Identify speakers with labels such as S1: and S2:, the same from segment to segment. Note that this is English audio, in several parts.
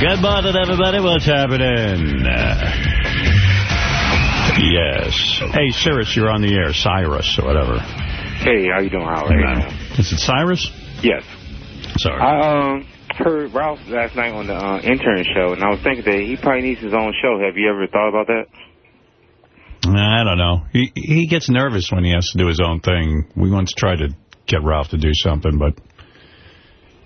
S1: Good morning, everybody. What's happening? Yes. Hey, Cyrus, you're on the air. Cyrus, or whatever.
S2: Hey, how you doing, Howard?
S1: Hey, Is it Cyrus?
S2: Yes.
S1: Sorry.
S2: I um heard Ralph last night on the uh, intern show, and I was thinking that he probably needs his own show. Have you ever thought about that?
S1: I don't know. He he gets nervous when he has to do his own thing. We once tried to get Ralph to do something, but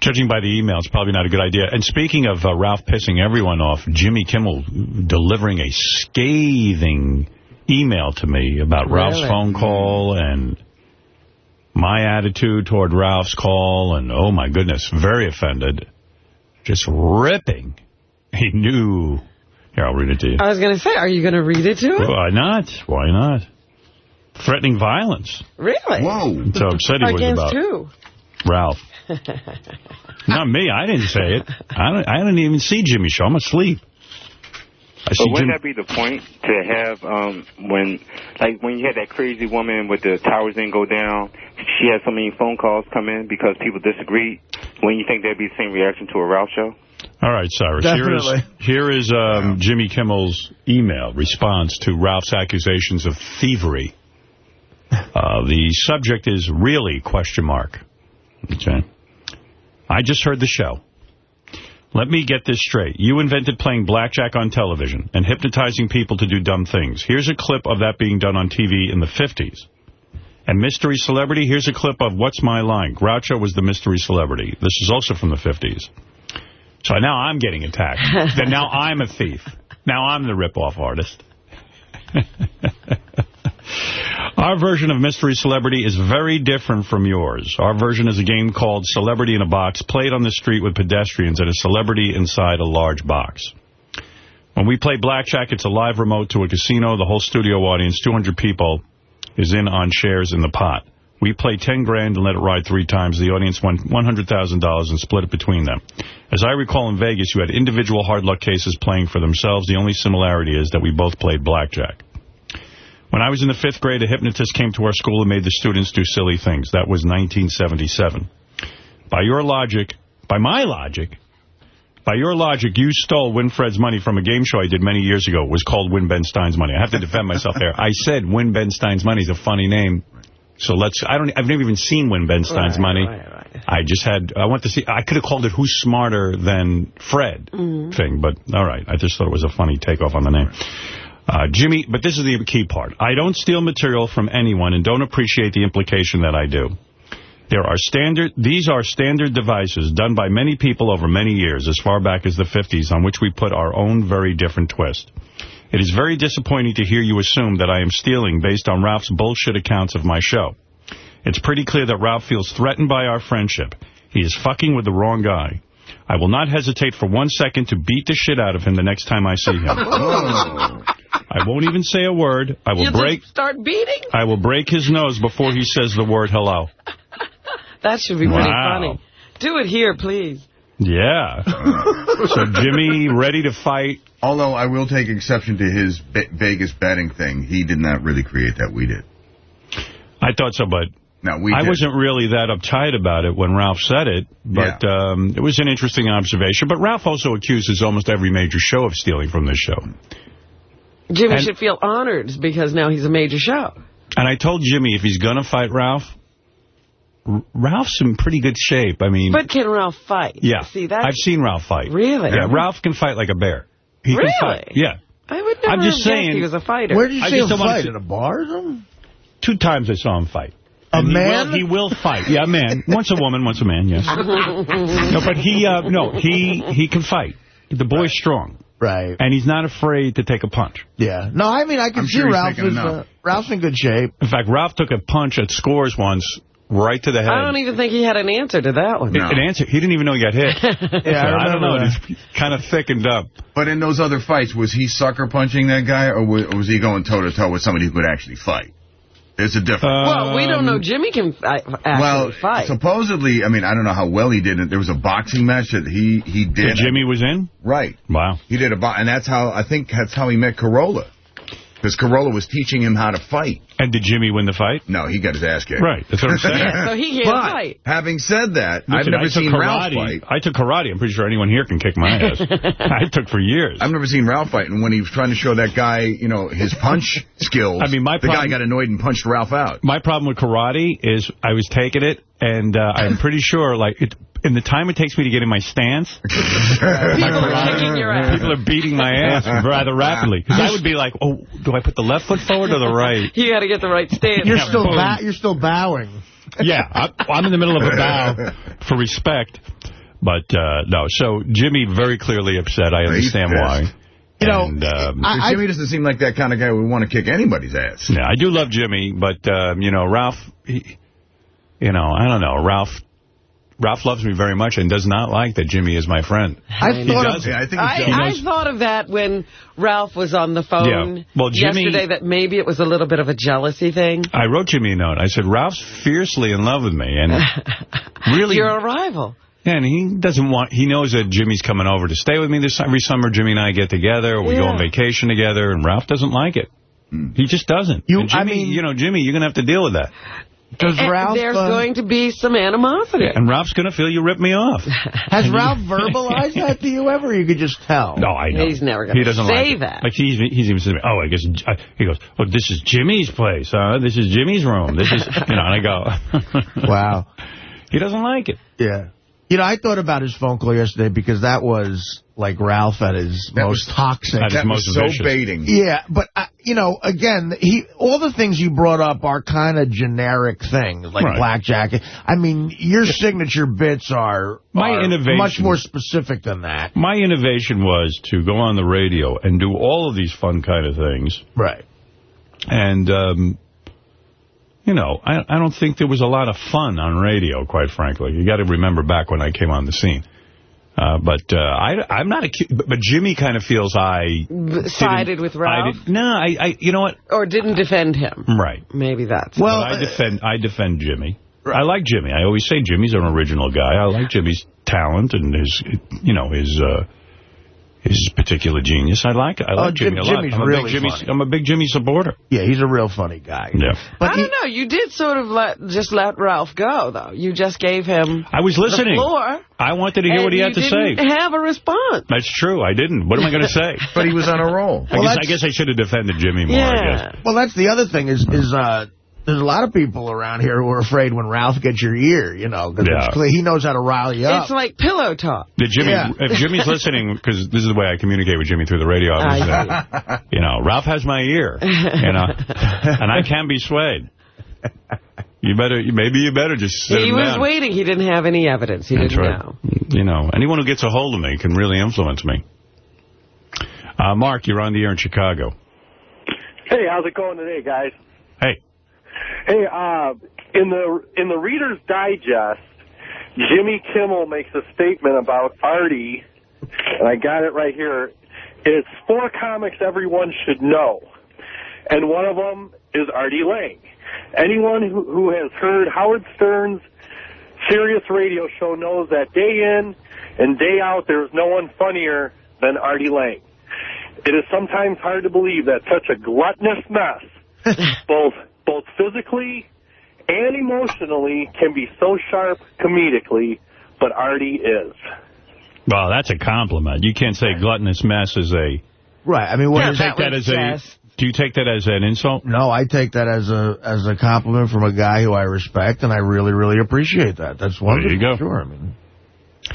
S1: judging by the email, it's probably not a good idea. And speaking of uh, Ralph pissing everyone off, Jimmy Kimmel delivering a scathing email to me about
S3: Really?
S1: Ralph's phone call and my attitude toward Ralph's call, and oh my goodness, very offended. Just ripping. He knew. Here, I'll read it to you.
S3: I was going to say, are you going to read it to him?
S1: Why not? Why not? Threatening violence.
S3: Really?
S4: Whoa.
S1: So upset he was
S3: Against
S1: about
S3: who?
S1: Ralph. Not me. I didn't say it. I don't. I didn't even see Jimmy show. I'm asleep. I
S2: But wouldn't
S1: Jim.
S2: that be the point to have um when like when you had that crazy woman with the towers didn't go down, she had so many phone calls come in because people disagreed. When you think that'd be the same reaction to a Ralph show?
S1: All right, Cyrus. Here is
S5: Definitely.
S1: here is um, Jimmy Kimmel's email response to Ralph's accusations of thievery. Uh, the subject is really question mark. Okay. I just heard the show. Let me get this straight. You invented playing blackjack on television and hypnotizing people to do dumb things. Here's a clip of that being done on TV in the 50s. And mystery celebrity, here's a clip of What's My Line. Groucho was the mystery celebrity. This is also from the 50s. So now I'm getting attacked. then now I'm a thief. Now I'm the rip-off artist. Our version of Mystery Celebrity is very different from yours. Our version is a game called Celebrity in a Box, played on the street with pedestrians and a celebrity inside a large box. When we play blackjack, it's a live remote to a casino. The whole studio audience, 200 people, is in on shares in the pot. We play 10 grand and let it ride three times. The audience won $100,000 and split it between them. As I recall in Vegas, you had individual hard luck cases playing for themselves. The only similarity is that we both played blackjack. When I was in the fifth grade, a hypnotist came to our school and made the students do silly things. That was 1977. By your logic, by my logic, by your logic, you stole Win Fred's money from a game show I did many years ago. It was called Win Ben Stein's Money. I have to defend myself there. I said Win Ben Stein's Money is a funny name. So let's, I don't, I've never even seen Win Ben Stein's
S3: Right,
S1: Money.
S3: right, right.
S1: I just had, I want to see, I could have called it Who's Smarter Than Fred mm-hmm. thing, but all right. I just thought it was a funny takeoff on the name. Uh, Jimmy, but this is the key part. I don't steal material from anyone and don't appreciate the implication that I do. There are standard, these are standard devices done by many people over many years, as far back as the 50s, on which we put our own very different twist. It is very disappointing to hear you assume that I am stealing based on Ralph's bullshit accounts of my show. It's pretty clear that Ralph feels threatened by our friendship. He is fucking with the wrong guy. I will not hesitate for one second to beat the shit out of him the next time I see him. I won't even say a word. I will
S3: You
S1: break
S3: just start beating?
S1: I will break his nose before he says the word hello.
S3: That should be pretty funny. Do it here, please.
S1: Yeah. so Jimmy ready to fight.
S4: Although I will take exception to his Vegas betting thing. He did not really create that. We did.
S1: I thought so, but
S4: No, we
S1: I
S4: did.
S1: wasn't really that uptight about it when Ralph said it. But um, it was an interesting observation. But Ralph also accuses almost every major show of stealing from this show.
S3: Jimmy
S1: And-
S3: should feel honored because now he's a major show.
S1: And I told Jimmy if he's going to fight Ralph, R- Ralph's in pretty good shape. I mean,
S3: But can Ralph fight?
S1: yeah,
S3: See, that's...
S1: I've seen Ralph fight.
S3: Really?
S1: Yeah, Ralph can fight like a bear. He
S3: Really?
S1: can fight. Yeah.
S3: I would never
S1: I'm just
S3: have guessed
S1: saying-
S3: he was a fighter.
S5: Where did you
S1: I
S5: see
S1: just
S5: him fight?
S1: see-
S5: At a bar or something?
S1: Two times I saw him fight.
S5: A
S1: And he
S5: man?
S1: will- He will, fight. Yeah, a man. Once a woman, once a man, yes. no, but he, uh, no, he, he can fight. The boy's strong.
S5: Right.
S1: And he's not afraid to take a punch.
S5: Yeah. No, I mean, I can
S4: I'm
S5: see
S4: sure
S5: Ralph is, uh, Ralph's in good shape.
S1: In fact, Ralph took a punch at scores once, right to the head.
S3: I don't even think he had an answer to that one.
S4: No.
S1: An answer. He didn't even know he got hit.
S5: Yeah, I
S1: I don't know.
S5: remember
S1: He's kind of thickened up.
S4: But in those other fights, was he sucker punching that guy, or was, or was he going toe to toe with somebody who could actually fight? There's a difference.
S3: Um, well, we don't know. Jimmy can fi- actually
S4: well,
S3: fight.
S4: supposedly, I mean, I don't know how well he did it. There was a boxing match that he he did.
S1: That Jimmy was in?
S4: Right.
S1: Wow.
S4: He did a bo- and that's how I think that's how he met Carolla. Because Carolla was teaching him how to fight.
S1: And did Jimmy win the fight?
S4: No, he got his ass kicked.
S1: Right, that's what I'm saying.
S3: Yeah, so he can't
S4: But,
S3: fight.
S4: having said that, I've never
S1: I took
S4: seen Ralph
S1: karate.
S4: fight.
S1: I took karate. I'm pretty sure anyone here can kick my ass. I took for years.
S4: I've never seen Ralph fight, and when he was trying to show that guy, you know, his punch skills,
S1: I mean, my
S4: the
S1: problem-
S4: guy got annoyed and punched Ralph out.
S1: My problem with karate is I was taking it, and uh, I'm pretty sure, like, it, in the time it takes me to get in my stance,
S3: People are kicking your ass.
S1: people are beating my ass rather rapidly. Because I would be like, oh, do I put the left foot forward or the right?
S3: You got to get the right stance.
S5: You're
S1: Yeah,
S5: still
S1: boom.
S5: you're still bowing.
S1: Yeah, I, I'm in the middle of a bow for respect. But, uh, no, so Jimmy very clearly upset. I understand why.
S5: You know,
S1: and, um,
S5: I-
S4: Jimmy doesn't seem like that kind of guy who would want to kick anybody's ass.
S1: Yeah, I do love Jimmy, but, um, you know, Ralph, he, you know, I don't know. Ralph Ralph loves me very much and does not like that Jimmy is my friend.
S5: I
S1: He
S5: thought
S1: does.
S5: of,
S4: Yeah, I think
S3: I, I thought of that when Ralph was on the phone
S1: Yeah. Well, Jimmy-
S3: yesterday, that maybe it was a little bit of a jealousy thing.
S1: I wrote Jimmy a note. I said, Ralph's fiercely in love with me. And really,
S3: You're a rival.
S1: yeah, and he doesn't want, he knows that Jimmy's coming over to stay with me this every summer. Jimmy and I get together. We go on vacation together. And Ralph doesn't like it. Hmm. He just doesn't.
S5: You-
S1: Jimmy,
S5: I mean-
S1: you know, Jimmy, you're going to have to deal with that.
S5: Does
S3: And
S5: Ralph,
S3: There's
S5: uh,
S3: going to be some animosity.
S1: And Ralph's going to feel you rip me off.
S5: has Ralph verbalized that to you ever? You could just tell.
S1: No, I know.
S3: He's never gonna
S1: He doesn't
S3: say
S1: like
S3: that.
S1: Like he's he's even saying, oh, I guess uh, he goes, oh, this is Jimmy's place, huh? This is Jimmy's room. This is you know. And I go,
S5: Wow.
S1: he doesn't like it.
S5: Yeah. You know, I thought about his phone call yesterday because that was like Ralph at his
S4: That
S5: most
S4: was-
S5: toxic.
S1: At his
S4: That
S1: most
S4: was so
S1: vicious.
S4: baiting.
S5: Yeah, but, uh, you know, again, he all the things you brought up are kind of generic things, like
S1: Right.
S5: blackjack. I mean, your signature bits are,
S1: My
S5: are
S1: innovation-
S5: much more specific than that.
S1: My innovation was to go on the radio and do all of these fun kind of things.
S5: Right.
S1: And, um, you know, I, I don't think there was a lot of fun on radio, quite frankly. You got to remember back when I came on the scene. Uh, but uh, I, I'm not a but, but Jimmy kind of feels I
S3: Sided with
S1: I
S3: Ralph?
S1: did, no, I, I, you know what?
S3: Or didn't defend him.
S1: Right.
S3: Maybe that's
S5: Well,
S1: I defend I defend Jimmy. I like Jimmy. I always say Jimmy's an original guy. I like Jimmy's talent and his, you know, his uh, his particular genius. I like I like
S5: Oh, Jim-
S1: Jimmy a lot.
S5: Jimmy's
S1: I'm a
S5: really
S1: big Jimmy.
S5: funny.
S1: I'm a big Jimmy supporter.
S5: Yeah, he's a real funny guy.
S1: Yeah.
S5: But
S3: I
S5: he-
S3: don't know. You did sort of let just let Ralph go, though. You just gave him
S1: I was listening.
S3: the floor.
S1: I wanted to hear what he had to say.
S3: didn't have a response.
S1: That's true. I didn't. What am I going to say?
S4: But he was on a roll.
S1: I,
S5: Well,
S1: guess, I guess I should have defended Jimmy more. I
S3: Yeah.
S1: guess.
S5: Well, that's the other thing is, is uh, there's a lot of people around here who are afraid when Ralph gets your ear, you know, because
S1: Yeah.
S5: he knows how to rile you up.
S3: It's like pillow talk.
S1: Did Jimmy?
S5: Yeah.
S1: If Jimmy's listening, because this is the way I communicate with Jimmy through the radio.
S3: I
S1: Obviously, you know, Ralph has my ear, you know, and I can be swayed. You better, maybe you better just sit
S3: He was
S1: down.
S3: waiting. He didn't have any evidence. He
S1: That's
S3: didn't
S1: right.
S3: know.
S1: You know, anyone who gets a hold of me can really influence me. Uh, Mark, you're on the air in Chicago.
S6: Hey, how's it going today, guys?
S1: Hey,
S6: Hey, uh, in the in the Reader's Digest, Jimmy Kimmel makes a statement about Artie, and I got it right here. It's four comics everyone should know, and one of them is Artie Lange. Anyone who, who has heard Howard Stern's Sirius radio show knows that day in and day out there is no one funnier than Artie Lange. It is sometimes hard to believe that such a gluttonous mess both both physically and emotionally can be so sharp comedically, but Artie is.
S1: well, that's a compliment. You can't say gluttonous mess is a.
S5: right. I mean, what
S3: Yeah,
S5: is
S1: Take
S3: That
S1: that as
S3: just-
S1: a. Do you take that as an insult?
S5: No, I take that as a as a compliment from a guy who I respect, and I really, really appreciate that. That's wonderful.
S1: you go.
S5: Sure. I mean,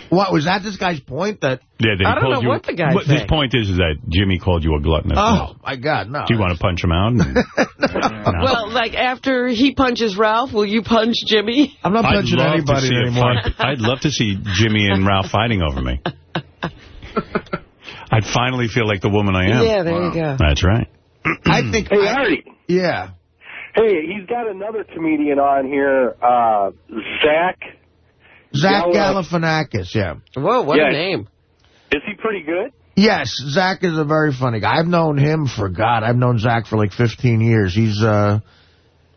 S5: what was that? This guy's point that?
S1: Yeah, that
S3: I don't know
S1: you,
S3: what the guy
S1: but His point is, is that Jimmy called you a gluttonous.
S5: Oh my God, no.
S1: Do you want to punch him out? And, No.
S3: Well, like after he punches Ralph, will you punch Jimmy?
S5: I'm not punching anybody anymore.
S1: I'd love to see Jimmy and Ralph fighting over me. I'd finally feel like the woman I am.
S3: Yeah, there you go.
S1: That's right.
S5: I think.
S6: Hey,
S5: I-
S6: Artie.
S5: yeah.
S6: Hey, he's got another comedian on here, uh, Zach.
S5: Zach Galifianakis. Yeah.
S3: Whoa, what
S6: Yeah.
S3: a name.
S6: Is he pretty good?
S5: Yes, Zach is a very funny guy. I've known him for, God, I've known Zach for like 15 years. He's, uh,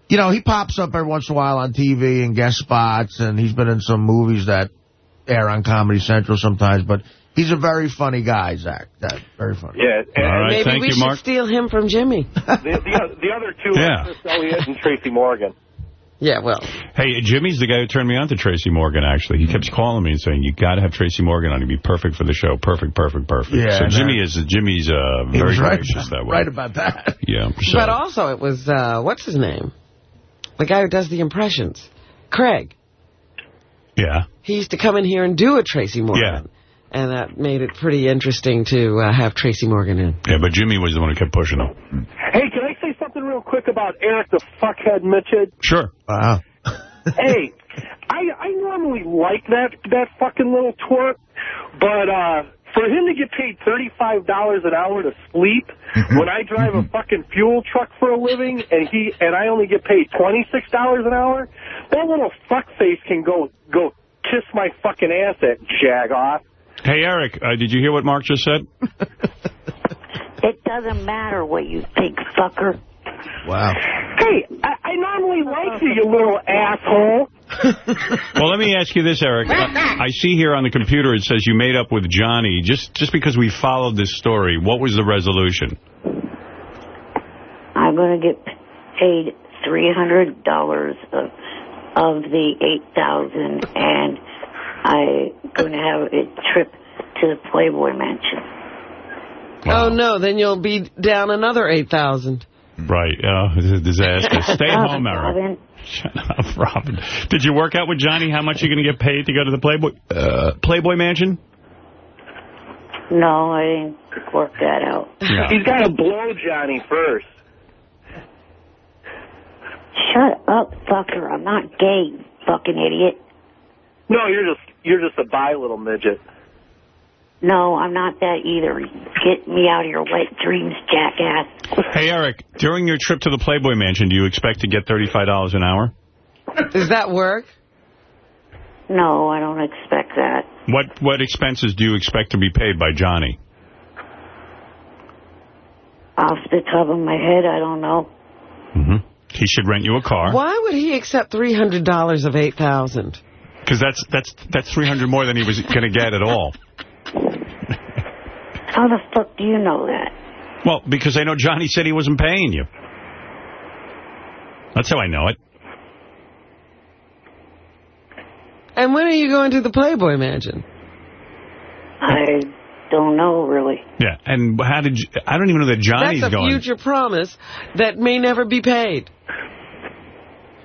S5: you know, he pops up every once in a while on TV and guest spots, and he's been in some movies that air on Comedy Central sometimes, but He's a very funny guy, Zach. That, very funny.
S6: Yeah. And
S1: All right,
S3: Maybe
S1: thank
S3: we
S1: you,
S3: should
S1: Mark.
S3: steal him from Jimmy.
S6: the, the, the other two
S1: Yeah.
S6: are Chris Elliott and Tracy Morgan.
S3: Yeah, well,
S1: Hey, Jimmy's the guy who turned me on to Tracy Morgan, actually. He keeps calling me and saying, you got to have Tracy Morgan on. He'd be perfect for the show. Perfect, perfect, perfect.
S5: Yeah,
S1: so. Jimmy is Jimmy's uh, very
S5: was right,
S1: gracious that way.
S5: right about that.
S1: Yeah. So.
S3: but also it was, uh, what's his name? The guy who does the impressions. Craig.
S1: yeah.
S3: He used to come in here and do a Tracy Morgan.
S1: Yeah.
S3: And that made it pretty interesting to uh, have Tracy Morgan in.
S1: Yeah, but Jimmy was the one who kept pushing him.
S6: Hey, can I say something real quick about Eric the fuckhead Mitchell?
S1: Sure.
S5: Wow.
S6: hey, I I normally like that that fucking little twerp, but uh for him to get paid $35 an hour to sleep when I drive a fucking fuel truck for a living and he and I only get paid $26 an hour, that little fuckface can go go kiss my fucking ass at Jagoff.
S1: Hey, Eric, uh, did you hear what Mark just said?
S7: It doesn't matter what you think, fucker.
S5: Wow.
S6: Hey, I, I normally like you, you little asshole.
S1: Well, let me ask you this, Eric. Uh, I see here on the computer it says you made up with Johnny. Just just because we followed this story, what was the resolution?
S7: I'm going to get paid $300 of, of the 8000 and I'm going to have a trip to the Playboy Mansion.
S3: Oh, no, then you'll be down another 8000
S1: Right. Oh, this is a disaster. Stay
S7: Shut
S1: home,
S7: up,
S1: Eric.
S7: Robin.
S1: Shut up, Robin. Did you work out with Johnny how much you're going to get paid to go to the Playboy uh, Playboy Mansion?
S7: No, I didn't work that out.
S1: Yeah.
S6: He's got to blow Johnny first.
S7: Shut up, fucker. I'm not gay, fucking idiot.
S6: No, you're just you're just a bi little midget.
S7: No, I'm not that either. Get me out of your wet dreams, jackass.
S1: Hey, Eric, during your trip to the Playboy Mansion, do you expect to get $35 an hour?
S3: Does that work?
S7: No, I don't expect that.
S1: What what expenses do you expect to be paid by Johnny?
S7: Off the top of my head, I don't know.
S1: hmm He should rent you a car.
S3: Why would he accept $300 of 8,000?
S1: Because that's that's that's 300 more than he was going to get at all.
S7: How the fuck do you know that?
S1: Well, because I know Johnny said he wasn't paying you. That's how I know it.
S3: And when are you going to the Playboy Mansion?
S7: I don't know, really.
S1: Yeah, and how did you, I don't even know that Johnny's
S3: That's a
S1: going.
S3: future promise that may never be paid.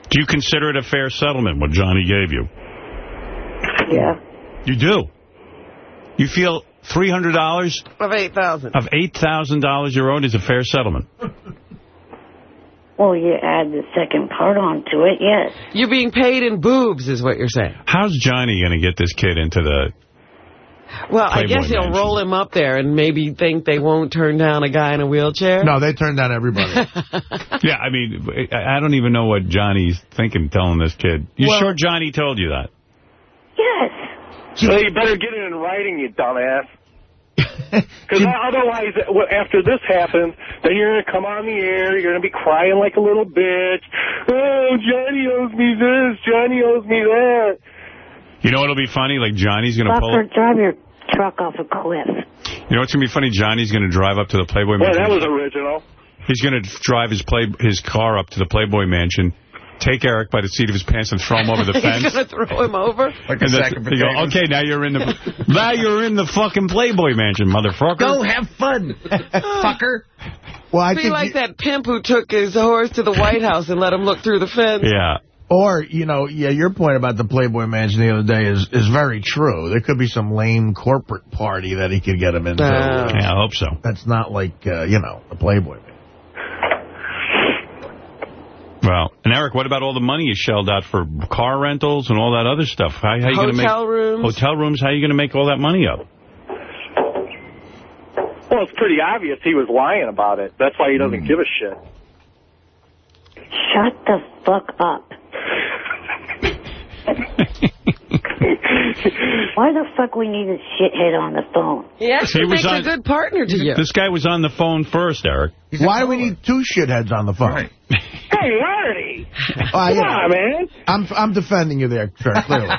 S1: Do you consider it a fair settlement, what Johnny gave you?
S7: Yeah.
S1: You do? You feel $300
S3: Of 8,000.
S1: of $8,000 you're owed is a fair settlement?
S7: Well, you add the second part onto it, yes.
S3: You're being paid in boobs, is what you're saying.
S1: How's Johnny going to get this kid into the...
S3: Well, I guess he'll
S1: Mansion.
S3: roll him up there and maybe think they won't turn down a guy in a wheelchair.
S5: No, they turned down everybody.
S1: Yeah, I mean, I I don't even know what Johnny's thinking telling this kid. You
S5: Well-
S1: sure Johnny told you that?
S7: Yes.
S6: So you better get it in writing, you dumbass. Because otherwise, uh, after this happens, then you're going to come on the air, you're going to be crying like a little bitch. Oh, Johnny owes me this, Johnny owes me that.
S1: You know what'll be funny? Like Johnny's going to pull...
S7: Fucker, drive your truck off a cliff.
S1: You know what's going to be funny? Johnny's going to drive up to the Playboy
S6: Boy,
S1: Mansion.
S6: that was original.
S1: He's going to drive his play his car up to the Playboy Mansion, take Eric by the seat of his pants and throw him over the fence.
S3: He's
S1: fence.
S3: going to throw him over?
S4: Like a
S1: And
S4: sack of
S1: you go, okay, now you're in the now you're in the fucking Playboy Mansion, motherfucker.
S5: Go have fun, fucker. Well, I
S3: Be
S5: think
S3: like that pimp who took his horse to the White House and let him look through the fence.
S1: Yeah.
S5: Or, you know, yeah, your point about the Playboy Mansion the other day is, is very true. There could be some lame corporate party that he could get him into.
S3: Uh.
S1: Yeah, I hope so.
S5: That's not like, uh, you know, the Playboy Mansion.
S1: Well, and Eric, what about all the money you shelled out for car rentals and all that other stuff? How, how you going to make
S3: Hotel rooms.
S1: hotel rooms? How are you going to make all that money up?
S6: Well, it's pretty obvious he was lying about it. That's why he doesn't hmm. give a shit.
S7: Shut the fuck up. Why the fuck we need a shithead on the phone?
S3: He
S1: He was
S3: makes
S1: on-
S3: a good partner to you.
S1: This guy was on the phone first, Eric.
S5: Why do we need two shitheads on the phone?
S4: Right.
S6: Hey, Artie.
S5: Uh,
S6: Come
S5: yeah.
S6: on, man.
S5: I'm I'm defending you there, sir, clearly.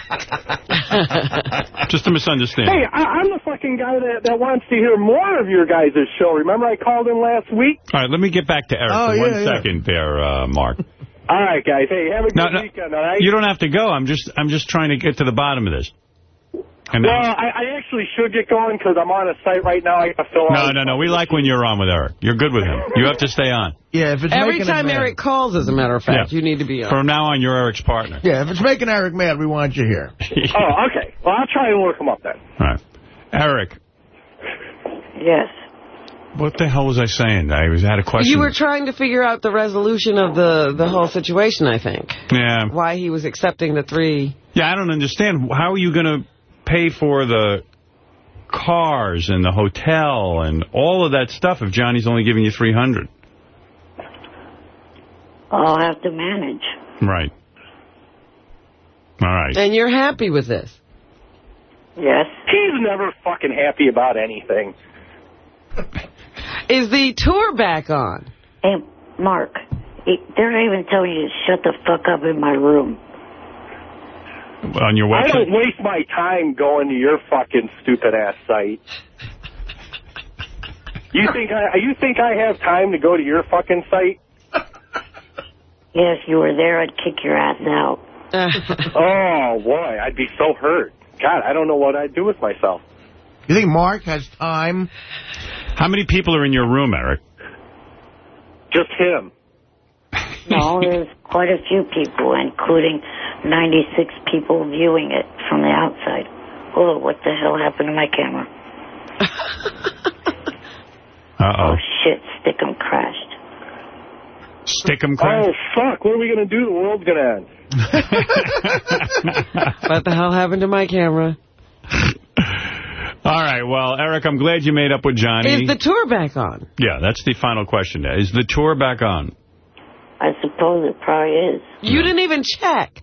S1: Just a misunderstanding.
S6: Hey, I, I'm the fucking guy that, that wants to hear more of your guys' show. Remember I called in last week?
S1: All right, let me get back to Eric
S5: Oh,
S1: for one
S5: yeah, yeah.
S1: second there, uh, Mark.
S6: All right, guys. Hey, have a good
S1: No, no,
S6: weekend, all right?
S1: you don't have to go. I'm just I'm just trying to get to the bottom of this. And
S6: Well, I, I actually should get going because I'm on a site right now. I got to fill
S1: no,
S6: out.
S1: no, no. We like when you're on with Eric. You're good with him. You have to stay on.
S5: Yeah, if it's
S3: Every time
S5: him mad.
S3: Eric calls, as a matter of fact,
S1: Yeah.
S3: you need to be on.
S1: From now on, you're Eric's partner.
S5: Yeah, if it's making Eric mad, we want you here.
S6: Oh, okay. Well, I'll try and work them up then.
S1: All right. Eric,
S7: Yes.
S1: What the hell was I saying? I was had a question.
S3: You were trying to figure out the resolution of the, the whole situation, I think.
S1: yeah.
S3: Why he was accepting the three.
S1: Yeah, I don't understand. How are you going to pay for the cars and the hotel and all of that stuff if Johnny's only giving you 300
S7: I'll have to manage.
S1: Right. All right.
S3: And you're happy with this.
S7: Yes.
S6: He's never fucking happy about anything.
S3: Is the tour back on?
S7: Hey, Mark, it, they're not even telling you to shut the fuck up in my room.
S1: On your website?
S6: I don't waste my time going to your fucking stupid ass site. You think I you think I have time to go to your fucking site?
S7: Yes, you were there, I'd kick your ass out.
S6: Oh boy, I'd be so hurt. God, I don't know what I'd do with myself.
S5: You think Mark has time?
S1: How many people are in your room, Eric?
S6: Just him.
S7: No, there's quite a few people, including 96 people viewing it from the outside. Oh, what the hell happened to my camera?
S1: Uh-oh.
S7: Oh, shit, Stickam crashed.
S1: Stickam
S6: Oh fuck, what are we gonna do? The world's gonna end.
S3: what the hell happened to my camera?
S1: All right, well, Eric, I'm glad you made up with Johnny.
S3: Is the tour back on?
S1: Yeah, that's the final question. Is the tour back on?
S7: I suppose it probably is.
S3: You didn't even check.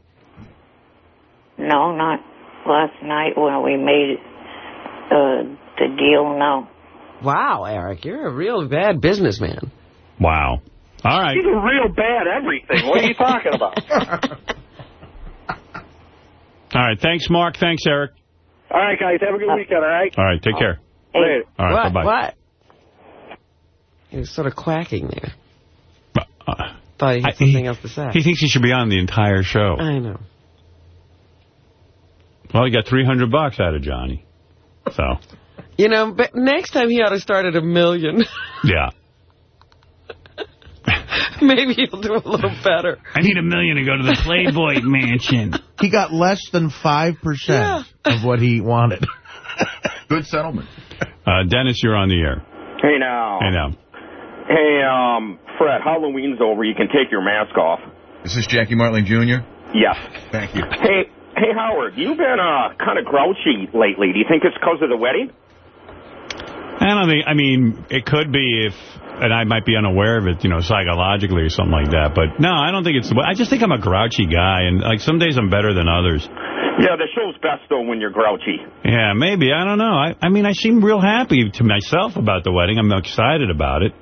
S7: No, not last night when we made uh, the deal, no.
S3: Wow, Eric, you're a real bad businessman.
S1: Wow. All right.
S6: He's a real bad everything. What are you talking about?
S1: All right, thanks, Mark. Thanks, Eric.
S6: All right, guys, have a good weekend. All right.
S1: All right, take care.
S6: Later.
S1: All right,
S3: what?
S1: bye-bye.
S3: What? He was sort of quacking there.
S1: Uh,
S3: Thought he had
S1: I-
S3: something
S1: he-
S3: else to say.
S1: He thinks he should be on the entire show.
S3: I know.
S1: Well, he got 300 bucks out of Johnny. So,
S3: You know, but next time he ought to start at a million.
S1: yeah.
S3: Maybe he'll do a little better.
S1: I need a million to go to the Playboy Mansion.
S5: He got less than 5%
S3: Yeah.
S5: of what he wanted.
S4: Good settlement.
S1: Uh, Dennis, you're on the air.
S8: Hey now.
S1: Hey, now.
S8: Hey, um, Fred, Halloween's over. You can take your mask off.
S4: Is this Jackie Martling Jr.?
S8: Yes.
S4: Thank you.
S8: Hey, hey, Howard, you've been uh kind of grouchy lately. Do you think it's because of the wedding?
S1: I don't think, I mean, it could be if, and I might be unaware of it, you know, psychologically or something like that. But no, I don't think it's, I just think I'm a grouchy guy. And like some days I'm better than others.
S8: Yeah, the show's best though when you're grouchy.
S1: Yeah, maybe. I don't know. I, I mean, I seem real happy to myself about the wedding. I'm excited about it.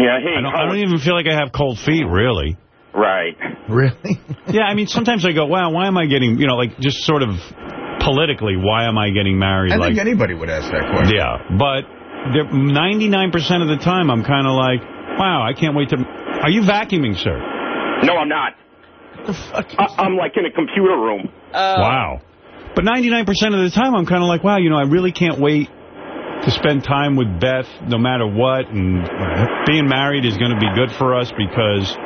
S8: Yeah, hey,
S1: I don't, I don't even feel like I have cold feet, really.
S8: Right.
S5: Really?
S1: Yeah, I mean, sometimes I go, wow, why am I getting, you know, like just sort of politically, why am I getting married?
S4: I
S1: like,
S4: think anybody would ask that question.
S1: yeah, but there- 99% of the time I'm kind of like, wow, I can't wait to, are you vacuuming, sir?
S8: No, I'm not. I, I'm like in a computer room. Oh.
S1: Wow. But 99% of the time I'm kind of like, wow, you know, I really can't wait to spend time with Beth no matter what. And being married is going to be good for us because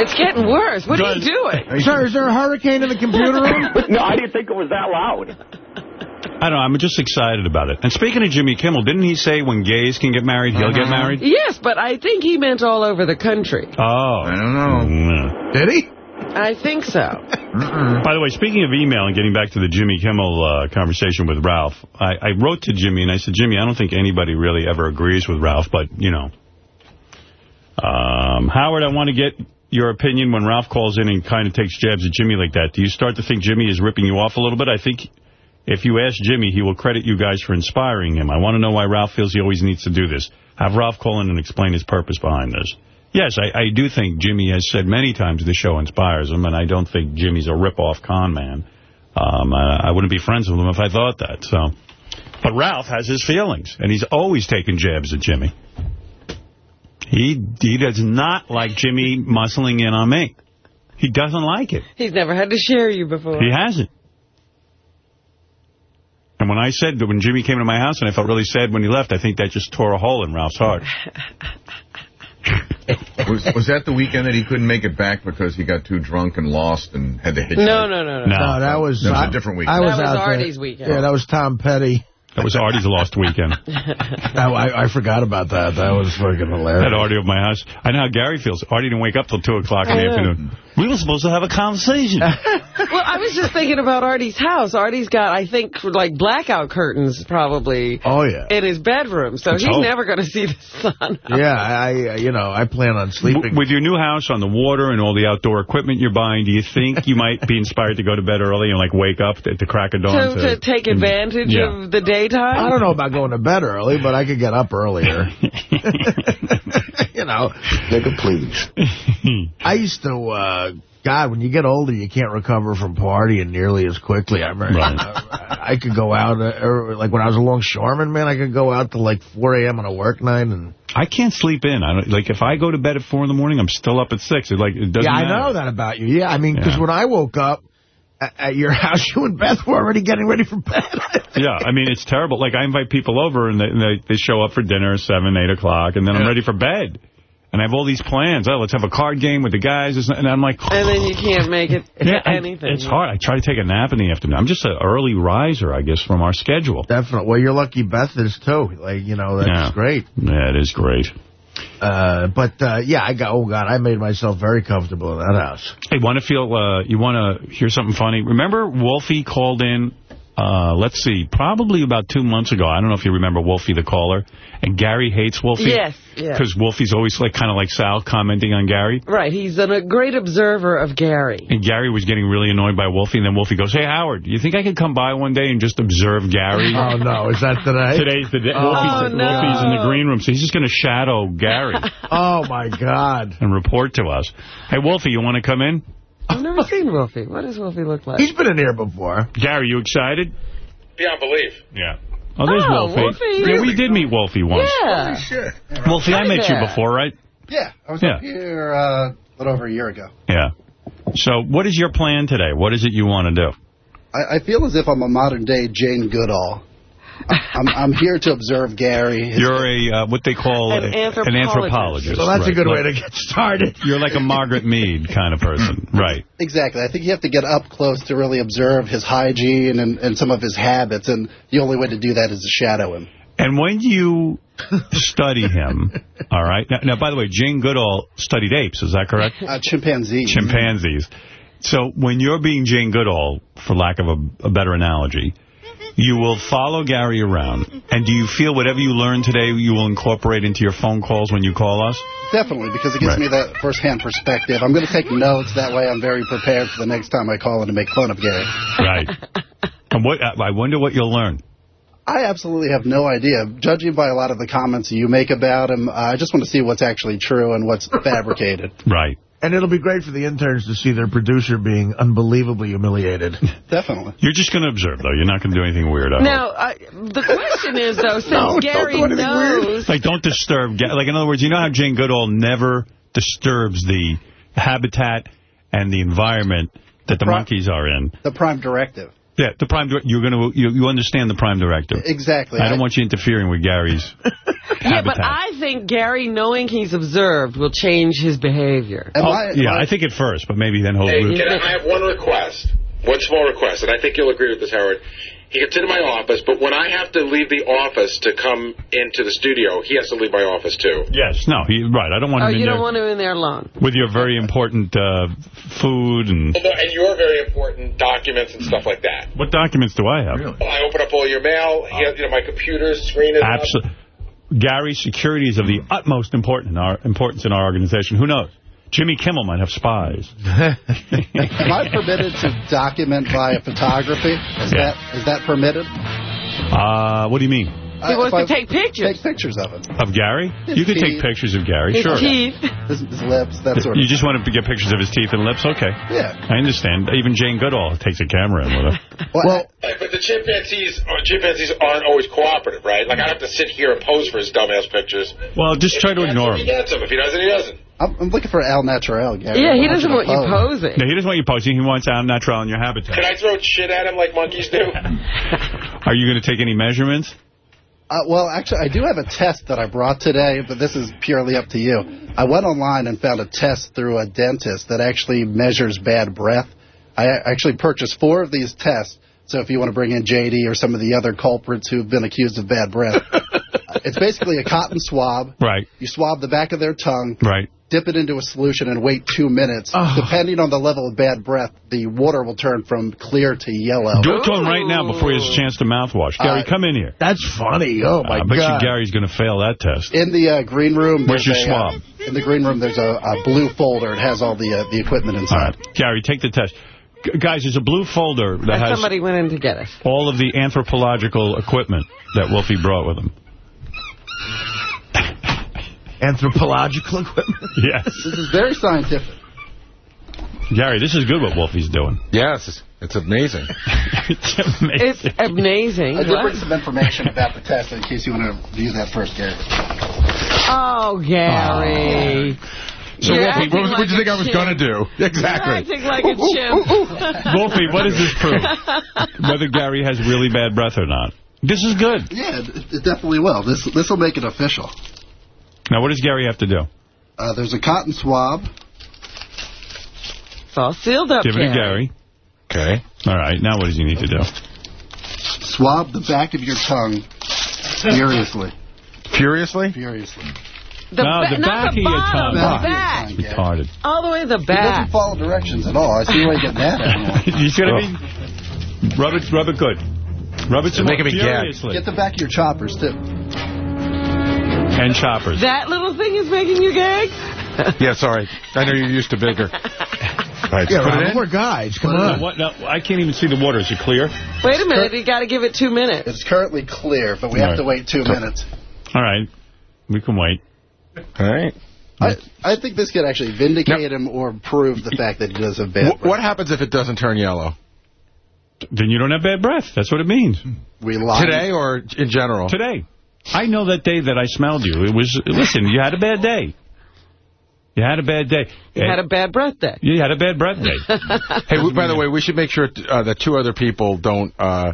S3: It's getting worse. What are you doing?
S5: Sir, is there a hurricane in the computer room?
S8: no, I didn't think it was that loud.
S1: I don't know. I'm just excited about it. And speaking of Jimmy Kimmel, didn't he say when gays can get married, he'll get married?
S3: Yes, but I think he meant all over the country.
S1: Oh.
S4: I don't know.
S1: Mm.
S5: Did he?
S3: I think so.
S1: By the way, speaking of email and getting back to the Jimmy Kimmel uh, conversation with Ralph, I, I wrote to Jimmy and I said, Jimmy, I don't think anybody really ever agrees with Ralph, but, you know. Um, Howard, I want to get your opinion when Ralph calls in and kind of takes jabs at Jimmy like that. Do you start to think Jimmy is ripping you off a little bit? I think if you ask Jimmy, he will credit you guys for inspiring him. I want to know why Ralph feels he always needs to do this. Have Ralph call in and explain his purpose behind this. Yes, I, I do think Jimmy has said many times the show inspires him, and I don't think Jimmy's a rip-off con man. Um, I, I wouldn't be friends with him if I thought that. So, But Ralph has his feelings, and he's always taking jabs at Jimmy. He he does not like Jimmy muscling in on me. He doesn't like it.
S3: He's never had to share you before.
S1: He hasn't. And when I said that when Jimmy came to my house and I felt really sad when he left, I think that just tore a hole in Ralph's heart.
S4: was, was that the weekend that he couldn't make it back because he got too drunk and lost and had to hitch?
S3: No, no, no, no.
S5: No, that was,
S4: That was
S5: I-
S4: a different weekend.
S5: I was
S3: That was
S5: out there.
S3: Artie's weekend.
S5: Yeah, that was Tom Petty.
S1: That was Artie's lost weekend.
S5: I, oh, I, I forgot about that. That was fucking hilarious.
S1: That Artie of my house. I know how Gary feels. Artie didn't wake up till 2 o'clock in the afternoon. We were supposed to have a conversation.
S3: Well, I was just thinking about Artie's house. Artie's got, I think, like blackout curtains probably
S5: Oh, yeah.
S3: in his bedroom, so
S1: Let's
S3: he's
S1: hope.
S3: never going to see the sun.
S5: Yeah, I, I- you know, I plan on sleeping.
S1: With your new house on the water and all the outdoor equipment you're buying, do you think you might be inspired to go to bed early and, like, wake up at the crack of dawn?
S3: To, to take advantage
S1: Yeah.
S3: of the daytime?
S5: I don't know about going to bed early, but I could get up earlier. you know.
S9: Nigga, please.
S5: I used to, uh, God, when you get older, you can't recover from partying nearly as quickly. I remember
S1: Right.
S5: I, I could go out, uh, or like when I was a longshoreman, man, I could go out to like 4 a.m. on a work night. and
S1: I can't sleep in. I don't, like, if I go to bed at 4 in the morning, I'm still up at 6. It, like, it doesn't
S5: Yeah, I
S1: matter.
S5: know that about you. Yeah, I mean, because
S1: Yeah.
S5: when I woke up at, at your house, you and Beth were already getting ready for bed.
S1: Yeah, I mean, it's terrible. Like, I invite people over, and they, and they, they show up for dinner at 7, 8 o'clock, and then I'm ready for bed. And I have all these plans. Oh, let's have a card game with the guys. And I'm like...
S3: And then you can't make it
S1: Yeah, I-
S3: anything.
S1: It's hard. I try to take a nap in the afternoon. I'm just an early riser, I guess, from our schedule.
S5: Definitely. Well, you're lucky Beth is, too. Like, you know, that's
S1: Yeah.
S5: great.
S1: Yeah, it is great.
S5: Uh, but, uh, yeah, I got, oh, God, I made myself very comfortable in that house.
S1: Hey, want to feel, uh, you want to hear something funny? Remember Wolfie called in, uh, let's see, probably about two months ago. I don't know if you remember Wolfie the caller. And Gary hates Wolfie.
S3: Yes, yes.
S1: Because Wolfie's always like kind of like Sal commenting on Gary.
S3: Right, he's an, a great observer of Gary.
S1: And Gary was getting really annoyed by Wolfie. And then Wolfie goes, hey, Howard, you think I could come by one day and just observe Gary?
S5: Oh, no. Is that today?
S1: Today's the day.
S5: Oh,
S1: Wolfie's,
S3: no.
S1: Wolfie's in the green room, so he's just going to shadow Gary
S5: Oh, my God.
S1: and report to us. Hey, Wolfie, you want to come in?
S3: I've never seen Wolfie. What does Wolfie look like?
S5: He's been in here before.
S1: Gary, you excited?
S10: Beyond belief.
S1: Yeah. Oh, there's
S3: Oh,
S1: Wolfie.
S3: Wolfie.
S1: Yeah, we did meet Wolfie once.
S3: Yeah.
S9: Shit.
S1: Wolfie, I
S3: Hi
S1: met you before, right?
S9: Yeah, I was
S1: Yeah.
S9: up here uh, a little over a year ago.
S1: Yeah. So what is your plan today? What is it you want to do?
S9: I, I feel as if I'm a modern day Jane Goodall. I, I'm, I'm here to observe Gary.
S1: You're a, uh, what they call
S3: An
S1: a- an
S3: anthropologist.
S1: anthropologist.
S5: So that's a
S1: right.
S5: good way to get started.
S1: You're like a Margaret Mead kind of person. Right.
S9: exactly. I think you have to get up close to really observe his hygiene and, and some of his habits, and the only way to do that is to shadow him.
S1: And when you study him, all right. Now, now, by the way, Jane Goodall studied apes. Is that correct?
S9: Uh, chimpanzee.
S1: Chimpanzees. So when you're being Jane Goodall, for lack of a, a better analogy, you will follow Gary around. And do you feel whatever you learn today you will incorporate into your phone calls when you call us?
S9: Definitely, because it gives
S1: Right.
S9: me that first-hand perspective. I'm going to take notes. That way I'm very prepared for the next time I call in to make fun of Gary.
S1: Right. and what I wonder what you'll learn.
S9: I absolutely have no idea. Judging by a lot of the comments you make about him, I just want to see what's actually true and what's fabricated.
S1: Right.
S5: And it'll be great for the interns to see their producer being unbelievably humiliated.
S9: Definitely.
S1: You're just going to observe, though. You're not going to do anything weird. I hope.
S3: Now, I, the question is, though, since
S5: No, don't
S3: Gary
S5: do anything weird.
S3: knows...
S1: Like, don't disturb. Ga- Like, in other words, you know how Jane Goodall never disturbs the habitat and the environment that the
S9: Pro-
S1: monkeys are in.
S9: The prime directive.
S1: Yeah, the prime. dir- You're gonna. You, you understand the prime directive.
S9: Exactly.
S1: I don't want you interfering with Gary's
S3: Yeah, but. I think Gary, knowing he's observed, will change his behavior.
S9: Am
S1: Oh,
S9: I-
S1: yeah,
S9: am
S1: I think at first, but maybe then he'll.
S10: Hey, can I, I have one request, one small request, and I think you'll agree with this, Howard. He gets into my office, but when I have to leave the office to come into the studio, he has to leave my office too.
S1: Yes, no, he, right. I don't want
S3: Oh,
S1: him in
S3: you
S1: there
S3: don't want him in there alone.
S1: with your very important uh, food and.
S10: And your very important documents and stuff like that.
S1: What documents do I have?
S10: I open up all your mail. He has, you know, my computer screen is.
S1: Absolutely. Gary's security is of the utmost important in our, importance in our organization. Who knows? Jimmy Kimmel might have spies.
S9: Am I permitted to document via photography? Is
S1: Yeah.
S9: that is that permitted?
S1: Uh, what do you mean?
S3: He wants to take pictures.
S9: Take pictures of it.
S1: Of Gary?
S9: His
S1: you could take pictures of Gary,
S3: His
S1: sure.
S3: teeth.
S9: His, his lips, that sort of
S1: You just want to get pictures of his teeth and lips? Okay.
S9: Yeah.
S1: I understand. Even Jane Goodall takes a camera in with her.
S9: Well,
S10: Right, but the chimpanzees, uh, chimpanzees aren't always cooperative, right? Like, I have to sit here and pose for his dumbass pictures.
S1: Well, just try to ignore him.
S10: He gets them. If he doesn't, he doesn't.
S9: I'm, I'm looking for Al Naturel, Gary.
S3: Yeah,
S9: I
S3: he doesn't
S9: to
S3: want you posing.
S1: No, he doesn't want you posing. He wants out natural in your habitat.
S10: Can I throw shit at him like monkeys do?
S1: Are you going to take any measurements?
S9: Uh, well, actually, I do have a test that I brought today, but this is purely up to you. I went online and found a test through a dentist that actually measures bad breath. I actually purchased four of these tests, so if you want to bring in JD or some of the other culprits who've been accused of bad breath, it's basically a cotton swab.
S1: Right,
S9: You swab the back of their tongue,
S1: right.
S9: Dip it into a solution, and wait two minutes. Depending on the level of bad breath, the water will turn from clear to yellow.
S1: Do it to him right now before he has a chance to mouthwash. Gary,
S9: Uh,
S1: come in here.
S5: That's funny. Oh, my
S1: I bet
S5: God.
S1: you Gary's going to fail that test.
S9: In the uh, green room,
S1: Where's
S9: there's
S1: your
S9: a, uh,
S1: swab?
S9: in the green room, there's a, a blue folder. It has all the uh, the equipment inside.
S1: right. Gary, take the test. G- guys, there's a blue folder that
S3: And
S1: has
S3: somebody went in to get it.
S1: all of the anthropological equipment that Wolfie brought with him.
S5: Anthropological equipment.
S1: Yes.
S9: This is very scientific.
S1: Gary, this is good what Wolfie's doing.
S11: Yes, it's amazing.
S1: it's amazing.
S3: It's amazing.
S9: I did
S3: What?
S9: bring some information about the test in case you want to view that first, Gary.
S3: Oh, Gary. Oh.
S11: So,
S3: You're
S11: Wolfie, what,
S3: like
S11: what do you think I was going to do?
S3: You're
S11: Exactly.
S3: acting like a chimp.
S1: Wolfie, what is this proof? Whether Gary has really bad breath or not. This is good.
S9: Yeah, it, it definitely will. This this will make it official.
S1: Now, what does Gary have to do?
S9: Uh, there's a cotton swab.
S3: It's all sealed up,
S1: Give it to Gary.
S11: Okay.
S1: All right. Now, what does he need to do?
S9: Swab the back of your tongue furiously.
S11: Furiously?
S9: Furiously.
S3: The
S1: no, the back
S3: the
S1: of your tongue.
S3: the back.
S1: Retarded.
S3: All the way to the
S9: He doesn't follow directions at all. I see why you get mad at him.
S1: you see what I mean? Rub it, rub it good. Rub it some
S11: Making
S1: more
S11: me gag.
S1: furiously.
S9: Get the back of your choppers, too.
S1: And choppers.
S3: That little thing is making you gag?
S11: Yeah, sorry. I know you're used to bigger. All right,
S5: Yeah,
S11: put
S5: Robin,
S11: it in.
S5: we're guys. Come
S1: Uh,
S5: on.
S1: what, no, I can't even see the water. Is it clear?
S3: Wait a minute. You got to give it two minutes.
S9: It's currently clear, but we have
S1: Right.
S9: to wait two minutes.
S1: All right. We can wait.
S11: All right.
S9: I, I think this could actually vindicate him or prove the fact that he does have bad
S11: Wh- What happens if it doesn't turn yellow?
S1: Then you don't have bad breath. That's what it means.
S9: We lied.
S11: Today or in general?
S1: Today. I know that day that I smelled you. It was, listen, you had a bad day. You had a bad day.
S3: You had a bad breath day.
S1: You had a bad breath day.
S11: Hey, we, by the way, we should make sure uh, that two other people don't uh,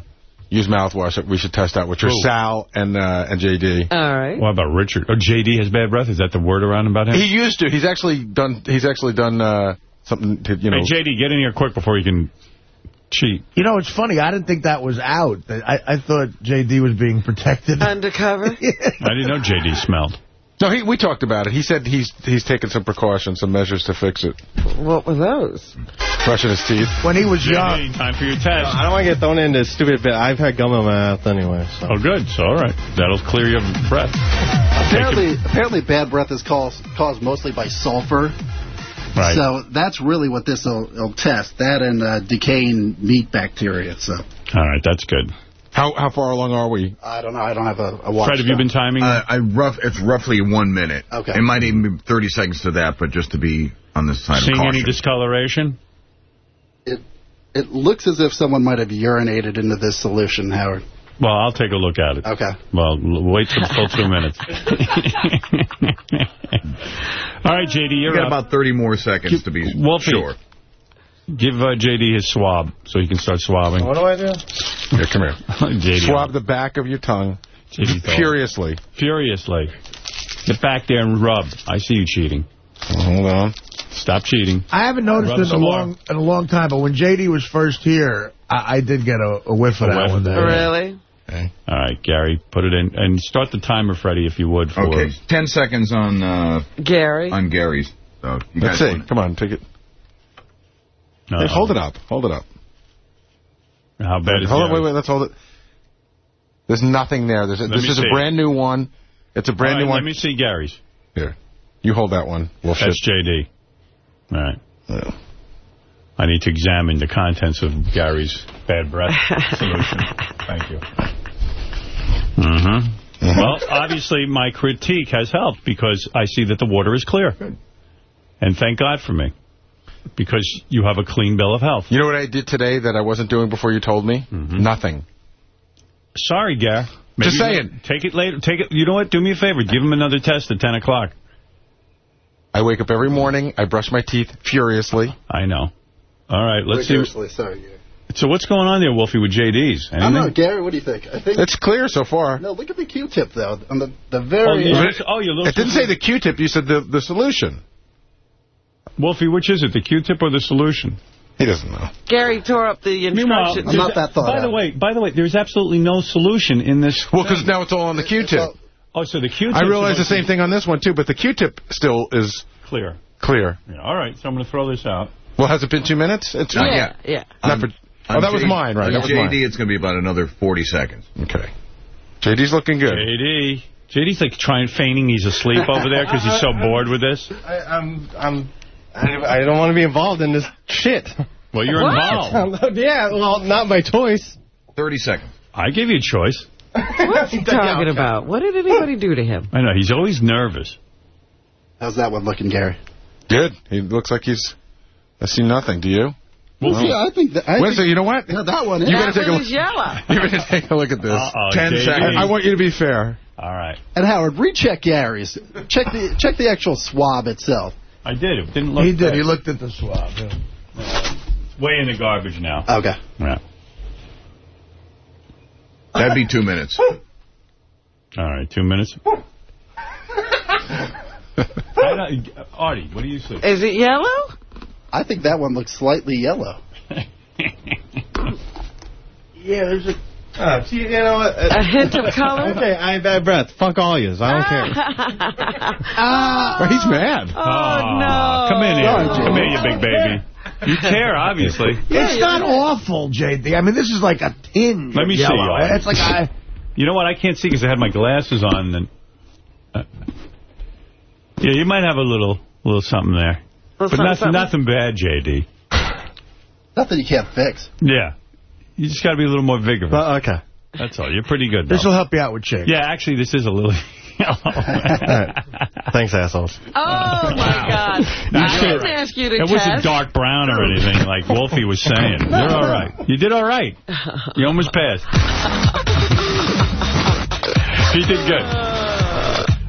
S11: use mouthwash we should test out, which are
S1: Who?
S11: Sal and uh, and JD.
S3: All right.
S1: What about Richard? Oh, JD has bad breath? Is that the word around about him?
S11: He used to. He's actually done. He's actually done uh, something to you know.
S1: Hey, JD, get in here quick before you can cheat.
S5: You know, it's funny. I didn't think that was out. I, I thought J.D. was being protected.
S3: Undercover?
S1: I didn't know JD smelled.
S11: No, he, we talked about it. He said he's he's taken some precautions, some measures to fix it.
S3: What were those?
S11: Brushing his teeth.
S5: When he was
S1: young. time for your test.
S12: I don't want to get thrown into stupid bit. I've had gum in my mouth anyway. So.
S1: Oh, good. So, all right. That'll clear your breath.
S9: Apparently, apparently, bad breath is caused, caused mostly by sulfur.
S1: Right.
S9: So that's really what this will will test. That and uh, decaying meat bacteria. So
S1: All right, that's good.
S11: How how far along are we?
S9: I don't know. I don't have a, a watch.
S1: Fred, have you been timing?
S4: Uh, I rough. It's roughly one minute.
S9: Okay.
S4: It might even be 30 seconds to that, but just to be on this side
S1: Seeing
S4: of
S1: any discoloration?
S9: It it looks as if someone might have urinated into this solution, Howard.
S1: Well, I'll take a look at it.
S9: Okay.
S1: Well, l- wait till full two minutes. All right, JD,
S4: You
S1: you're
S4: got
S1: up.
S4: about 30 more seconds to be
S1: Wolfie,
S4: sure.
S1: Give uh, JD his swab so he can start swabbing.
S12: What do I do?
S11: Here, come here.
S1: JD.
S11: Swab the back of your tongue
S1: JD
S11: furiously.
S1: Furiously. Get back there and rub. I see you cheating.
S11: Hold on.
S1: Stop cheating.
S5: I haven't noticed
S1: Rub
S5: in a
S1: some more.
S5: long in a long time, but when J.D. was first here, I, I did get a, a whiff of
S1: A
S5: that
S1: whiff.
S5: one day.
S3: Really?
S1: All right, Gary, put it in. And start the timer, Freddie, if you would. For
S4: Okay, 10 seconds on uh,
S3: Gary?
S4: on Gary's. So you
S11: Let's see.
S4: want-
S11: Come on, take it.
S1: Uh,
S11: Hey, hold it up. Hold it up.
S1: How bad is
S11: Hold on, wait, wait. Let's hold it. There's nothing there. There's a, this is
S1: see.
S11: a brand new one. It's a brand
S1: All right,
S11: new one.
S1: Let me see Gary's.
S11: Here. You hold that one. We'll
S1: That's
S11: shit.
S1: JD. All right.
S11: Yeah.
S1: I need to examine the contents of Gary's bad breath solution. Thank you. Mm-hmm. Well, obviously, my critique has helped because I see that the water is clear. And thank God for me. Because you have a clean bill of health.
S11: You know what I did today that I wasn't doing before you told me?
S1: Mm-hmm.
S11: Nothing.
S1: Sorry, Gar.
S11: Just saying.
S1: Take it later. Take it. You know what? Do me a favor. Give him another test at 10 o'clock.
S11: I wake up every morning. I brush my teeth furiously.
S1: I know. All right, let's see.
S9: Seriously, sorry. Gary.
S1: So what's going on there, Wolfie, with JD's?
S9: I don't know, Gary. What do you think? I think
S11: It's clear so far.
S9: No, look at the Q-tip though. On the the
S1: Oh,
S9: very.
S1: you
S9: end.
S1: oh, you look.
S11: It didn't say the Q-tip. You said the, the solution.
S1: Wolfie, which is it, the Q-tip or the solution?
S11: He doesn't know.
S3: Gary tore up the instructions.
S9: I'm not that thought
S1: By the way, by the way, there's absolutely no solution in this.
S11: Well, because now it's all on the Q-tip.
S1: Oh, so the Q-tip.
S11: I realize the same thing on this one, too, but the Q-tip still is
S1: Clear.
S11: clear.
S1: Yeah, all right, so I'm going to throw this out.
S11: Well, has it been two minutes? It's
S4: Not
S3: yeah,
S4: yet.
S3: yeah.
S11: Not for, oh, that was mine, right? That was
S4: JD,
S11: mine.
S4: it's going to be about another 40 seconds.
S11: Okay. JD's looking good.
S1: JD. JD's like trying, feigning he's asleep over there because he's so bored with this.
S12: I, I'm, I'm, I, I don't want to be involved in this shit.
S1: Well, you're
S3: What?
S1: involved.
S12: yeah, well, not by choice.
S4: 30 seconds.
S1: I gave you a choice.
S3: What's he talking about? What did anybody do to him?
S1: I know, he's always nervous.
S9: How's that one looking, Gary?
S11: Good. He looks like he's... I see nothing. Do you?
S1: Well,
S9: yeah, I think that. I
S11: Wednesday,
S9: think,
S11: you know what?
S9: yeah, that one. Is.
S11: You
S9: yeah.
S11: gotta take a look.
S3: was yellow.
S11: You better take a look at this.
S1: Uh-oh,
S4: 10
S1: JD.
S4: seconds.
S11: I want you to be fair.
S1: All right.
S9: And Howard, recheck Gary's. Check the check the actual swab itself.
S1: I did. It didn't look
S5: He did.
S1: good.
S5: He looked at the swab. yeah.
S1: Way in the garbage now.
S9: Okay.
S1: Yeah.
S4: That'd be two minutes.
S1: All right, two minutes. Artie, what do you say?
S3: Is it yellow?
S9: I think that one looks slightly yellow.
S12: Yeah, there's a... Uh, see, you know what?
S3: A hint of color?
S12: Okay, I have bad breath. Fuck all yous. I don't care.
S11: Well, he's mad.
S3: Oh, no.
S1: Come in here.
S9: Sorry,
S1: Come here, you big baby. You care, obviously.
S5: it's not awful, JD. I mean, this is like a tinge.
S1: Let me
S5: of
S1: see,
S5: yellow.
S1: Artie.
S5: It's like I.
S1: You know what? I can't see because I had my glasses on. And uh, yeah, you might have a little, little something there,
S3: Well,
S1: but
S3: something,
S1: nothing,
S3: something.
S1: nothing bad, JD.
S9: Nothing you can't fix.
S1: Yeah, you just got to be a little more vigorous.
S12: But, okay.
S1: That's all. You're pretty good.
S5: This will help you out with chicks.
S1: Yeah, actually, this is a little yellow.
S12: Thanks, assholes.
S3: Oh, my God. I didn't ask you to
S1: It
S3: test.
S1: wasn't dark brown or anything like Wolfie was saying. You're all right. You did all right. You almost passed. You did good.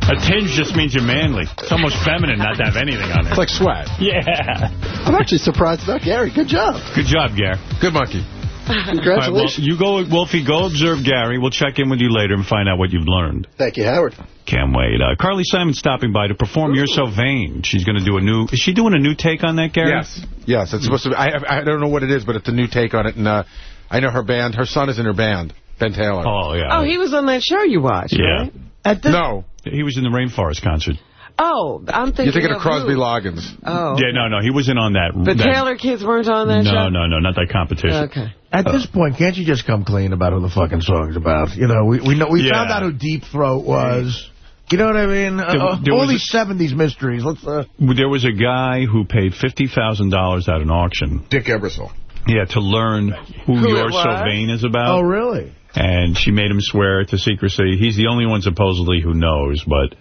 S1: A tinge just means you're manly. It's almost feminine not to have anything on it.
S11: It's like sweat.
S1: Yeah.
S9: I'm actually surprised about Gary. Good job.
S1: Good job, Gary.
S11: Good monkey.
S1: All right, well,
S9: Congratulations.
S1: you go, Wolfie, go observe Gary. We'll check in with you later and find out what you've learned.
S9: Thank you, Howard.
S1: Can't wait. Uh, Carly Simon stopping by to perform You're So Vain. She's going to do a new... Is she doing a new take on that, Gary?
S11: Yes. Yes, it's supposed to be. I, I don't know what it is, but it's a new take on it. And uh, I know her band. Her son is in her band, Ben Taylor.
S1: Oh, yeah.
S3: Oh, he was on that show you watched,
S1: Yeah.
S3: right?
S5: At
S11: No.
S1: He was in the Rainforest concert.
S3: Oh, I'm thinking
S11: You're thinking of
S3: of
S11: Crosby
S3: who?
S11: Loggins.
S3: Oh.
S1: Yeah, no, no, he wasn't on that.
S3: The
S1: that-
S3: Taylor kids weren't on that
S1: no,
S3: show?
S1: no, no, not that competition.
S3: Okay.
S5: At this point, can't you just come clean about who the fucking song's about? You know, we we know we
S1: Yeah.
S5: found out who Deep Throat was. You know what I mean?
S1: There-
S5: Uh,
S1: there
S5: all
S1: was
S5: these 70s mysteries. Let's. Uh,
S1: There was a guy who paid $50,000 at an auction.
S4: Dick Ebersol.
S1: Yeah, to learn who,
S3: Who
S1: You're So? Vain is about.
S5: oh, really?
S1: And she made him swear to secrecy. He's the only one supposedly who knows, but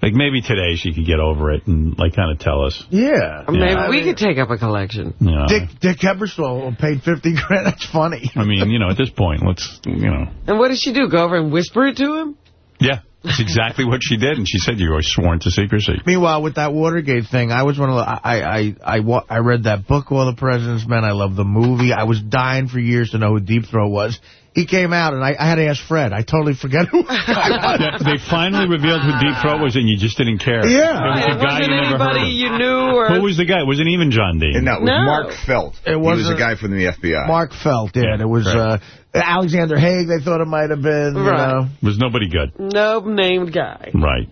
S1: like maybe today she could get over it and like kind of tell us.
S5: Yeah.
S3: Maybe
S1: Yeah.
S3: we could take up a collection.
S1: You know.
S5: Dick Dick Ebersol paid 50 grand. That's funny.
S1: I mean, you know, at this point, let's, you know.
S3: And what did she do? Go over and whisper it to him?
S1: Yeah, that's exactly what she did. And she said you were sworn to secrecy.
S5: Meanwhile, with that Watergate thing, I was one of the, I, I, I, I read that book, All the President's Men. I love the movie. I was dying for years to know who Deep Throat was. He came out, and I, I had to ask Fred. I totally forget who
S1: Yeah, they finally revealed who Deep Throat was, and you just didn't care.
S5: Yeah.
S1: It was
S3: It
S1: a guy
S3: wasn't
S1: you never heard
S3: anybody
S1: of.
S3: you knew or...
S1: Who was the guy? It wasn't even John Dean.
S4: No, it was
S3: No.
S4: Mark Felt.
S5: It
S4: he was
S5: wasn't-
S4: a guy from the FBI.
S5: Mark Felt, yeah. And it was
S1: Right.
S5: uh, Alexander Haig, they thought it might have been, you
S3: Right.
S5: know.
S1: It was nobody good.
S3: No named guy.
S1: Right.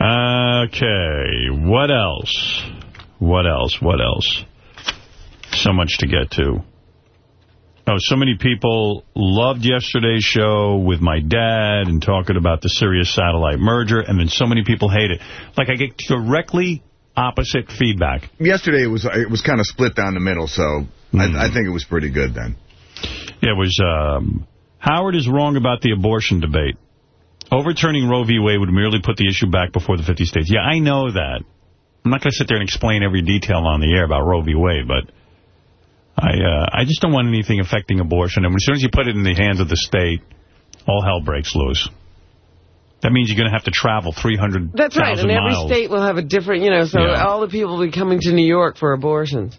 S1: Okay. What else? What else? What else? So much to get to. Oh, so many people loved yesterday's show with my dad and talking about the Sirius satellite merger, and then so many people hate it. Like, I get directly opposite feedback.
S4: Yesterday it was it was kind of split down the middle, so
S1: Hmm.
S4: I, I think it was pretty good then.
S1: It was, um, Howard is wrong about the abortion debate. Overturning Roe v. Wade would merely put the issue back before the 50 states. Yeah, I know that. I'm not going to sit there and explain every detail on the air about Roe v. Wade, but I uh, I just don't want anything affecting abortion. And as soon as you put it in the hands of the state, all hell breaks loose. That means you're going to have to travel 300,000
S3: That's right, and every
S1: miles.
S3: state will have a different, you know, so
S1: Yeah.
S3: all the people will be coming to New York for abortions.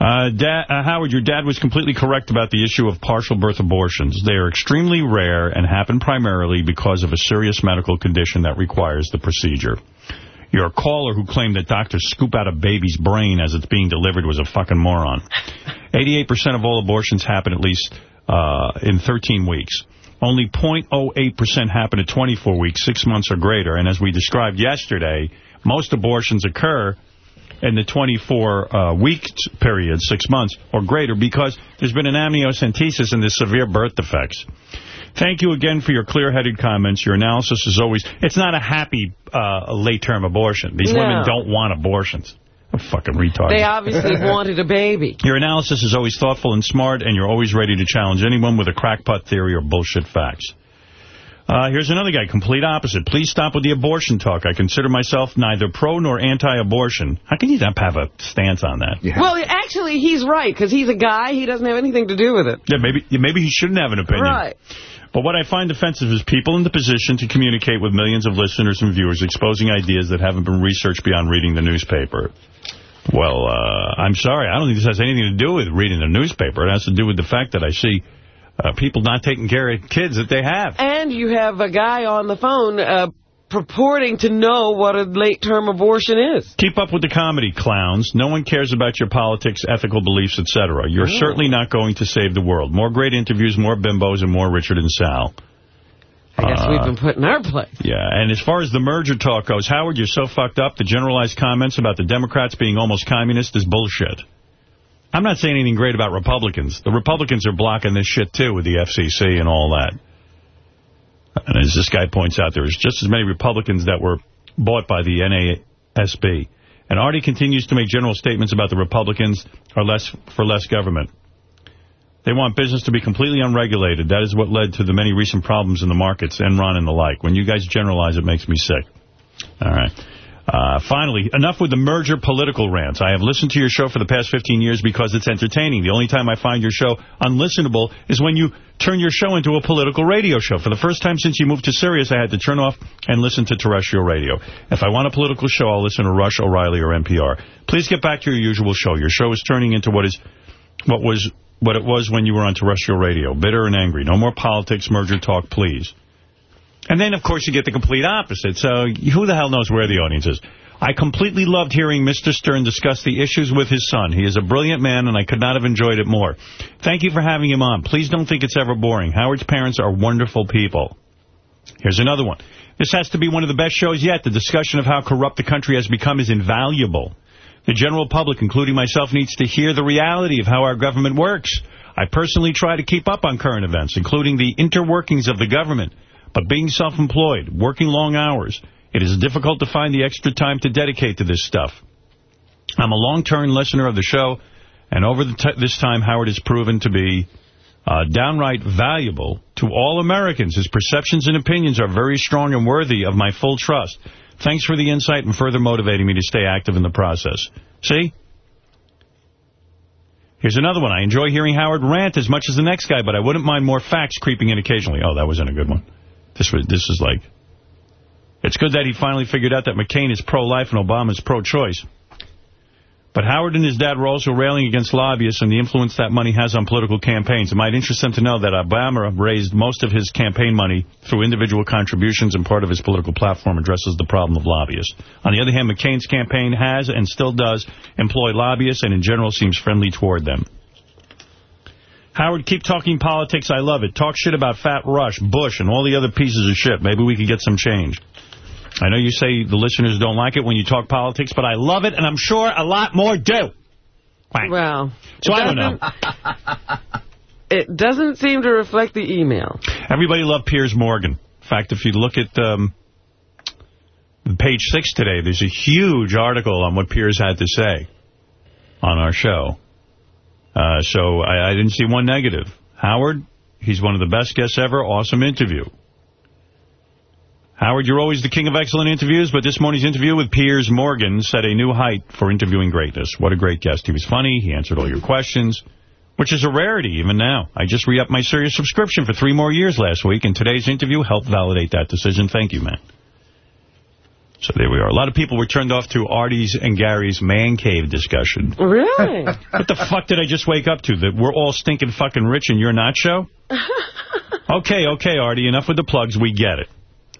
S1: Uh, dad, uh, Howard, your dad was completely correct about the issue of partial birth abortions. They are extremely rare and happen primarily because of a serious medical condition that requires the procedure. Your caller who claimed that doctors scoop out a baby's brain as it's being delivered was a fucking moron. 88% of all abortions happen at least uh, in 13 weeks. Only 0.08% happen at 24 weeks, six months or greater. And as we described yesterday, most abortions occur in the 24-week period, six months or greater, because there's been an amniocentesis and there's severe birth defects. Thank you again for your clear-headed comments. Your analysis is always... It's not a happy uh, late-term abortion. These
S3: No.
S1: women don't want abortions. I'm fucking retarded.
S3: They obviously wanted a baby.
S1: Your analysis is always thoughtful and smart, and you're always ready to challenge anyone with a crackpot theory or bullshit facts. Uh, here's another guy, complete opposite. Please stop with the abortion talk. I consider myself neither pro nor anti-abortion. How can you not have a stance on that? Yeah,
S3: Well, actually, he's right, because he's a guy. He doesn't have anything to do with it.
S1: Yeah, maybe maybe he shouldn't have an opinion.
S3: Right.
S1: But what I find offensive is people in the position to communicate with millions of listeners and viewers exposing ideas that haven't been researched beyond reading the newspaper. Well, uh, I'm sorry. I don't think this has anything to do with reading the newspaper. It has to do with the fact that I see uh, people not taking care of kids that they have.
S3: And you have a guy on the phone uh, purporting to know what a late-term abortion is.
S1: Keep up with the comedy, clowns. No one cares about your politics, ethical beliefs, etc. You're
S3: Oh.
S1: certainly not going to save the world. More great interviews, more bimbos, and more Richard and Sal.
S3: I guess
S1: Uh,
S3: we've been put in our place.
S1: Yeah, and as far as the merger talk goes, Howard, you're so fucked up. The generalized comments about the Democrats being almost communist is bullshit. I'm not saying anything great about Republicans. The Republicans are blocking this shit, too, with the FCC and all that. And as this guy points out, there's just as many Republicans that were bought by the NASB. And Artie continues to make general statements about the Republicans are less for less government. They want business to be completely unregulated. That is what led to the many recent problems in the markets, Enron and the like. When you guys generalize, it makes me sick. All right. Uh, finally, enough with the merger political rants. I have listened to your show for the past 15 years because it's entertaining. The only time I find your show unlistenable is when you turn your show into a political radio show. For the first time since you moved to Sirius, I had to turn off and listen to terrestrial radio. If I want a political show, I'll listen to Rush, O'Reilly, or NPR. Please get back to your usual show. Your show is turning into what is what was what it was when you were on terrestrial radio, bitter and angry. No more politics, merger talk, please. And then, of course, you get the complete opposite. So who the hell knows where the audience is? I completely loved hearing Mr. Stern discuss the issues with his son. He is a brilliant man, and I could not have enjoyed it more. Thank you for having him on. Please don't think it's ever boring. Howard's parents are wonderful people. Here's another one. This has to be one of the best shows yet. The discussion of how corrupt the country has become is invaluable. The general public, including myself, needs to hear the reality of how our government works. I personally try to keep up on current events, including the interworkings of the government. But being self-employed, working long hours, it is difficult to find the extra time to dedicate to this stuff. I'm a long-term listener of the show, and over this time, Howard has proven to be uh, downright valuable to all Americans. His perceptions and opinions are very strong and worthy of my full trust. Thanks for the insight and further motivating me to stay active in the process. See? Here's another one. I enjoy hearing Howard rant as much as the next guy, but I wouldn't mind more facts creeping in occasionally. Oh, that wasn't a good one. This was. This is like... It's good that he finally figured out that McCain is pro-life and Obama is pro-choice. But Howard and his dad were also railing against lobbyists and the influence that money has on political campaigns. It might interest them to know that Obama raised most of his campaign money through individual contributions and part of his political platform addresses the problem of lobbyists. On the other hand, McCain's campaign has and still does employ lobbyists and in general seems friendly toward them. Howard, keep talking politics. I love it. Talk shit about Fat Rush, Bush, and all the other pieces of shit. Maybe we could get some change. I know you say the listeners don't like it when you talk politics, but I love it, and I'm sure a lot more do.
S3: Well,
S1: So I don't know.
S3: It doesn't seem to reflect the email.
S1: Everybody loved Piers Morgan. In fact, if you look at um, page six today, there's a huge article on what Piers had to say on our show. Uh, so I, I didn't see one negative. Howard, he's one of the best guests ever. Awesome interview. Howard, you're always the king of excellent interviews, but this morning's interview with Piers Morgan set a new height for interviewing greatness. What a great guest. He was funny. He answered all your questions, which is a rarity even now. I just re-upped my Sirius subscription for three more years last week, and today's interview helped validate that decision. Thank you, man. So there we are. A lot of people were turned off to Artie's and Gary's man cave discussion.
S3: Really?
S1: What the fuck did I just wake up to? That we're all stinking fucking rich and you're not show? Okay, okay, Artie, enough with the plugs. We get it.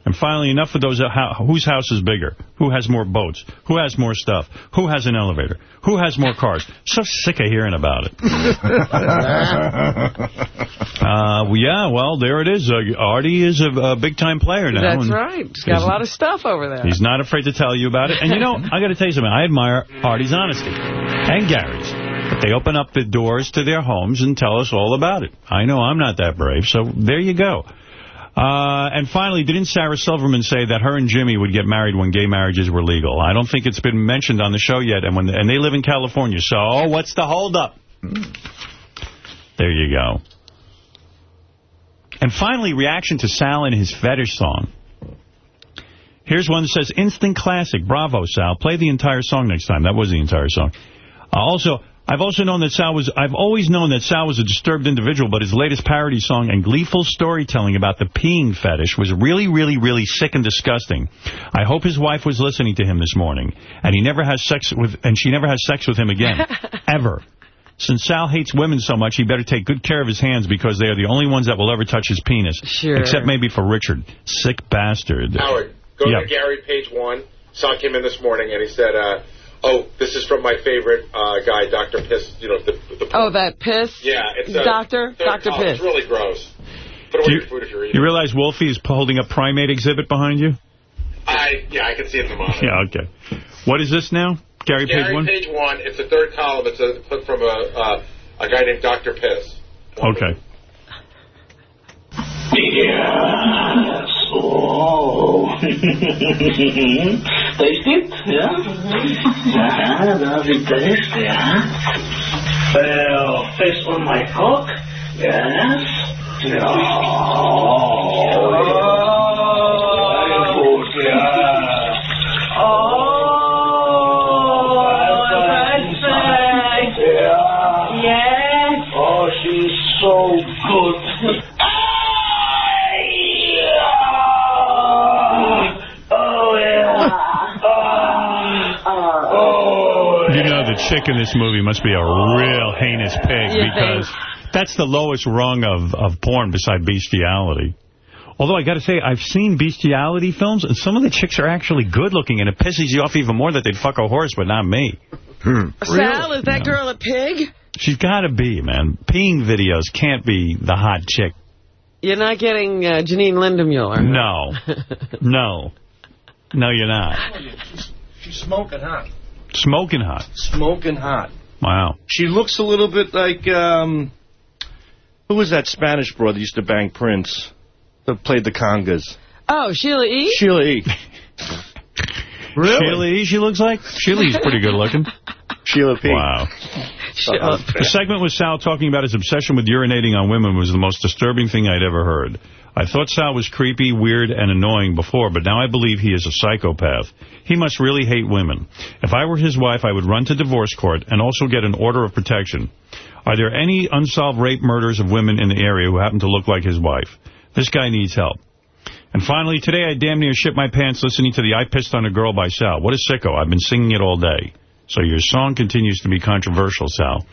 S1: And finally, enough with those, uh, whose house is bigger? Who has more boats? Who has more stuff? Who has an elevator? Who has more cars? So sick of hearing about it. uh, well, yeah, well, there it is. Uh, Artie is a, a big-time player now.
S3: That's right. He's got a lot of stuff over there.
S1: He's not afraid to tell you about it. And, you know, I got to tell you something. I admire Artie's honesty and Gary's. But they open up the doors to their homes and tell us all about it. I know I'm not that brave, so there you go. Uh, and finally, didn't Sarah Silverman say that her and Jimmy would get married when gay marriages were legal? I don't think it's been mentioned on the show yet, and when and they live in California, so what's the holdup? There you go. And finally, reaction to Sal and his fetish song. Here's one that says, instant classic. Bravo, Sal. Play the entire song next time. That was the entire song. Uh, also, I've also known that Sal was, I've always known that Sal was a disturbed individual, but his latest parody song and gleeful storytelling about the peeing fetish was really, really, really sick and disgusting. I hope his wife was listening to him this morning, and he never has sex with, and she never has sex with him again. ever. Since Sal hates women so much, he better take good care of his hands because they are the only ones that will ever touch his penis.
S3: Sure.
S1: Except maybe for Richard. Sick bastard.
S10: Howard, go
S1: Yeah.
S10: to Gary, page one. Sal came in this morning and he said, uh, oh, this is from my favorite uh, guy, Dr. Piss. You know, the, the
S3: Oh, that piss?
S10: Yeah, it's a
S3: Doctor?
S10: third
S3: Dr.
S10: column.
S3: Piss.
S10: It's really gross. Put away
S1: Do
S10: your food if you're eating.
S1: You realize Wolfie is holding a primate exhibit behind you?
S10: I yeah, I can see it in the monitor.
S1: Yeah, okay. What is this now? Gary,
S10: Gary,
S1: page one?
S10: page one. It's the third column. It's a clip from a uh, a guy named Dr. Piss.
S1: Okay.
S13: Yes. Oh. Taste it? Yeah? Yeah, does it taste? Yeah. Well, face on my cock? Yes. Oh,
S1: the chick in this movie must be a real heinous pig
S13: You
S1: because that's the lowest rung of, of porn beside bestiality. Although I got to say, I've seen bestiality films, and some of the chicks are actually good looking, and it pisses you off even more that they'd fuck a horse, but not me.
S3: Sal, is that girl a pig?
S1: She's got to be, man. Peeing videos can't be the hot chick.
S3: You're not getting uh, Janine Lindemulder.
S1: No. no. No, you're not.
S14: She's smoking hot.
S1: Smoking hot.
S14: Smoking hot.
S1: Wow.
S14: She looks a little bit like, um, who was that Spanish broad that used to bang Prince? That played the congas.
S3: Oh, Sheila E?
S14: Sheila E.
S1: Really? Sheila E, she looks like? Sheila E's pretty good looking.
S14: Sheila P.
S1: Wow. The segment with Sal talking about his obsession with urinating on women was the most disturbing thing I'd ever heard. I thought Sal was creepy, weird, and annoying before, but now I believe he is a psychopath. He must really hate women. If I were his wife, I would run to divorce court and also get an order of protection. Are there any unsolved rape murders of women in the area who happen to look like his wife? This guy needs help. And finally, today I damn near shit my pants listening to the I Pissed on a Girl by Sal. What a sicko. I've been singing it all day. So your song continues to be controversial, Sal.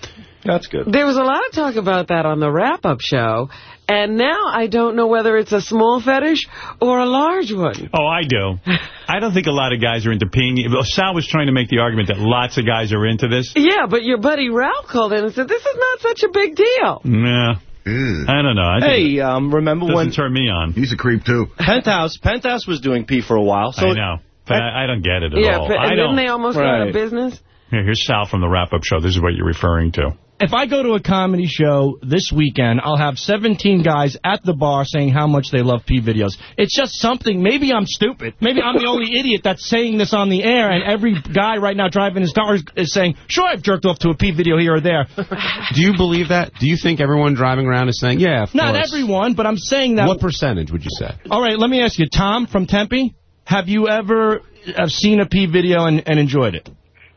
S14: That's good.
S3: There was a lot of talk about that on the wrap-up show, and now I don't know whether it's a small fetish or a large one.
S1: Oh, I do. I don't think a lot of guys are into peeing. Sal was trying to make the argument that lots of guys are into this.
S3: Yeah, but your buddy Ralph called in and said, this is not such a big deal.
S1: Nah. I don't know. I
S14: Hey, um, remember
S1: doesn't
S14: when
S1: turn me on.
S4: He's a creep, too.
S14: Penthouse Penthouse was doing pee for a while? So
S1: I know. But I, I don't get it at
S3: yeah,
S1: all.
S3: but,
S1: I
S3: and
S1: don't.
S3: didn't they almost go out of business?
S1: Here, here's Sal from the wrap-up show. This is what you're referring to.
S15: If I go to a comedy show this weekend, I'll have 17 guys at the bar saying how much they love P videos. It's just something. Maybe I'm stupid. Maybe I'm the only idiot that's saying this on the air, and every guy right now driving his car is, is saying, sure, I've jerked off to a P video here or there.
S16: Do you believe that? Do you think everyone driving around is saying, yeah, of
S15: Not
S16: course.
S15: everyone, but I'm saying that.
S16: What percentage would you say?
S15: All right, let me ask you, Tom from Tempe, have you ever uh, seen a P video and, and enjoyed it?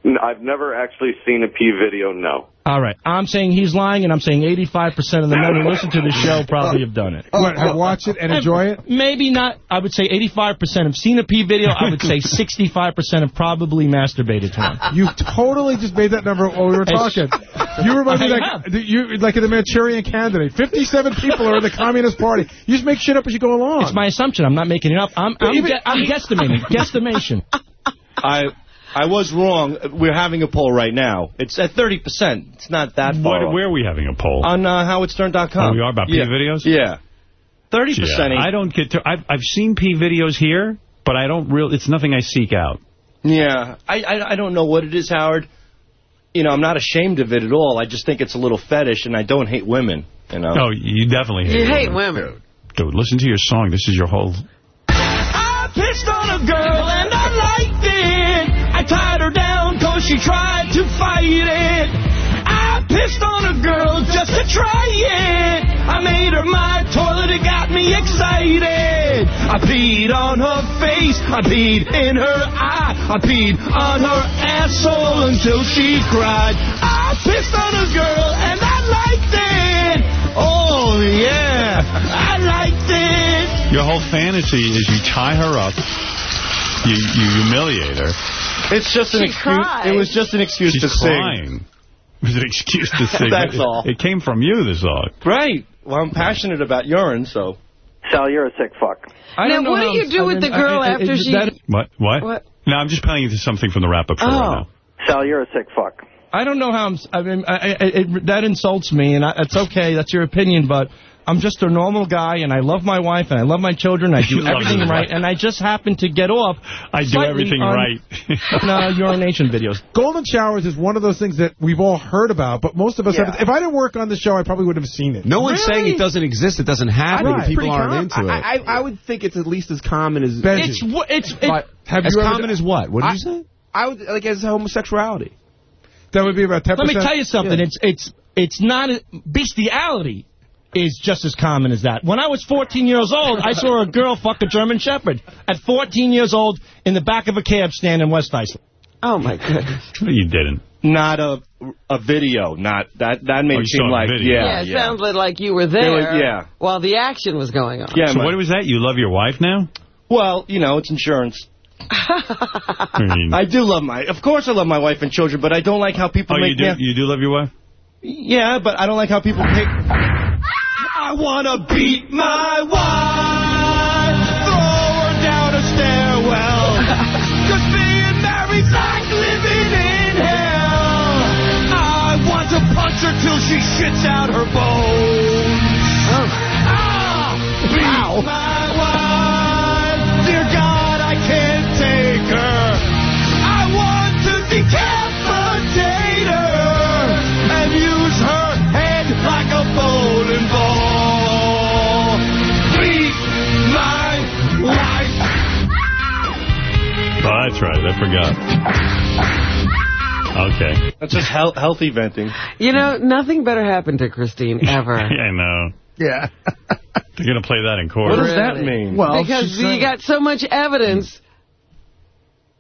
S17: N- I've never actually seen a P video, no.
S15: All right. I'm saying he's lying, and I'm saying 85% of the men who listen to the show probably have done it.
S18: What, have watched it and enjoy it?
S15: Maybe not. I would say 85% have seen a P video. I would say 65% have probably masturbated to one.
S18: You totally just made that number while we were talking. You remind me like you like the Manchurian candidate. Fifty-seven people are in the Communist Party. You just make shit up as you go along.
S15: It's my assumption. I'm not making it up. I'm, I'm,
S18: Even-
S15: gu- I'm guesstimating. Guesstimation.
S14: I I was wrong. We're having a poll right now. It's at 30%. It's not that far.
S1: What, where are we having a poll?
S15: Uh,
S14: On uh, howardstern.com.
S1: Oh, we are about P videos?
S14: Yeah. 30%
S1: Yeah, I don't get to. I've, I've seen P videos here, but I don't real. It's nothing I seek out.
S14: Yeah. I, I I don't know what it is, Howard. You know, I'm not ashamed of it at all. I just think it's a little fetish, and I don't hate women. You know.
S1: Oh, you definitely hate
S3: You hate
S1: women.
S3: women.
S1: Dude, listen to your song. This is your whole.
S15: I pissed on a girl and I liked it. Tied her down cause she tried to fight it. I pissed on a girl just to try it. I made her my toilet, it got me excited. I peed on her face, I peed in her eye. I peed on her asshole until she cried. I pissed on a girl and I liked it. Oh yeah, I liked it.
S1: Your whole fantasy is you tie her up, you you humiliate her.
S14: It's just an
S15: She
S14: excuse.
S15: cried.
S14: It was just an excuse
S1: She's
S14: to
S1: crying. It was an excuse to sing.
S14: That's
S1: It-
S14: all.
S1: It came from you, the song.
S14: Right. Well, I'm passionate about urine, so.
S6: Sal, you're a sick fuck.
S14: I
S3: Now,
S14: don't know
S3: what do you do
S14: I
S3: with
S14: mean,
S3: the girl
S14: I- I-
S3: after
S14: is
S3: she-
S14: that-
S1: What? What?
S3: What?
S1: No, I'm just playing you to something from the wrap-up show
S3: Oh.
S1: right now.
S6: Sal, you're a sick fuck.
S15: I don't know how I'm. I mean, I, I, it, that insults me, and I, it's okay. That's your opinion, but I'm just a normal guy, and I love my wife, and I love my children. I do everything right, and I just happen to get off.
S1: I do
S15: slightly
S1: everything
S15: on-
S1: right.
S15: no urination videos.
S18: Golden showers is one of those things that we've all heard about, but most of us
S6: Yeah.
S18: haven't. If I didn't work on the show, I probably wouldn't have seen it.
S16: No one's
S18: Really?
S16: saying it doesn't exist. It doesn't happen.
S18: Right.
S16: People
S18: Pretty
S16: aren't
S18: com-
S16: into it.
S19: I, I, I would think it's at least as common as...
S18: Benji.
S15: It's wh- it's it,
S18: Have
S16: as
S18: you
S16: common
S18: d-
S16: as what? What did
S19: I,
S16: you say?
S19: I would, like, as homosexuality.
S18: That would be about 10%.
S15: Let me tell you something.
S18: Yeah.
S15: It's it's it's not bestiality is just as common as that. When I was 14 years old, I saw a girl fuck a German Shepherd at 14 years old in the back of a cab stand in West Islip.
S3: Oh, my goodness.
S1: you didn't.
S14: Not a a video. Not that. That made
S1: Oh,
S14: it seem like yeah,
S3: Yeah, it
S14: yeah.
S3: sounded like you were there
S14: were- yeah.
S3: while the action was going on.
S14: Yeah,
S1: So
S14: my-
S1: what was that? You love your wife now?
S14: Well, you know, it's insurance.
S1: I
S14: do love my. Of course, I love my wife and children, but I don't like how people
S1: oh,
S14: make
S1: you do.
S14: me.
S1: You do love your wife?
S14: Yeah, but I don't like how people take. I wanna beat my wife, throw her down a stairwell. Cause being married's like living in hell. I want to punch her till she shits out her bones. Ah, beat my
S1: Oh, that's right. I forgot. Okay.
S14: That's just health healthy venting.
S3: You know, nothing better happened to Christine ever.
S1: I know.
S18: Yeah.
S1: They're going to play that in court.
S14: What does that mean?
S18: Well,
S3: because you
S18: saying-
S3: got so much evidence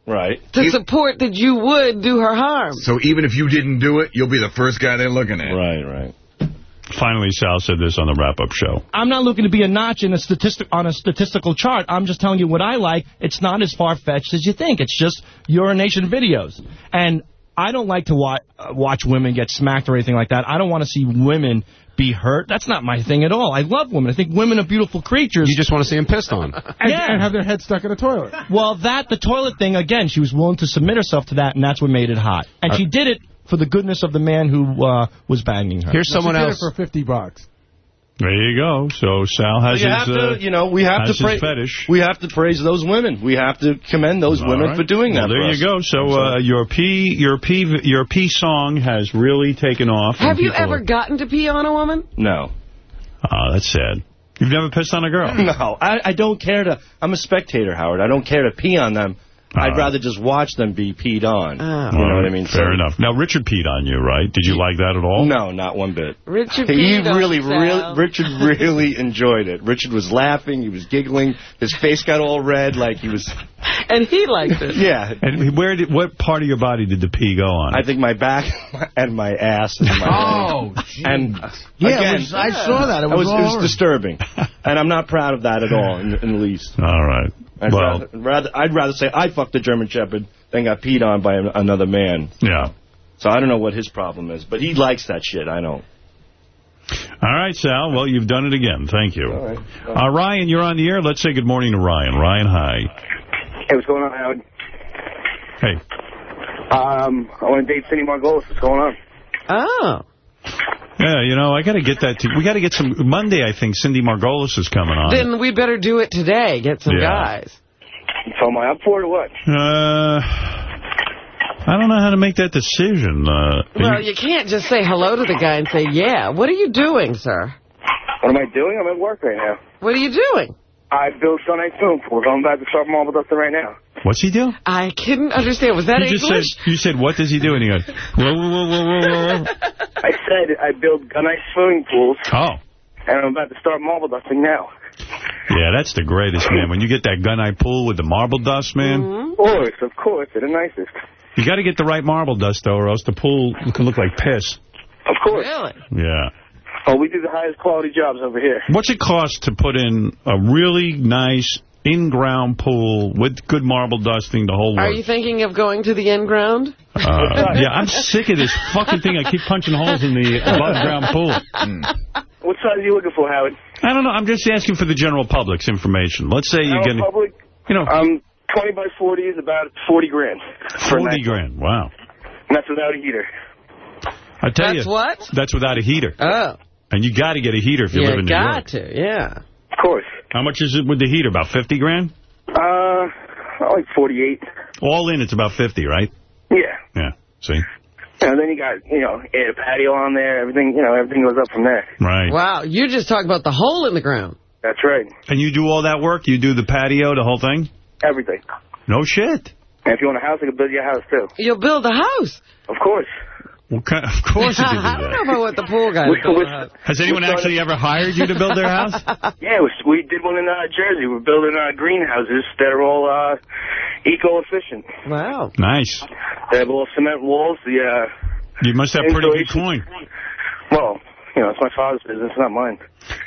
S14: right.
S3: to support that you would do her harm.
S4: So even if you didn't do it, you'll be the first guy they're looking at.
S14: Right, right.
S1: Finally, Sal said this on the wrap-up show.
S15: I'm not looking to be a notch in a statistic on a statistical chart. I'm just telling you what I like. It's not as far-fetched as you think. It's just urination videos. And I don't like to wa uh, watch women get smacked or anything like that. I don't want to see women be hurt. That's not my thing at all. I love women. I think women are beautiful creatures.
S16: You just want to see them pissed on.
S18: And,
S15: Yeah.
S18: and have their head stuck in a toilet.
S15: Well, that, the toilet thing, again, she was willing to submit herself to that, and that's what made it hot. And she did it for the goodness of the man who uh, was banging her.
S16: Here's someone
S18: she did
S16: else.
S18: it for 50 bucks.
S1: There you go. So Sal has
S20: you
S1: his,
S20: have
S1: uh,
S20: to, you know, we have to praise.
S1: his fetish.
S20: We have to praise those women. We have to commend those
S1: All
S20: women
S1: right.
S20: for doing
S1: Well,
S20: that.
S1: there
S20: for
S1: you
S20: us.
S1: go. So uh, your P, your P, your P song has really taken off.
S3: Have you ever
S1: are-
S3: gotten to pee on a woman?
S20: No.
S1: Oh, that's sad. You've never pissed on a girl?
S20: No, I, I don't care to. I'm a spectator, Howard. I don't care to pee on them. I'd
S1: Uh,
S20: rather just watch them be peed on.
S3: Oh.
S20: You know what I mean?
S1: Fair
S20: So-
S1: enough. Now, Richard peed on you, right? Did you like that at all?
S20: No, not one bit.
S3: Richard
S20: He
S3: peed on
S20: really, really, Richard really enjoyed it. Richard was laughing. He was giggling. His face got all red, like he was.
S3: And he liked it.
S20: Yeah.
S1: And where did what part of your body did the pee go on?
S20: I think my back and my ass and my
S5: Oh,
S20: and
S5: Yeah,
S20: again,
S5: was- I saw that. It
S20: I
S5: was
S20: it was disturbing, and I'm not proud of that at all in, in the least.
S1: All right.
S20: I'd
S1: well,
S20: rather, rather I'd rather say I fucked a German Shepherd then got peed on by another man.
S1: yeah.
S20: So I don't know what his problem is, but he likes that shit. I don't.
S1: All right, Sal. Well, you've done it again. Thank you.
S20: All right.
S1: Uh, Ryan, you're on the air. Let's say good morning to Ryan. Ryan, hi.
S21: Hey, what's going on, Howard?
S1: Hey.
S21: Um, I want to date Cindy Margolis. What's going on?
S3: Oh.
S1: Yeah, you know, I got to get that. To, we got to get some Monday. I think Cindy Margolis is coming on.
S3: Then we better do it today. Get some
S1: Yeah.
S3: guys.
S21: So am I up for it or what?
S1: Uh, I don't know how to make that decision. Uh,
S3: Well, you can't just say hello to the guy and say, yeah. What are you doing, sir?
S21: What am I doing? I'm at work right now.
S3: What are you doing?
S21: I built gunite swimming pools. I'm about to start marble dusting right now.
S1: what's he do?
S3: I couldn't understand. Was that
S1: you just
S3: English?
S1: said. You said, what does he do? And he goes, whoa, whoa, whoa, whoa, whoa, whoa.
S21: I said I build gunite swimming pools,
S1: Oh.
S21: and I'm about to start marble dusting now.
S1: Yeah, that's the greatest, man. When you get that gunite pool with the marble dust, man,
S3: Mm-hmm.
S21: Of course, of course, they're the nicest.
S1: you got to get the right marble dust, though, or else the pool can look like piss.
S21: Of course.
S3: Really?
S1: Yeah.
S21: Oh, we do the highest quality jobs over here.
S1: What's it cost to put in a really nice in-ground pool with good marble dusting, the whole
S3: Are you thinking of going to the in-ground?
S1: Uh, yeah, I'm sick of this fucking thing. I keep punching holes in the above-ground pool.
S21: What size are you looking for, Howard?
S1: I don't know. I'm just asking for the general public's information. Let's say you're
S21: General
S1: getting,
S21: public?
S1: you know,
S21: Um, 20 by 40 is about 40 grand.
S1: 40 grand. Wow.
S21: And that's without a heater.
S1: I tell
S3: That's
S1: you,
S3: what?
S1: that's without a heater.
S3: Oh.
S1: And you got to get a heater if you,
S3: You
S1: live in New York.
S3: got to, yeah.
S21: Of course.
S1: How much is it with the heater? About 50 grand?
S21: Uh, like 48.
S1: All in, it's about 50, right?
S21: Yeah.
S1: Yeah. See?
S21: And then you got, you know, add a patio on there. Everything, you know, everything goes up from there.
S1: Right.
S3: Wow, you just talked about the hole in the ground.
S21: That's right.
S1: And you do all that work? You do the patio, the whole thing?
S21: Everything.
S1: No shit.
S21: And if you want a house, I can build you a house, too.
S3: You'll build a house.
S21: Of course.
S1: Well, of course you can
S3: I
S1: do
S3: don't know about what the pool guy
S21: Which-
S3: built
S21: which-
S3: a house.
S1: Has anyone
S21: Which
S1: actually ever hired you to build their house?
S21: Yeah, we, we did one in uh, Jersey. We're building uh, greenhouses that are all uh, eco-efficient.
S3: Wow.
S1: Nice.
S21: They have little cement walls. The uh,
S1: You must have pretty good coin.
S21: Well, you know, it's my father's business, not mine.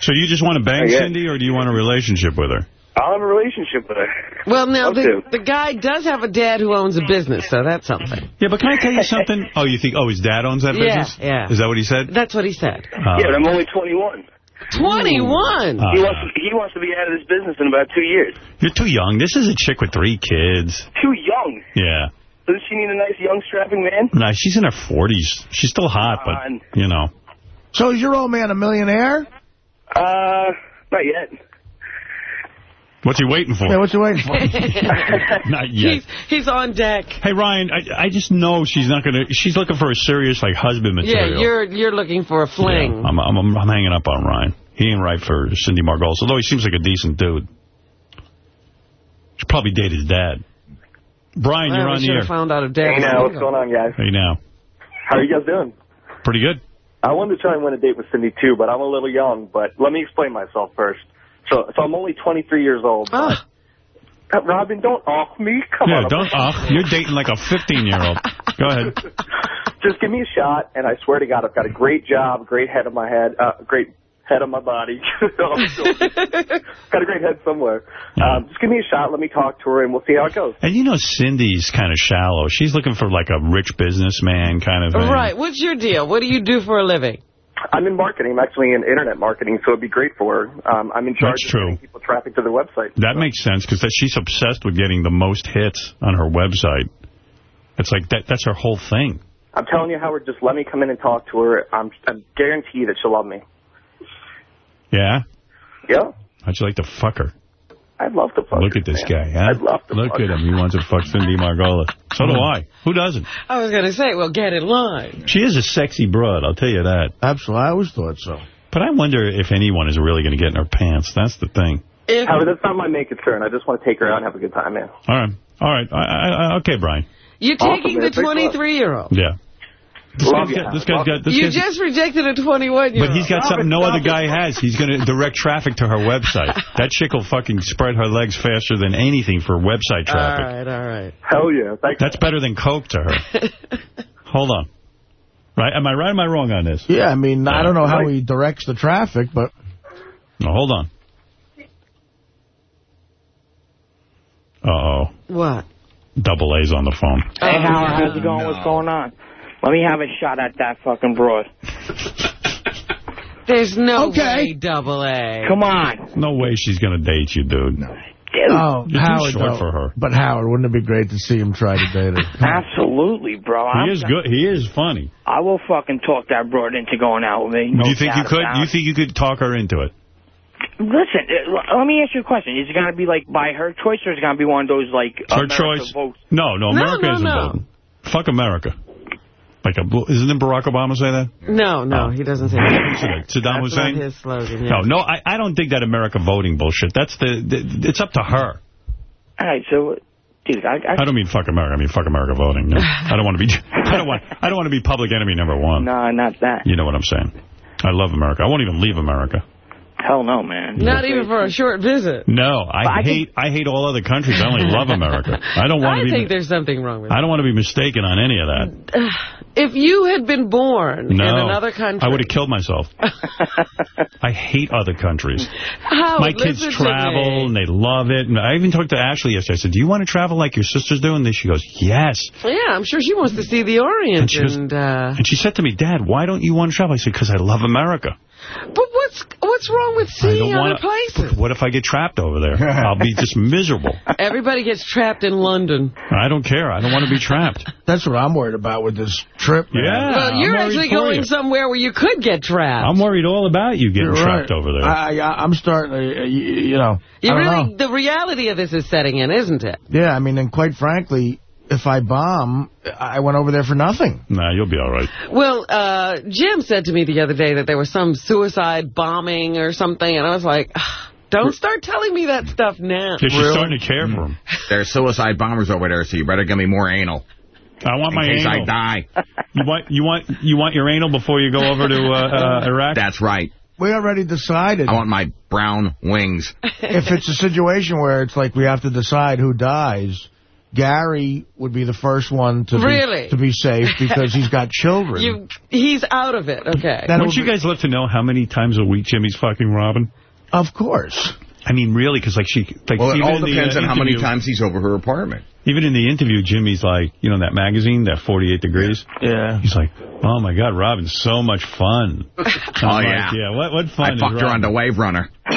S1: So you just want to bang Cindy, or do you want a relationship with her?
S21: I'll have a relationship with her.
S3: Well, now, the, the guy does have a dad who owns a business, so that's something.
S1: Yeah, but can I tell you something? Oh, you think, oh, his dad owns that
S3: Yeah,
S1: business?
S3: yeah.
S1: Is that what he said?
S3: That's what he said.
S1: Uh,
S21: yeah, but I'm only 21.
S3: 21?
S1: Uh,
S21: he wants to, he wants to be out of this business in about two years.
S1: You're too young. This is a chick with three kids.
S21: Too young.
S1: Yeah.
S21: Doesn't she need a nice young strapping man?
S1: Nah, she's in her 40s. She's still hot, but, you know.
S5: So is your old man a millionaire?
S21: Uh, not yet.
S1: What's he waiting for?
S5: Yeah, what's he waiting for?
S1: Not yet.
S3: He's, he's on deck.
S1: Hey, Ryan, I, I just know she's not going to... She's looking for a serious, like, husband material.
S3: Yeah, you're you're looking for a fling.
S1: Yeah, I'm, I'm, I'm, I'm hanging up on Ryan. He ain't right for Cindy Margolis, although he seems like a decent dude. Should probably date his dad. Brian,
S3: Well,
S1: you're on the
S3: should
S1: air.
S3: found out if dad
S22: Hey, now, what's going on, guys?
S1: Hey, now.
S22: How are you guys doing?
S1: Pretty good.
S22: I wanted to try and win a date with Cindy, too, but I'm a little young. But let me explain myself first. So, so I'm only 23 years old.
S3: Ah.
S22: but- Uh, Robin, don't off me. Come
S1: yeah,
S22: on.
S1: don't... Uh, you're dating like a 15-year-old. Go ahead.
S22: Just give me a shot, and I swear to God, I've got a great job, great head of my head, uh, great head of my body. got a great head somewhere. Um, just give me a shot. Let me talk to her, and we'll see how it goes.
S1: And you know Cindy's kind of shallow. She's looking for like a rich businessman kind of thing.
S3: Right. What's your deal? What do you do for a living?
S22: I'm in marketing. I'm actually in internet marketing, so it'd be great for her. Um, I'm in charge
S1: That's
S22: of
S1: true.
S22: getting people traffic to their website.
S1: That makes sense because she's obsessed with getting the most hits on her website. It's like that. that's her whole thing.
S22: I'm telling you, Howard, just let me come in and talk to her. I'm, I guarantee that she'll love me.
S1: Yeah?
S21: Yeah.
S1: How'd you like to fuck her?
S21: I'd love to fuck
S1: Look at this
S21: man.
S1: guy, huh?
S21: I'd love to
S1: Look
S21: fuck
S1: at him. He wants to fuck Cindy Margolis. So do hmm. I. Who doesn't?
S3: I was going to say, well, get in line.
S1: She is a sexy broad, I'll tell you that.
S5: Absolutely. I always thought so.
S1: But I wonder if anyone is really going to get in her pants. That's the thing.
S21: Howard, that's not my main concern. I just want to take her out and have a good time, man.
S1: All right. All right. I, I, I, okay, Brian.
S3: You're taking
S21: man.
S3: the 23-year-old.
S1: Yeah. This
S21: Love
S1: guy's
S21: you,
S1: got, this guy's got, this
S3: You
S1: guy's,
S3: just rejected a 21-year-old.
S1: but he's got something no other guy has. He's going to direct traffic to her website. That chick will fucking spread her legs faster than anything for website traffic.
S3: right, all right.
S21: Hell yeah. Thanks.
S1: That's better than coke to her. Hold on. Right? Am I right am I wrong on this?
S5: Yeah, I mean, I don't know how he directs the traffic, but...
S1: No, hold on. Uh-oh.
S3: What?
S1: Double A's on the phone.
S23: Hey, Howard, how's it oh, going? What's going on? Let me have a shot at that fucking broad.
S3: There's no
S23: Okay.
S3: way, double A.
S23: Come on.
S1: No way she's going to date you, dude. No.
S5: Oh,
S1: You're too
S5: Howard,
S1: short
S5: though.
S1: for her.
S5: But Howard, wouldn't it be great to see him try to date her?
S23: Absolutely, bro.
S1: He
S23: I'm
S1: is good. He is funny.
S23: I will fucking talk that broad into going out with me. No
S1: Do you think you could?
S23: about
S1: Do you think you could talk her into it?
S23: Listen, uh, let me ask you a question. Is it going to be like by her choice, or is it going to be one of those like
S1: her
S23: America
S1: choice.
S23: votes?
S1: No, no,
S3: No,
S1: America
S3: no,
S1: isn't
S3: no.
S1: voting. Fuck America. Like a, isn't Barack Obama say that?
S3: No, no, oh. he doesn't say that.
S1: Saddam
S3: That's not
S1: Hussein?
S3: his slogan.
S1: No,
S3: yes.
S1: no, I, I don't dig that America voting bullshit. That's the, the it's up to her.
S23: All right, so, dude, I, I,
S1: I don't mean fuck America. I mean fuck America voting. No, I don't want to be. I don't want. I don't want to be public enemy number one.
S23: no, not that.
S1: You know what I'm saying? I love America. I won't even leave America.
S23: Hell no, man.
S3: Not even for a short visit.
S1: No, I,
S3: I
S1: hate. I hate all other countries. I only love America. I don't want
S3: I
S1: to be.
S3: think there's something wrong with
S1: I don't want to be mistaken on any of that.
S3: If you had been born
S1: No,
S3: in another country...
S1: I would have killed myself. I hate other countries.
S3: Howard,
S1: My kids
S3: listen to
S1: travel and they love it. And I even talked to Ashley yesterday. I said, "Do you want to travel like your sisters do?" And then she goes, "Yes."
S3: Yeah, I'm sure she wants to see the Orient.
S1: And she goes-
S3: and, uh,
S1: And she said to me, "Dad, why don't you want to travel?" I said, "Because I love America."
S3: But what's what's wrong with seeing other
S1: want.
S3: places?
S1: What if I get trapped over there? I'll be just miserable.
S3: Everybody gets trapped in London.
S1: I don't care. I don't want to be trapped.
S5: That's what I'm worried about with this trip, man.
S1: Yeah,
S3: well, you're
S1: I'm
S3: actually going
S1: you.
S3: somewhere where you could get trapped.
S1: I'm worried all about you getting
S5: You're
S1: trapped
S5: right.
S1: over there.
S5: I, I, I'm starting to, uh, you, you know,
S3: you
S5: I don't
S3: really,
S5: know.
S3: the reality of this is setting in, isn't it?
S5: Yeah, I mean, and quite frankly, if I bomb, I went over there for nothing.
S1: nah, you'll be all right.
S3: Well, uh, Jim said to me the other day that there was some suicide bombing or something, and I was like, "Ah, don't start telling me that stuff now.
S1: Yeah, she's starting to care for him.
S4: There's suicide bombers over there, so you better give me more anal.
S1: I want my
S4: in case
S1: anal.
S4: I die.
S1: You want you want you want your anal before you go over to uh, uh, Iraq?
S4: That's right.
S5: We already decided.
S4: I want my brown wings.
S5: if it's a situation where it's like we have to decide who dies, Gary would be the first one to
S3: Really?
S5: be to be safe because he's got children.
S3: You, he's out of it. Okay.
S5: That
S1: Wouldn't you
S5: be-
S1: guys love to know how many times a week Jimmy's fucking Robin?
S5: Of course.
S1: I mean, really, because like she, like
S4: Well, it all
S1: in the,
S4: depends
S1: uh,
S4: on how many times he's over her apartment.
S1: Even in the interview, Jimmy's like, you know, that magazine, that 48 Degrees.
S5: Yeah.
S1: He's like, oh my God, Robin's so much fun.
S4: Oh,
S1: I'm
S4: yeah.
S1: yeah. What what fun?
S4: I
S1: is
S4: fucked her on the Wave Runner.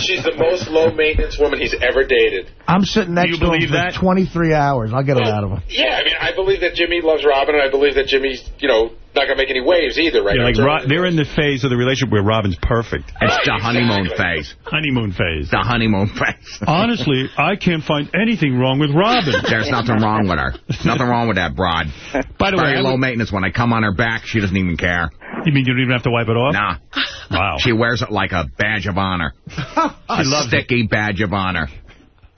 S10: She's the most low-maintenance woman he's ever dated.
S5: I'm sitting next to him for
S1: that?
S5: 23 hours. I'll get it out of him.
S10: Yeah, I mean, I believe that Jimmy loves Robin, and I believe that Jimmy's, you know, not going to make any waves either right
S1: Yeah,
S10: now.
S1: like Ro- they're in the phase of the relationship where Robin's perfect.
S4: It's the honeymoon phase.
S1: Honeymoon phase.
S4: The honeymoon phase.
S1: Honestly, I can't find anything wrong with Robin.
S4: There's nothing wrong with her. Nothing wrong with that broad.
S1: By the way,
S4: Very
S1: I
S4: low
S1: would-
S4: maintenance. When I come on her back, she doesn't even care.
S1: you mean you don't even have to wipe it off?
S4: Nah.
S1: Wow.
S4: She wears it like a badge of honor. a sticky badge of honor.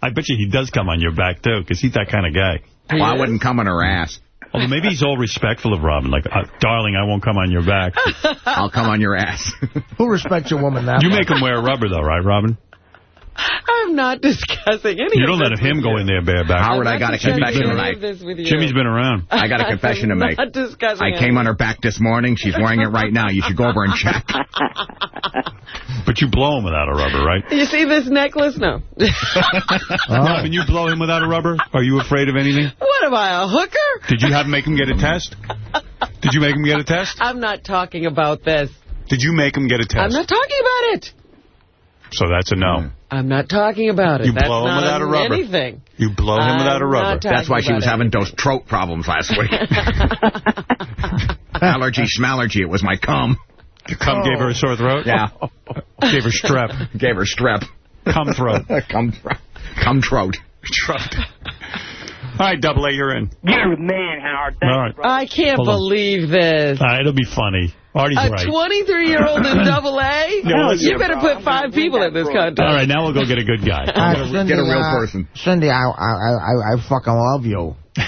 S1: I bet you he does come on your back, too, because he's that kind of guy.
S4: Well, I wouldn't come on her ass.
S1: Although maybe he's all respectful of Robin, like, uh, darling, I won't come on your back.
S4: I'll come on your ass.
S5: Who respects a woman that
S1: You
S5: much?
S1: make him wear rubber, though, right, Robin?
S3: I'm not discussing anything.
S1: You don't let him go
S3: you.
S1: in there bareback.
S4: Howard,
S3: I'm
S4: got a confession to make.
S3: of this with you.
S1: Jimmy's been around.
S4: I got a confession to
S3: I'm
S4: make.
S3: Not discussing
S4: I came on her back this morning. She's wearing it right now. You should go over and check.
S1: But you blow him without a rubber, right?
S3: You see this necklace? No.
S1: Can you blow him without a rubber? Are you afraid of anything?
S3: what am I, a hooker?
S1: Did you have make him get a test? Did you make him get a test?
S3: I'm not talking about this.
S1: Did you make him get a test?
S3: I'm not talking about it.
S1: So that's a no. Hmm.
S3: I'm not talking about it.
S1: You
S3: That's
S1: blow him
S3: not
S1: without a rubber.
S3: anything.
S1: You blow him without a
S3: I'm
S1: rubber.
S3: not talking
S4: That's why she was
S3: it.
S4: having those throat problems last week. Allergy, smallergy. It was my cum.
S1: Your cum gave her a sore throat?
S4: Yeah.
S1: Gave her strep.
S4: Gave her strep.
S1: Cum throat.
S4: Cum, throat. cum throat.
S1: Throat. All right, double A, you're in.
S23: You're the man, Howard. Thank
S1: All right.
S3: I can't
S1: Hold on.
S3: believe this.
S1: All right, it'll be funny. Artie's
S3: A
S1: right.
S3: 23-year-old in double A?
S1: Yeah,
S3: you better put five people in this contest.
S1: All right, now we'll go get a good guy.
S5: Uh, Cindy, get a real uh, person. Cindy, I, I, I, I fucking love you.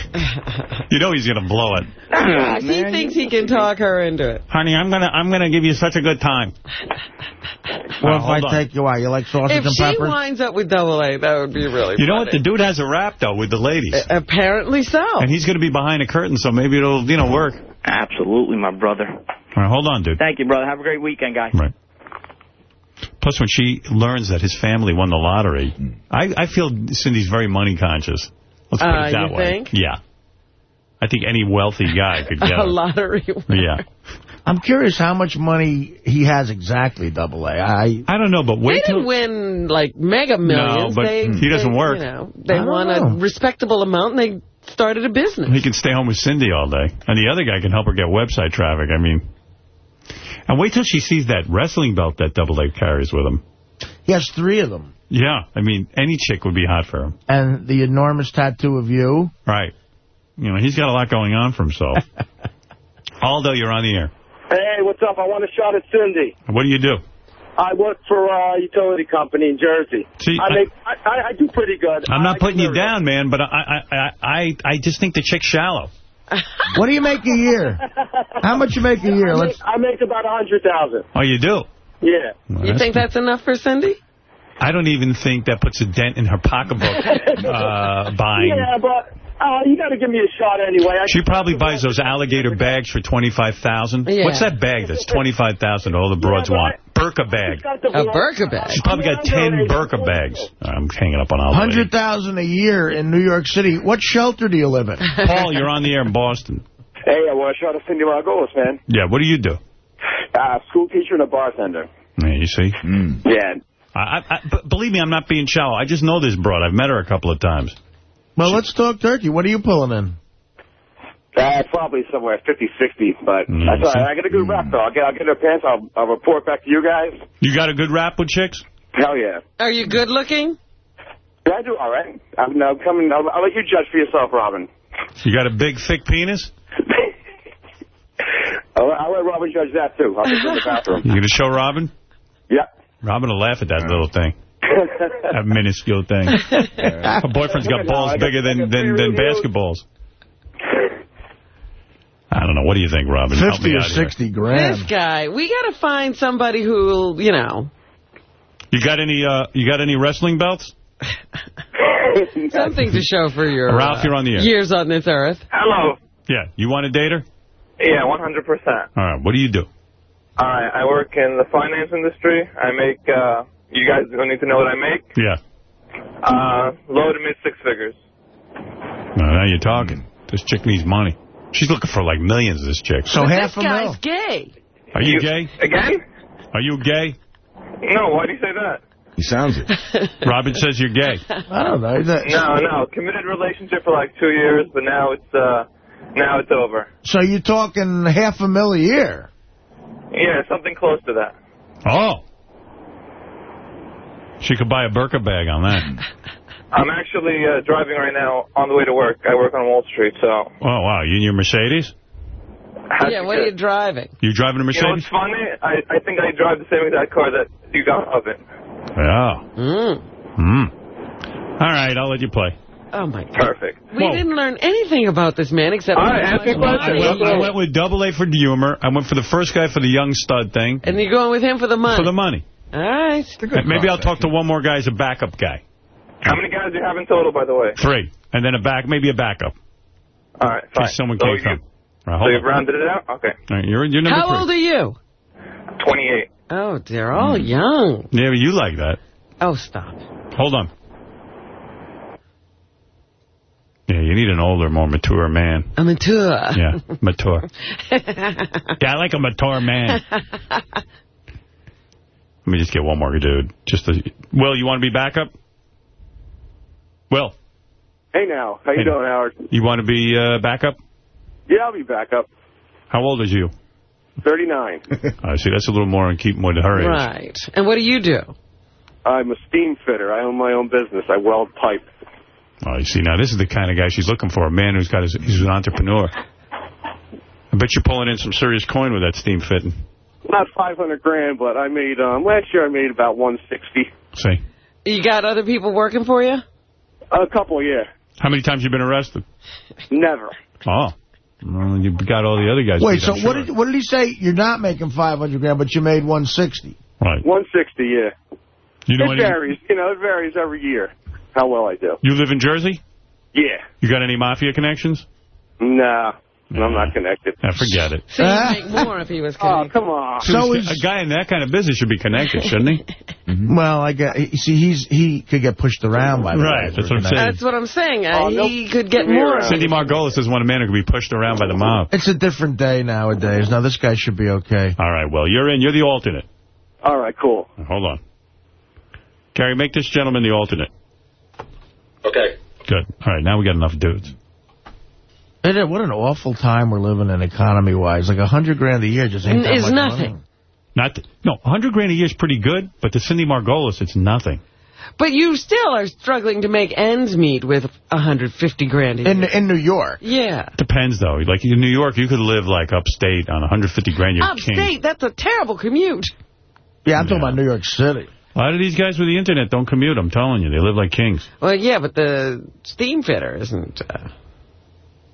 S1: You know he's going to blow it.
S3: he thinks he can talk her into it.
S1: Honey, I'm gonna I'm gonna give you such a good time.
S5: Well, if I
S1: on.
S5: take you out? You like sausage
S3: If
S5: and
S3: she
S5: peppers?
S3: winds up with double A, that would be really
S1: You know what? The dude has a rap though with the ladies,
S3: Apparently so.
S1: and he's going to be behind a curtain, so maybe it'll you know work.
S23: Absolutely, my brother.
S1: All right, hold on, dude.
S23: Thank you, brother. Have a great weekend, guys.
S1: Right. Plus, when she learns that his family won the lottery, I, I feel Cindy's very money conscious. Let's put
S3: Uh,
S1: it that
S3: you
S1: way.
S3: think?
S1: Yeah. I think any wealthy guy could get
S3: A
S1: it.
S3: lottery.
S1: Yeah.
S5: I'm curious how much money he has exactly, double A. I
S1: I don't know, but
S3: They
S1: wait till...
S3: didn't win, like, mega millions.
S1: No, but
S3: they,
S1: he doesn't
S3: they,
S1: work.
S3: You know, they
S5: I don't
S3: won
S5: know.
S3: a respectable amount, and they started a business.
S1: He can stay home with Cindy all day. And the other guy can help her get website traffic. I mean... And wait till she sees that wrestling belt that Double A carries with him.
S5: he has three of them.
S1: Yeah. I mean, any chick would be hot for him.
S5: And the enormous tattoo of you.
S1: Right. You know, he's got a lot going on for himself. Aldo, you're on the air.
S6: Hey, what's up? I want a shot at Cindy.
S1: What do you do?
S6: I work for a utility company in Jersey.
S1: See,
S6: I
S1: I-
S6: make I, I, I do pretty good.
S1: I'm not
S6: I
S1: putting you down, man, but I, I, I, I, I just think the chick's shallow.
S5: What do you make a year? How much you make a year?
S6: I make, I make about a hundred thousand.
S1: Oh, you do?
S6: Yeah.
S1: Well,
S3: You
S1: that's
S3: think that's enough for Cindy?
S1: I don't even think that puts a dent in her pocketbook uh, buying.
S6: Yeah, but uh, you got to give me a shot anyway. I
S1: She probably buys those alligator bags for 25,000.
S3: Yeah.
S1: What's that bag that's 25,000 all the broads
S6: Yeah,
S1: want? Birkin bag.
S3: A Birkin bag.
S1: She's probably got 10 Birkin bags. I'm hanging up on all the
S5: Hundred thousand a year in New York City. What shelter do you live in?
S1: Paul, you're on the air in Boston.
S17: Hey, I want a shot at Cindy Margolis, man.
S1: Yeah, what do you do?
S17: Uh, school teacher and a bartender.
S1: Yeah, you see?
S17: Yeah.
S1: I, I, I, believe me, I'm not being shallow. I just know this broad. I've met her a couple of times.
S5: Well, let's talk turkey. What are you pulling in?
S17: Uh, probably somewhere 50, 60, but
S1: Mm,
S17: that's all
S1: see?
S17: I got a good rap, though. I'll get, I'll get her pants. I'll, I'll report back to you guys.
S1: You got a good rap with chicks?
S17: Hell yeah.
S3: Are you good looking?
S17: Yeah, I do all right. I'm, I'm coming. I'll, I'll let you judge for yourself, Robin.
S1: You got a big, thick penis?
S17: I'll, I'll let Robin judge that, too. I'll get in the bathroom.
S1: You going to show Robin?
S17: Yeah.
S1: Robin will laugh at that little thing. That minuscule thing. Her boyfriend's got balls bigger than, than, than basketballs. I don't know. What do you think, Robin?
S5: Fifty or
S1: out here.
S5: sixty grand.
S3: This guy, we got to find somebody who, you know,
S1: You got any uh, You got any wrestling belts?
S3: something to show for your
S1: Ralph,
S3: uh,
S1: you're on the air.
S3: years on this earth.
S21: Hello.
S1: Yeah. You want to date her?
S21: Yeah, 100%.
S1: All right. What do you do?
S21: I I work in the finance industry. I make, uh, you guys don't need to know what I make.
S1: Yeah.
S21: Uh, low to mid six figures.
S1: Well, now you're talking. This chick needs money. She's looking for like millions, of this chick.
S5: So
S3: But
S5: half
S3: this
S5: a
S3: guy's
S5: mil.
S3: gay.
S1: Are you gay?
S21: Again?
S1: Are you gay?
S21: No, why do you say that?
S4: He sounds it.
S1: Robin says you're gay.
S5: I don't know. That-
S21: No, no. Committed relationship for like two years, but now it's, uh, now it's over.
S5: So you're talking half a mil a year.
S21: Yeah, something close to that.
S1: Oh. She could buy a Birkin bag on that.
S21: I'm actually uh, driving right now on the way to work. I work on Wall Street, so.
S1: Oh, wow. You in your Mercedes?
S21: How'd
S3: yeah,
S21: you
S3: what are you driving?
S1: You driving a
S21: You know
S1: Mercedes?
S21: what's funny? I, I think I drive the same exact car that you got of it.
S1: Yeah.
S3: Mm.
S1: Hmm. All right, I'll let you play.
S3: Oh, my God.
S21: Perfect.
S3: We didn't learn anything about this man except
S21: All right,
S3: how
S21: ask me
S3: much
S21: a question.
S1: I went, went with double A for humor. I went for the first guy for the young stud thing.
S3: And you're going with him for the money?
S1: For the money.
S3: All right.
S1: And Maybe I'll talk to one more guy as a backup guy.
S21: How many guys do you have in total, by the way?
S1: Three. And then a back, maybe a backup.
S21: All right,
S1: In
S21: fine.
S1: case someone
S21: so
S1: can't
S21: you,
S1: come. All right,
S21: so you've rounded it out? Okay.
S1: All right, you're, you're number
S3: How
S1: three.
S3: old are you?
S21: 28.
S3: Oh, they're all hmm. young.
S1: Yeah, but you like that.
S3: Oh, stop.
S1: Hold on. Yeah, you need an older, more mature man.
S3: A mature.
S1: Yeah, mature. Yeah, I like a mature man. Let me just get one more dude. Just to, Will, you want to be backup? Will,
S17: Hey now, how you
S1: Hey.
S17: doing, Howard?
S1: you want to be uh, backup?
S17: Yeah, I'll be back up.
S1: How old is you?
S21: 39.
S1: I see. That's a little more in keeping with her age.
S3: Right. And what do you do?
S21: I'm a steam fitter. I own my own business. I weld pipe.
S1: Oh, you see, now this is the kind of guy she's looking for, a man who's got his, he's an entrepreneur. I bet you're pulling in some serious coin with that steam fitting.
S21: Not 500 grand, but I made, um, last year I made about 160.
S1: See?
S3: You got other people working for you?
S21: A couple, yeah.
S1: How many times you been arrested?
S21: Never.
S1: Oh. Well, you got all the other guys.
S5: Wait, so
S1: I'm
S5: what
S1: sure.
S5: did what did he say? You're not making 500 grand, but you made 160.
S1: Right.
S21: 160, yeah.
S1: You know
S21: it varies. You know, it varies every year how well I do.
S1: You live in Jersey?
S21: Yeah.
S1: You got any mafia connections?
S21: Nah, I'm not connected.
S1: Yeah, forget it.
S3: So you'd make more if he was
S21: Oh, come on.
S1: So a guy in that kind of business should be connected, shouldn't he?
S5: Well, I get. You see, he's he could get pushed around by the
S1: Right, that's what I'm saying.
S3: That's what I'm saying. Uh,
S21: Oh, nope.
S3: he could get more.
S1: Cindy Margolis is one of man who could be pushed around by the mob.
S5: It's a different day nowadays. Now, this guy should be okay.
S1: All right, well, you're in. You're the alternate.
S21: All right, cool.
S1: Hold on. Gary, make this gentleman the alternate.
S10: Okay.
S1: Good. All right, now we got enough dudes.
S5: It is- What an awful time we're living in economy-wise. Like a hundred grand a year just ain't that
S3: Is
S5: much
S3: nothing.
S5: money.
S1: Not th- no, 100 grand a year is pretty good, but to Cindy Margolis, it's nothing.
S3: But you still are struggling to make ends meet with 150 grand a year.
S5: In in New York.
S3: yeah.
S1: Depends, though. Like in New York, you could live like upstate on 150 grand. You're king.
S3: Upstate, that's a terrible commute.
S5: Yeah, I'm talking about New York City.
S1: A lot of these guys with the internet don't commute. I'm telling you, they live like kings.
S3: Well, yeah, but the steam fitter isn't uh,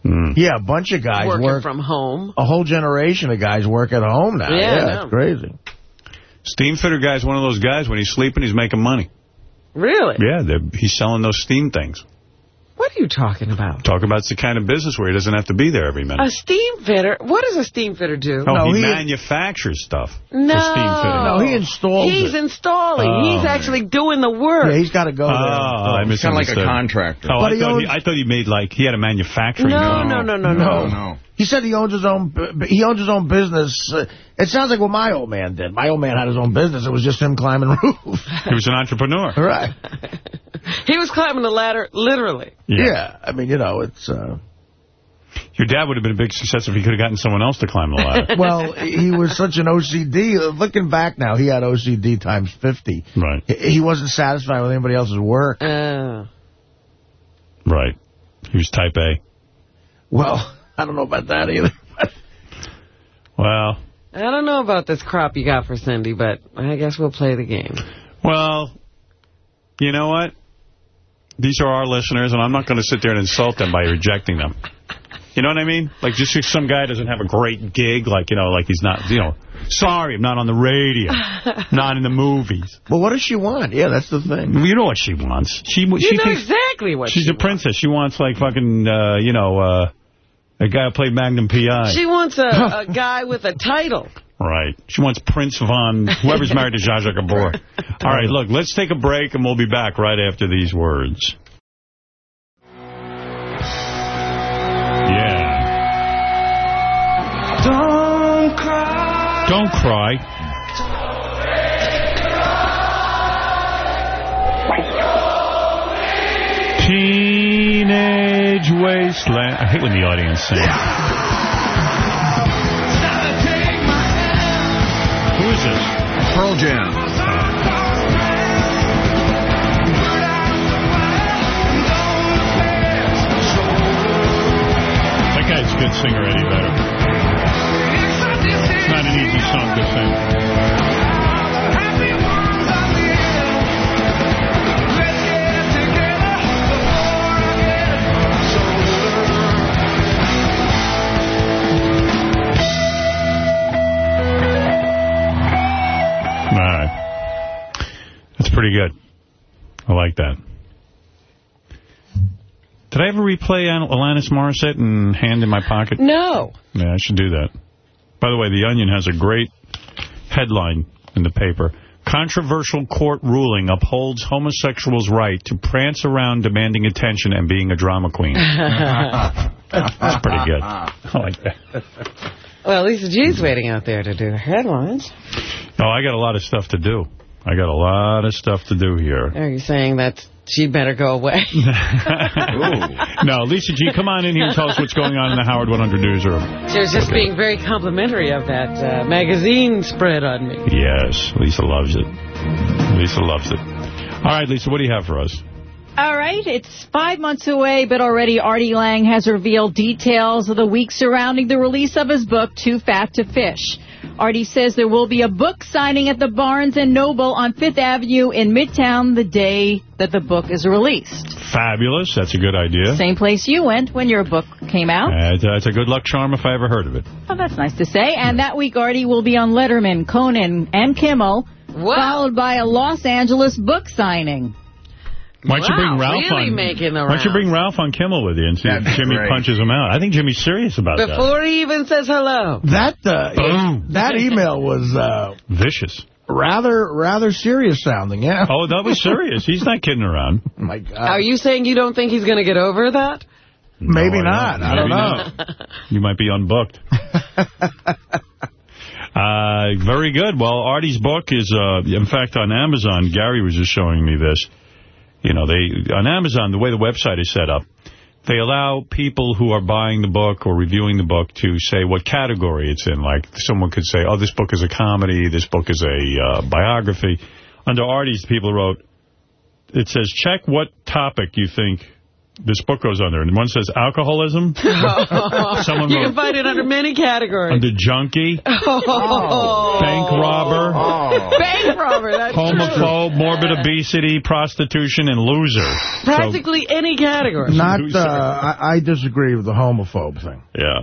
S1: Hmm.
S5: Yeah, a bunch of guys
S3: working
S5: work.
S3: from home.
S5: A whole generation of guys work at home now.
S3: Yeah, I
S5: Yeah,
S3: know.
S5: it's crazy.
S1: Steam fitter guy's one of those guys. When he's sleeping, he's making money.
S3: Really?
S1: Yeah, he's selling those steam things.
S3: What are you talking about?
S1: Talk about it's the kind of business where he doesn't have to be there every minute.
S3: A steam fitter? What does a steam fitter do?
S1: Oh,
S5: No,
S1: he,
S5: he-
S1: manufactures stuff
S3: No.
S1: for steam fitting.
S5: No, he installs
S3: He's
S5: it.
S3: installing.
S1: Oh,
S3: He's actually doing the work.
S5: Yeah, he's got to go
S1: Oh,
S5: there.
S1: I oh,
S4: He's kind of like a contractor.
S1: Oh,
S5: But
S1: I
S5: he
S1: thought, he, I thought he made like, he had a manufacturing.
S3: no,
S1: company.
S3: no, no, no,
S5: No,
S3: no.
S4: no.
S5: He said he owns his own. He owns his own business. Uh, It sounds like what my old man did. My old man had his own business. It was just him climbing roofs.
S1: He was an entrepreneur.
S5: right.
S3: He was climbing the ladder, literally.
S5: Yeah. I mean, you know, it's. Uh,
S1: Your dad would have been a big success if he could have gotten someone else to climb the ladder.
S5: well, he was such an OCD. Uh, Looking back now, he had OCD times 50.
S1: right,
S5: He he wasn't satisfied with anybody else's work.
S3: Uh,
S1: right. He was type A.
S5: Well, I don't know about that either.
S1: Well,
S3: I don't know about this crop you got for Cindy, but I guess we'll play the game.
S1: well, you know what? These are our listeners, and I'm not going to sit there and insult them by rejecting them. You know what I mean? Like, just because some guy doesn't have a great gig, like, you know, like he's not, you know, sorry, I'm not on the radio, not in the movies.
S5: Well, what does she want? Yeah, that's the thing.
S1: You know what she wants. She,
S3: You
S1: she
S3: know
S1: thinks
S3: exactly what
S1: she's
S3: she
S1: a princess. She wants, like, fucking, uh, you know, uh, a guy who played Magnum P.I.
S3: She wants a, a guy with a title.
S1: Right. She wants Prince von, whoever's married to Zsa Zsa Gabor. All right, look, let's take a break, and we'll be back right after these words. Yeah.
S15: Don't cry.
S1: Don't cry. Teenage Wasteland. I hate when the audience sings. Who is this?
S4: Pearl Jam.
S1: That guy's a good singer, Eddie Vedder. It's not an easy song to sing. That's pretty good. I like that. Did I ever replay Al- Alanis Morissette and Hand in My Pocket?
S3: No.
S1: Yeah, I should do that. By the way, The Onion has a great headline in the paper. Controversial court ruling upholds homosexuals' right to prance around demanding attention and being a drama queen. That's pretty good. I like that.
S3: Well, Lisa G's waiting out there to do headlines.
S1: No, I got a lot of stuff to do. I got a lot of stuff to do here.
S3: Are you saying that she better go away?
S1: no, Lisa G, come on in here and tell us what's going on in the Howard 100 newsroom.
S3: She was just being very complimentary of that uh, magazine spread on me.
S1: Yes, Lisa loves it. Lisa loves it. All right, Lisa, what do you have for us?
S24: All right, it's five months away, but already Artie Lange has revealed details of the week surrounding the release of his book, Too Fat to Fish. Artie says there will be a book signing at the Barnes & Noble on Fifth Avenue in Midtown the day that the book is released.
S1: Fabulous. That's a good idea.
S24: Same place you went when your book came out.
S1: That's uh, it's a good luck charm if I ever heard of it.
S24: Oh, that's nice to say. And that week, Artie will be on Letterman, Conan, and Kimmel, followed by a Los Angeles book signing.
S1: Why don't you bring Ralph
S3: really
S1: on?
S3: making the
S1: why don't you bring Ralph on Kimmel with you and see if
S5: That'd be
S1: Jimmy
S5: great.
S1: punches him out? I think Jimmy's serious about that.
S3: Before he even says hello.
S5: That uh,
S1: Boom.
S5: that email was uh,
S1: Vicious.
S5: rather rather serious sounding. Yeah.
S1: Oh, that was serious. He's not kidding around.
S5: my God.
S3: Are you saying you don't think he's going to get over that?
S5: Maybe
S1: No,
S5: not. I don't know.
S1: not. You might be unbooked. uh, very good. Well, Artie's book is, uh, in fact, on Amazon. Gary was just showing me this. You know, they on Amazon, the way the website is set up, they allow people who are buying the book or reviewing the book to say what category it's in. Like, someone could say, oh, this book is a comedy, this book is a uh, biography. Under Artie's, people wrote, it says, check what topic you think this book goes under. And one says alcoholism. Someone
S3: you
S1: wrote
S3: can find it under many categories.
S1: under junkie,
S3: Oh.
S1: bank robber,
S3: Bank robber, that's true.
S1: homophobe, morbid obesity, prostitution, and loser.
S3: Practically any category.
S5: Not. Uh, I, I disagree with the homophobe thing.
S1: Yeah.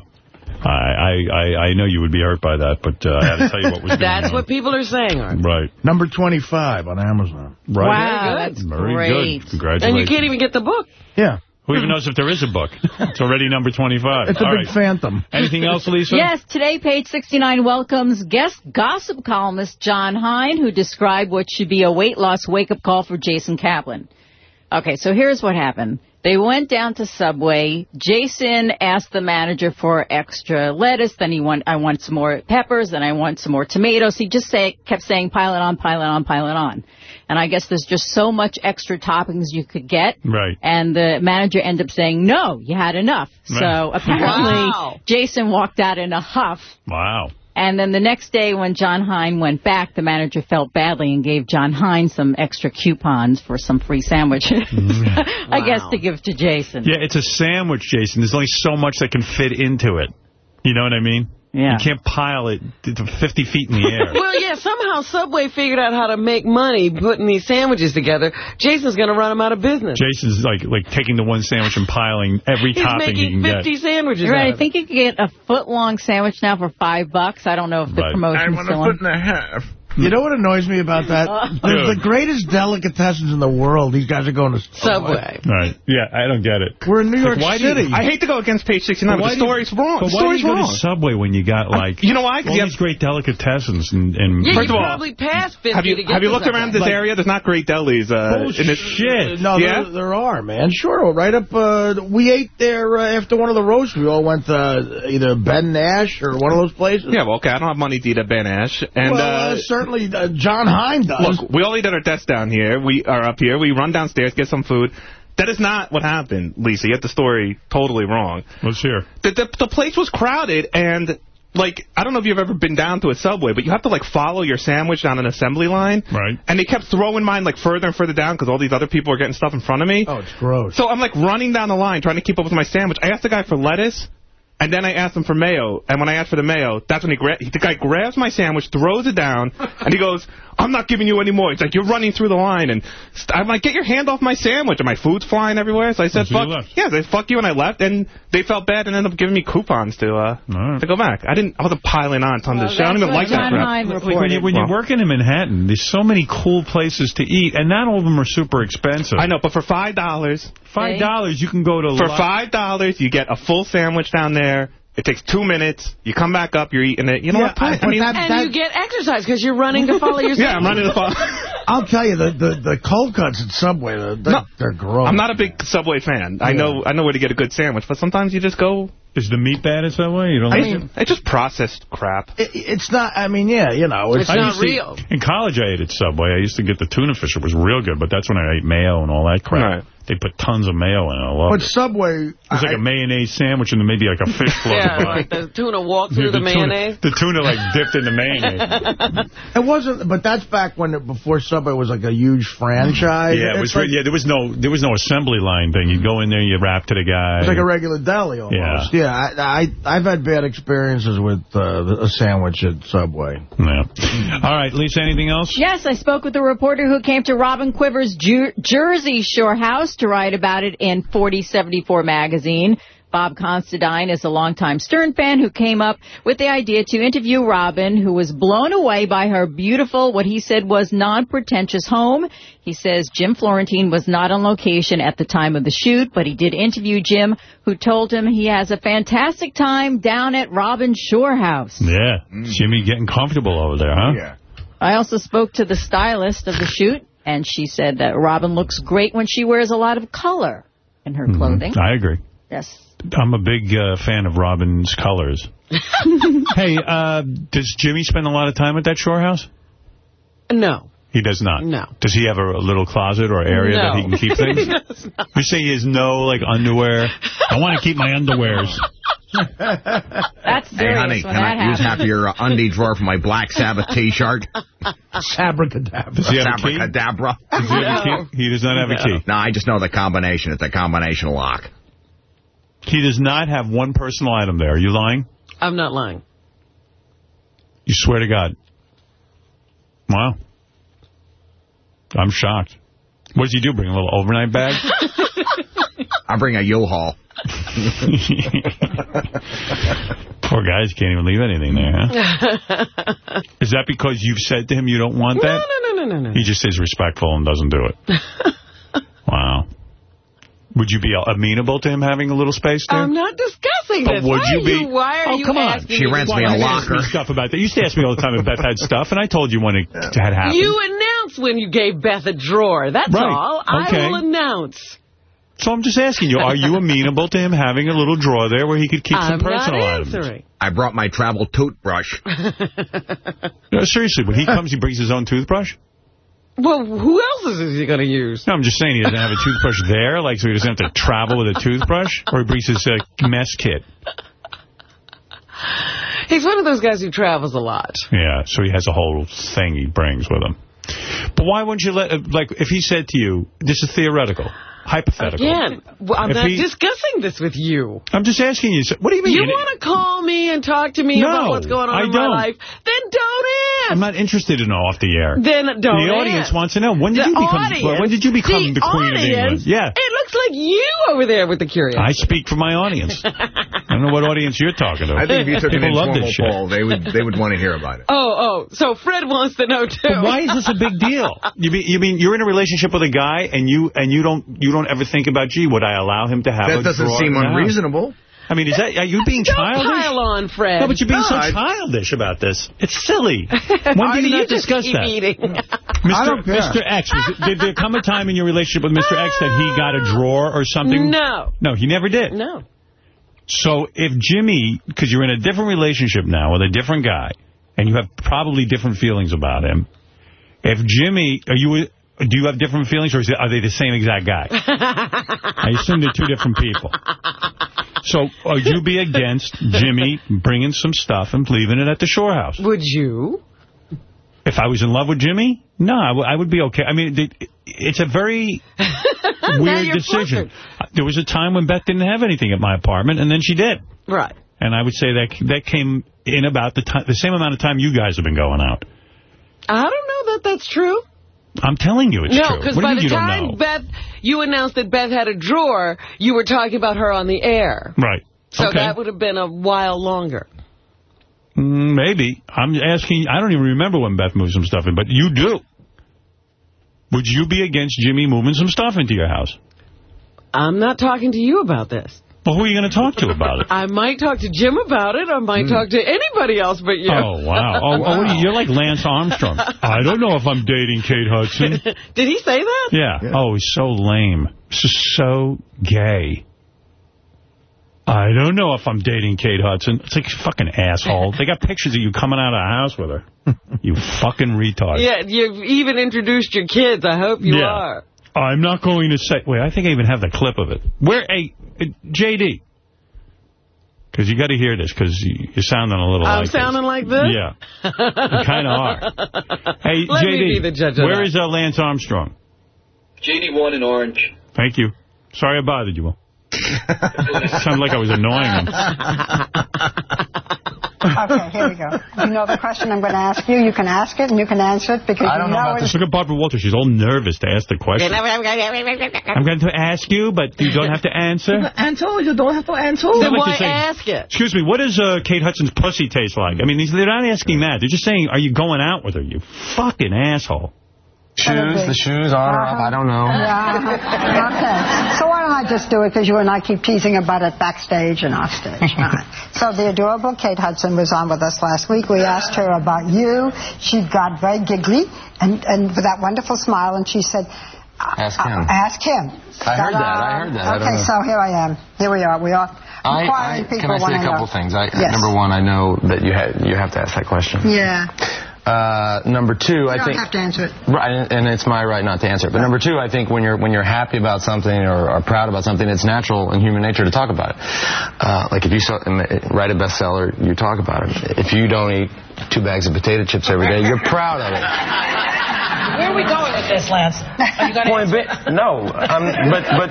S1: I, I, I I know you would be hurt by that, but uh, I had to tell you what was going
S3: That's
S1: on.
S3: what people are saying, Art.
S1: Right.
S5: Number 25 on Amazon.
S1: Right.
S3: Wow, that's
S1: Very
S3: great.
S1: good. Congratulations.
S3: And you can't even get the book.
S5: Yeah.
S1: Who even knows if there is a book? It's already number 25.
S5: It's a
S1: All
S5: big
S1: right.
S5: phantom.
S1: Anything else, Lisa?
S24: Yes, today, page 69 welcomes guest gossip columnist Jon Hein, who described what should be a weight loss wake-up call for Jason Kaplan. Okay, so here's what happened. They went down to Subway. Jason asked the manager for extra lettuce. Then he want, I want some more peppers. Then I want some more tomatoes. He just say, kept saying, pile it on, pile it on, pile it on. And I guess there's just so much extra toppings you could get.
S1: Right.
S24: And the manager ended up saying, no, you had enough.
S1: Right.
S24: So apparently
S3: Wow.
S24: Jason walked out in a huff.
S1: Wow.
S24: And then the next day when Jon Hein went back, the manager felt badly and gave Jon Hein some extra coupons for some free sandwiches. Mm. I guess to give to Jason.
S1: Yeah, it's a sandwich, Jason. There's only so much that can fit into it. You know what I mean?
S24: Yeah.
S1: You can't pile it 50 feet in the air.
S3: Well, yeah, somehow Subway figured out how to make money putting these sandwiches together. Jason's going to run them out of business.
S1: Jason's like like taking the one sandwich and piling every
S3: He's
S1: topping he
S3: making
S1: can
S3: 50
S1: get.
S3: sandwiches
S24: You're right.
S3: out
S24: I think you can get a foot long sandwich now for five bucks. I don't know if the
S1: Right.
S24: promotion's still on.
S5: I want a foot and a half. You know what annoys me about that? There's the greatest delicatessens in the world. These guys are going to
S3: Subway.
S1: Right. Yeah, I don't get it.
S5: We're in New York
S1: Like, why do you-
S5: City.
S12: I hate to go against page 69,
S1: But
S12: but, the
S1: do you-
S12: story's wrong.
S1: But
S12: the
S1: why do
S12: story's
S1: you go
S12: wrong.
S1: to Subway when you got like
S12: you know why? 'Cause
S1: all
S12: you
S1: these great delicatessens and, and
S3: Yeah,
S12: First
S3: you
S12: of all,
S3: probably passed 50
S12: have you
S3: to get
S12: have you looked around this
S5: Like-
S12: area? There's not great delis. Uh, in this,
S1: Bullshit.
S5: No,
S12: Yeah?
S5: there, there are, man. Sure, right up. Uh, we ate there uh, after one of the roasts. We all went to uh, either Ben Ash or one of those places.
S12: Yeah, well, okay, I don't have money to eat at Ben Ash. And,
S5: well,
S12: uh,
S5: uh, certainly uh, Jon Hein does.
S12: look, we all eat at our desk down here. We are up here. We run downstairs, get some food. That is not what happened, Lisa. You get the story totally wrong.
S1: Let's hear.
S12: The, the, the place was crowded, and, like, I don't know if you've ever been down to a Subway, but you have to, like, follow your sandwich down an assembly line.
S1: Right.
S12: And they kept throwing mine, like, further and further down because all these other people are getting stuff in front of me.
S5: Oh, it's gross.
S12: So I'm like running down the line trying to keep up with my sandwich. I asked the guy for lettuce, and then I asked him for mayo. And when I asked for the mayo, that's when he gra- the guy grabs my sandwich, throws it down, and he goes, "I'm not giving you any more." He's like, "You're running through the line," and I'm like, "Get your hand off my sandwich!" And my food's flying everywhere. So I said,
S1: So
S12: "Fuck yeah!" They fuck you, and I left. And they felt bad and ended up giving me coupons to uh
S1: right.
S12: to go back. I didn't. I wasn't piling on tons of shit. I don't even like that crap.
S24: Hein
S1: Like when, you, when you're working in Manhattan, there's so many cool places to eat, and not all of them are super expensive.
S12: I know, but for five dollars,
S1: Five dollars, you can go to
S12: For five dollars, you get a full sandwich down there. It takes two minutes. You come back up, you're eating it. You know
S5: Yeah,
S12: what? I,
S5: I-
S12: mean,
S5: that-
S3: And you get exercise because you're running to follow your
S12: yeah, I'm running to follow.
S5: I'll tell you, the, the, the cold cuts at Subway, they're,
S12: No.
S5: they're gross.
S12: I'm not a big Subway fan. I know I know where to get a good sandwich, but sometimes you just go
S1: Is the meat bad in Subway? You don't
S5: I
S1: like
S5: mean-
S1: it?
S12: It's just processed crap.
S5: It, it's not, I mean, yeah, you know. It's,
S1: not real. to- in college, I ate at Subway. I used to get the tuna fish. It was real good, but that's when I ate mayo and all that crap.
S12: Right.
S1: They put tons of mayo in it. I love
S5: But
S1: it.
S5: Subway...
S1: It's like a mayonnaise sandwich and then maybe like a fish floated
S3: Yeah,
S1: by.
S3: like the tuna walked through
S1: Yeah,
S3: the,
S1: tuna-
S3: mayonnaise.
S1: the tuna like dipped in the mayonnaise.
S5: It wasn't, but that's back when, it, before Subway was like a huge franchise.
S1: yeah, it was.
S5: It's like,
S1: yeah, there was no there was no assembly line thing. You go in there, you rap to the guy.
S5: It's like a regular deli almost. Yeah, I, I, I've had bad experiences with uh, a sandwich at Subway.
S1: Yeah. All right, Lisa, anything else?
S24: Yes, I spoke with a reporter who came to Robin Quivers' Ju Jersey Shore house to write about it in 4074 magazine. Bob Constantine is a longtime Stern fan who came up with the idea to interview Robin, who was blown away by her beautiful, what he said was non-pretentious home. He says Jim Florentine was not on location at the time of the shoot, but he did interview Jim, who told him he has a fantastic time down at Robin's Shore house.
S1: Yeah, mm. Jimmy getting comfortable over there, huh?
S4: Yeah.
S24: I also spoke to the stylist of the shoot, and she said that Robin looks great when she wears a lot of color in her clothing.
S1: I agree.
S24: Yes.
S1: I'm a big uh, fan of Robin's colors. hey, uh, does Jimmy spend a lot of time at that shore house?
S3: No.
S1: He does not.
S3: No.
S1: Does he have a, a little closet or area that he can keep things?
S3: He does not.
S1: You say he has no, like, underwear? I want to keep my underwears.
S24: That's
S4: Hey,
S24: serious
S4: honey, can
S24: that
S4: I use half of your uh, undie drawer for my Black Sabbath T-shirt?
S5: Abracadabra.
S1: Does he have a key?
S4: Abracadabra.
S1: Does he have a key? He does not have a key.
S4: No, I just know the combination. It's a combination lock.
S1: He does not have one personal item there. Are you lying?
S3: I'm not lying.
S1: You swear to God. Wow. I'm shocked. What does he do? Bring a little overnight bag?
S4: I bring a U-Haul.
S1: Poor guys can't even leave anything there, huh? Is that because you've said to him you don't want that?
S3: No, no, no, no, no.
S1: He just is respectful and doesn't do it. wow. Would you be amenable to him having a little space there?
S3: I'm not discussing
S1: But
S3: this.
S1: would
S3: why
S1: you be-
S3: You, why are
S1: Oh,
S3: you
S1: come on.
S4: She
S3: me
S4: rents me a
S1: Why
S3: question?
S1: you
S4: locker.
S1: stuff about that. You used to ask me all the time if Beth had stuff, and I told you when it had happened.
S3: You announce when you gave Beth a drawer. That's
S1: Right.
S3: all.
S1: Okay.
S3: I will announce.
S1: So I'm just asking you, are you amenable to him having a little drawer there where he could keep
S3: I'm
S1: some personal
S3: not
S1: items?
S4: I brought my travel toothbrush.
S1: No, seriously, when he comes, he brings his own toothbrush?
S3: Well, who else is he going to use?
S1: No, I'm just saying he doesn't have a toothbrush there, like so he doesn't have to travel with a toothbrush? Or he brings his uh, mess kit?
S3: He's one of those guys who travels a lot.
S1: Yeah, so he has a whole thing he brings with him. But why wouldn't you let, uh, like, if he said to you, this is theoretical, hypothetical.
S3: Again, well, I'm
S1: If
S3: not
S1: he-
S3: discussing this with you.
S1: I'm just asking you, so- what do you mean?
S3: You
S1: didn't-
S3: want to call me and talk to me
S1: No,
S3: about what's going on
S1: I
S3: in
S1: don't.
S3: my life? Then don't ask.
S1: I'm not interested in off the air.
S3: Then don't
S1: The audience
S3: ask.
S1: wants to know. When did
S3: the
S1: you become
S3: audience,
S1: when did you become
S3: the,
S1: the Queen of England?
S3: audience,
S1: Yeah.
S3: It looks like you over there with the curious.
S1: I speak for my audience. I don't know what audience you're talking to.
S4: I think if you took an
S1: People love
S4: informal
S1: this shit.
S4: poll, they would they would want to hear about it.
S3: Oh, oh, so Fred wants to know too.
S1: But why is this a big deal? You mean you mean you're in a relationship with a guy and you and you don't you don't ever think about gee would I allow him to have
S4: That
S1: a
S4: doesn't seem
S1: in house?
S4: unreasonable.
S1: I mean, is that are you being
S3: Don't
S1: childish?
S3: pile on, Fred.
S1: No, but you're being so
S4: I-
S1: childish about this. It's silly. When did you
S3: you
S1: not
S3: just
S1: discuss
S3: keep
S1: that?
S3: eating.
S1: Mr. Mr. X, was it, did there come a time in your relationship with Mr. X that he got a drawer or something?
S3: No.
S1: No, he never did.
S3: No.
S1: So if Jimmy, because you're in a different relationship now with a different guy, and you have probably different feelings about him, if Jimmy, are you, do you have different feelings, or is it, are they the same exact guy? I assume they're two different people. So would you be against Jimmy bringing some stuff and leaving it at the shore house?
S3: Would you?
S1: If I was in love with Jimmy, no, I, I would be okay. I mean, it- it's a very weird decision. There was a time when Beth didn't have anything at my apartment, and then she did.
S3: Right.
S1: And I would say that that came in about the time, the same amount of time you guys have been going out.
S3: I don't know that that's true.
S1: I'm telling you it's
S3: no,
S1: true.
S3: because
S1: do you
S3: by the time
S1: know?
S3: Beth, you announced that Beth had a drawer, you were talking about her on the air.
S1: Right.
S3: So
S1: okay.
S3: that would have been a while longer.
S1: Mm, Maybe. I'm asking, I don't even remember when Beth moved some stuff in, but you do. Would you be against Jimmy moving some stuff into your house?
S3: I'm not talking to you about this.
S1: Well, who are you going to talk to about it?
S3: I might talk to Jim about it. I might talk to anybody else but you.
S1: Oh, wow. Oh, oh, you, you're like Lance Armstrong. I don't know if I'm dating Kate Hudson.
S3: Did he say that?
S1: Yeah. Oh, he's so lame. This is so gay. I don't know if I'm dating Kate Hudson. It's like, fucking asshole. They got pictures of you coming out of the house with her. you fucking retard.
S3: Yeah, you've even introduced your kids. I hope you
S1: Yeah.
S3: are.
S1: I'm not going to say... Wait, I think I even have the clip of it. Where... Hey, uh, J.D. Because you got to hear this, because you're sounding a little
S3: I'm
S1: like
S3: sounding like this?
S1: this. Yeah. You kind of are. Hey,
S3: Let
S1: J.D.,
S3: me be the judge of
S1: where
S3: that.
S1: is uh, Lance Armstrong?
S25: JD1 in orange.
S1: Thank you. Sorry I bothered you, Will. Sounded like I was annoying him.
S26: Okay, here we go. You know the question I'm going to ask you. You can ask it and you can answer it because you know, it.
S1: Look at Barbara Walters. She's all nervous to ask the question. I'm going to ask you, but you don't have to answer.
S26: Answer. You don't have to answer.
S1: Then why Like you're saying-
S3: ask it?
S1: Excuse me, what does uh, Kate Hudson's pussy taste like? I mean, they're not asking that. They're just saying, are you going out with her, you fucking asshole?
S26: Shoes, the
S16: shoes, on or off, I don't know.
S26: Yeah. Okay. So why don't I just do it because you and I keep teasing about it backstage and off stage. All right. So the adorable Kate Hudson was on with us last week. We asked her about you. She got very giggly and, and with that wonderful smile, and she said,
S16: Ask him.
S26: ask him.
S16: I heard that, I heard that,
S26: Okay, so here I am. Here we are. We are
S16: I,
S26: inquiring
S16: I,
S26: people
S16: can I say a couple
S26: know.
S16: things? I,
S26: Yes.
S16: Number one, I know that you, ha you have to ask that question.
S26: Yeah.
S16: Uh, number two,
S26: You
S16: I
S26: don't
S16: think...
S26: have to answer it.
S16: Right, and- it's my right not to answer it. But number two, I think when you're when you're happy about something or are proud about something, it's natural in human nature to talk about it. Uh, like if you sell, write a bestseller, you talk about it. If you don't eat two bags of potato chips every day, you're proud of it.
S27: Where are we going with this, Lance? Are you gonna
S16: Point bit, no, I'm, but but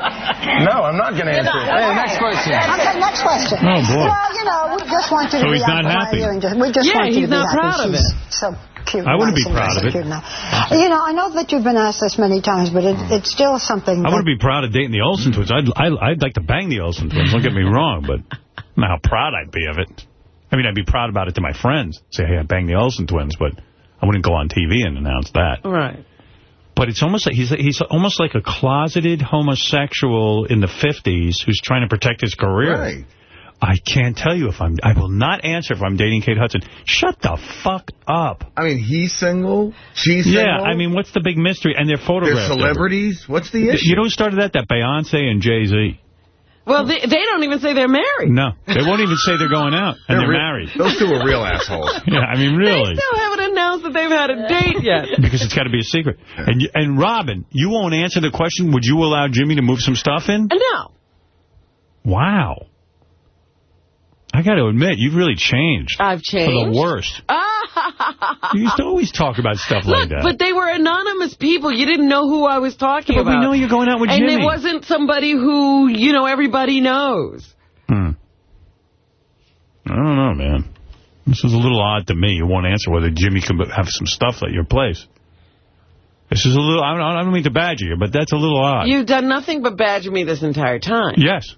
S16: no, I'm not going to answer it. Hey, next question.
S26: Okay, next question.
S16: Oh, boy.
S26: Well, you know, we just want you to
S16: So
S26: be
S16: he's not
S26: out
S16: happy.
S26: there and just- We just
S3: Yeah,
S26: want you
S3: he's
S26: to be
S3: not
S26: happy.
S3: proud of
S26: She's
S3: it.
S26: So cute.
S1: I wouldn't
S26: nice
S1: be
S26: and
S1: proud
S26: so
S1: of it.
S26: cute. You know, I know that you've been asked this many times, but it, it's still something.
S1: I
S26: that-
S1: wouldn't be proud of dating the Olsen twins. I'd, I, I'd like to bang the Olsen twins. Don't get me wrong, but I don't know how proud I'd be of it. I mean, I'd be proud about it to my friends. Say, hey, I banged the Olsen twins, but I wouldn't go on TV and announce that.
S3: Right.
S1: But it's almost like he's he's almost like a closeted homosexual in the 50s who's trying to protect his career.
S4: Right.
S1: I can't tell you if I'm... I will not answer if I'm dating Kate Hudson. Shut the fuck up.
S4: I mean, he's single. She's
S1: Yeah,
S4: single.
S1: I mean, what's the big mystery? And they're
S4: They're
S1: photographed.
S4: celebrities. What's the issue?
S1: You know who started that? That Beyonce and Jay-Z.
S3: Well, they, they don't even say they're married.
S1: No, they won't even say they're going out, and they're,
S4: They're
S1: married.
S4: Those two are real assholes.
S1: Yeah, I mean, really.
S3: They still haven't announced that they've had a date yet.
S1: Because it's got to be a secret. And and Robin, you won't answer the question, would you allow Jimmy to move some stuff in?
S3: No.
S1: Wow. I got to admit, you've really changed.
S3: I've changed.
S1: For the worst. Oh, You used to always talk about stuff like
S3: Look,
S1: that.
S3: but they were anonymous people. You didn't know who I was talking about.
S1: But we know you're going out with
S3: and
S1: Jimmy.
S3: And it wasn't somebody who, you know, everybody knows.
S1: Hmm. I don't know, man. This is a little odd to me. You won't answer whether Jimmy can have some stuff at your place. This is a little, I don't, I don't mean to badger you, but that's a little odd.
S3: You've done nothing but badger me this entire time.
S1: Yes,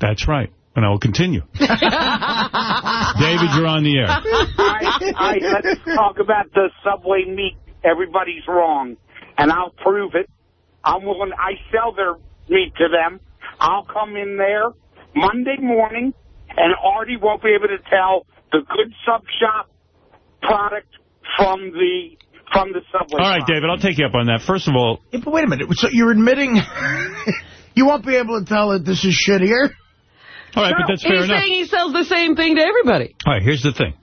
S1: that's right. And I will continue. David, you're on the air.
S28: All right, all right, let's talk about the Subway meat. Everybody's wrong, and I'll prove it. I'm willing. I sell their meat to them. I'll come in there Monday morning, and Artie won't be able to tell the good sub shop product from the from the Subway.
S1: All right, David, I'll take you up on that. First of all,
S5: Yeah, but wait a minute. So you're admitting you won't be able to tell that this is shittier?
S1: All right, but that's fair
S3: He's
S1: enough.
S3: saying he sells the same thing to everybody.
S1: All right, here's the thing.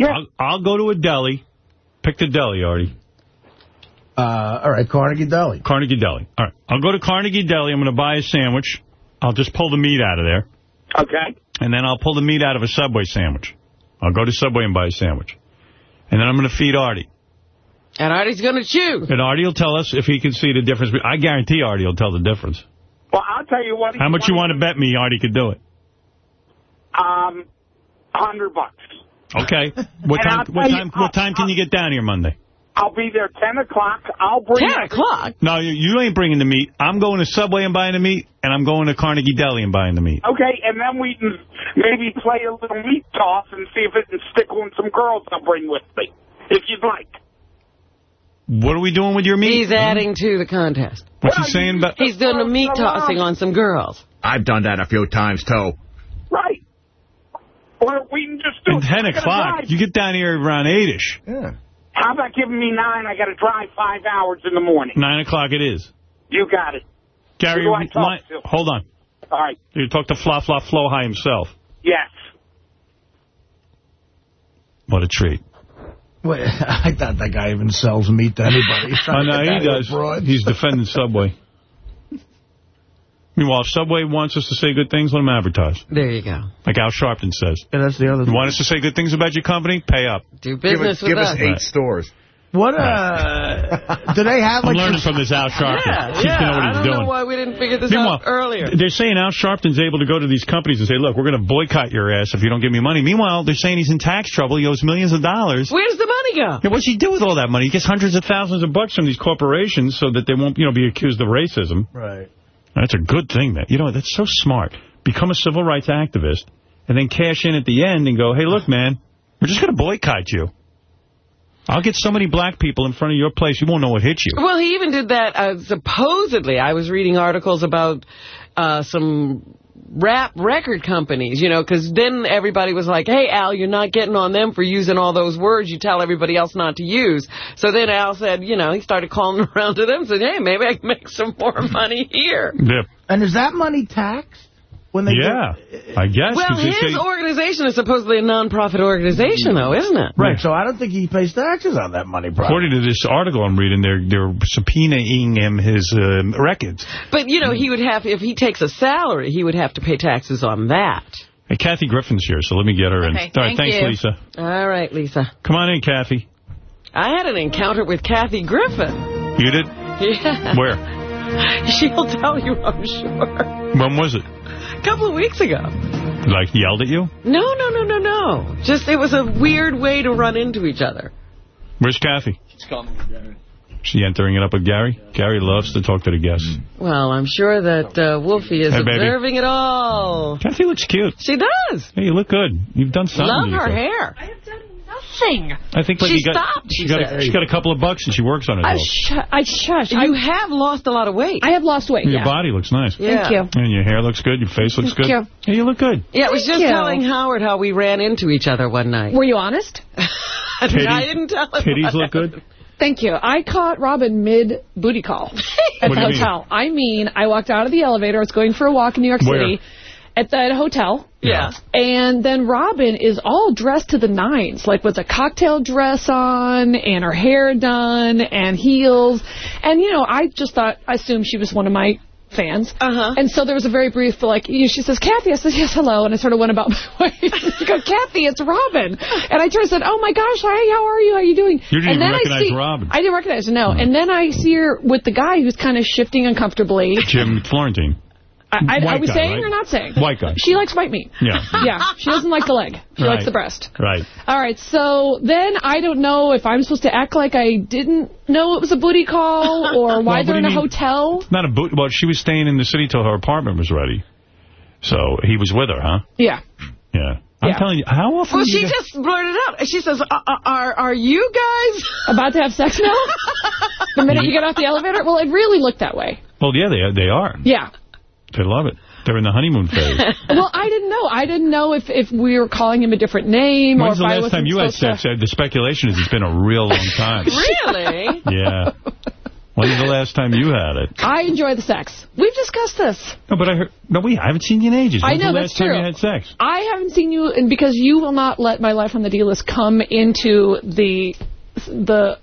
S1: I'll, I'll go to a deli. Pick the deli, Artie.
S5: Uh, all right, Carnegie Deli.
S1: Carnegie Deli. All right. I'll go to Carnegie Deli. I'm going to buy a sandwich. I'll just pull the meat out of there.
S28: Okay.
S1: And then I'll pull the meat out of a Subway sandwich. I'll go to Subway and buy a sandwich. And then I'm going to feed Artie.
S3: And Artie's going to chew.
S1: And Artie will tell us if he can see the difference. I guarantee Artie will tell the difference.
S28: Well, I'll tell you what.
S1: How much you want to bet me Artie could do it?
S28: Um, hundred bucks.
S1: Okay. What time? What
S28: tell you-
S1: time? What time can you get down here Monday?
S28: I'll be there ten o'clock. I'll bring
S3: 10 o'clock?
S1: No, you, you ain't bringing the meat. I'm going to Subway and buying the meat, and I'm going to Carnegie Deli and buying the meat.
S28: Okay, and then we can maybe play a little meat toss and see if it can stick on some girls I'll bring with me, if you'd like.
S1: What are we doing with your meat?
S3: He's adding to the contest.
S1: What's he saying about?
S3: He's doing a meat tossing on some girls.
S4: I've done that a few times, too.
S28: Right. Or we can just do
S1: At 10 o'clock. You get down here around 8-ish.
S4: Yeah.
S28: How about giving me nine? I got to drive five hours in the morning.
S1: 9 o'clock it is.
S28: You got it.
S1: Gary,
S28: Who do I talk
S1: line-
S28: to?
S1: hold on.
S21: All right.
S1: You talk to Fla Fla Flo High himself.
S21: Yes.
S1: What a treat.
S5: Wait, I thought that guy even sells meat to anybody. He's
S1: Oh,
S5: trying to
S1: no, he does.
S5: abroad.
S1: He's defending Subway. Meanwhile, if Subway wants us to say good things, let them advertise.
S3: There you go.
S1: Like Al Sharpton says.
S5: Yeah, that's the other
S1: You want us to say good things about your company? Pay up.
S3: Do business with
S4: give us
S3: us.
S4: eight stores.
S5: What, uh, do they have
S1: I'm learning from this Al Sharpton.
S3: Yeah,
S1: Seems
S3: yeah.
S1: know what
S3: I don't
S1: doing.
S3: know why we didn't figure this
S1: Meanwhile,
S3: out earlier.
S1: They're saying Al Sharpton's able to go to these companies and say, look, we're going to boycott your ass if you don't give me money. Meanwhile, they're saying he's in tax trouble. He owes millions of dollars.
S3: Where does the money go?
S1: Yeah, what's he do with all that money? He gets hundreds of thousands of bucks from these corporations so that they won't, you know, be accused of racism.
S5: Right.
S1: That's a good thing. That You know, that's so smart. Become a civil rights activist and then cash in at the end and go, hey, look, man, we're just going to boycott you. I'll get so many black people in front of your place, you won't know what hit you.
S3: Well, he even did that, uh, supposedly. I was reading articles about uh, some rap record companies, you know, because then everybody was like, hey, Al, you're not getting on them for using all those words you tell everybody else not to use. So then Al said, you know, he started calling around to them and said, hey, maybe I can make some more money here.
S1: Yeah.
S5: And is that money taxed? When they
S1: Yeah, I guess.
S3: Well, his
S1: say-
S3: organization is supposedly a non-profit organization, though, isn't it?
S5: Right, so I don't think he pays taxes on that money, probably.
S1: According to this article I'm reading, they're they're subpoenaing him his uh, records.
S3: But, you know, he would have, if he takes a salary, he would have to pay taxes on that.
S1: Hey, Kathy Griffin's here, so let me get her in.
S3: Okay,
S1: All right,
S3: thank
S1: thanks,
S3: you.
S1: Lisa.
S3: All right, Lisa.
S1: Come on in, Kathy.
S3: I had an encounter with Kathy Griffin.
S1: You did?
S3: Yeah.
S1: Where?
S3: She'll tell you, I'm sure.
S1: When was it?
S3: A couple of weeks ago.
S1: Like, yelled at you?
S3: No, no, no, no, no. Just, it was a weird way to run into each other.
S1: Where's Kathy?
S25: She's calling me Gary.
S1: She entering it up with Gary? Gary loves to talk to the guests.
S3: Well, I'm sure that uh, Wolfie is
S1: Hey, baby.
S3: observing it all.
S1: Kathy looks cute.
S3: She does.
S1: Hey, you look good. You've done something.
S3: Love
S1: to
S3: her
S1: yourself.
S3: hair.
S27: Nothing.
S1: I think like
S27: She
S1: you got,
S27: stopped,
S1: She
S27: she
S1: got, a, she got a couple of bucks and she works on it.
S27: I, sh I shush.
S3: You
S27: I,
S3: have lost a lot of weight.
S27: I have lost weight,
S1: Your
S27: yeah.
S1: body looks nice.
S3: Yeah.
S27: Thank you.
S1: And your hair looks good. Your face looks
S27: Thank
S1: good.
S27: you.
S1: Yeah, you look good.
S3: Yeah, it was
S27: Thank
S3: just
S27: you.
S3: telling Howard how we ran into each other one night.
S27: Were you honest?
S3: I
S1: Titties-
S3: didn't tell him.
S1: Titties look good?
S27: Thank you. I caught Robin mid-booty call at the
S1: do you mean?
S27: hotel. I mean, I walked out of the elevator. I was going for a walk in New York
S1: Where?
S27: City at the hotel.
S3: Yeah.
S27: And then Robin is all dressed to the nines, like with a cocktail dress on and her hair done and heels. And, you know, I just thought, I assumed she was one of my fans.
S3: Uh-huh.
S27: And so there was a very brief, like, you know, she says, Kathy. I said, yes, hello. And I sort of went about my way. she goes, Kathy, it's Robin. And I turned and said, oh, my gosh, hi, how are you? How are you doing?
S1: You didn't
S27: and then
S1: recognize
S27: I see,
S1: Robin.
S27: I didn't recognize her, no. And then I see her with the guy who's kind of shifting uncomfortably.
S1: Jim Florentine.
S27: I, I, are we
S1: guy,
S27: saying
S1: right?
S27: or not saying?
S1: White guy.
S27: She likes white meat.
S1: Yeah.
S27: Yeah, she doesn't like the leg. She
S1: Right.
S27: likes the breast.
S1: Right.
S27: All right, so then I don't know if I'm supposed to act like I didn't know it was a booty call or why
S1: Well,
S27: they're in a
S1: mean?
S27: hotel.
S1: Not a boot. Well, she was staying in the city till her apartment was ready. So he was with her, huh?
S27: Yeah.
S1: Yeah. I'm
S27: Yeah.
S1: telling you, how often
S3: Well, she
S1: get-
S3: just blurted out. She says, "Uh, uh, are, are you guys...
S27: About to have sex now? the minute you get off the elevator? Well, it really looked that way.
S1: Well, yeah, they they are.
S27: Yeah.
S1: They love it. They're in the honeymoon phase.
S27: well, I didn't know. I didn't know if, if we were calling him a different name
S1: When's the last time you had sex? Uh, The speculation is it's been a real long time.
S3: Really?
S1: yeah. When's the last time you had it?
S27: I enjoy the sex. We've discussed this.
S1: No, but I heard. No, we I haven't seen you in ages.
S27: I know,
S1: the
S27: that's
S1: last time
S27: true.
S1: you had sex?
S27: I haven't seen you, and because you will not let my life on the D list come into the the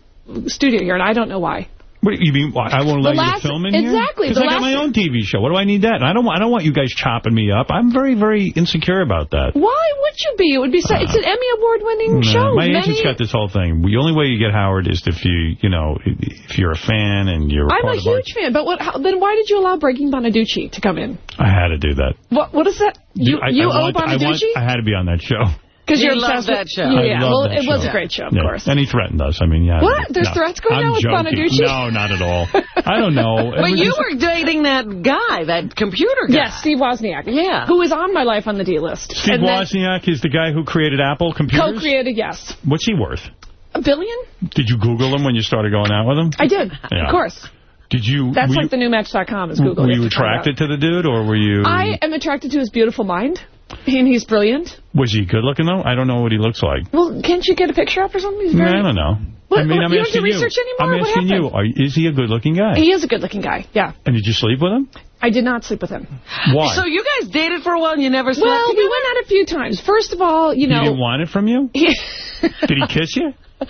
S27: studio here, and I don't know why.
S1: What you mean? I won't you
S27: last-
S1: to film in here?
S27: exactly,
S1: Because
S27: the
S1: I got my own TV show. What do I need that? And I don't. want- I don't want you guys chopping me up. I'm very, very insecure about that.
S27: Why would you be? It would be so, it's an Emmy award winning
S1: Nah,
S27: show.
S1: my
S27: Many-
S1: agent's got this whole thing. The only way you get Howard is if you, you know, if you're a fan and you're
S27: I'm a huge fan, but what? How, then why did you allow Breaking Bonaduce to come in?
S1: I had to do that.
S27: What? What is that? You
S1: I,
S27: you
S1: I
S27: owe
S1: want, I, want, I had to be on that show.
S27: Because
S3: You
S27: you're
S3: love
S27: obsessed with-
S3: that show.
S1: I
S27: Yeah,
S1: love
S27: well,
S1: that
S27: it was a great show, of
S1: Yeah.
S27: course.
S1: And he threatened us. I mean, yeah.
S27: What? There's
S1: no.
S27: threats going
S1: I'm
S27: on with
S1: joking.
S27: Bonaduce?
S1: No, not at all. I don't know. It
S3: But
S1: was
S3: you
S1: just-
S3: were dating that guy, that computer guy.
S27: Yes, Steve Wozniak.
S3: Yeah.
S27: Who is on my life on the D list.
S1: Steve
S27: And then
S1: Wozniak is the guy who created Apple computers?
S27: Co-created, yes.
S1: What's he worth?
S27: A billion?
S1: Did you Google him when you started going out with him?
S27: I did,
S1: Yeah.
S27: of course.
S1: Did you...
S27: That's like
S1: you,
S27: the new Match.com is Google.
S1: Were
S27: You
S1: you
S27: have to find out.
S1: attracted to the dude, or were you...
S27: I am attracted to his beautiful mind, and he's brilliant.
S1: Was he good looking, though? I don't know what he looks like.
S27: Well, can't you get a picture up or something? He's very...
S1: I don't know.
S27: What-
S1: I mean,
S27: what,
S1: I'm
S27: you don't do research
S1: you.
S27: anymore?
S1: I'm
S27: What
S1: asking you. Are, is he a good-looking guy?
S27: He is a good-looking guy, yeah.
S1: And did you sleep with him?
S27: I did not sleep with him.
S1: Why?
S3: So you guys dated for a while and you never slept
S27: Well, we went out a few times. First of all, you
S1: he
S27: know,
S1: didn't want it from you?
S27: he-
S1: Did he kiss you?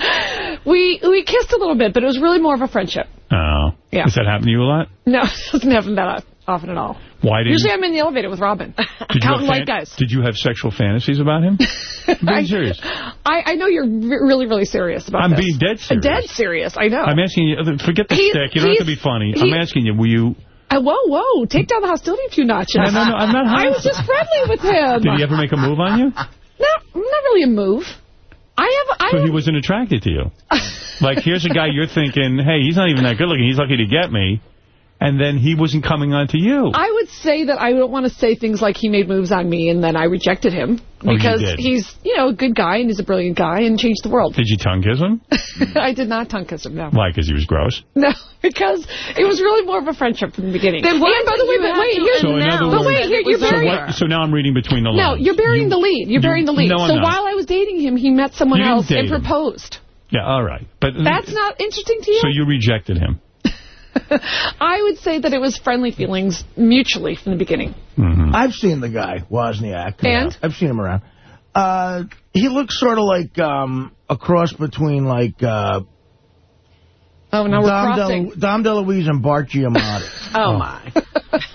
S27: we we kissed a little bit, but it was really more of a friendship.
S1: Oh.
S27: Yeah.
S1: Does that happen to you a lot?
S27: No, it doesn't happen that often at all.
S1: Why did
S27: Usually
S1: you,
S27: I'm in the elevator with Robin, counting white guys.
S1: Did you have sexual fantasies about him? I'm being serious.
S27: I, I know you're really, really serious about
S1: I'm
S27: this.
S1: being dead serious.
S27: Dead serious, I know.
S1: I'm asking you, forget the
S27: He's-
S1: stick. You don't have to be funny. I'm asking you, were you,
S27: Uh, whoa, whoa, take down the hostility a few notches.
S1: No, no, no, I'm not
S27: I was just friendly with him.
S1: did he ever make a move on you?
S27: No, not really a move. I have, I
S1: So
S27: have,
S1: he wasn't attracted to you. Like, here's a guy you're thinking, hey, he's not even that good looking. He's lucky to get me. And then he wasn't coming on to you.
S27: I would say that I don't want to say things like he made moves on me and then I rejected him
S1: Oh, you
S27: because
S1: did.
S27: he's, you know, a good guy and he's a brilliant guy and changed the world.
S1: Did you tongue kiss him?
S27: I did not tongue kiss him, no.
S1: Why, because he was gross?
S27: No, because it was really more of a friendship from the beginning.
S3: Then why
S27: and by the way, but wait,
S3: to
S27: here's,
S1: So in
S27: but wait, here, you're
S1: so,
S27: burying,
S1: what, so now I'm reading between the lines.
S27: no, you're burying
S1: You-
S27: the lead. You're
S1: you-
S27: burying the lead.
S1: No,
S27: so
S1: not.
S27: while I was dating him, he met someone
S1: You
S27: else and
S1: date him.
S27: proposed.
S1: Yeah, all right. But
S27: That's not interesting to you?
S1: So you rejected him.
S27: I would say that it was friendly feelings mutually from the beginning.
S1: Mm-hmm.
S5: I've seen the guy, Wozniak.
S27: And?
S5: Yeah, I've seen him around. Uh, he looks sort of like um, a cross between like uh,
S27: Oh, now we're
S5: Dom,
S27: crossing.
S5: De, Dom DeLuise and Bart Giamatti.
S27: Oh, my.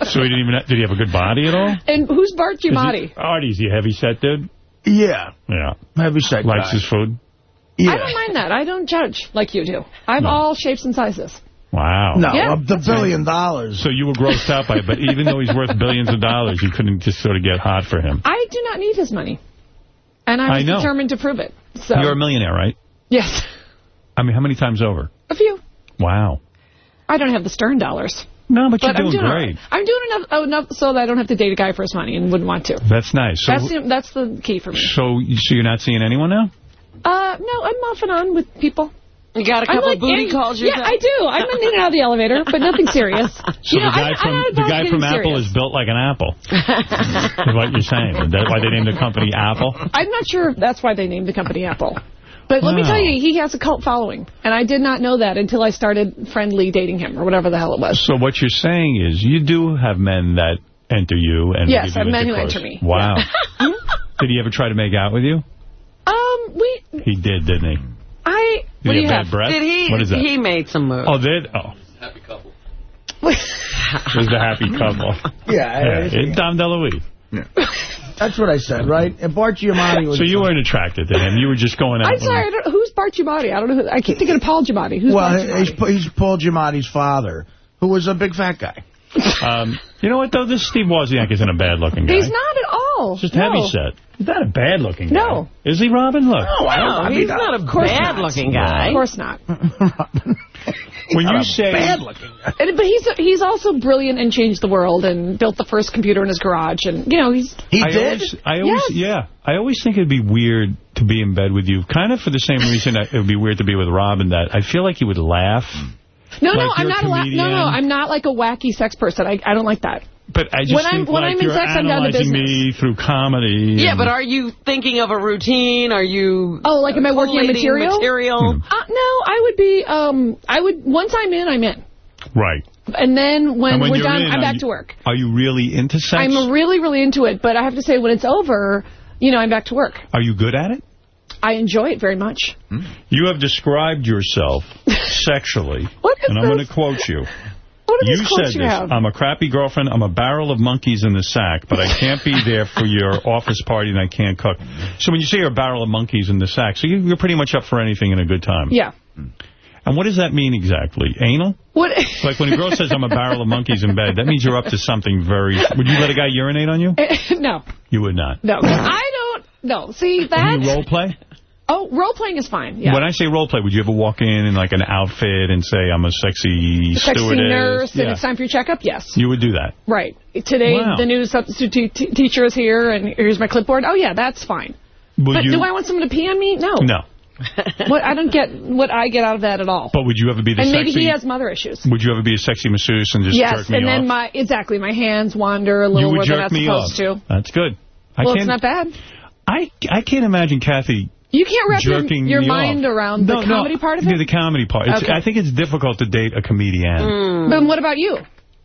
S1: So he didn't even, did he have a good body at all?
S27: And who's Bart
S1: Is he-
S27: Giamatti?
S1: Artie's a heavy set dude?
S5: Yeah,
S1: Yeah.
S5: heavy set
S1: Likes
S5: guy.
S1: his food?
S5: Yeah.
S27: I don't mind that. I don't judge like you do. I have all shapes and sizes.
S1: Wow.
S5: No,
S27: Yeah,
S5: the billion dollars.
S1: So you were grossed out by it, but even though he's worth billions of dollars, you couldn't just sort of get hot for him.
S27: I do not need his money. And I'm
S1: I know.
S27: determined to prove it. So
S1: You're a millionaire, right?
S27: Yes,
S1: I mean, how many times over?
S27: a few.
S1: Wow.
S27: I don't have the Stern dollars.
S1: No, but,
S27: But
S1: you're
S27: I'm
S1: doing
S27: doing
S1: great.
S27: right. I'm doing enough, enough so that I don't have to date a guy for his money and wouldn't want to.
S1: That's nice. So,
S27: that's the, that's the key for me.
S1: so, so you're not seeing anyone now?
S27: Uh, no, I'm off and on with people.
S3: You got a
S27: I'm
S3: couple
S27: like
S3: of booty
S27: in-
S3: calls
S27: Yeah. I do. I'm in and out of the elevator, but nothing serious.
S1: So
S27: you know,
S1: the guy
S27: I,
S1: from
S27: I'm
S1: the guy from Apple
S27: serious.
S1: is built like an apple. is what you're saying. Is that why they named the company Apple?
S27: I'm not sure if that's why they named the company Apple. But let me tell you, he has a cult following. And I did not know that until I started friendly dating him, or whatever the hell it was.
S1: So what you're saying is you do have men that enter you and
S27: Yes,
S1: give
S27: I have men who enter me.
S1: Wow. did he ever try to make out with you?
S27: Um, we,
S1: He did, didn't he?
S27: I,
S1: Did
S27: what do
S1: he
S27: you
S1: have
S27: have?
S1: breath?
S3: Did he?
S1: What is that?
S3: He made some moves.
S1: Oh, did? Oh.
S25: Happy couple.
S1: It was the happy couple.
S5: Yeah,
S1: yeah. it- Dom DeLuise.
S5: that's what I said, right? And Bart Giamatti was...
S1: So you weren't attracted to him. You were just going out.
S27: I'm sorry, I don't, who's Bart Giamatti? I don't know who, I keep thinking of Paul Giamatti. Who's
S5: well,
S27: Bart Giamatti?
S5: he's, he's Paul Giamatti's father, who was a big fat guy.
S1: Um, you know what, though? This Steve Wozniak isn't a bad-looking guy.
S27: He's not at all.
S1: He's Just
S27: no.
S1: heavy set. He's not a bad-looking guy.
S27: No.
S1: Is he, Robin? Look.
S27: No, I don't, I mean,
S3: he's not a
S27: of course
S3: bad-looking guy.
S27: Of course not.
S1: When you say...
S5: Bad-looking guy.
S27: And, but he's he's also brilliant and changed the world and built the first computer in his garage. And, you know, he's...
S5: He
S1: I
S5: did?
S1: Always, I always,
S27: Yes.
S1: yeah. I always think it'd be weird to be in bed with you, kind of for the same reason it would be weird to be with Robin, that I feel like you would laugh.
S27: No, no,
S1: Like
S27: I'm not a la- no, no, I'm not like a wacky sex person. I I don't like that.
S1: But I just
S27: When I'm- when
S1: like
S27: I'm in
S1: you're
S27: sex, I'm down to
S1: analyzing me through comedy.
S3: Yeah, but are you thinking of a routine? Are you
S27: Oh, like am I working on
S3: collating
S27: material?
S3: material?
S27: Uh, no, I would be. Um, I would once I'm in, I'm in,
S1: Right.
S27: and then when,
S1: And when
S27: we're done,
S1: in,
S27: I'm back
S1: you-
S27: to work.
S1: Are you really into sex?
S27: I'm really, really into it, but I have to say, when it's over, you know, I'm back to work.
S1: Are you good at it?
S27: I enjoy it very much. Hmm?
S1: You have described yourself sexually,
S27: What is
S1: and I'm going to quote you. You said
S27: quotes
S1: this.
S27: have?
S1: I'm a crappy girlfriend. I'm a barrel of monkeys in the sack, but I can't be there for your office party and I can't cook. So when you say you're a barrel of monkeys in the sack, so you- you're pretty much up for anything in a good time.
S27: Yeah. Hmm.
S1: And what does that mean exactly? Anal?
S27: What?
S1: Like when a girl says I'm a barrel of monkeys in bed, that means you're up to something very... Would you let a guy urinate on you?
S27: no,
S1: You would not.
S27: no, I don't. No, see
S1: Can
S27: that.
S1: you role play?
S27: Oh, role playing is fine. Yeah.
S1: When I say role play, would you ever walk in in like an outfit and say I'm a sexy
S27: Sexy
S1: stewardess?
S27: nurse, and it's time for your checkup. Yes.
S1: You would do that.
S27: Right. Today,
S1: Wow.
S27: the new substitute t- teacher is here, and here's my clipboard. Oh, yeah, that's fine.
S1: Would
S27: but
S1: you?
S27: do I want someone to pee on me? No.
S1: No.
S27: what I don't get what I get out of that at all.
S1: But would you ever be the
S27: and maybe he has some other issues.
S1: Would you ever be a sexy masseuse and just
S27: yes,
S1: jerk me off?
S27: Yes, and then
S1: off?
S27: my exactly my hands wander a little where they're not supposed
S1: off.
S27: to.
S1: That's good. I
S27: well, it's not bad.
S1: I I can't imagine Kathy
S27: You can't wrap your,
S1: jerking
S27: your
S1: me
S27: mind
S1: off.
S27: around
S1: no,
S27: the comedy
S1: no,
S27: part of it.
S1: the comedy part.
S27: Okay.
S1: I think it's difficult to date a comedian. Mm.
S27: Then what about you?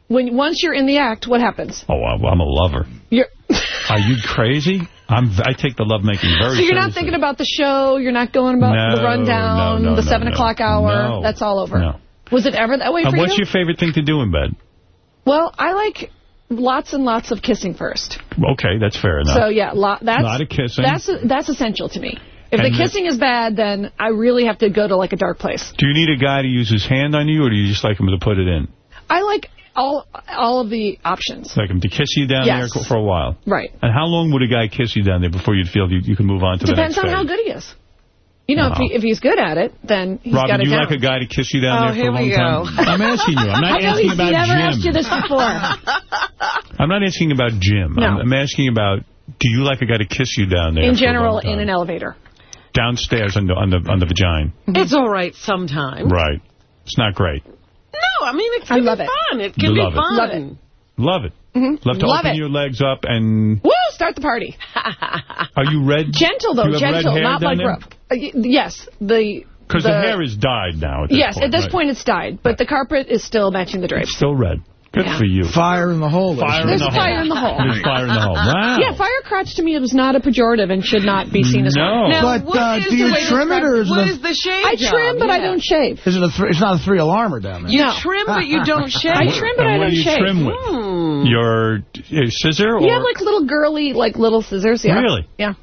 S27: when once you're in the act, what happens?
S1: Oh, I'm a lover.
S27: You're
S1: Are you crazy? I'm. I take the lovemaking very
S27: so you're not thinking about the show. You're not going about
S1: No,
S27: the rundown,
S1: no, no,
S27: the seven
S1: no.
S27: o'clock hour.
S1: No.
S27: That's all over.
S1: No.
S27: Was it ever that way
S1: And
S27: for
S1: what's
S27: you?
S1: your favorite thing to do in bed?
S27: Well, I like lots and lots of kissing first.
S1: Okay, that's fair enough.
S27: So yeah, lo that's a
S1: Lot of kissing.
S27: That's that's essential to me. If
S1: And
S27: the
S1: the-
S27: kissing is bad, then I really have to go to like a dark place.
S1: Do you need a guy to use his hand on you, or do you just like him to put it in?
S27: I like all all of the options.
S1: Like him to kiss you down
S27: Yes.
S1: there for a while?
S27: Right.
S1: And how long would a guy kiss you down there before you'd feel you, you can move on to
S27: Depends
S1: the
S27: on
S1: next
S27: how good he is. You know, if, he, if he's good at it, then he's got
S1: Robin,
S27: it
S1: do you
S27: down.
S1: like a guy to kiss you down
S27: Oh,
S1: there for a long
S27: we
S1: time? I'm asking you. I'm not
S27: I know
S1: asking
S27: he's
S1: about
S27: never
S1: Jim.
S27: asked you this before.
S1: I'm not asking about Jim.
S27: No.
S1: I'm, I'm asking about, do you like a guy to kiss you down there
S27: In
S1: for a
S27: general,
S1: long time?
S27: in an elevator.
S1: Downstairs on the, on the, on the vagina.
S3: It's all right sometimes.
S1: Right. It's not great.
S3: No, I mean, it can
S27: love
S3: be
S27: it.
S3: fun. It can
S1: Love
S3: be
S1: it.
S3: fun.
S27: Love it.
S1: Love it.
S27: Mhm.
S1: Love to
S27: Love
S1: open
S27: it.
S1: your legs up and...
S27: Woo! Start the party.
S1: Are you red?
S27: Gentle, though.
S1: Do you have
S27: gentle.
S1: red hair
S27: not
S1: down
S27: like
S1: there?
S27: rough. Uh, y- yes. The...
S1: Because the, hair is dyed now at this
S27: Yes,
S1: point.
S27: at this
S1: right?
S27: point it's dyed, but the carpet is still matching the drapes.
S1: Still red. Good
S27: Yeah.
S1: for you.
S5: Fire in the hole.
S1: Fire
S27: There's
S1: in the
S27: fire
S1: hole.
S27: in the hole.
S1: There's fire in the hole. Wow.
S27: Yeah, fire crotch to me was not a pejorative and should not be seen as
S1: No.
S27: one.
S5: Now, But, what uh, is do you way to trim it, or is it a-
S27: what is the shave I trim, but I don't shave.
S5: Is it a it's not a three alarmer down there?
S3: You
S27: No.
S3: trim, but you don't shave.
S27: I trim, but
S1: And
S27: I don't shave.
S1: What do you
S27: shave.
S1: trim with?
S27: Hmm.
S1: Your uh, scissor? Or?
S27: You have like little girly, like little scissors. Yeah.
S1: Really?
S27: Yeah.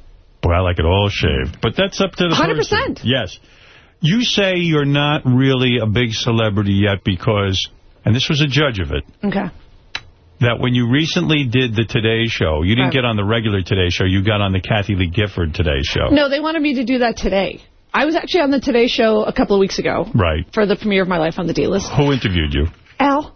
S1: Boy, I like it all shaved. But that's up to the
S27: 100%.
S1: person. Yes. You say you're not really a big celebrity yet because, and this was a judge of it,
S27: Okay.
S1: that when you recently did the Today Show, you didn't
S27: Right.
S1: get on the regular Today Show, you got on the Kathie Lee Gifford Today Show.
S27: No, they wanted me to do that today. I was actually on the Today Show a couple of weeks ago
S1: Right.
S27: for the premiere of my life on the D-list.
S1: Who interviewed you?
S27: Al.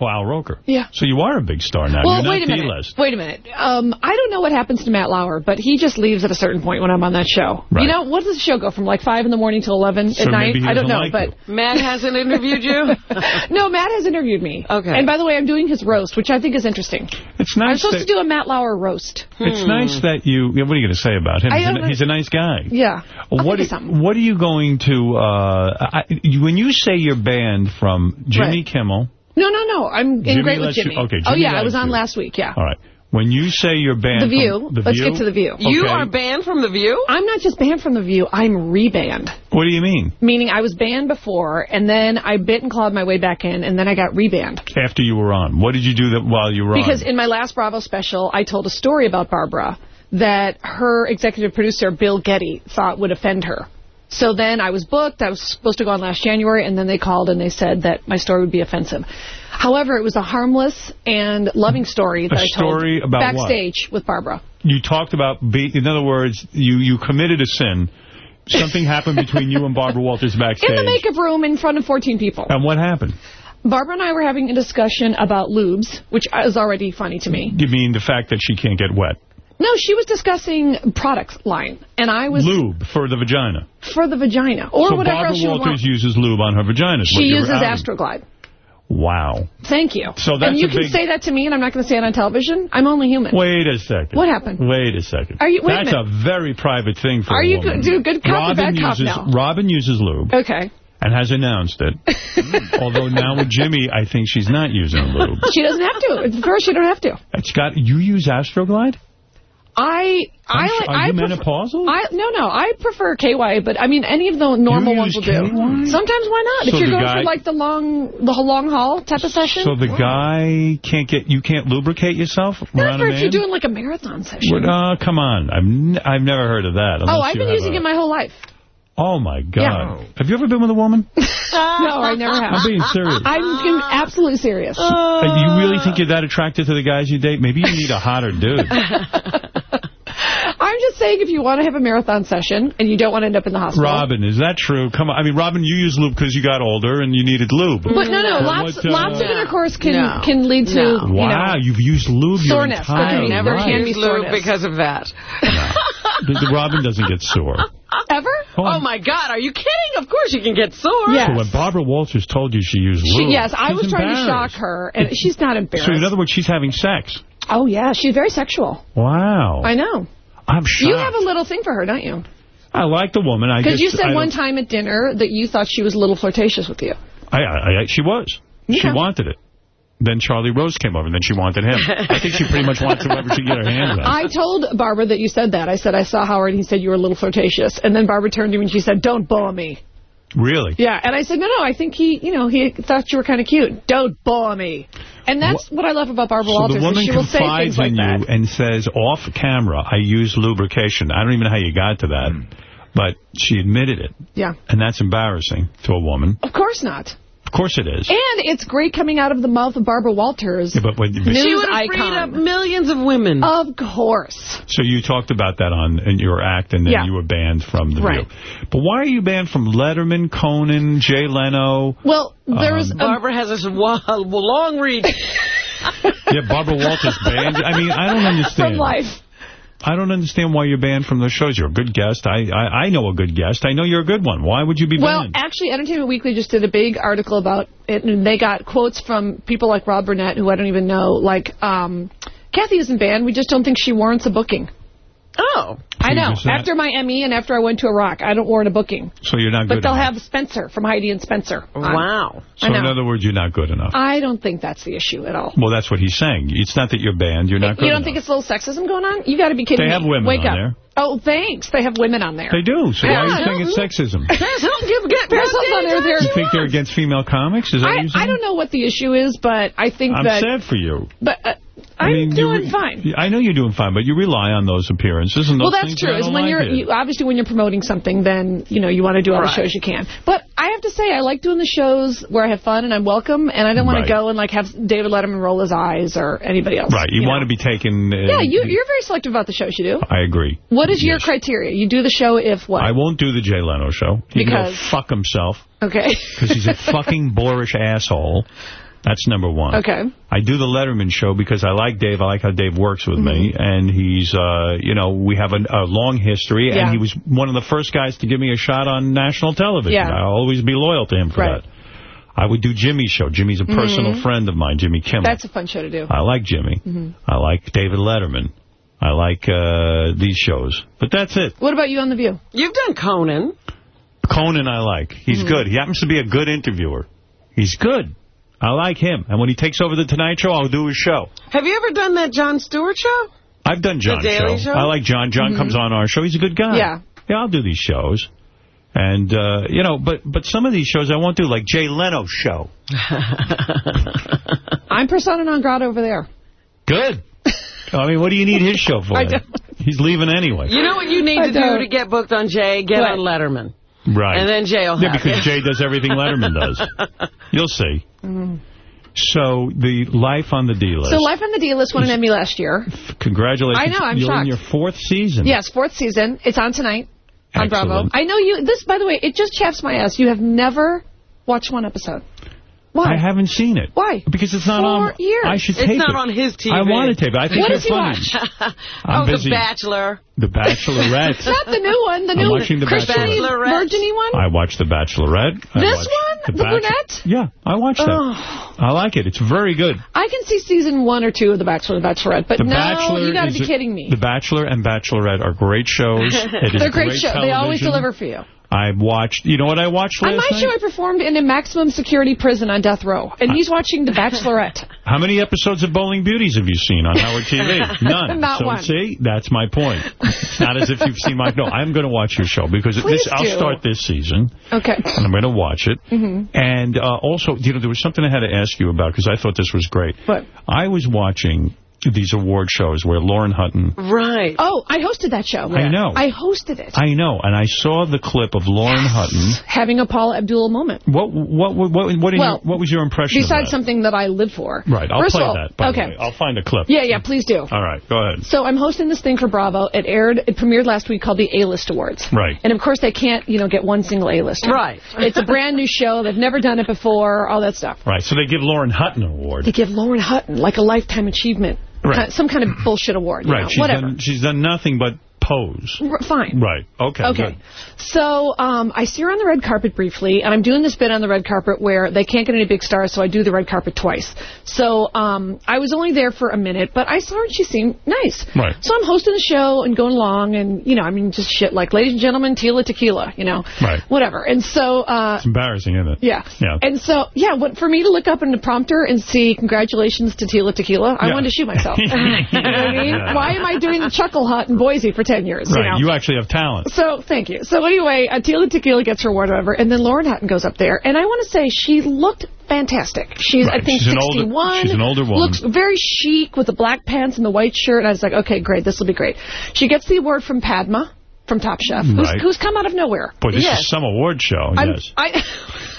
S1: Well, Al Roker.
S27: Yeah.
S1: So you are a big star now.
S27: well,
S1: you're
S27: wait a
S1: not
S27: minute. Wait a minute. Um, I don't know what happens to Matt Lauer, but he just leaves at a certain point when I'm on that show.
S1: Right.
S27: You know, what does the show go from, like 5 in the morning till 11
S1: So
S27: at night?
S1: maybe he
S27: I don't know,
S1: like
S27: but...
S3: Matt hasn't interviewed you?
S27: no, Matt has interviewed me.
S3: Okay.
S27: And by the way, I'm doing his roast, which I think is interesting.
S1: It's nice I'm
S27: supposed
S1: that,
S27: to do a Matt Lauer roast.
S1: It's nice that you, what are you going to say about him? He's a, he's a nice guy.
S27: Yeah. I'll
S1: What,
S27: think
S1: are- what are you going to, uh, I, when you say you're banned from Jimmy
S27: Right.
S1: Kimmel,
S27: No, no, no. I'm in
S1: Jimmy
S27: great with
S1: lets you-
S27: Jimmy. oh, yeah, I was on
S1: you.
S27: last week, yeah.
S1: all right, when you say you're banned
S27: The View.
S1: from The
S27: Let's
S1: View,
S27: get to The View.
S3: You are banned from The View?
S27: I'm not just banned from The View, I'm rebanned.
S1: What do you mean?
S27: Meaning I was banned before, and then I bit and clawed my way back in, and then I got rebanned.
S1: After you were on. What did you do that while you were
S27: Because
S1: on?
S27: Because in my last Bravo special, I told a story about Barbara that her executive producer, Bill Geddie, thought would offend her. So then I was booked. I was supposed to go on last January, and then they called and they said that my story would be offensive. However, it was a harmless and loving story that I
S1: story
S27: told
S1: about what?
S27: backstage with Barbara.
S1: You talked about, be, in other words, you, you committed a sin. Something happened between you and Barbara Walters backstage.
S27: In the makeup room in front of 14 people.
S1: and what happened?
S27: Barbara and I were having a discussion about lubes, which is already funny to me.
S1: You mean the fact that she can't get wet?
S27: No, she was discussing product line, and I was
S1: Lube for the vagina.
S27: for the vagina or
S1: so
S27: whatever
S1: Barbara
S27: else you
S1: Walters
S27: want.
S1: uses lube on her vagina.
S27: She uses. Astroglide.
S1: Wow.
S27: Thank you.
S1: So that's
S27: and you can
S1: big-
S27: say that to me, and I'm not going to say it on television. I'm only human.
S1: Wait a second.
S27: What happened?
S1: Wait a second.
S27: Are you- a
S1: That's
S27: minute.
S1: a very private thing for
S27: Are
S1: a
S27: you
S1: woman.
S27: good- do good cop
S1: Robin
S27: bad cop
S1: uses,
S27: now?
S1: Robin uses lube
S27: Okay.
S1: and has announced it. Although now with Jimmy, I think she's not using lube.
S27: She doesn't have to. First, she don't have to.
S1: It's got. You use Astroglide?
S27: I I like.
S1: are
S27: I
S1: you menopausal?
S27: I no no. I prefer KY, but I mean any of the normal
S1: You
S27: ones will
S1: use
S27: do. Sometimes why not?
S1: So
S27: if you're going
S1: guy-
S27: for like the long the long haul type of session.
S1: So the guy can't get. You can't lubricate yourself
S27: not for if you're doing like a marathon session.
S1: What- uh, come on. I've n I've never heard of that.
S27: oh, I've been using
S1: a-
S27: it my whole life.
S1: Oh my God.
S27: Yeah.
S1: Have you ever been with a woman?
S27: no, I never have.
S1: I'm being serious.
S27: I'm being absolutely serious.
S1: And you really think you're that attracted to the guys you date? Maybe you need a hotter dude.
S27: I'm just saying if you want to have a marathon session and you don't want to end up in the hospital.
S1: Robin, is that true? Come on. I mean, Robin, you use lube because you got older and you needed lube.
S27: But no, no,
S1: But
S27: lots
S1: what, uh,
S27: lots of intercourse can
S3: No.
S27: can lead to
S3: No.
S27: you
S1: Wow,
S27: know
S1: you've used lube your
S27: Soreness,
S1: entire
S27: okay,
S3: Never
S1: life.
S27: can be
S3: use lube because of that.
S1: The, the Robin doesn't get sore.
S27: ever.
S3: Oh, my God. Are you kidding? Of course you can get sore.
S27: Yes.
S1: So when Barbara Walters told you she used
S27: She, yes, I was trying to shock her, and she's not embarrassed.
S1: So in other words, she's having sex.
S27: oh yeah, she's very sexual.
S1: Wow.
S27: I know.
S1: I'm shocked.
S27: You have a little thing for her, don't you?
S1: I like the woman. I
S27: Because you said
S1: I
S27: one time at dinner that you thought she was a little flirtatious with you.
S1: I, I, I, she was. She wanted it. Then Charlie Rose came over, and then she wanted him. I think she pretty much wants whoever she can get her hands on.
S27: I told Barbara that you said that. I said, I saw Howard, and he said you were a little flirtatious. And then Barbara turned to me and she said, don't bore me.
S1: Really?
S27: Yeah, and I said, no, no, I think he, you know, he thought you were kind of cute. Don't bore me. And that's what, I love about Barbara
S1: So
S27: Walters.
S1: the woman
S27: is she will say
S1: confides
S27: things like
S1: in
S27: that.
S1: you and says, off camera, I use lubrication. I don't even know how you got to that, hmm. but she admitted it.
S27: Yeah.
S1: And that's embarrassing to a woman.
S27: Of course not.
S1: Of course it is.
S27: And it's great coming out of the mouth of Barbara Walters.
S1: Yeah, but, but,
S27: News
S3: She would have freed up millions of women.
S27: Of course.
S1: so you talked about that on in your act, and then
S27: Yeah.
S1: you were banned from The
S27: Right.
S1: View. But why are you banned from Letterman, Conan, Jay Leno?
S27: Well, there's...
S1: Um,
S3: Barbara has this long reach.
S1: Yeah, Barbara Walters banned. I mean, I don't understand.
S27: From life.
S1: I don't understand why you're banned from the shows. You're a good guest. I, I I know a good guest. I know you're a good one. Why would you be
S27: Well,
S1: banned?
S27: Well, actually, Entertainment Weekly just did a big article about it, and they got quotes from people like Rob Burnett, who I don't even know. Like, um, Kathy isn't banned. We just don't think she warrants a booking.
S3: Oh.
S27: I know. After my Emmy and after I went to Iraq, I don't warrant a booking.
S1: so you're not
S27: But they'll
S1: enough.
S27: have Spencer from Heidi and Spencer. on.
S3: Wow.
S1: so in other words, you're not good enough.
S27: I don't think that's the issue at all.
S1: well, that's what he's saying. It's not that you're banned. You're not good
S27: You don't
S1: enough.
S27: think it's a little sexism going on? You've got to be kidding
S1: They
S27: me.
S1: have women
S27: Wake
S1: on
S27: up.
S1: there.
S27: Oh, thanks. They have women on there.
S1: They do. So why are you
S27: Yeah,
S1: saying it's
S27: no,
S1: sexism?
S27: There's on there. There.
S1: You think they're against female comics? Is that what
S27: I,
S1: you're saying?
S27: I don't know what the issue is, but I think
S1: I'm
S27: that...
S1: sad for you.
S27: But uh,
S1: I
S27: I'm
S1: mean,
S27: doing fine.
S1: I know you're doing fine, but you rely on those appearances and those
S27: Well, that's true.
S1: I
S27: Is when
S1: like
S27: you're you, obviously when you're promoting something, then you know you want to do all the
S3: Right.
S27: shows you can. But I have to say, I like doing the shows where I have fun and I'm welcome, and I don't want
S1: Right.
S27: to go and like have David Letterman roll his eyes or anybody else.
S1: Right. You, want to be taken... Uh,
S27: Yeah, you, you're very selective about the shows you do.
S1: I agree.
S27: What is your criteria? You do the show if what?
S1: I won't do the Jay Leno show. He can
S27: Because-
S1: go fuck himself
S27: okay.
S1: because he's a fucking boorish asshole. That's number one.
S27: Okay.
S1: I do the Letterman show because I like Dave. I like how Dave works with me.
S27: Mm-hmm.
S1: And he's, uh, you know, we have a, a long history.
S27: Yeah.
S1: And he was one of the first guys to give me a shot on national television.
S27: Yeah.
S1: I'll always be loyal to him for
S27: Right.
S1: that. I would do Jimmy's show. Jimmy's a personal
S27: Mhm.
S1: friend of mine, Jimmy Kimmel.
S27: That's a fun show to do.
S1: I like Jimmy.
S27: Mhm.
S1: I like David Letterman. I like uh, these shows. But that's it.
S27: What about you on The View?
S3: You've done Conan.
S1: Conan I like. He's
S27: Mhm.
S1: good. He happens to be a good interviewer. He's good. I like him. And when he takes over the Tonight Show, I'll do his show.
S3: Have you ever done that Jon Stewart show?
S1: I've done Jon's
S3: Daily Show?
S1: I like Jon. Jon
S27: Mhm.
S1: comes on our show. He's a good guy.
S27: Yeah.
S1: Yeah, I'll do these shows. And, uh, you know, but but some of these shows I won't do, like Jay Leno's show.
S27: I'm persona non grata over there.
S1: Good. I mean, what do you need his show for?
S27: I don't.
S1: He's leaving anyway.
S3: You know what you need
S27: I
S3: to do
S27: don't.
S3: to get booked on Jay? Get
S27: What?
S3: on Letterman.
S1: Right.
S3: And then Jay will
S1: Yeah,
S3: have
S1: because
S3: you.
S1: Jay does everything Letterman does. You'll see.
S27: Mhm.
S1: So the Life on the D list.
S27: So Life on the D list won an Emmy last year.
S1: Congratulations.
S27: I know, I'm
S1: You're in your fourth season.
S27: Yes, fourth season. It's on tonight on Bravo. I know you. This, by the way, it just chaps my ass. You have never watched one episode. Why?
S1: I haven't seen it.
S27: Why?
S1: Because it's not
S27: Four
S1: on.
S27: years.
S1: I should
S3: It's
S1: tape
S3: not
S1: it.
S3: on his TV.
S1: I want to tape it. I think
S27: What
S1: you're funny.
S27: watch?
S1: Oh, I'm
S3: oh,
S1: busy.
S3: The Bachelor.
S1: The Bachelorette.
S27: Not the new one. The
S1: I'm
S27: new
S1: watching The
S27: Christian
S1: Bachelorette.
S27: Virginie one.
S1: I watched The Bachelorette. I
S27: This one? The
S1: Bach-
S27: brunette?
S1: Yeah, I watched that.
S27: Oh.
S1: I like it. It's very good.
S27: I can see season one or two of The Bachelor, The Bachelorette, but
S1: The
S27: no,
S1: Bachelor
S27: you got to be kidding me.
S1: The Bachelor and Bachelorette are great shows. It is
S27: They're great, shows. They always deliver for you.
S1: I watched. You know what I watched last
S27: On
S1: last
S27: my
S1: night?
S27: show, I performed in a maximum security prison on death row, and he's watching The Bachelorette.
S1: How many episodes of Bowling Beauties have you seen on Howard TV? None.
S27: Not
S1: so
S27: one.
S1: see, that's my point. It's not as if you've seen my. No, I'm going to watch your show because
S27: Please
S1: this. I'll start this season
S27: Okay.
S1: and I'm going to watch it.
S27: hmm
S1: And uh, also, you know, there was something I had to ask you about because I thought this was great.
S27: What?
S1: I was watching these award shows where Lauren Hutton.
S3: Right.
S27: Oh, I hosted that show.
S1: I know.
S27: I hosted it.
S1: I know, and I saw the clip of Lauren Hutton.
S27: Having a Paula Abdul moment.
S1: What what what what, what,
S27: Well,
S1: your, what was your impression?
S27: Besides
S1: of that?
S27: something that I live for.
S1: Right, I'll
S27: First
S1: play
S27: all,
S1: that. By
S27: okay.
S1: the way. I'll find a clip.
S27: Yeah, yeah, please do.
S1: All right, go ahead.
S27: So I'm hosting this thing for Bravo. It aired, it premiered last week called the A-List Awards.
S1: Right.
S27: And of course they can't, you know, get one single A-lister.
S3: Right.
S27: It's a brand new show. They've never done it before, all that stuff.
S1: Right, so they give Lauren Hutton an award.
S27: They give Lauren Hutton like a lifetime achievement.
S1: Right.
S27: Some kind of bullshit award. You
S1: Right,
S27: know,
S1: she's
S27: whatever.
S1: done she's done nothing but
S27: pose. R fine.
S1: Right. Okay.
S27: Okay.
S1: good.
S27: So um, I see her on the red carpet briefly, and I'm doing this bit on the red carpet where they can't get any big stars, so I do the red carpet twice. So um, I was only there for a minute, but I saw her and she seemed nice.
S1: Right.
S27: So I'm hosting the show and going along, and, you know, I mean, just shit like, ladies and gentlemen, Tila Tequila, you know.
S1: Right.
S27: Whatever. And so... Uh,
S1: It's embarrassing, isn't it?
S27: yeah.
S1: Yeah.
S27: And so, yeah, what, for me to look up in the prompter and see congratulations to Tila Tequila, I
S1: Yeah.
S27: wanted to shoot myself. you know what I mean?
S1: Yeah.
S27: Why am I doing the Chuckle Hut in Boise for 10 years?
S1: Right.
S27: You know?
S1: You actually have talent.
S27: So, thank you. So, anyway, uh, Tila Tequila gets her award, whatever, and then Lauren Hutton goes up there. And I want to say she looked fantastic. She's,
S1: Right.
S27: I think,
S1: She's an older-
S27: 61.
S1: she's an older woman.
S27: Looks very chic with the black pants and the white shirt. And I was like, okay, great, this will be great. She gets the award from Padma, from Top Chef, who's,
S1: Right.
S27: who's come out of nowhere.
S1: Boy, this
S27: Yes.
S1: is some award show.
S27: I'm-
S1: yes.
S27: I,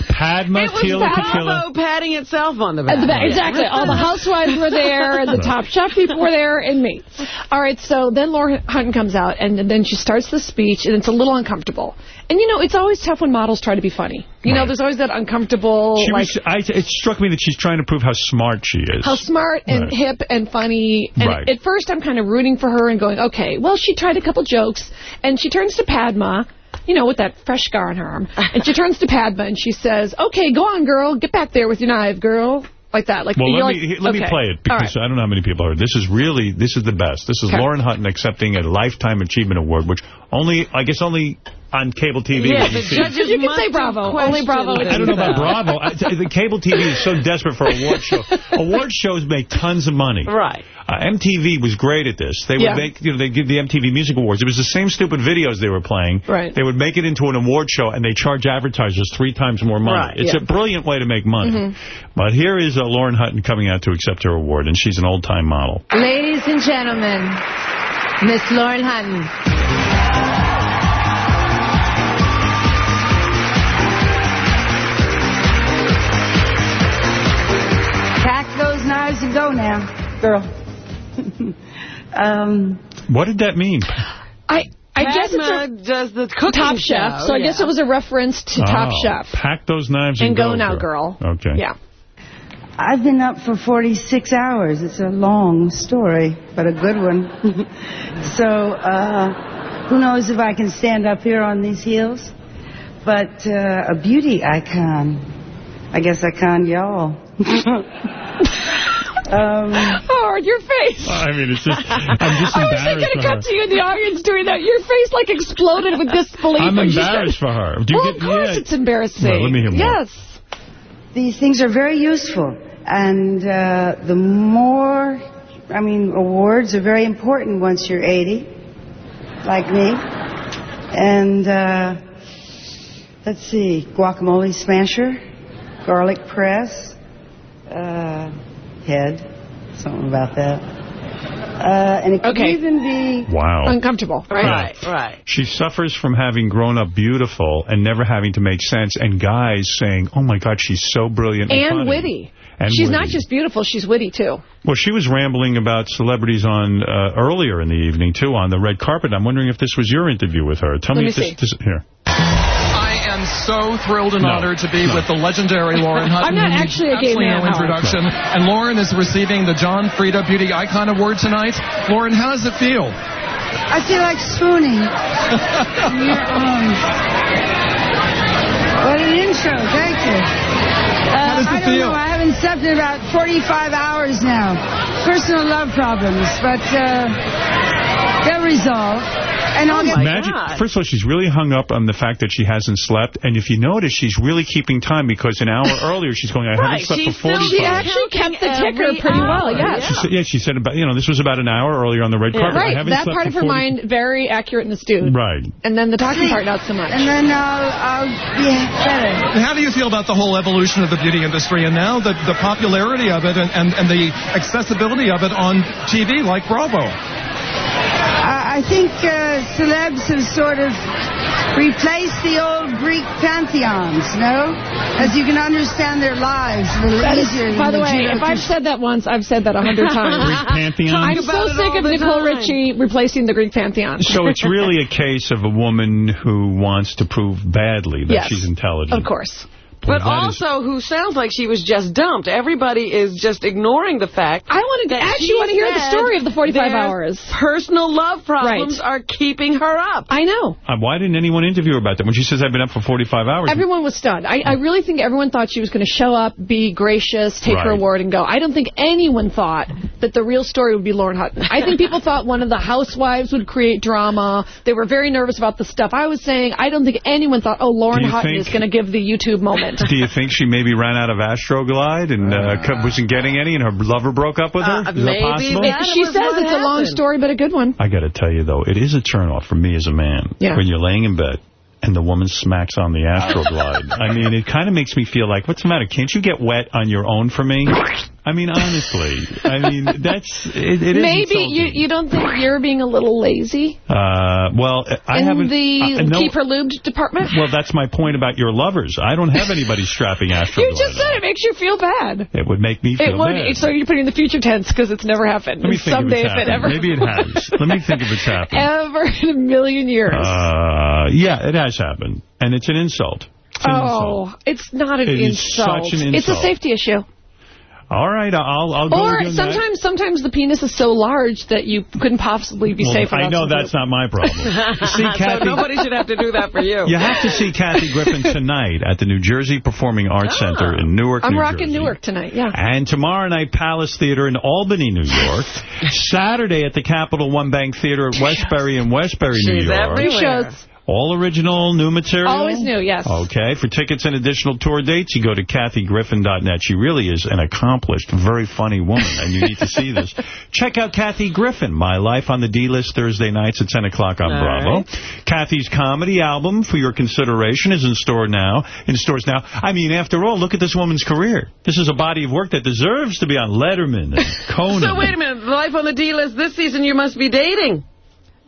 S1: Padma,
S3: It was
S1: Tila Tequila.
S3: Patting itself on the back.
S27: The back, exactly. All the housewives were there, and
S1: the
S27: top chef people were there, and me. All right, so then Lauren Hutton comes out, and then she starts the speech, and it's a little uncomfortable. And, you know, it's always tough when models try to be funny. You know, there's always that uncomfortable,
S1: She
S27: like,
S1: was, I, it struck me that she's trying to prove how smart she is.
S27: how smart and
S1: Right.
S27: hip and funny. And
S1: Right.
S27: at first, I'm kind of rooting for her and going, okay, well, she tried a couple jokes, and she turns to Padma, you know, with that fresh scar on her arm, and she turns to Padma and she says, okay, go on, girl, get back there with your knife, girl. Like that. Like,
S1: Well, let
S27: like,
S1: me let me play it because
S27: right.
S1: I don't know how many people heard. This is really this is the best. This is
S27: Okay.
S1: Lauren Hutton accepting a lifetime achievement award, which only I guess only on cable TV.
S27: Yeah,
S1: you
S27: the judges You can say Bravo. Only Bravo
S1: I don't know about Bravo. I, the cable TV is so desperate for award shows. Award shows make tons of money.
S3: Right.
S1: Uh, MTV was great at this. They would
S27: Yeah.
S1: make, you know, they give the MTV Music Awards. It was the same stupid videos they were playing.
S27: Right.
S1: They would make it into an award show, and they charge advertisers three times more money.
S27: Right,
S1: It's
S27: yeah.
S1: a brilliant way to make money.
S27: Mhm.
S1: But here is uh, Lauren Hutton coming out to accept her award, and she's an old-time model.
S29: Ladies and gentlemen, Miss Lauren Hutton.
S30: Those knives and go now, girl. um,
S1: What did that mean?
S27: I I guess it's a
S3: does the cooking
S27: Top Chef,
S3: show,
S27: so I guess it was a reference to Top
S1: Oh,
S27: Chef.
S1: Pack those knives and,
S27: And go now, girl.
S1: Okay.
S27: Yeah.
S30: I've been up for 46 hours. It's a long story, but a good one. so, uh, who knows if I can stand up here on these heels? But uh, a beauty icon. I guess I con y'all. um,
S27: Howard, your face.
S1: I mean, it's just, I'm just
S27: I was
S1: embarrassed
S27: thinking to
S1: her.
S27: cut to you in the audience doing that. Your face like exploded with disbelief.
S1: I'm
S27: when said-
S1: embarrassed for her. Do you
S27: well,
S1: get-
S27: of course
S1: yeah.
S27: it's embarrassing.
S1: Well, let me hear more.
S27: Yes.
S30: these things are very useful. And uh, the more, I mean, awards are very important once you're 80, like me. And uh, let's see, guacamole smasher, garlic press, uh, head, something about that. Uh, and it could
S27: Okay.
S30: even be
S1: Wow.
S27: Uncomfortable. Right.
S1: Yeah.
S3: Right.
S1: She suffers from having grown up beautiful and never having to make sense, and guys saying, oh, my God, she's so brilliant and,
S27: And witty.
S1: And
S27: She's
S1: witty.
S27: not just beautiful, she's witty, too.
S1: Well, she was rambling about celebrities on uh, earlier in the evening, too, on the red carpet. I'm wondering if this was your interview with her. Tell
S27: Let
S1: me
S27: me
S1: if this,
S27: see.
S1: this... Here.
S31: I am so thrilled and
S1: No.
S31: honored to be with the legendary Lauren Hutton. I'm not
S27: actually a gay
S31: absolutely
S27: man,
S31: no
S27: Howard.
S31: introduction. And Lauren is receiving the John Frieda Beauty Icon Award tonight. Lauren, how does it feel?
S30: I feel like swooning. in your arms. What an intro. Thank you. Uh,
S31: How does it
S30: I don't
S31: feel?
S30: know. I haven't slept in about 45 hours now. Personal love problems, but uh, they'll resolve. And I'll oh get
S1: Imagine, first of all, she's really hung up on the fact that she hasn't slept, and if you notice, she's really keeping time because an hour earlier she's going, I
S27: Right,
S1: haven't slept
S27: she's
S1: for 45
S27: She actually kept the ticker
S3: every
S27: pretty well,
S3: hour,
S27: yes.
S1: She said, yeah, she said about, you know, this was about an hour earlier on the red carpet. I
S27: Right,
S1: haven't
S27: that
S1: slept
S27: part of her mind, very accurate and astute.
S1: Right.
S27: And then the talking part, not so much.
S30: And then uh, I'll, I'll be better.
S31: How do you feel about the whole evolution of the beauty industry and now the, the popularity of it and, and, and the accessibility of it on TV like Bravo?
S30: I, I think uh, celebs have sort of replaced the old Greek pantheons, no? As you can understand their lives a little
S27: That is-
S30: easier. than
S27: by the way,
S30: Judo
S27: if I've said that once, I've said that a hundred times.
S1: Greek pantheon?
S27: I'm so sick of Nicole
S1: time.
S27: Richie replacing the Greek pantheon.
S1: So it's really a case of a woman who wants to prove badly that
S27: Yes.
S1: she's intelligent.
S27: Of course.
S3: But
S1: that is-
S3: also, who sounds like she was just dumped. Everybody is just ignoring the fact.
S27: I want to actually want to hear the story of the 45 hours.
S3: Personal love problems are keeping her up.
S27: I know.
S1: Uh, why didn't anyone interview her about that? When she says, I've been up for 45 hours.
S27: Everyone was stunned. I, I really think everyone thought she was going to show up, be gracious, take her award, and go. I don't think anyone thought that the real story would be Lauren Hutton. I think people thought one of the housewives would create drama. They were very nervous about the stuff I was saying. I don't think anyone thought, oh, Lauren
S1: Do
S27: Hutton is going to give the YouTube moment.
S1: Do you think she maybe ran out of Astroglide and uh, co- wasn't getting any and her lover broke up with her?
S27: Uh,
S1: is that possible?
S27: she says it's a long story, but a good one.
S1: I got to tell you, though, it is a turnoff for me as a man
S27: Yeah.
S1: when you're laying in bed and the woman smacks on the Astroglide. I mean, it kind of makes me feel like, what's the matter? Can't you get wet on your own for me? I mean, honestly. I mean, that's... It, it is
S27: Maybe you you don't think you're being a little lazy
S1: Uh, well, I
S27: in
S1: haven't...
S27: the
S1: uh, no,
S27: keep her lubed department?
S1: Well, that's my point about your lovers. I don't have anybody strapping Astroglide.
S27: You just said it makes you feel bad.
S1: It would make me feel
S27: It would.
S1: bad.
S27: So you're putting in the future tense because it's never happened.
S1: Let me think
S27: Someday
S1: if it's
S27: it ever
S1: Maybe it has. Let me think if it's happened.
S27: ever in a million years.
S1: Uh, yeah, it has happened. And it's an insult. It's an insult.
S27: oh, it's not an
S1: It
S27: insult.
S1: such an
S27: It's a safety issue.
S1: All right, I'll, I'll go
S27: Or
S1: with you on that.
S27: sometimes, sometimes the penis is so large that you couldn't possibly be
S1: Well,
S27: safe.
S1: I know
S27: some
S1: that's not my problem. See,
S3: so
S1: Kathy,
S3: nobody should have to do that for you.
S1: you have to see Kathy Griffin tonight at the New Jersey Performing Arts ah, Center in Newark,
S27: I'm
S1: New
S27: rocking
S1: Jersey.
S27: Newark tonight, yeah.
S1: And tomorrow night, Palace Theater in Albany, New York. Saturday at the Capital One Bank Theater at Westbury in Westbury, New
S27: She's
S1: York.
S27: everywhere.
S1: All original, new material?
S27: Always new, yes.
S1: Okay. For tickets and additional tour dates, you go to kathygriffin.net. She really is an accomplished, very funny woman, and you need to see this. Check out Kathy Griffin, My Life on the D-List, Thursday nights at 10 o'clock on
S3: All
S1: Bravo.
S3: right.
S1: Kathy's comedy album, For Your Consideration, is in store now. In stores now. I mean, after all, look at this woman's career. This is a body of work that deserves to be on Letterman and Conan.
S3: So wait a minute, Life on the D-List this season you must be dating.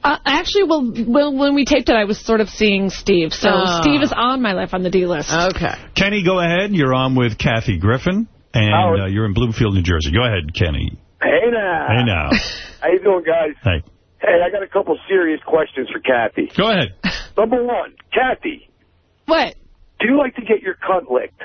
S27: Uh, actually, well, well, when we taped it, I was sort of seeing Steve. So
S3: Oh.
S27: Steve is on my life on the D list.
S3: Okay.
S1: Kenny, go ahead. You're on with Kathy Griffin, and uh, you're in Bloomfield, New Jersey. Go ahead, Kenny.
S21: Hey now.
S1: Hey, now.
S21: How you doing, guys?
S1: Hey.
S21: Hey, I got a couple serious questions for Kathy.
S1: Go ahead.
S21: Number one, Kathy,
S27: What?
S21: do you like to get your cunt licked?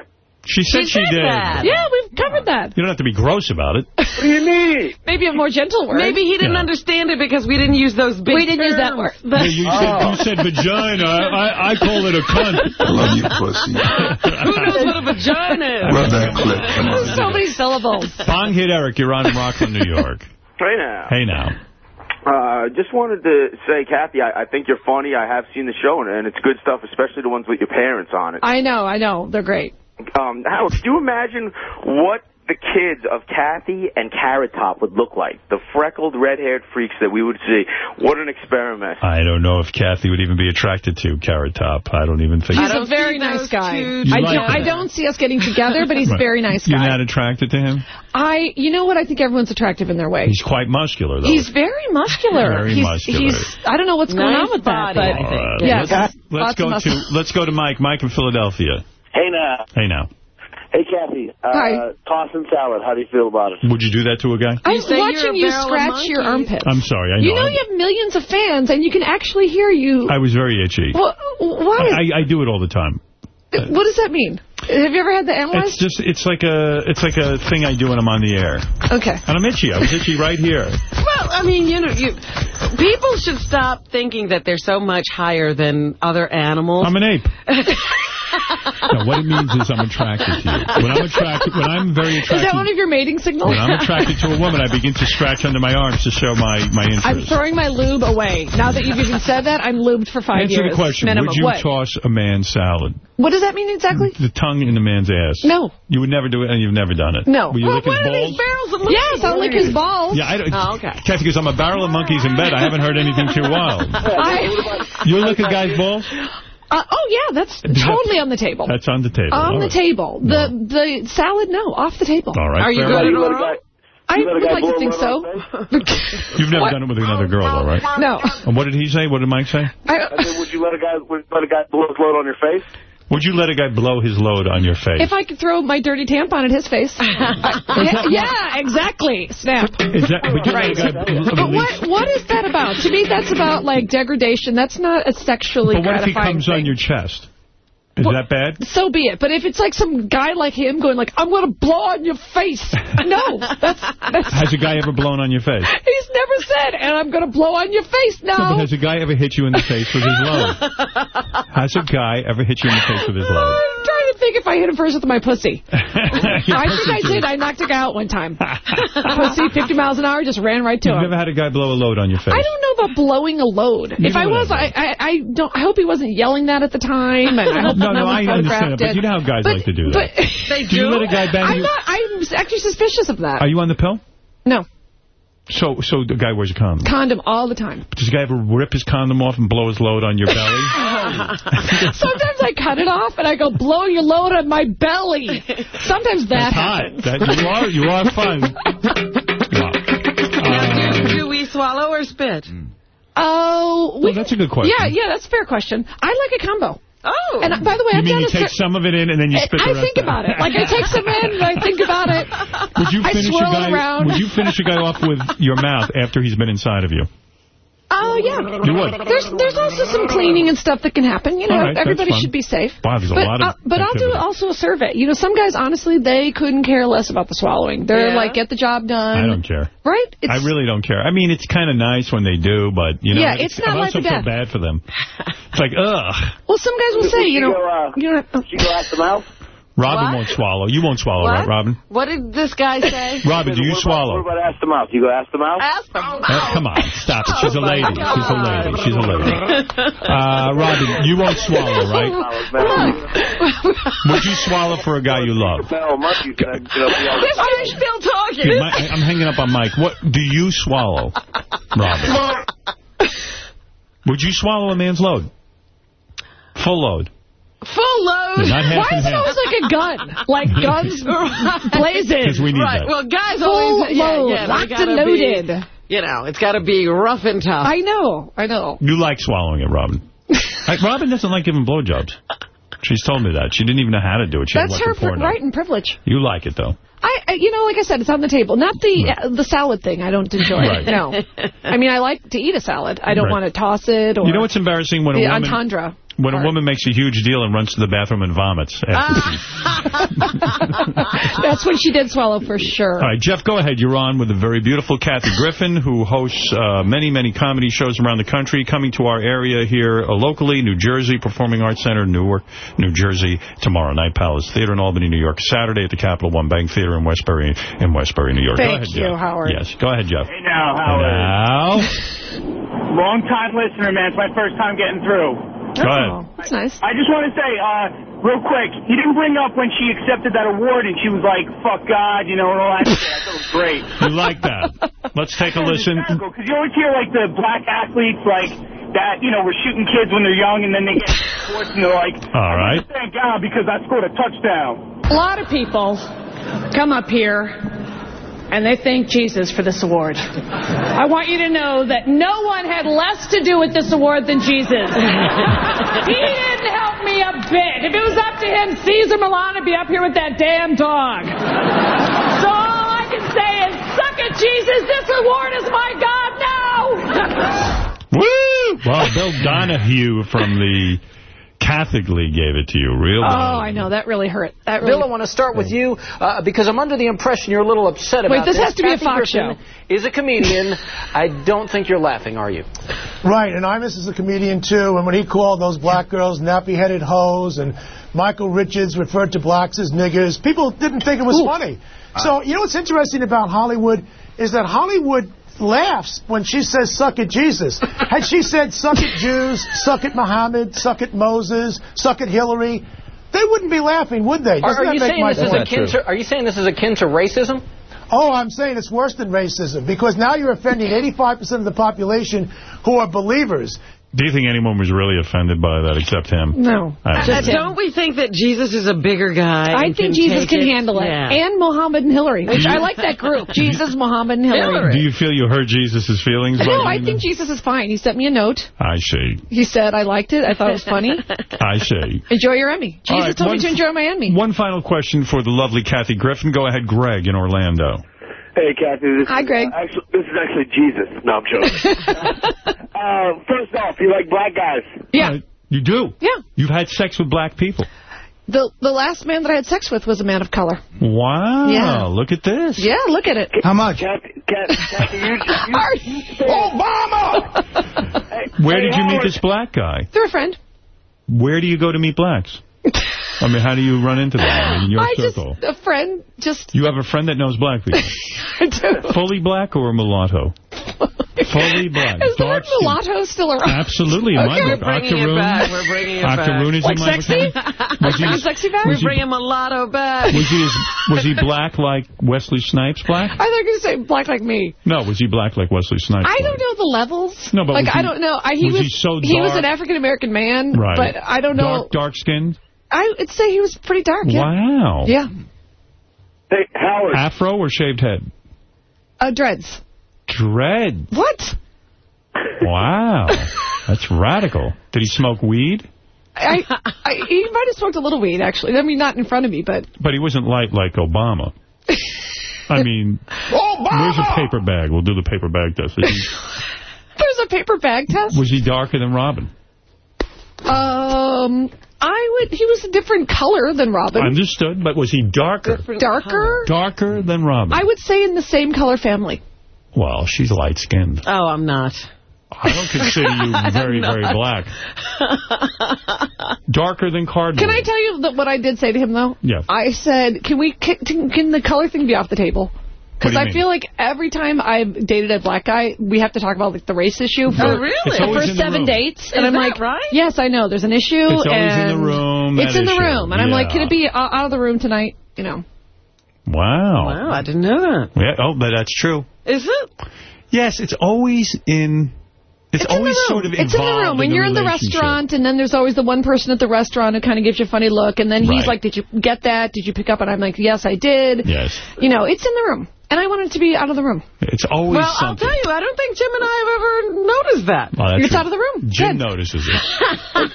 S1: She said she, did.
S27: Yeah, we've covered that.
S1: You don't have to be gross about it.
S21: What do you mean?
S27: Maybe a more gentle word.
S3: Maybe he didn't
S1: Yeah.
S3: understand it because we didn't use those big
S27: We didn't use that
S3: terms.
S27: word.
S1: Yeah, you, said, you said vagina. I, I call it a cunt.
S32: I love you, pussy.
S3: Who knows what a vagina is?
S32: Rub that clip. Come
S27: so many syllables.
S1: Bong hit Eric. You're on in Rockland, New York.
S21: Hey now.
S1: Hey, now.
S21: Uh, just wanted to say, Kathy, I, I think you're funny. I have seen the show, and, and it's good stuff, especially the ones with your parents on it.
S27: I know, I know. They're great.
S21: Um, Howard, could you imagine what the kids of Kathy and Carrot Top would look like? The freckled, red-haired freaks that we would see. What an experiment.
S1: I don't know if Kathy would even be attracted to Carrot Top. I don't even think.
S27: He's a very nice guy. I,
S1: like
S27: don't, I don't see us getting together, but he's a
S1: Right.
S27: very nice
S1: You're
S27: guy.
S1: not attracted to him?
S27: I, you know what? I think everyone's attractive in their way.
S1: He's quite muscular, though.
S27: He's very muscular.
S1: Very
S27: he's,
S1: muscular.
S27: He's, I don't know what's going on with
S3: body,
S27: that,
S3: I
S27: but
S3: think.
S1: All right,
S27: Yes.
S1: Let's, let's go to let's go to Mike. Mike in Philadelphia.
S21: Hey now.
S1: Hey, now.
S21: Hey, Kathy. Uh,
S27: Hi.
S21: Tossing salad. How do you feel about it?
S1: Would you do that to a guy?
S27: I'm
S3: you're
S27: watching you scratch your
S3: monkeys.
S27: armpits.
S1: I'm sorry. I know.
S27: You know you have millions of fans, and you can actually hear you.
S1: I was very itchy.
S27: Well, why?
S1: I, I do it all the time.
S27: what does that mean? Have you ever had that
S1: It's just it's like a it's like a thing I do when I'm on the air.
S27: Okay.
S1: And I'm itchy. I was itchy right here.
S3: Well, I mean, you know, you people should stop thinking that they're so much higher than other animals.
S1: I'm an ape. No, what it means is I'm attracted to you. When I'm attracted, when I'm very attracted.
S27: Is that one of your mating signals?
S1: when I'm attracted to a woman, I begin to scratch under my arms to show my my interest.
S27: I'm throwing my lube away. Now that you've even said that, I'm lubed for five
S1: Answer
S27: years.
S1: the question:
S27: minimum.
S1: Would you
S27: what?
S1: toss a man's salad?
S27: what does that mean exactly?
S1: The tongue in a man's ass.
S27: No.
S1: You would never do it, and you've never done it.
S27: No.
S1: Will you
S27: Well,
S1: lick his balls?
S27: these barrels of monkeys? Yes, I'll lick his balls.
S1: Yeah, I don't.
S27: Oh, okay.
S1: Kathy goes, I'm a barrel of monkeys in bed. I haven't heard anything too wild.
S27: I,
S1: You lick a guy's balls?
S27: uh, oh, yeah, that's totally on the table.
S1: That's on the table.
S27: On
S1: All
S27: the
S1: right.
S27: table. The the salad, no, off the table.
S1: All right,
S27: Are you
S1: fair
S27: good at
S1: enough.
S27: I
S21: you
S27: would like to think so.
S1: You've never
S27: What?
S1: done it with another girl, though, right?
S27: No.
S1: And what did he say? What did Mike say?
S21: I said, would you let a guy would let a guy blow his load on your face?
S1: Would you let a guy blow his load on your face?
S27: If I could throw my dirty tampon at his face. yeah, yeah, exactly. Snap.
S1: Is that, would you let a
S27: Right.
S1: guy
S27: But what what is that about? To me, that's about like degradation. That's not a sexually
S1: But what if he comes
S27: thing.
S1: on your chest? Is that bad?
S27: So be it. But if it's like some guy like him going like, I'm going to blow on your face. No, that's, that's...
S1: Has a guy ever blown on your face?
S27: He's never said, and I'm going to blow on your face
S1: No,
S27: now.
S1: has a guy ever hit you in the face with his load? Has a guy ever hit you in the face with his load?
S27: I'm trying to think if I hit him first with my pussy.
S1: Your
S27: I think
S1: pussy
S27: I
S1: too.
S27: did. I knocked a guy out one time. pussy, 50 miles an hour, just ran right to
S1: You've
S27: him.
S1: never had a guy blow a load on your face?
S27: I don't know about blowing a load.
S1: You
S27: if I was,
S1: I
S27: I, I, I don't. I hope he wasn't yelling that at the time. And I hope
S1: No,
S27: no,
S1: no, I
S27: photographed
S1: understand, but you know how guys
S27: But-
S1: like to do
S27: but
S1: that.
S27: They
S1: Do you let a guy bang
S27: I'm
S1: you?
S27: Not, I'm actually suspicious of that.
S1: Are you on the pill?
S27: No.
S1: So so the guy wears a condom.
S27: Condom all the time.
S1: Does the guy ever rip his condom off and blow his load on your belly?
S27: Sometimes I cut it off and I go, blow your load on my belly. Sometimes that
S1: That's hot.
S27: happens.
S1: That, you are you are fun.
S3: do, um, do we swallow or spit? Hmm.
S27: Oh,
S1: Well, oh, that's a good question.
S27: Yeah, yeah, that's a fair question. I like a combo.
S3: Oh.
S27: And by the way,
S1: You
S27: I've
S1: mean
S27: done
S1: you
S27: a
S1: take some of it in and then you spit the
S27: I think
S1: out?
S27: about it. Like I take some in and I think about it.
S1: Would you
S27: I
S1: finish a guy?
S27: it around.
S1: Would you finish a guy off with your mouth after he's been inside of you?
S27: Oh, yeah.
S1: You would.
S27: There's there's also some cleaning and stuff that can happen. You know,
S1: All right, that's
S27: everybody should be safe.
S1: Wow, there's a
S27: but,
S1: lot of
S27: uh, But I'll do also a survey. You know, some guys, honestly, they couldn't care less about the swallowing. They're
S3: Yeah.
S27: like, get the job done.
S1: I don't care.
S27: Right? It's,
S1: I really don't care. I mean, it's kind of nice when they do, but you know,
S27: Yeah, it's not
S1: I
S27: life
S1: also feel bad for them. It's like, ugh.
S27: Well, some guys will say, you know, you know,
S28: you go out the mouth?
S1: Robin
S3: What?
S1: won't swallow. You won't swallow,
S3: What?
S1: right, Robin?
S3: What did this guy say?
S1: Robin, do you
S28: what
S1: swallow?
S28: About, what about ask the mouth? You go ask the mouth?
S3: Ask them.
S1: Uh, come on, stop it. She's a
S3: Oh,
S1: lady. She's a lady. She's a lady. Uh, Robin, you won't swallow, right? Would you swallow for a guy you love?
S28: No, monkey. You know, be all
S3: This guy's still talking.
S1: Yeah, Mi- I'm hanging up on Mike. What do you swallow, Robin? Would you swallow a man's load? Full load.
S3: Full load.
S27: Why is it always like a gun? Like guns blazing.
S1: Because we need
S3: Right.
S1: that.
S3: Well, guys
S27: Full
S3: always, yeah,
S27: load,
S3: yeah, they
S27: locked and loaded.
S3: Be, you know, it's got to be rough and tough.
S27: I know, I know.
S1: You like swallowing it, Robin. Like, Robin doesn't like giving blowjobs. She's told me that. She didn't even know how to do it. She
S27: That's her
S1: watched a porno.
S27: right and privilege.
S1: You like it, though.
S27: I, I, you know, like I said, it's on the table. Not the uh, the salad thing. I don't enjoy.
S1: Right.
S27: No, I mean, I like to eat a salad. I don't
S1: Right.
S27: want to toss it or
S1: You know what's embarrassing? When a
S27: the
S1: woman...
S27: entendre.
S1: When a woman makes a huge deal and runs to the bathroom and vomits. After she...
S27: That's when she did swallow for sure.
S1: All right, Jeff, go ahead. You're on with the very beautiful Kathy Griffin, who hosts uh, many, many comedy shows around the country, coming to our area here uh, locally, New Jersey, Performing Arts Center, Newark, New Jersey, tomorrow night, Palace Theater in Albany, New York, Saturday at the Capital One Bank Theater in Westbury, in Westbury, New York. go
S27: Thank
S1: ahead,
S27: you,
S1: Jeff.
S27: Howard.
S1: Yes, go ahead, Jeff.
S33: Hey now, Howard.
S1: Now,
S33: Long time listener, man. It's my first time getting through.
S1: Go ahead.
S27: That's nice.
S33: I just want to say, uh, real quick, he didn't bring up when she accepted that award and she was like, fuck God, you know, and all that shit. I thought it was great.
S1: You like that. Let's take a listen.
S33: Because you always hear, like, the black athletes, like, that, you know, were shooting kids when they're young and then they get sports and they're like,
S1: All right.
S33: thank God because I scored a touchdown.
S34: A lot of people come up here and they thank Jesus for this award. I want you to know that no one had less to do with this award than Jesus. he didn't help me a bit. If it was up to him, Cesar Millan would be up here with that damn dog. So all I can say is, suck it, Jesus. This award is my God now.
S1: Woo! Well, Bill Donohue from the Catholic League gave it to you. Real
S27: Oh,
S1: well.
S27: I know that really hurt. That really.
S35: Bill, I want to start with you uh, because I'm under the impression you're a little upset about
S27: Wait,
S35: about
S27: this has to be a
S35: Kathy
S27: Fox
S35: Griffin is a comedian. I don't think you're laughing, are you?
S36: Right, and Imus is a comedian too, and when he called those black girls nappy-headed hoes, and Michael Richards referred to blacks as niggers, people didn't think it was funny. So, you know what's interesting about Hollywood is that Hollywood laughs when she says, suck at Jesus. Had she said, suck at Jews, suck at Muhammad, suck at Moses, suck at Hillary, they wouldn't be laughing, would they?
S35: Are, are you saying this is akin to? Are you saying this is akin to racism?
S36: Oh, I'm saying it's worse than racism because now you're offending 85% of the population who are believers.
S1: Do you think anyone was really offended by that except him?
S27: No.
S1: I
S27: Just him.
S3: Don't we think that Jesus is a bigger guy?
S27: I
S3: and
S27: think Jesus can
S3: it?
S27: handle it.
S3: Yeah.
S27: And Muhammad and Hillary, which I like that group. Jesus, Muhammad, and Hillary.
S1: Do you feel you hurt Jesus' feelings?
S27: No, I
S1: that?
S27: think Jesus is fine. He sent me a note.
S1: I see.
S27: He said I liked it. I thought it was funny.
S1: I see.
S27: Enjoy your Emmy. Jesus
S1: All right,
S27: told me to enjoy my Emmy.
S1: One final question for the lovely Kathy Griffin. Go ahead, Greg in Orlando.
S37: Hey, Kathy. This
S27: Hi,
S37: is,
S27: Greg.
S37: uh, actually, this is actually Jesus. No, I'm joking. uh, first off, you like black guys?
S27: Yeah.
S1: You do?
S27: Yeah.
S1: You've had sex with black people.
S27: The the last man that I had sex with was a man of color.
S1: Wow.
S27: Yeah.
S1: Look at this.
S27: Yeah, look at it.
S5: How much?
S28: Kathy, Kathy, Kathy, you, you, you
S36: Obama!
S1: Where
S28: Hey,
S1: did you meet
S28: Howard.
S1: this black guy?
S27: They're a friend.
S1: Where do you go to meet blacks? I mean, how do you run into that I mean, in your
S27: I
S1: circle?
S27: just, a friend, just,
S1: You have a friend that knows black people.
S27: I do.
S1: Fully black or mulatto? Fully black.
S27: Is the word
S1: dark skin.
S27: mulatto still around?
S1: Absolutely. In my
S27: Okay.
S1: book,
S27: We're
S3: bringing it back. We're bringing it
S1: Octoroon
S3: back.
S1: is
S27: Like
S1: in my
S27: sexy?
S1: book. Was he,
S27: sexy back?
S3: We
S1: he,
S3: bring a mulatto back.
S1: was he, was he black like Wesley Snipes black?
S27: I thought you were going to say black like me.
S1: No, was he black like Wesley Snipes?
S27: I
S1: black?
S27: don't know the levels.
S1: No, but
S27: like
S1: was
S27: I don't know. I, he
S1: was
S27: was
S1: he so
S27: he was an African American man,
S1: Right.
S27: but I don't know.
S1: Dark, dark skinned?
S27: I would say he was pretty dark. Yeah.
S1: Wow.
S27: Yeah.
S28: Hey, Howard.
S1: Afro or shaved head?
S27: Uh, dreads.
S1: Dread.
S27: What?
S1: Wow. That's radical. Did he smoke weed?
S27: I, I he might have smoked a little weed actually. I mean, not in front of me, but
S1: But he wasn't light like Obama. I mean, where's a paper bag? We'll do the paper bag test. He-
S27: there's a paper bag test.
S1: was he darker than Robin?
S27: Um, I would. He was a different color than Robin.
S1: I understood, but was he darker?
S27: Different Darker.
S1: Darker than Robin?
S27: I would say in the same color family.
S1: Well, she's light-skinned.
S3: Oh, I'm not.
S1: I don't consider you very, very black. Darker than cardboard.
S27: Can I tell you that what I did say to him though?
S1: Yeah.
S27: I said, "Can we? Can, can the color thing be off the table?"
S1: What do
S27: Because I
S1: mean?
S27: feel like every time I've dated a black guy, we have to talk about like the race issue for
S3: Oh, really? It's
S27: the first
S1: in the
S27: seven
S1: room.
S27: dates, and
S3: Is
S27: I'm
S3: that
S27: like,
S3: right?
S27: yes, I know there's an issue.
S1: It's always in the room,
S27: It's
S1: that
S27: in the room, and I'm like, can it be out of the room tonight? You know.
S1: Wow.
S3: Wow, I didn't know that.
S1: Yeah, oh, but that's true.
S3: Is it?
S1: Yes, it's always in... It's,
S27: It's in the
S1: always
S27: room.
S1: sort of
S27: It's in the room. When
S1: the
S27: you're in the restaurant, and then there's always the one person at the restaurant who kind of gives you a funny look, and then he's
S1: Right.
S27: like, did you get that? Did you pick up? And I'm like, yes, I did.
S1: Yes.
S27: You know, it's in the room. And I want it to be out of the room.
S1: It's always
S3: Well, I'll tell you, I don't think Jim and I have ever noticed that.
S1: Oh, that's
S27: It's
S1: true.
S27: out of the room.
S1: Jim
S27: Good.
S1: notices it.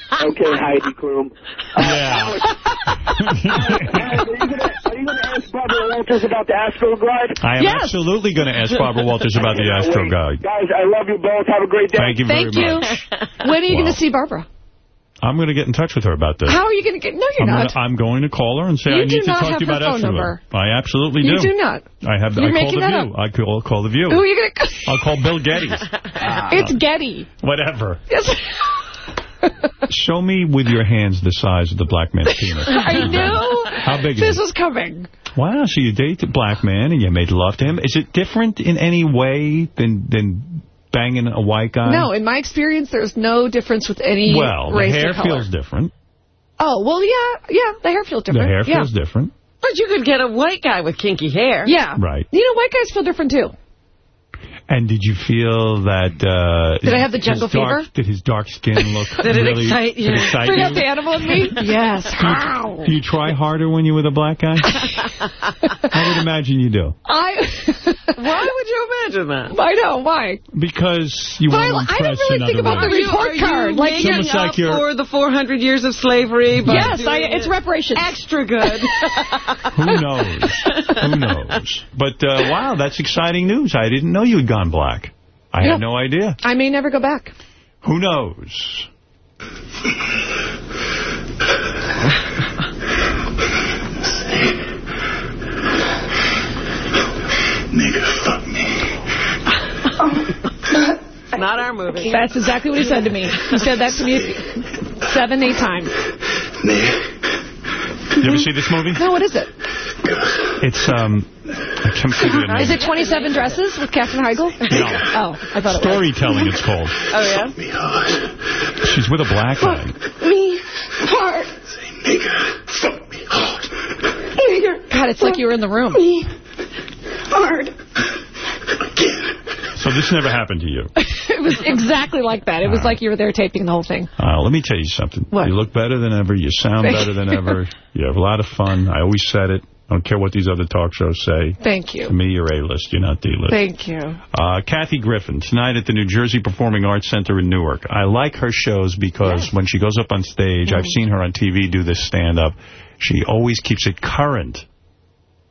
S28: Okay, Heidi Klum.
S1: Uh, yeah.
S28: Are you going to ask Barbara Walters about the Astroglide?
S1: I am
S27: Yes.
S1: absolutely going to ask Barbara Walters about the Astro
S28: Wait.
S1: Guide.
S28: Guys, I love you both. Have a great day.
S1: Thank you
S27: Thank
S1: very
S27: you.
S1: much.
S27: When are you
S1: Wow.
S27: going to see Barbara?
S1: I'm going to get in touch with her about this.
S27: How are you going to get... No, you're
S1: I'm
S27: not.
S1: Gonna, I'm going to call her and say
S27: You
S1: I need to
S27: not
S1: talk
S27: have
S1: to you
S27: her
S1: about
S27: phone
S1: Astro
S27: number.
S1: I absolutely do.
S27: You
S1: do.
S27: do not.
S1: I have.
S27: You're
S1: I call
S27: making
S1: the
S27: that
S1: View. I call call the View.
S27: Who are you going to...
S1: I'll call Bill Geddes. Ah.
S27: It's Getty.
S1: Whatever.
S27: Yes.
S1: Show me with your hands the size of the black man's penis.
S27: I knew
S1: How big is
S27: this
S1: it?
S27: was coming.
S1: Wow, so you date a black man and you made love to him. Is it different in any way than than banging a white guy?
S27: No, in my experience, there's no difference with any
S1: Well, the
S27: race
S1: hair
S27: or color.
S1: feels different.
S27: Oh, well, yeah, yeah, the hair feels different.
S1: The hair
S27: yeah.
S1: feels different.
S3: But you could get a white guy with kinky hair.
S27: Yeah.
S1: Right.
S27: You know, white guys feel different, too.
S1: And did you feel that... Uh,
S27: Did I have the
S1: his
S27: jungle
S1: dark,
S27: fever?
S1: Did his dark skin look
S3: Did it
S1: really...
S3: excite you?
S1: Did it excite
S27: Bring
S1: you?
S27: out the animal in me? yes. How?
S1: Do you try harder when you're with a black guy? I would imagine you do.
S27: I...
S3: Why would you imagine that?
S27: I know, why?
S1: Because you
S27: But I-
S1: want to
S27: I don't
S1: impress
S27: really
S1: another
S27: think about the
S1: woman.
S27: report
S3: are you,
S27: card,
S3: Are you
S27: like-
S3: making
S1: It's
S3: up
S1: like you're-
S3: for the 400 years of slavery? by
S27: Yes, I, it's
S3: it
S27: reparations.
S3: Extra good.
S1: Who knows? Who knows? But, uh, wow, that's exciting news. I didn't know you had gone black. I
S27: Yeah.
S1: had no idea.
S27: I may never go back.
S1: Who knows?
S32: Nigga, fuck me.
S3: Not our movie.
S27: That's exactly what he said to me. He said that to me seven, eight times.
S1: You ever see this movie?
S27: No, what is it?
S1: It's, um, I can't think of the name.
S27: Is it 27 Dresses with Katherine Heigl?
S1: No.
S27: Oh, I thought it was.
S1: Storytelling, it's called.
S3: Oh, yeah?
S1: She's with a black guy.
S27: Me hard.
S32: Nigga, fuck me hard.
S27: God, it's like you were in the room.
S32: Me hard.
S1: So this never happened to you.
S27: it was exactly like that. It was like you were there taping the whole thing.
S1: Uh, let me tell you something.
S27: What?
S1: You look better than ever. You sound better than ever. You have a lot of fun. I always said it. I don't care what these other talk shows say.
S27: Thank you.
S1: To me, you're A-list. You're not D-list.
S27: Thank you.
S1: Uh, Kathy Griffin, tonight at the New Jersey Performing Arts Center in Newark. I like her shows because when she goes up on stage, I've seen her on TV do this stand-up. She always keeps it current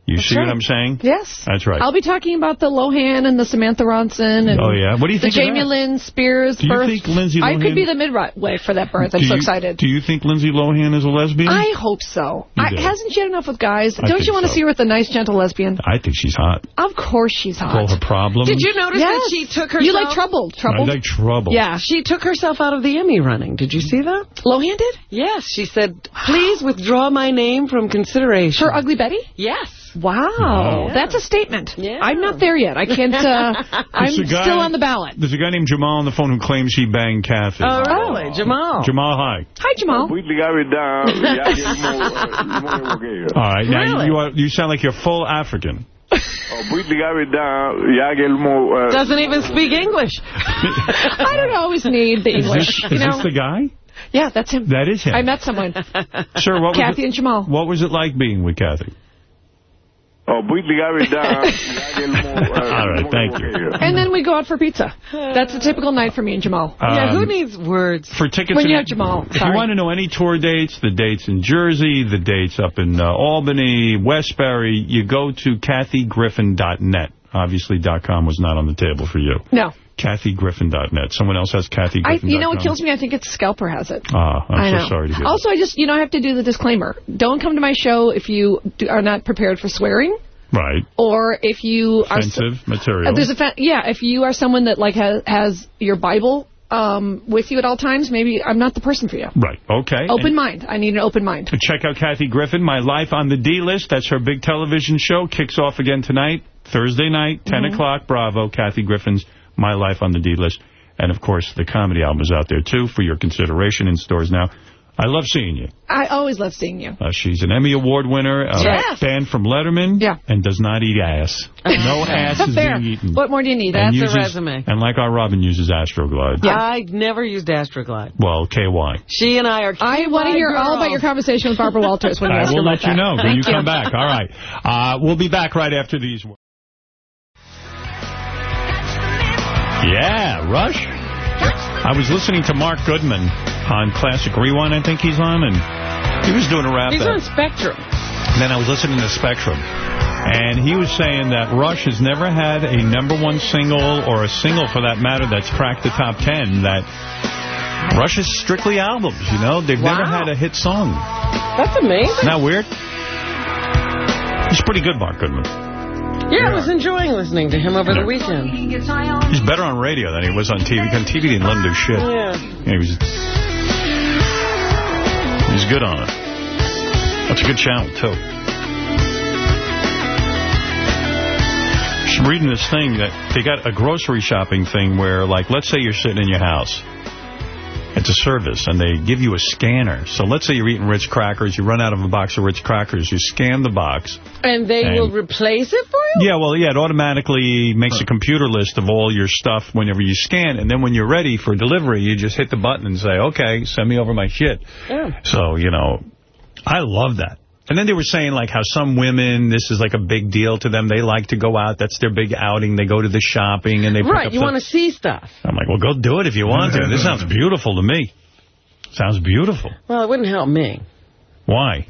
S1: You
S27: That's
S1: see
S27: right.
S1: what I'm saying?
S27: Yes.
S1: That's right.
S27: I'll be talking about the Lohan and the Samantha Ronson and
S1: Oh, yeah? What do you
S27: the
S1: think of
S27: Jamie
S1: that?
S27: Lynn Spears
S1: Do you
S27: birth.
S1: think Lindsay
S27: I could be the midwife for that birth. I'm
S1: do
S27: so
S1: you,
S27: excited.
S1: Do you think Lindsay Lohan is a lesbian?
S27: I hope so. I, hasn't she had enough with guys?
S1: I
S27: Don't you want to
S1: so.
S27: see her with a nice, gentle lesbian?
S1: I think she's hot.
S27: Of course she's hot.
S1: Call her problem.
S3: Did you notice
S27: Yes.
S3: that she took herself...
S27: You like trouble? Trouble?
S1: I like trouble.
S27: Yeah.
S3: She took herself out of the Emmy running. Did you see that?
S27: Lohan did?
S3: Yes. She said, please withdraw my name from consideration.
S27: For Ugly Betty?
S3: Yes.
S27: Wow.
S3: Yeah.
S27: That's a statement.
S3: Yeah.
S27: I'm not there yet. I can't, uh, I'm
S1: guy-
S27: still on the ballot.
S1: There's a guy named Jamal on the phone who claims he banged Kathy.
S3: Oh, really? Jamal.
S1: Jamal, hi.
S27: Hi, Jamal.
S1: All right, now
S3: Really?
S1: you are you sound like you're full African.
S3: Doesn't even speak English.
S27: I don't always need the
S1: Is
S27: English.
S1: this,
S27: you
S1: is
S27: know?
S1: this the guy?
S27: Yeah, that's him.
S1: That is him.
S27: I met someone.
S1: Sir, what was
S27: Kathy
S1: it,
S27: and Jamal.
S1: What was it like being with Kathy? All right, thank you.
S27: And then we go out for pizza. That's a typical night for me and Jamal.
S3: yeah, who
S1: Um,
S3: needs words?
S1: For tickets,
S27: When you have Jamal,
S1: If you want to know any tour dates, the dates in Jersey, the dates up in uh, Albany, Westbury, you go to kathygriffin.net. Obviously, .com was not on the table for you.
S27: No.
S1: kathygriffin.net. Someone else has
S27: I,
S1: kathygriffin.com.
S27: you know what kills me? I think it's Scalper has it.
S1: Ah, I'm
S27: I
S1: so
S27: know.
S1: sorry to hear that.
S27: Also, I just, you know, I have to do the disclaimer. Don't come to my show if you do, are not prepared for swearing
S1: Right.
S27: or if you are...
S1: Offensive material.
S27: Uh, there's a yeah, if you are someone that like has, has your Bible um, with you at all times, maybe I'm not the person for you.
S1: Right, okay.
S27: Open
S1: And-
S27: mind. I need an open mind.
S1: Check out Kathy Griffin, My Life on the D-List. That's her big television show. Kicks off again tonight, Thursday night, 10
S27: Mhm.
S1: o'clock. Bravo, Kathy Griffin's My Life on the D-List. And, of course, the comedy album is out there, too, for your consideration in stores now. I love seeing you.
S27: I always love seeing you.
S1: Uh, she's an Emmy Award winner, a
S27: Yes.
S1: fan from Letterman,
S27: Yeah.
S1: and does not eat ass. No ass is
S27: Fair.
S1: being eaten.
S27: What more do you need?
S1: And
S3: That's a resume.
S1: And like our Robin uses Astroglide. Yeah.
S3: I never used Astroglide.
S1: Well, KY.
S3: She and I are
S27: I want to hear all about your conversation with Barbara Walters when you
S1: I
S27: ask her
S1: will
S27: about
S1: let you
S27: that.
S1: know when
S27: Thank
S1: you come back. All right. Uh, we'll be back right after these. Yeah, Rush. I was listening to Mark Goodman on Classic Rewind, I think he's on, and he was doing a rap.
S3: He's on Spectrum.
S1: and then I was listening to Spectrum. And he was saying that Rush has never had a number one single, or a single for that matter, that's cracked the top ten. That Rush is strictly albums, you know? They've never had a hit song.
S3: That's amazing.
S1: Isn't that weird? He's pretty good, Mark Goodman.
S3: Yeah, I was enjoying listening to him over the weekend.
S1: He's better on radio than he was on TV. On TV, he didn't let him do shit.
S3: Yeah.
S1: He was, he's good on it. That's a good channel, too. Just reading this thing that they got a grocery shopping thing where, like, let's say you're sitting in your house. It's a service, and they give you a scanner. So let's say you're eating Ritz crackers. You run out of a box of Ritz crackers. You scan the box.
S3: And they
S1: And-
S3: will replace it for you?
S1: Yeah, well, yeah, it automatically makes a computer list of all your stuff whenever you scan, and then when you're ready for delivery, you just hit the button and say, okay, send me over my shit.
S3: Yeah.
S1: So, you know, I love that. And then they were saying, like, how some women, this is like a big deal to them. They like to go out. That's their big outing. They go to the shopping and they pick
S3: Right,
S1: up
S3: you want to see stuff.
S1: I'm like, well, go do it if you want to. This sounds beautiful to me. Sounds beautiful.
S3: Well, it wouldn't help me.
S1: Why?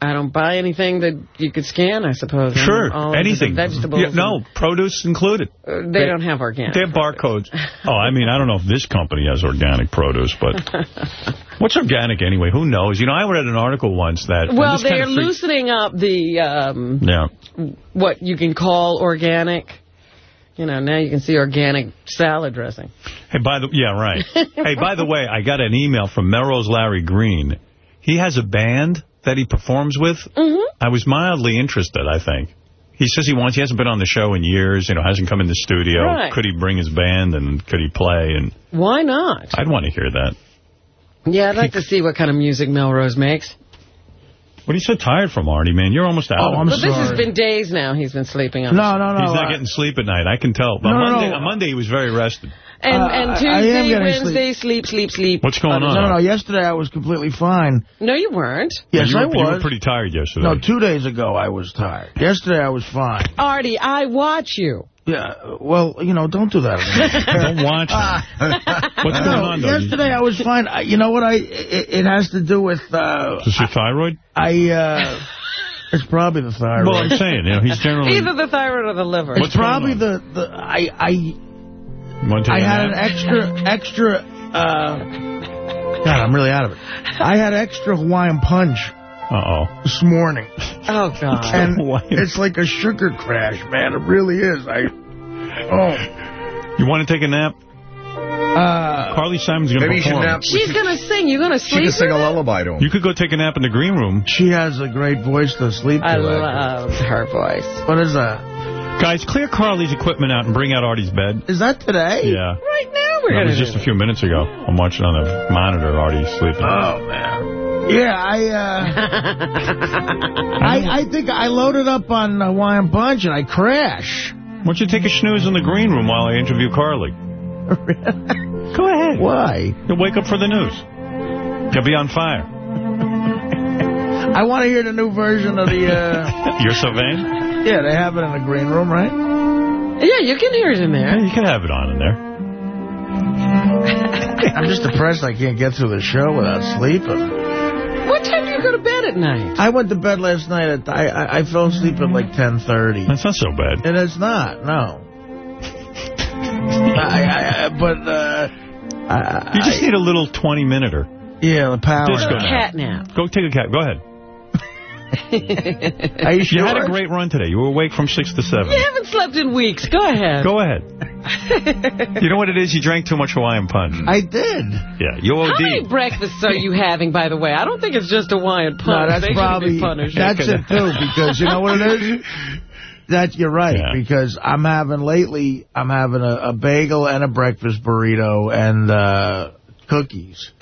S3: I don't buy anything that you could scan, I suppose.
S1: Sure,
S3: all
S1: anything.
S3: Vegetables.
S1: Yeah, no, produce included.
S3: uh, they don't have organic.
S1: They have barcodes. Oh, I mean, I don't know if this company has organic produce, but what's organic anyway? Who knows? You know, I read an article once that...
S3: Well, they're loosening up the um,
S1: Yeah.
S3: what you can call organic. You know, now you can see organic salad dressing.
S1: Hey, by the yeah, right. hey, by the way, I got an email from Melrose Larry Green. He has a band that he performs with.
S3: Mm-hmm.
S1: I was mildly interested, I think. He says he wants, he hasn't been on the show in years, you know, hasn't come in the studio.
S3: Right.
S1: Could he bring his band and could he play? And
S3: Why not?
S1: I'd want to hear that.
S3: Yeah, I'd like to see what kind of music Melrose makes.
S1: What are you so tired from, Artie, man? You're almost out.
S5: Oh, I'm
S3: but this has been days now he's been sleeping on.
S5: No, no, no.
S1: He's not
S5: I-
S1: getting sleep at night. I can tell.
S5: No,
S1: on,
S5: no,
S1: Monday,
S5: no.
S1: on Monday, he was very rested.
S3: And,
S5: Uh,
S3: and
S5: I- I am
S3: Tuesday, Wednesday, sleep, sleep, sleep.
S1: What's going
S5: no,
S1: on?
S5: no, no. Yesterday I was completely fine.
S3: No, you weren't.
S5: Yes,
S1: you were,
S5: I was.
S1: You were pretty tired yesterday.
S5: No, two days ago I was tired. Yesterday I was fine.
S3: Artie, I watch you.
S5: Yeah, well, you know, don't do that.
S1: Don't watch me. What's going on, though?
S5: Yesterday I was fine. I, you know what? I it, it has to do with uh,
S1: Is this your thyroid?
S5: I uh, It's probably the thyroid.
S1: Well, I'm saying, you know, he's generally...
S3: Either the thyroid or the liver.
S5: It's probably the, the I I
S1: Want
S5: I had an extra extra uh God, I'm really out of it. I had extra Hawaiian punch
S1: Uh-oh.
S5: this morning.
S3: Oh, God.
S5: And it's like a sugar crash, man. It really is. I Oh.
S1: You want to take a nap?
S5: Uh,
S1: Carly Simon's going to
S4: Maybe you should
S1: perform.
S4: nap.
S3: She's going to sing. You're going to sleep
S4: She
S3: sleep
S4: can sing a lullaby to him.
S1: You could go take a nap in the green room.
S5: She has a great voice to sleep to.
S3: I
S5: actually.
S3: love her voice.
S5: What is that?
S1: Guys, clear Carly's equipment out and bring out Artie's bed.
S5: Is that today?
S1: Yeah.
S3: Right now we're
S1: That was just a few minutes ago. I'm watching on the monitor Artie's sleeping.
S5: Oh, man. Yeah, I, uh... I, I think I loaded up on Hawaiian Punch and I crash.
S1: Why don't you take a snooze in the green room while I interview Carly? Go ahead.
S5: Why?
S1: You'll wake up for the news. You'll be on fire.
S5: I want to hear the new version of the, uh...
S1: You're so vain?
S5: yeah, they have it in the green room, right?
S3: Yeah, you can hear it in
S1: Yeah,
S3: there.
S1: you can have it on in there.
S5: I'm just depressed I can't get through the show without sleeping.
S3: Go to bed at night?
S5: I went to bed last night at... I, I, I fell asleep at like 10.30.
S1: That's not so bad.
S5: And it's not, no. I, I, I, but, uh... I,
S1: You just need a little 20-minuter.
S5: Yeah, the power.
S1: Disco
S5: nap.
S3: Cat nap.
S1: Go take a cat. Go ahead.
S5: Are you sure?
S1: You had a great run today. You were awake from 6 to 7.
S3: You haven't slept in weeks. Go ahead.
S1: Go ahead. You know what it is? You drank too much Hawaiian punch.
S5: I did.
S1: Yeah, you
S3: How many
S1: OD.
S3: breakfasts are you having, by the way? I don't think it's just a Hawaiian punch.
S5: No, that's
S3: They
S5: probably
S3: be
S5: that's it too. Because you know what it is. That you're right.
S1: Yeah.
S5: Because I'm having lately. I'm having a, a bagel and a breakfast burrito and uh, cookies.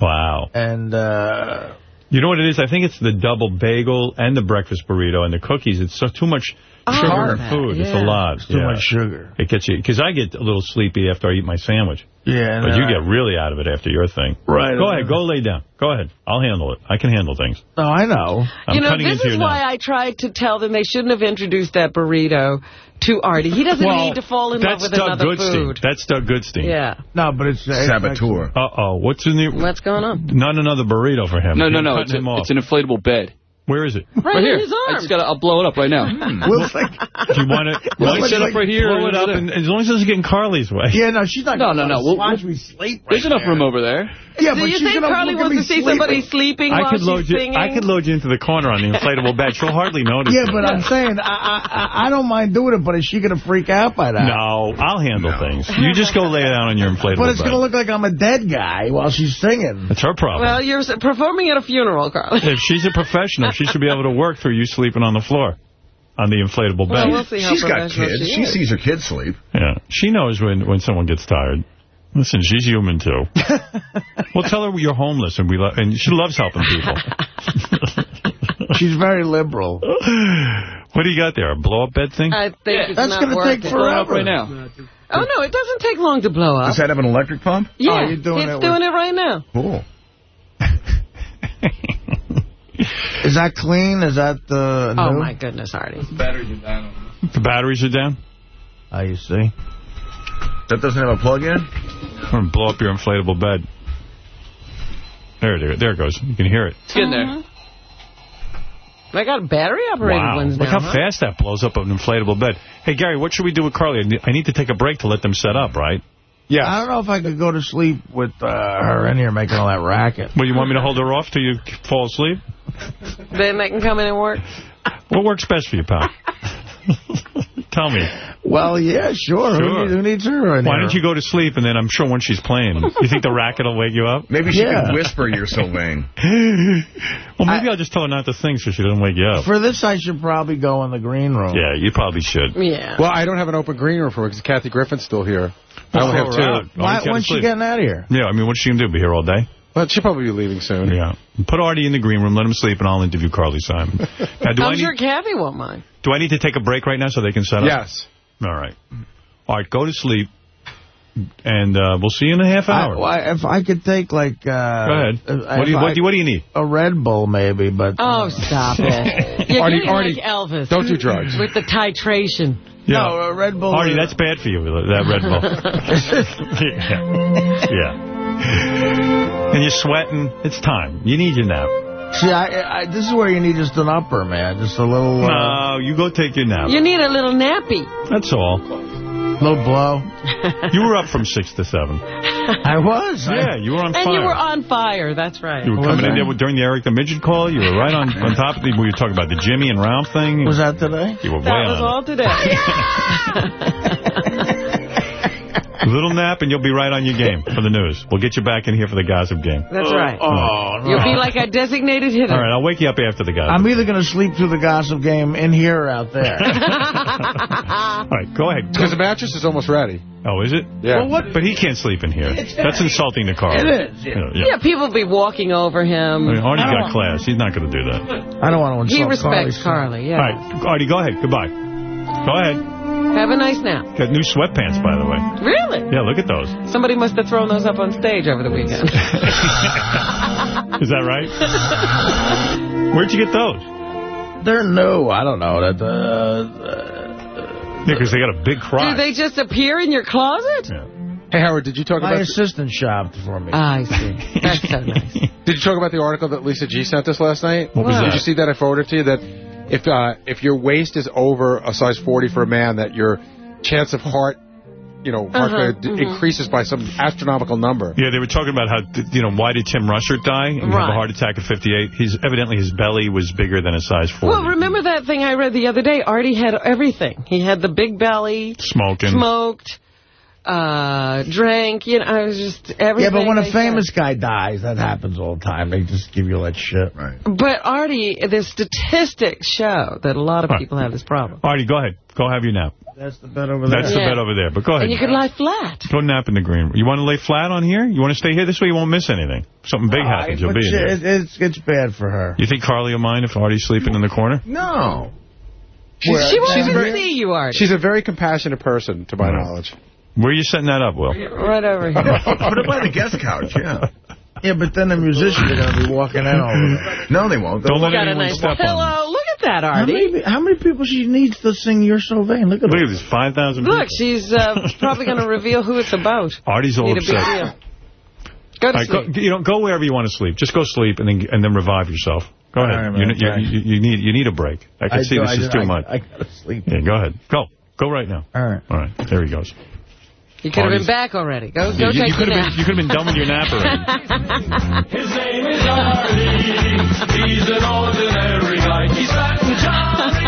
S1: Wow.
S5: And uh,
S1: You know what it is? I think it's the double bagel and the breakfast burrito and the cookies. It's so too much oh, sugar
S3: Oh,
S1: and food. It's a
S3: yeah.
S1: lot.
S5: it's too
S1: yeah.
S5: much sugar.
S1: It gets you, because I get a little sleepy after I eat my sandwich.
S5: Yeah.
S1: But
S5: and
S1: you
S5: then
S1: get really out of it after your thing.
S5: Right.
S1: Go ahead. Go lay down. Go ahead. I'll handle it. I can handle things.
S5: I, oh, I know.
S1: I'm
S3: you know, this is why
S1: now.
S3: I tried to tell them they shouldn't have introduced that burrito to arty. He doesn't
S1: well,
S3: need to fall in love
S1: that's
S3: with
S1: Doug
S3: another
S1: Goodstein.
S3: food.
S1: That's Doug Goodstein.
S3: Yeah.
S5: No, but it's, it's
S4: Saboteur.
S1: Uh-oh. What's in the...
S3: What's going on?
S1: Not another burrito for him.
S25: No, no,
S1: You're
S25: no.
S1: cutting
S25: It's, a, it's an inflatable bed.
S1: Where is it?
S3: Right,
S25: Right
S3: in
S25: here.
S3: his
S25: I
S3: arm.
S25: just gotta, I'll blow it up right now. Hmm.
S5: Will's like,
S1: Do you want it?
S5: Well,
S1: Why
S5: it's
S1: set
S5: like-
S1: up right here? Blow it up,
S25: over
S1: and as long as it doesn't get in Carly's way.
S5: yeah, no, she's not.
S25: No,
S5: gonna
S25: no, no,
S5: wanna
S25: we'll-
S5: Watch
S25: we'll-
S5: me sleep.
S25: There's
S5: right
S25: enough
S5: there.
S25: room over there.
S5: Yeah,
S3: Do
S5: but
S3: you
S5: she's
S3: think Carly wants to see
S5: sleeping.
S3: somebody sleeping
S1: I
S3: while
S1: could
S3: she's
S1: load you.
S3: singing?
S1: I could load you into the corner on the inflatable bed. She'll hardly notice.
S5: Yeah,
S1: it.
S5: but I'm saying I, I I- I don't mind doing it, but is she going to freak out by that?
S1: No, I'll handle things. You just go lay down on your inflatable bed.
S5: But it's going to look like I'm a dead guy while she's singing.
S1: That's her problem.
S3: Well, you're performing at a funeral, Carly.
S1: if she's a professional, she should be able to work through you sleeping on the floor on the inflatable
S3: Well,
S1: bed.
S3: we'll
S4: She's got kids.
S3: she
S4: She sees her kids sleep.
S1: Yeah, she knows when when someone gets tired. Listen, she's human too. well, tell her you're homeless and we lo and she loves helping people.
S5: She's very liberal.
S1: What do you got there? A blow up bed thing?
S3: I think it's
S5: That's gonna take
S25: Blow it up
S5: forever.
S25: right now.
S3: Oh, no, it doesn't take long to blow up.
S4: Does that have an electric pump?
S3: yeah,
S5: Oh, you're doing
S3: it's
S5: it with-
S3: doing it right now.
S4: Cool.
S5: Is that clean? Is that uh,
S3: Oh,
S5: new?
S3: my goodness, Artie.
S25: Batteries are down.
S1: the batteries are down.
S5: Oh, you see.
S4: That doesn't have a plug-in?
S1: I'm gonna blow up your inflatable bed. There, there, there it goes. You can hear it.
S25: It's getting there.
S3: I got battery-operated
S1: Wow,
S3: ones
S1: look
S3: now.
S1: how
S3: huh?
S1: fast that blows up an inflatable bed. Hey, Gary, what should we do with Carly? I need- to take a break to let them set up, right?
S5: Yeah. I don't know if I could go to sleep with uh, her in here making all that racket.
S1: Well, you want me to hold her off till you fall asleep?
S3: Then they can come in and work.
S1: What works best for you, pal? Tell me.
S5: Well, yeah, sure.
S1: Sure.
S5: Who, needs, who needs her in
S1: Why don't you go to sleep, and then I'm sure when she's playing, you think the racket will wake you up?
S4: Maybe she
S5: Yeah.
S4: could whisper you're so vain.
S1: Well, maybe I, will just tell her not to sing so she doesn't wake you up.
S5: For this, I should probably go in the green room.
S1: Yeah, you probably should.
S3: Yeah.
S38: Well, I don't have an open green room for her because Kathy Griffin's still here. I only have two.
S1: right.
S5: Why,
S1: Always gotta
S5: when's she getting out of here?
S1: Yeah, I mean, what's she going to do? Be here all day?
S38: But she'll probably be leaving soon.
S1: Yeah. Put Artie in the green room, let him sleep, and I'll interview Carly Simon. Now, do, I
S3: I'm
S1: need,
S3: sure Kathy won't mind.
S1: Do I need to take a break right now so they can set up?
S38: Yes.
S1: All right. All right, go to sleep, and uh, we'll see you in a half
S5: I,
S1: hour.
S5: why- if I could take, like... Uh,
S1: Go ahead. What do, you, what, do you, what do you need?
S5: A Red Bull, maybe, but...
S3: Oh, stop it. You're
S38: Artie- Artie,
S3: like Elvis.
S38: don't do drugs.
S3: With the titration.
S1: Yeah.
S5: No, a Red Bull...
S1: Artie,
S5: uh,
S1: that's bad for you, that Red Bull. yeah. yeah. And you're sweating. It's time. You need your nap.
S5: See, I, I, this is where you need just an upper, man. Just a little... Uh,
S1: No, you go take your nap.
S3: You need a little nappy.
S1: That's all.
S5: little blow.
S1: You were up from 6 to 7.
S5: I was.
S1: Yeah, you were on
S3: And
S1: fire.
S3: And you were on fire. That's right.
S1: You were coming in there with- during the Eric the Midget call. You were right on, on top of the... We were talking about the Jimmy and Ralph thing.
S5: Was that today?
S1: You were way
S3: That was
S1: on
S3: all today.
S1: it. A little nap and you'll be right on your game for the news. We'll get you back in here for the gossip game.
S3: That's oh, right.
S5: Oh, no.
S3: You'll be like a designated hitter.
S1: All right, I'll wake you up after the gossip.
S5: I'm either going to sleep through the gossip game in here or out there.
S1: All right, go ahead.
S11: Because the mattress is almost ready.
S1: Oh, is it?
S11: Yeah.
S1: Well, what? But he can't sleep in here. That's insulting to Carl.
S5: It is, yeah.
S1: Uh, yeah.
S3: Yeah, people will be walking over him.
S1: I mean, Artie
S5: I
S1: got class. He's not going to do that.
S5: I don't want to insult
S3: He respects
S5: Carly.
S3: Carly, yeah.
S1: All right, Artie, go ahead. Goodbye. Go ahead.
S3: Have a nice nap.
S1: Got new sweatpants, by the way.
S3: Really?
S1: Yeah, look at those.
S3: Somebody must have thrown those up on stage over the weekend.
S1: Is that right? Where'd you get those?
S5: They're new. I don't know. That uh,
S1: Yeah, because they got a big
S3: Do they just appear in your closet?
S11: Hey, Howard, did you talk
S5: my
S11: about...
S5: assistant shopped for me.
S3: I see. That's so nice.
S11: Did you talk about the article that Lisa G sent us last night?
S1: What was that?
S11: Did you see that I forwarded to you? That if uh, if your waist is over a size 40 for a man, that your chance of heart, you know, heart failure d-
S3: mhm.
S11: increases by some astronomical number.
S1: Yeah, they were talking about how, you know, why did Tim Rushert die and have a heart attack at 58? He's Evidently, his belly was bigger than a size 40.
S3: Well, remember that thing I read the other day? Artie had everything. He had the big belly,
S1: Smoking.
S3: smoked, uh, drank, you know, I was just everything.
S5: Yeah, but when
S3: they
S5: a famous guy dies, that happens all the time. They just give you that shit.
S4: Right.
S3: But Artie, the statistics show that a lot of
S1: Right.
S3: people have this problem.
S1: Artie, go ahead. Go have your nap.
S5: That's the bed over there.
S1: That's the bed over there. But go ahead.
S3: And you could lie flat.
S1: Go nap in the green room. You want to lay flat on here? You want to stay here? This way you won't miss anything. Something big happens, you'll be in
S5: she-
S1: here.
S5: it- it's, it's bad for her.
S1: You think Carly will mind if Artie's sleeping in the corner?
S4: No.
S3: she won't
S11: she's
S3: even
S11: very-
S3: see you, Artie.
S11: She's a very compassionate person, to my
S1: Right.
S11: knowledge.
S1: Where are you setting that up, Will?
S3: Right over here.
S4: Put it by the guest couch, yeah.
S5: Yeah, but then the musicians are going to be walking in over.
S4: No, they won't.
S1: Don't let anyone
S3: nice
S1: step on
S3: pillow. Look at that,
S5: How
S3: Artie.
S5: many, how many people she needs to sing You're So Vain? Look at
S1: Look
S5: her.
S1: at this, 5,000
S3: Look, she's uh, probably going to reveal who it's about.
S1: Artie's all
S3: Need
S1: upset.
S3: Go to
S1: right, go,
S3: sleep.
S1: you know, go wherever you want to sleep. Just go sleep and then and then revive yourself. Go ahead.
S5: All right,
S1: you, you, you, you need you need a break. I can see
S5: do-
S1: this
S5: I
S1: is
S5: do-
S1: too
S5: I-
S1: much.
S5: I, got to sleep.
S1: yeah, go ahead. Go. Go right now.
S5: All right.
S1: All right. There he goes.
S3: You could have been back already. Go,
S1: Yeah,
S3: go
S1: you, you
S3: take
S1: could
S3: your
S1: have
S3: nap.
S1: been you could have been done with your nap already.
S25: His name is Artie. He's an ordinary guy. He's fat and jolly.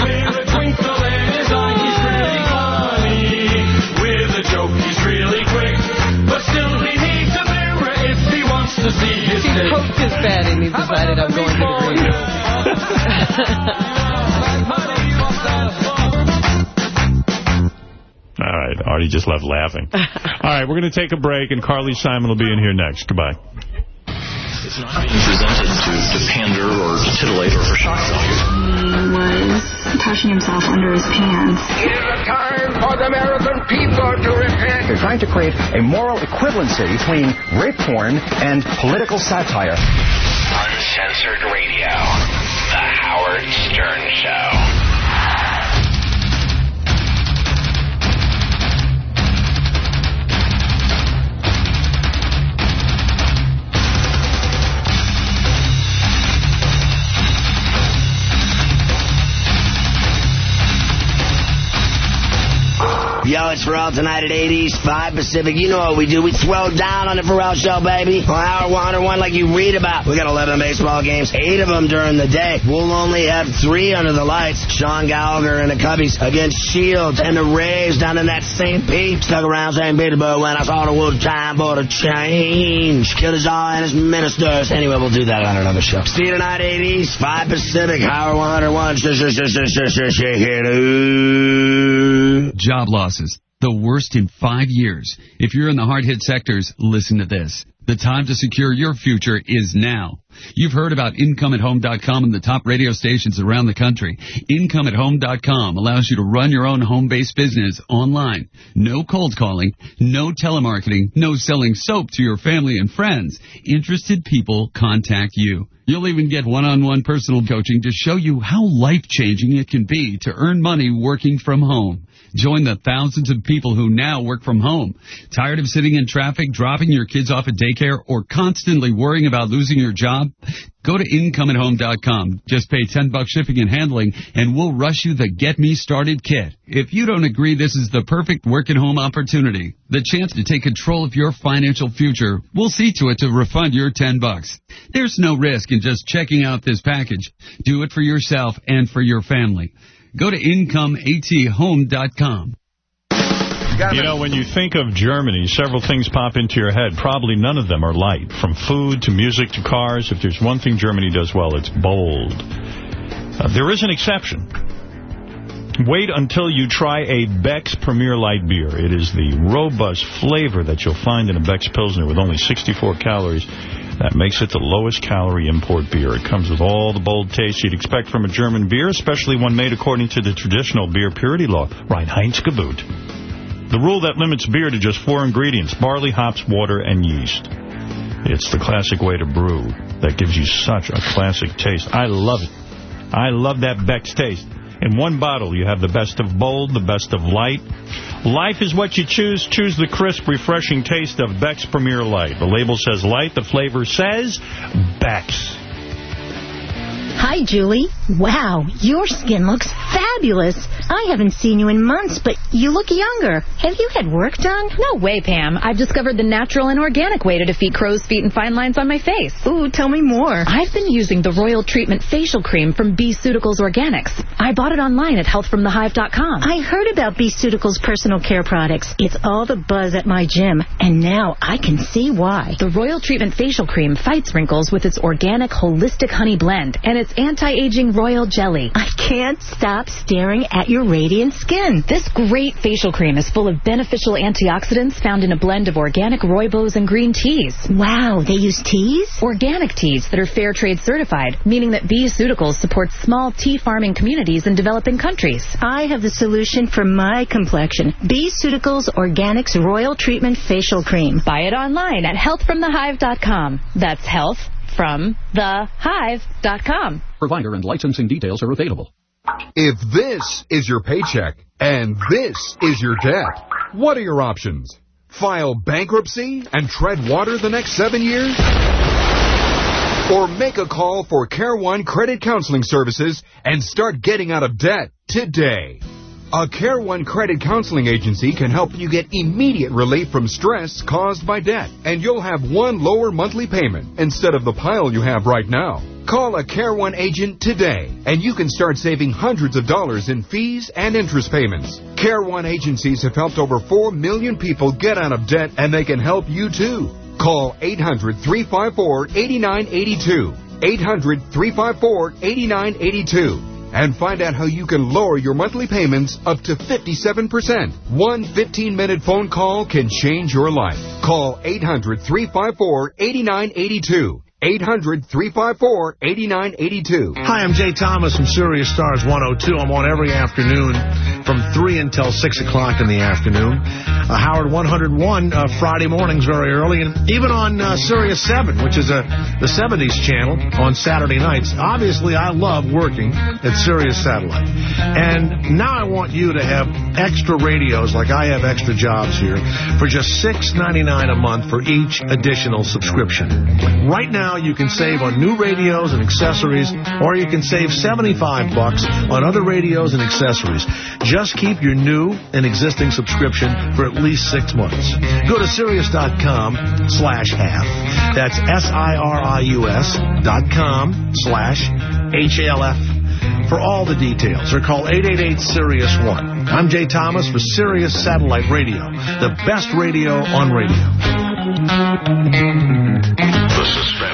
S25: With a twinkle in his eye, he's really funny. With a joke, he's really quick. But still, he needs a mirror if he wants to see his
S3: He
S25: dick.
S3: poked his bed and he decided I'm going to the green
S1: All right. Artie just left laughing. All right. We're going to take a break, and Carly Simon will be in here next. Goodbye.
S25: It's not being presented to, to pander or to titillate or for shock value.
S39: He was touching himself under his pants.
S40: It is a time for the American people to repent.
S41: They're trying to create a moral equivalency between rape porn and political satire.
S42: Uncensored Radio. The Howard Stern Show.
S43: Yo, it's Pharrell tonight at 80s, 5 Pacific. You know what we do. We throw down on the Pharrell Show, baby. On Hour 101 like you read about. We got 11 baseball games, 8 of them during the day. We'll only have 3 under the lights. Sean Gallagher and the Cubbies against Shields and the Rays down in that St. Pete. Stuck around St. Petersburg when I saw the world time for the change. Killed his all and his ministers. Anyway, we'll do that on another show. See you tonight, 80s, 5 Pacific, Hour 101. Shh, shh,
S44: the worst in five years. If you're in the hard-hit sectors, listen to this. The time to secure your future is now. You've heard about IncomeAtHome.com and the top radio stations around the country. IncomeAtHome.com allows you to run your own home-based business online. No cold calling, no telemarketing, no selling soap to your family and friends. Interested people contact you. You'll even get one-on-one personal coaching to show you how life-changing it can be to earn money working from home. Join the thousands of people who now work from home. Tired of sitting in traffic, dropping your kids off at daycare, or constantly worrying about losing your job? Go to incomeathome.com. Just pay 10 bucks shipping and handling, and we'll rush you the Get Me Started kit. If you don't agree this is the perfect work at home opportunity, the chance to take control of your financial future, we'll see to it to refund your 10 bucks. There's no risk in just checking out this package. Do it for yourself and for your family. Go to incomeathome.com.
S1: You know, when you think of Germany, several things pop into your head. Probably none of them are light. From food to music to cars, if there's one thing Germany does well, it's bold. Uh, there is an exception. Wait until you try a Beck's Premier Light beer. It is the robust flavor that you'll find in a Beck's Pilsner with only 64 calories. That makes it the lowest calorie import beer. It comes with all the bold taste you'd expect from a German beer, especially one made according to the traditional beer purity law. Reinheitsgebot. The rule that limits beer to just four ingredients, barley, hops, water, and yeast. It's the classic way to brew that gives you such a classic taste. I love it. I love that Beck's taste. In one bottle, you have the best of bold, the best of light. Life is what you choose. Choose the crisp, refreshing taste of Beck's Premier Light. The label says light. The flavor says Beck's.
S45: Hi, Julie. Wow, your skin looks fabulous. I haven't seen you in months, but you look younger. Have you had work done?
S46: No way, Pam. I've discovered the natural and organic way to defeat crow's feet and fine lines on my face.
S45: Ooh, tell me more.
S46: I've been using the Royal Treatment Facial Cream from B-Ceuticals Organics. I bought it online at healthfromthehive.com.
S45: I heard about B-Ceuticals personal care products. It's all the buzz at my gym, and now I can see why.
S46: The Royal Treatment Facial Cream fights wrinkles with its organic holistic honey blend and its anti-aging royal jelly.
S45: I can't stop staring at your radiant skin.
S46: This great facial cream is full of beneficial antioxidants found in a blend of organic rooibos and green teas.
S45: Wow, they use teas?
S46: Organic teas that are fair trade certified, meaning that B-Ceuticals supports small tea farming communities in developing countries.
S45: I have the solution for my complexion. B-Ceuticals Organics Royal Treatment Facial Cream.
S46: Buy it online at healthfromthehive.com. That's health from thehive.com.
S47: Provider and licensing details are available.
S48: If this is your paycheck and this is your debt, what are your options? File bankruptcy and tread water the next seven years? Or make a call for Care One Credit Counseling Services and start getting out of debt today. A Care One credit counseling agency can help you get immediate relief from stress caused by debt, and you'll have one lower monthly payment instead of the pile you have right now. Call a Care One agent today, and you can start saving hundreds of dollars in fees and interest payments. Care One agencies have helped over 4 million people get out of debt, and they can help you too. Call 800 354 8982. 800 354 8982 and find out how you can lower your monthly payments up to 57%. One 15-minute phone call can change your life. Call 800-354-8982. 800-354-8982.
S43: Hi, I'm Jay Thomas from Sirius Stars 102. I'm on every afternoon from 3 until 6 o'clock in the afternoon. Uh, Howard 101 uh, Friday mornings very early, and even on uh, Sirius 7, which is a, the 70s channel on Saturday nights. Obviously, I love working at Sirius Satellite. And now I want you to have extra radios like I have extra jobs here for just $6.99 a month for each additional subscription. Right now, you can save on new radios and accessories, or you can save 75 bucks on other radios and accessories. Just keep your new and existing subscription for at least six months. Go to Sirius.com slash half. That's S-I-R-I-U-S dot com slash H-A-L-F for all the details, or call 888-SIRIUS-1. I'm Jay Thomas for Sirius Satellite Radio, the best radio on radio.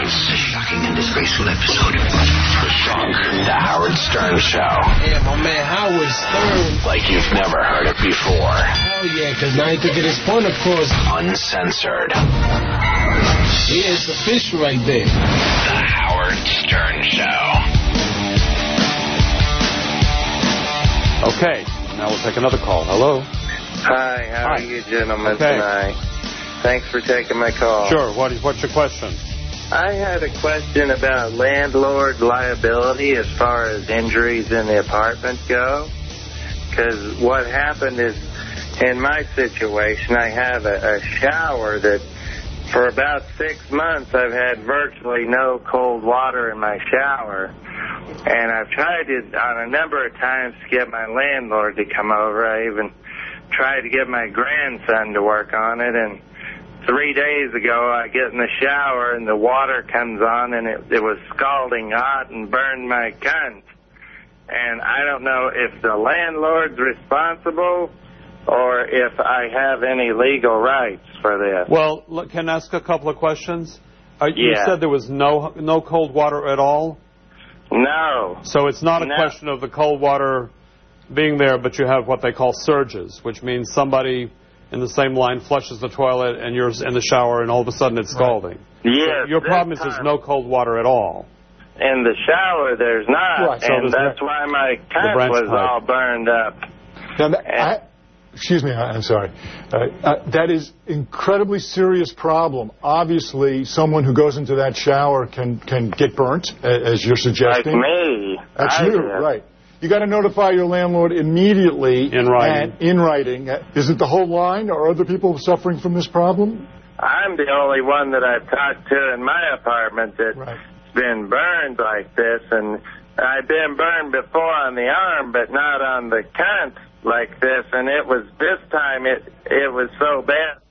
S49: The suspense. The shocking and disgraceful episode. The shock. The Howard Stern Show.
S50: Yeah, my man Howard Stern.
S49: Like you've never heard it before.
S50: Hell yeah, because now you can get his point across.
S49: Uncensored.
S50: Yeah, it's official right there.
S49: The Howard Stern Show.
S38: Okay, now we'll take another call. Hello?
S51: Hi, how
S38: Hi.
S51: are you gentlemen
S38: Okay.
S51: tonight? Thanks for taking my call.
S38: Sure, what, what's your question?
S51: I had a question about landlord liability as far as injuries in the apartment go. because what happened is, in my situation, I have a, a shower that for about six months I've had virtually no cold water in my shower. And I've tried to, on a number of times, to get my landlord to come over. I even tried to get my grandson to work on it. And three days ago, I get in the shower and the water comes on and it, it was scalding hot and burned my cunt. And I don't know if the landlord's responsible or if I have any legal rights for this.
S52: Well, look, can I ask a couple of questions? Uh, you
S51: Yeah.
S52: said there was no no cold water at all?
S51: No.
S52: So it's not a
S51: No.
S52: question of the cold water being there, but you have what they call surges, which means somebody in the same line flushes the toilet and you're in the shower and all of a sudden it's scalding.
S51: Yes,
S52: Your problem is there's no cold water at all.
S51: In the shower, there's not,
S52: Right, so
S51: and
S52: there's
S51: that's why my cunt
S52: branch
S51: was
S52: pipe.
S51: all burned up.
S53: Now, that- I, excuse me, I- I'm sorry. Uh, uh, that is incredibly serious problem. Obviously, someone who goes into that shower can can get burnt, a- as you're suggesting.
S51: Like me.
S53: That's
S51: I
S53: you,
S51: did.
S53: right? You got to notify your landlord immediately.
S52: In writing.
S53: And in writing. Uh, Is it the whole line, or are other people suffering from this problem?
S51: I'm the only one that I've talked to in my apartment that's been burned like this, and I've been burned before on the arm, but not on the cunt like this. And it was this time it it was so bad.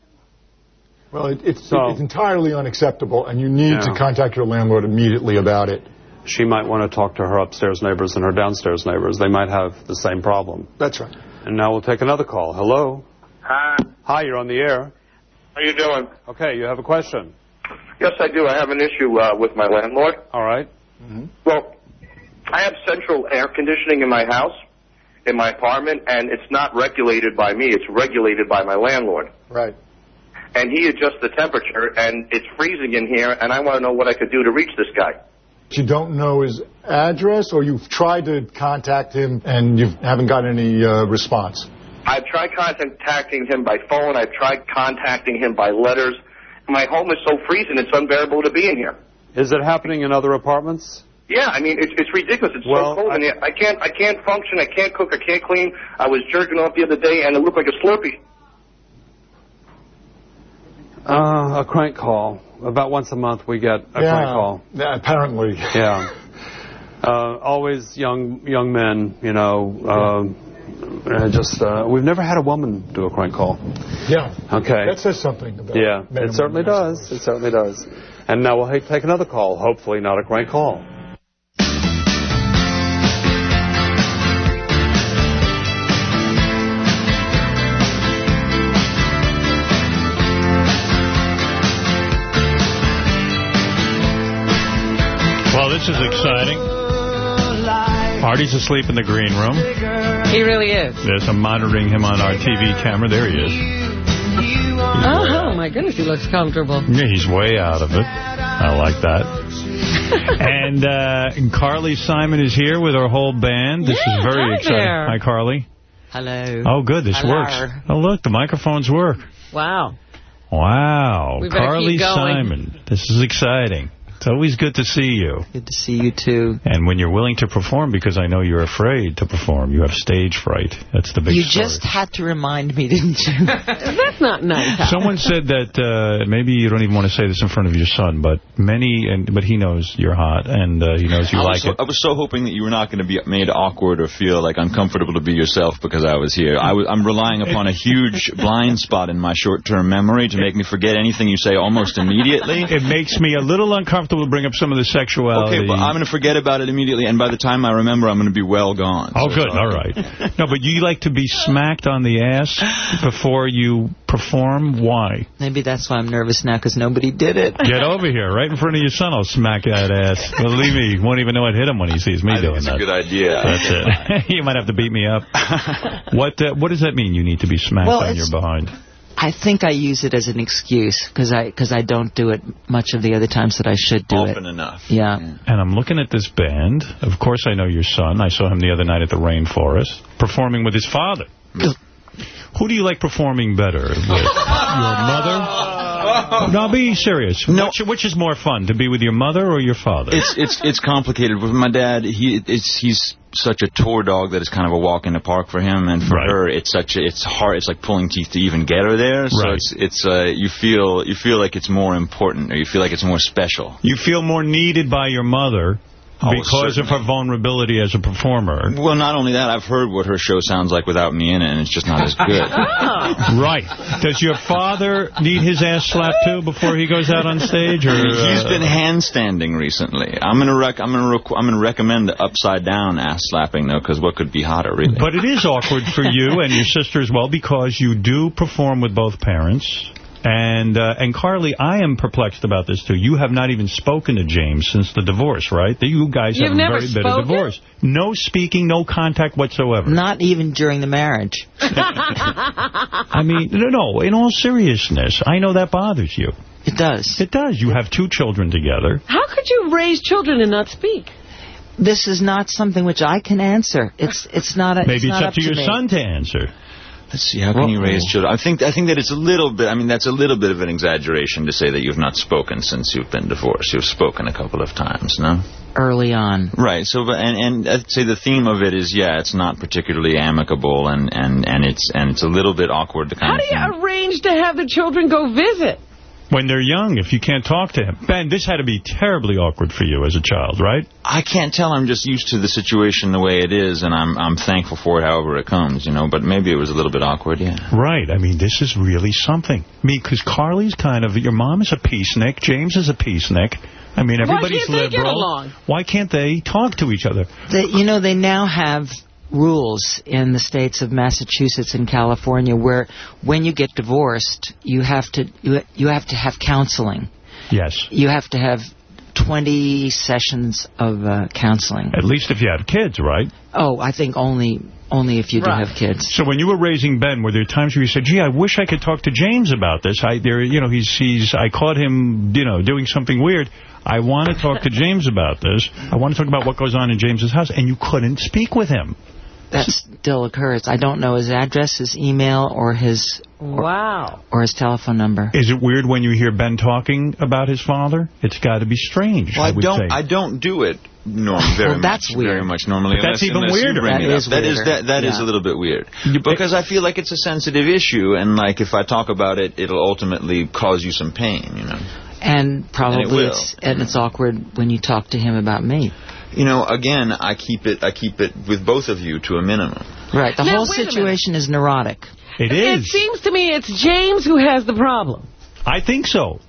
S53: Well, it, it's it's entirely unacceptable, and you need to contact your landlord immediately about it.
S52: She might want to talk to her upstairs neighbors and her downstairs neighbors. They might have the same problem.
S53: That's right.
S52: And now we'll take another call. Hello?
S51: Hi.
S52: Hi, you're on the air.
S54: How you doing?
S52: Okay, you have a question.
S54: Yes, I do. I have an issue uh, with my landlord.
S52: All right.
S54: Well, I have central air conditioning in my house, in my apartment, and it's not regulated by me. It's regulated by my landlord.
S53: Right.
S54: And he adjusts the temperature, and it's freezing in here, and I want to know what I could do to reach this guy.
S53: You don't know his address, or you've tried to contact him and you haven't got any uh, response.
S54: I've tried contacting him by phone. I've tried contacting him by letters. My home is so freezing, it's unbearable to be in here.
S52: Is it happening in other apartments?
S54: Yeah, I mean it's it's ridiculous. It's
S52: Well,
S54: so cold in here. I can't I can't function. I can't cook. I can't clean. I was jerking off the other day, and it looked like a Slurpee.
S52: Uh, a crank call. About once a month we get a
S53: yeah,
S52: crank call.
S53: yeah, apparently.
S52: Yeah. Uh, always young young men, you know. Uh, just uh, we've never had a woman do a crank call.
S53: Yeah.
S52: Okay.
S53: That says something about
S52: Yeah, it certainly does. It certainly does. And now we'll take another call. Hopefully not a crank call.
S1: Well, this is exciting. Artie's asleep in the green room.
S3: He really is.
S1: Yes, I'm monitoring him on our TV camera. There he is.
S3: Oh, my goodness, he looks comfortable.
S1: Yeah, he's way out of it. I like that. and uh, and Carly Simon is here with her whole band. This
S3: Yeah,
S1: is very
S3: hi
S1: exciting.
S3: there.
S1: Hi, Carly.
S55: Hello.
S1: Oh, good. This
S55: Hello.
S1: works. Oh, look, the microphones work.
S3: Wow.
S1: Wow. Carly. Simon. This is exciting. It's always good to see you.
S55: Good to see you, too.
S1: And when you're willing to perform, because I know you're afraid to perform, you have stage fright. That's the big
S55: You
S1: story.
S55: just had to remind me, didn't you?
S3: That's not nice.
S1: Someone said that uh, maybe you don't even want to say this in front of your son, but many, and but he knows you're hot, and uh, he knows you
S56: I
S1: like
S56: was, so,
S1: it.
S56: I was so hoping that you were not going to be made awkward or feel like uncomfortable to be yourself because I was here. I was, I'm relying upon a huge blind spot in my short-term memory to make me forget anything you say almost immediately.
S1: It makes me a little uncomfortable to bring up some of the sexuality.
S56: Okay, but I'm going to forget about it immediately, and by the time I remember, I'm going to be well gone.
S1: Oh,
S56: So
S1: good. All right. No, but you like to be smacked on the ass before you perform. Why?
S55: Maybe that's why I'm nervous now, because nobody did it.
S1: Get over here, right in front of your son. I'll smack that ass. Believe me, he won't even know it hit him when he sees me
S56: I think
S1: doing
S56: it's
S1: that.
S56: a good idea.
S1: That's it. you might have to beat me up. what uh, What does that mean? You need to be smacked
S55: Well,
S1: on your behind.
S55: I think I use it as an excuse, because I, cause I don't do it much of the other times that I should do
S56: Often
S55: it.
S56: enough.
S55: Yeah.
S1: And I'm looking at this band. Of course, I know your son. I saw him the other night at the Rainforest performing with his father. Who do you like performing better with? Your mother No, be serious. No. Which, which is more fun, to be with your mother or your father?
S56: It's it's it's complicated. With my dad, he it's he's such a tour dog that it's kind of a walk in the park for him, and for
S1: Right.
S56: her, it's such a, it's hard. It's like pulling teeth to even get her there. So
S1: Right.
S56: it's it's uh, you feel you feel like it's more important, or you feel like it's more special.
S1: You feel more needed by your mother
S56: Oh,
S1: because of her vulnerability as a performer.
S56: Well, not only that, I've heard what her show sounds like without me in it, and it's just not as good.
S1: right. Does your father need his ass slapped too before he goes out on stage? Or
S56: He's
S1: uh,
S56: been handstanding recently. I'm gonna rec I'm gonna rec I'm gonna recommend the upside down ass slapping though, because what could be hotter, really?
S1: But it is awkward for you and your sister as well because you do perform with both parents. And uh, and Carly, I am perplexed about this too. You have not even spoken to James since the divorce, right? That You guys
S3: You've
S1: have a
S3: never
S1: very bitter
S3: spoken?
S1: divorce. No speaking, no contact whatsoever.
S55: Not even during the marriage.
S1: I mean, no, no. In all seriousness, I know that bothers you.
S55: It does.
S1: It does. You have two children together.
S3: How could you raise children and not speak?
S55: This is not something which I can answer. It's it's not. A,
S1: Maybe it's,
S55: not
S1: up to your
S55: me.
S1: son to answer.
S56: Let's see, how can you raise children? I think I think that it's a little bit. I mean, that's a little bit of an exaggeration to say that you've not spoken since you've been divorced. You've spoken a couple of times, no?
S55: Early on.
S56: Right. So, and and I'd say the theme of it is, yeah, it's not particularly amicable, and and and it's and it's a little bit awkward to kind of How
S3: do you arrange to have the children go visit?
S1: When they're young, if you can't talk to him. Ben, this had to be terribly awkward for you as a child, right?
S56: I can't tell. I'm just used to the situation the way it is, and I'm I'm thankful for it, however it comes, you know. But maybe it was a little bit awkward, yeah.
S1: Right. I mean, this is really something. I mean, because Carly's kind of, your mom is a peacenik, James is a peacenik. I mean,
S55: Why
S1: everybody's
S55: can't they get
S1: liberal.
S55: along?
S1: Why can't they talk to each other?
S55: They, you know, they now have rules in the states of Massachusetts and California where when you get divorced, you have to you, you have to have counseling.
S1: Yes.
S55: You have to have 20 sessions of uh, counseling.
S1: At least if you have kids, right?
S55: Oh, I think only only if you do have kids.
S1: So when you were raising Ben, were there times where you said, gee, I wish I could talk to James about this. I, there, you know, he's, he's, I caught him, you know, doing something weird. I want to talk to James about this. I want to talk about what goes on in James's house. And you couldn't speak with him.
S55: That still occurs. I don't know his address, his email, or his
S3: Wow.
S55: or his telephone number.
S1: Is it weird when you hear Ben talking about his father? It's got to be strange,
S56: Well,
S1: I
S56: I
S1: would
S56: don't.
S1: say.
S56: I don't do it. No, very
S55: Well, that's
S56: much,
S55: weird.
S56: very much normally.
S1: But that's even weirder.
S56: bring
S55: That
S56: it up.
S55: is
S56: That is
S55: weirder.
S56: that that is
S55: Yeah.
S56: a little bit weird because I feel like it's a sensitive issue, and like if I talk about it, it'll ultimately cause you some pain. You know.
S55: And probably
S56: will.
S55: it's and it's awkward when you talk to him about me.
S56: You know, again, I keep it. I keep it with both of you to a minimum.
S55: Right. The
S3: Now,
S55: whole
S3: wait a minute.
S55: situation is neurotic.
S1: It
S3: It
S1: is.
S3: It seems to me it's James who has the problem.
S1: I think so.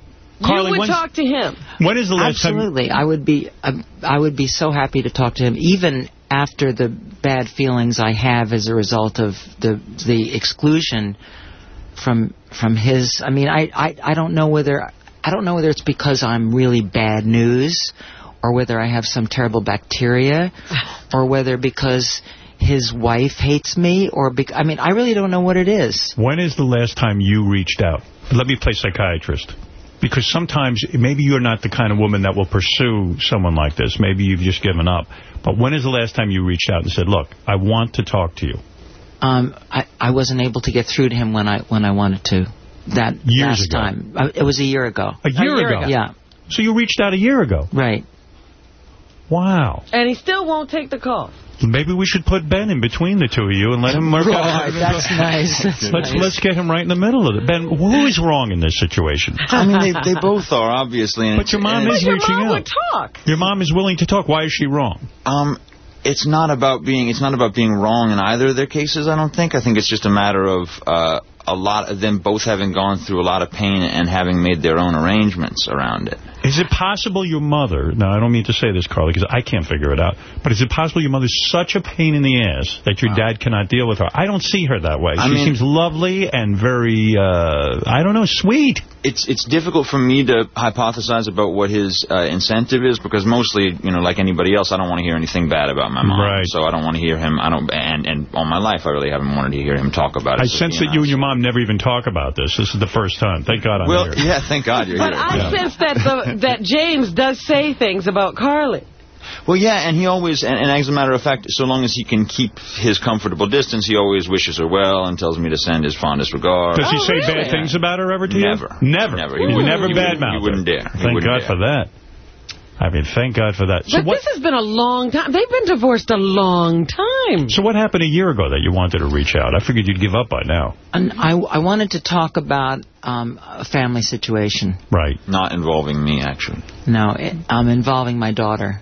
S3: you would talk to him.
S1: When is the last time...
S55: Absolutely. I would be I, I would be so happy to talk to him even after the bad feelings I have as a result of the the exclusion from from his I mean I I, I don't know whether I don't know whether it's because I'm really bad news or whether I have some terrible bacteria or whether because his wife hates me or bec- I mean I really don't know what it is.
S1: When is the last time you reached out? Let me play psychiatrist. Because sometimes, maybe you're not the kind of woman that will pursue someone like this. Maybe you've just given up. But when is the last time you reached out and said, look, I want to talk to you?
S55: Um, I, I wasn't able to get through to him when I when I wanted to. That
S1: Years
S55: last
S1: ago.
S55: time, Uh, it was a year ago.
S1: A year,
S3: year
S1: ago?
S3: ago.
S55: Yeah,
S1: So you reached out a year ago?
S55: right.
S1: Wow.
S3: And he still won't take the call.
S1: Maybe we should put Ben in between the two of you and let him work
S55: Right,
S1: out.
S55: that's nice. That's
S1: Let's
S55: nice.
S1: let's get him right in the middle of it. Ben, who is wrong in this situation?
S56: I mean, they they both are obviously.
S1: But your mom is
S56: it's-
S3: Your
S1: reaching
S3: mom
S1: out.
S3: would talk.
S1: Your mom is willing to talk. Why is she wrong?
S56: Um, it's not about being it's not about being wrong in either of their cases. I don't think. I think it's just a matter of uh, a lot of them both having gone through a lot of pain and having made their own arrangements around it.
S1: Is it possible your mother, now I don't mean to say this, Carly, because I can't figure it out, but is it possible your mother's such a pain in the ass that your dad cannot deal with her? I don't see her that way.
S56: I
S1: she
S56: mean-
S1: seems lovely and very, uh, I don't know, sweet.
S56: It's it's difficult for me to hypothesize about what his uh, incentive is because mostly, you know, like anybody else, I don't want to hear anything bad about my mom.
S1: Right.
S56: So I don't want to hear him. I don't, and and all my life, I really haven't wanted to hear him talk about it.
S1: I
S56: So,
S1: sense that you and your mom never even talk about this. This is the first time. Thank God I'm
S56: Well,
S1: here.
S56: yeah, thank God you're
S3: But
S56: here.
S3: I
S56: Yeah.
S3: sense that the, that James does say things about Carly.
S56: Well, yeah, and he always, and, and as a matter of fact, so long as he can keep his comfortable distance, he always wishes her well and tells me to send his fondest regards.
S1: Does he oh, say bad things about her ever to
S56: Never.
S1: you? Never.
S56: Never.
S1: He
S56: He
S1: would never
S56: he wouldn't-
S1: badmouth
S56: he wouldn't dare. He
S1: Thank
S56: wouldn't
S1: God
S56: dare.
S1: for that. I mean, thank God for that. So
S3: But
S1: what,
S3: this has been a long time. They've been divorced a long time.
S1: so what happened a year ago that you wanted to reach out? I figured you'd give up by now.
S55: And I, I wanted to talk about um, a family situation.
S1: Right.
S56: Not involving me, actually.
S55: No, it, um, involving my daughter.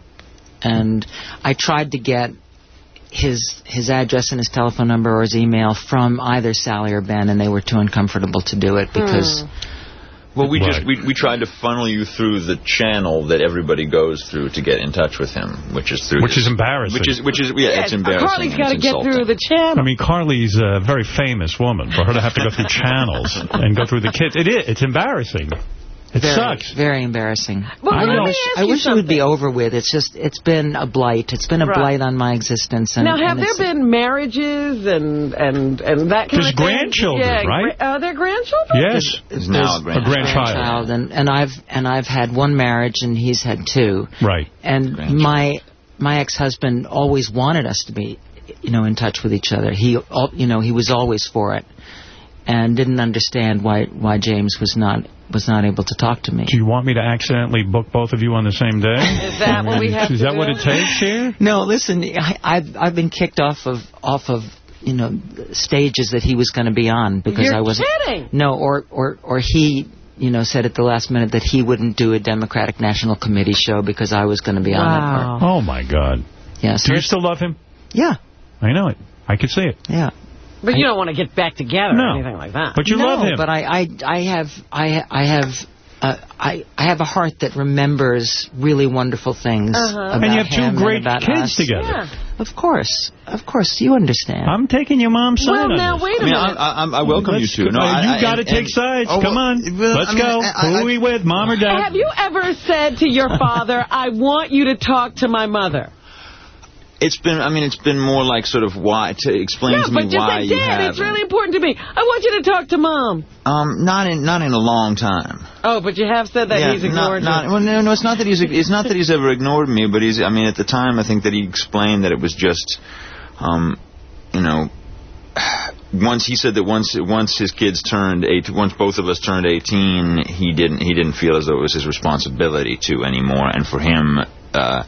S55: And I tried to get his his address and his telephone number or his email from either Sally or Ben, and they were too uncomfortable to do it because
S56: Well, we just we, we tried to funnel you through the channel that everybody goes through to get in touch with him, which is through
S1: Which
S56: his-
S1: is embarrassing.
S56: Which is which is yeah, it's embarrassing.
S3: Carly's
S56: and
S3: got to get through the channel.
S1: I mean, Carly's a very famous woman. For her to have to go through channels and go through the kids, it is. It's embarrassing. It
S55: very,
S1: sucks.
S55: very embarrassing.
S3: Well,
S55: I
S3: let me
S55: wish,
S3: ask
S55: I wish it would be over with. It's just it's been a blight. It's been a
S3: Right.
S55: blight on my existence. And,
S3: now, have
S55: and
S3: there been marriages and and and that kind
S1: There's
S3: of thing?
S1: grandchildren,
S3: yeah,
S1: right?
S3: Gra- are there grandchildren?
S1: Yes.
S56: It's now a
S55: There's
S56: grand-
S1: grandchild.
S55: and and I've and I've had one marriage and he's had two.
S1: Right.
S55: And my my ex-husband always wanted us to be, you know, in touch with each other. He, al- you know, he was always for it, and didn't understand why why James was not was not able to talk to me.
S1: Do you want me to accidentally book both of you on the same day?
S3: Is that what we have
S1: Is
S3: to
S1: that
S3: do?
S1: what it takes here?
S55: No, listen, I, I've I've been kicked off of off of you know stages that he was going to be on because
S3: You're
S55: I wasn't.
S3: kidding.
S55: No, or or or he. You know, said at the last minute that he wouldn't do a Democratic National Committee show because I was going to be on it. Or,
S1: Oh, my God.
S55: yeah, so
S1: Do you still love him?
S55: yeah,
S1: I know it. I could see it.
S55: yeah.
S3: But you don't want to get back together
S1: No.
S3: or anything like that.
S1: But you
S55: no,
S1: love him.
S55: but I, I, I have, I, I have, uh, I, I have a heart that remembers really wonderful things
S3: Uh-huh.
S55: about
S1: and you have two great kids
S55: us.
S1: together.
S3: Yeah.
S55: Of course, of course, you understand.
S1: I'm taking your mom's side
S3: Well,
S1: on
S3: now
S1: this.
S3: wait a
S56: I mean,
S3: minute.
S56: I, I, I welcome
S1: Let's
S56: you two.
S1: go-
S56: No, I,
S1: you
S56: I-
S1: got to take
S56: and-
S1: sides.
S56: Oh,
S1: Come on.
S56: well,
S1: Let's
S56: I mean,
S1: go.
S56: I-
S1: Who are we with, mom or dad?
S3: Have you ever said to your father, I want you to talk to my mother?
S56: It's been, I mean, it's been more like sort of why to explain to me
S3: but just
S56: why
S3: like,
S56: you
S3: Dad,
S56: have.
S3: it's really important to me. I want you to talk to Mom.
S56: Um, not in not in a long time.
S3: Oh, but you have said that
S56: yeah,
S3: he's ignored
S56: not,
S3: you.
S56: not, well, no, no, it's not that he's it's not that he's ever ignored me, but he's. I mean, at the time, I think that he explained that it was just, um, you know, once he said that once once his kids turned eight, once both of us turned 18, he didn't he didn't feel as though it was his responsibility to anymore, and for him. Uh,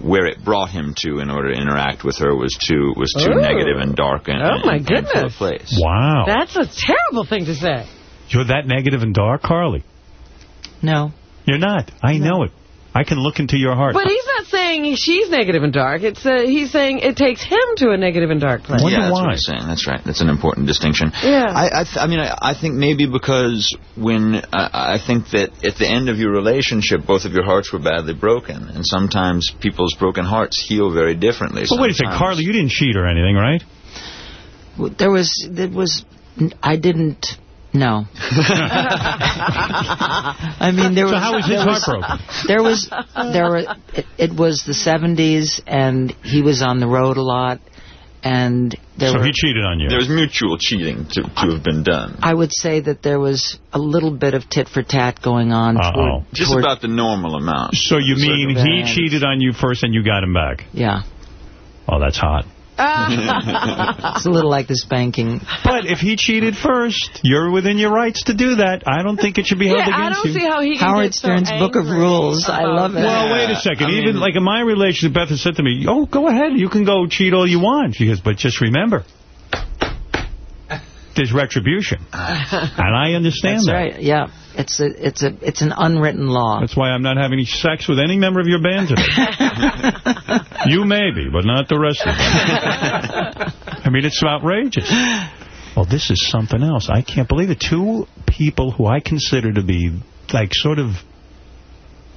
S56: where it brought him to in order to interact with her was too was too
S3: Oh.
S56: negative and dark and,
S3: Oh, my
S56: and painful a
S3: goodness.
S56: place.
S1: Wow.
S3: That's a terrible thing to say.
S1: You're that negative and dark, Carly.
S55: no,
S1: You're not. I know it. I can look into your heart.
S3: But he's not saying she's negative and dark. It's uh, He's saying it takes him to a negative and dark place.
S1: Wonder
S56: yeah, that's
S1: why.
S56: what he's saying. That's right. That's an important distinction.
S3: Yeah.
S56: I, I, th- I mean, I, I think maybe because when I, I think that at the end of your relationship, both of your hearts were badly broken, and sometimes people's broken hearts heal very differently.
S1: But wait a second, Carly, you didn't cheat or anything, right?
S55: there was, there was, I didn't. No. I mean, there was.
S1: So
S55: was.
S1: how was his
S55: there
S1: heart broken?
S55: There was, there were. It, it was the '70s, and he was on the road a lot, and there
S1: So
S55: were.
S1: he cheated on you.
S56: There was mutual cheating to, to have been done.
S55: I would say that there was a little bit of tit for tat going on.
S1: Uh-oh.
S55: Toward,
S56: Just
S55: toward-
S56: about the normal amount.
S1: So you mean he cheated on you first and you got him back?
S55: Yeah,
S1: Oh, that's hot.
S55: it's a little like the spanking.
S1: But if he cheated first, you're within your rights to do that. I don't think it should be held
S3: Yeah, I
S1: against
S3: don't
S1: you.
S3: see how he can
S55: Howard
S3: get so
S55: Stern's Book of Rules. I love it.
S1: Well, wait a second.
S56: I
S1: Even
S56: mean-
S1: like in my relationship, Beth has said to me, "Oh, go ahead. You can go cheat all you want." She goes, "But just remember, there's retribution." And I understand
S55: That's
S1: that.
S55: right. Yeah, it's a, it's a, it's an unwritten law.
S1: That's why I'm not having any sex with any member of your band today. you maybe, but not the rest of them. I mean, it's outrageous. Well, this is something else. I can't believe it. Two people who I consider to be, like, sort of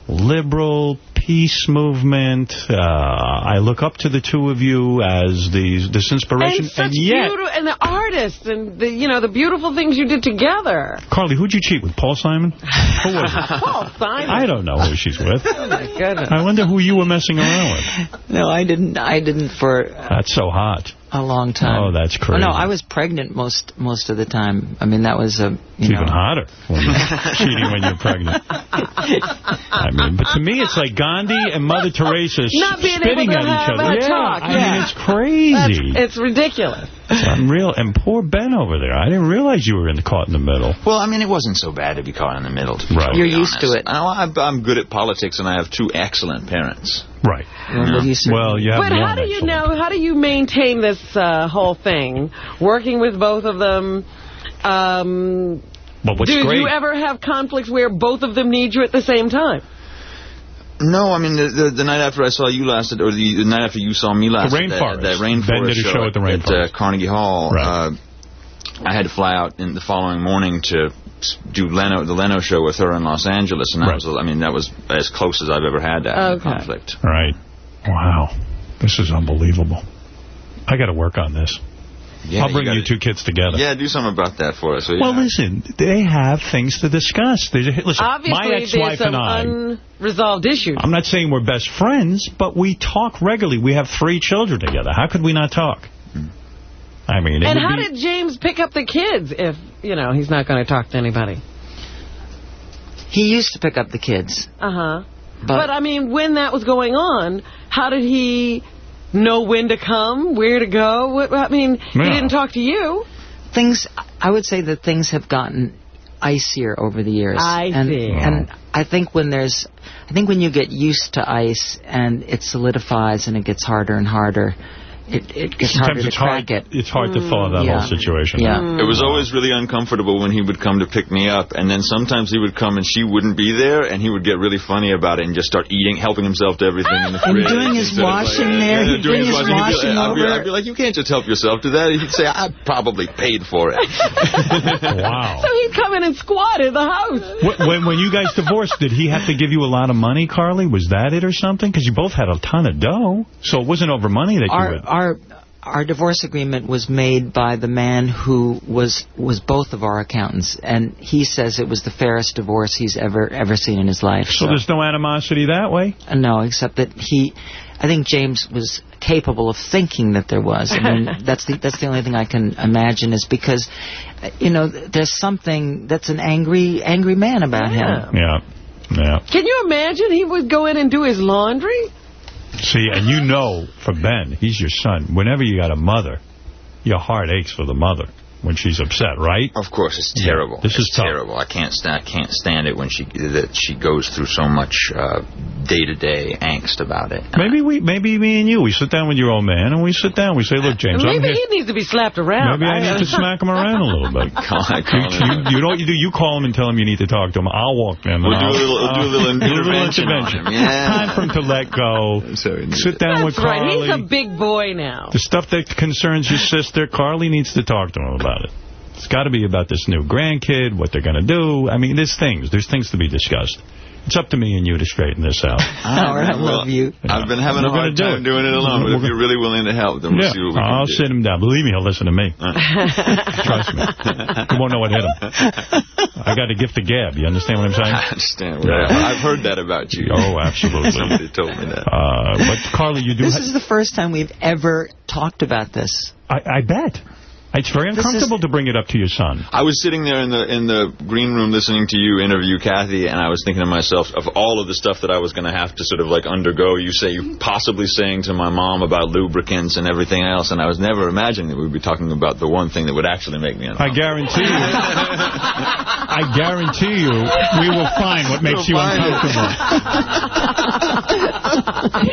S1: liberal, peace movement. Uh, I look up to the two of you as these this inspiration.
S3: And such
S1: yet,
S3: beautiful, and the artists, and the you know the beautiful things you did together.
S1: Carly, who'd you cheat with? Paul Simon? Who was it?
S3: Paul Simon.
S1: I don't know who she's with.
S3: Oh my goodness.
S1: I wonder who you were messing around with.
S55: No, I didn't. I didn't for.
S1: That's so hot.
S55: a long time.
S1: Oh, that's
S55: Oh,
S1: crazy.
S55: no, I was pregnant most most of the time. I mean, that was a you
S1: It's
S55: know.
S1: even hotter when you're cheating when you're pregnant. I mean, but to me, it's like Gandhi and Mother Teresa
S3: Not being
S1: spitting
S3: able
S1: at
S3: to
S1: each
S3: have
S1: other.
S3: a
S1: yeah,
S3: talk.
S1: I
S3: yeah.
S1: mean, it's crazy.
S3: That's, it's ridiculous.
S1: It's unreal. And poor Ben over there. I didn't realize you were in the, caught in the middle.
S56: Well, I mean, it wasn't so bad to be caught in the middle. To be
S1: Right. You're used to it.
S56: I, I'm- I'm good at politics, and I have two excellent parents.
S1: Right. Well, you have
S3: But how do you know, how do you maintain this uh, whole thing, working with both of them? Um,
S1: But what's
S3: do
S1: great-
S3: you ever have conflicts where both of them need you at the same time?
S56: No, I mean the, the the night after I saw you last, or the, the night after you saw me last,
S1: The
S56: at
S1: Rainforest.
S56: that, that
S1: Ben
S56: rainforest
S1: did a show at the Rainforest.
S56: uh, Carnegie Hall. Uh, I had to fly out in the following morning to do Leno, the Leno show with her in Los Angeles, and that was, I mean, that was as close as I've ever had to having
S1: Okay.
S56: a conflict.
S1: Right. Wow. This is unbelievable. I got to work on this.
S56: Yeah,
S1: I'll
S56: you
S1: bring you,
S56: gotta-
S1: two kids together.
S56: Yeah, do something about that for us. will you?
S1: Well, listen, they have things to discuss. There's a, listen,
S3: Obviously,
S1: my
S3: there's
S1: ex-wife and I,
S3: unresolved issues.
S1: I'm not saying we're best friends, but we talk regularly. We have three children together. How could we not talk? I mean,
S3: And how
S1: be-
S3: did James pick up the kids if, you know, he's not going to talk to anybody?
S55: He used to pick up the kids.
S3: Uh-huh.
S55: But-
S3: But, I mean, when that was going on, how did he know when to come, where to go? What, I mean,
S55: Yeah.
S3: he didn't talk to you.
S55: Things, I would say that things have gotten icier over the years.
S3: I
S55: and,
S3: see.
S55: And I think when there's, I think when you get used to ice and it solidifies and it gets harder and harder, it, it gets harder
S1: Sometimes
S55: to
S1: it's
S55: crack
S1: hard,
S55: it.
S1: it's hard to follow that mm.
S55: Yeah.
S1: whole situation.
S55: Yeah.
S56: It was mm. always really uncomfortable when he would come to pick me up, and then sometimes he would come and she wouldn't be there, and he would get really funny about it and just start eating, helping himself to everything in the fridge.
S55: And
S56: fridge.
S55: doing his washing
S56: like,
S55: there, he'd
S56: doing
S55: bring his
S56: He'd be like-
S55: washing
S56: I'd be,
S55: over.
S56: I'd be like, you can't just help yourself to that. He'd say, I probably paid for it.
S1: wow.
S3: So he'd come in and squat in the house.
S1: Wh- When when you guys divorced, did he have to give you a lot of money, Carly? Was that it or something? Because you both had a ton of dough, so it wasn't over money that you
S55: our
S1: would.
S55: Our our divorce agreement was made by the man who was was both of our accountants, and he says it was the fairest divorce he's ever ever seen in his life.
S1: So there's no animosity that way.
S55: Uh, no, except that he, I think James was capable of thinking that there was. I mean, that's the that's the only thing I can imagine is because, uh, you know, there's something that's an angry angry man about him.
S1: Yeah, yeah.
S3: Can you imagine he would go in and do his laundry?
S1: See, and you know, for Ben, he's your son. Whenever you got a mother, your heart aches for the mother when she's upset, right?
S56: Of course, it's terrible.
S1: This is
S56: it's terrible. I can't stand. I Can't stand it when she that she goes through so much day to day angst about it.
S1: Maybe we, maybe me and you, we sit down with your old man and we sit down. We say, look, James, I'm
S3: Maybe
S1: here.
S3: he needs to be slapped around.
S1: Maybe I need to smack him around a little bit. you, you, you know what you do? You call him and tell him you need to talk to him. I'll walk in.
S56: We'll do a
S1: I'll-
S56: little- we'll do a little
S1: I'll- do a little
S56: intervention on
S1: intervention.
S56: him, yeah.
S1: Time for him to let go. Sit down with
S3: That's right.
S1: Carly.
S3: He's a big boy now.
S1: The stuff that concerns your sister, Carly needs to talk to him about it. It's got to be about this new grandkid, what they're going to do. I mean, there's things. There's things to be discussed. It's up to me and you to straighten this out.
S56: Howard, I love
S55: you.
S56: I've been having
S1: We're
S56: a hard
S1: gonna do
S56: time
S1: it.
S56: doing it alone, but if you're really willing to help, then we'll
S1: Yeah,
S56: see what we can
S1: I'll
S56: do.
S1: sit him down. Believe me, he'll listen to me. Trust me. You won't know what hit him. I got a gift of gab. You understand what I'm saying?
S56: I understand. Well, I've heard that about you.
S1: Oh, absolutely.
S56: Somebody told me that.
S1: Uh, but, Carly, you do...
S55: This is the first time we've ever talked about this.
S1: I, I bet. It's very
S55: This is-
S1: uncomfortable to bring it up to your son.
S56: I was sitting there in the in the green room listening to you interview Kathy, and I was thinking to myself of all of the stuff that I was going to have to sort of like undergo. You say you possibly saying to my mom about lubricants and everything else, and I was never imagining that we'd be talking about the one thing that would actually make me uncomfortable.
S1: I guarantee you. I guarantee you, we will find what makes you
S56: We'll find it.
S1: uncomfortable.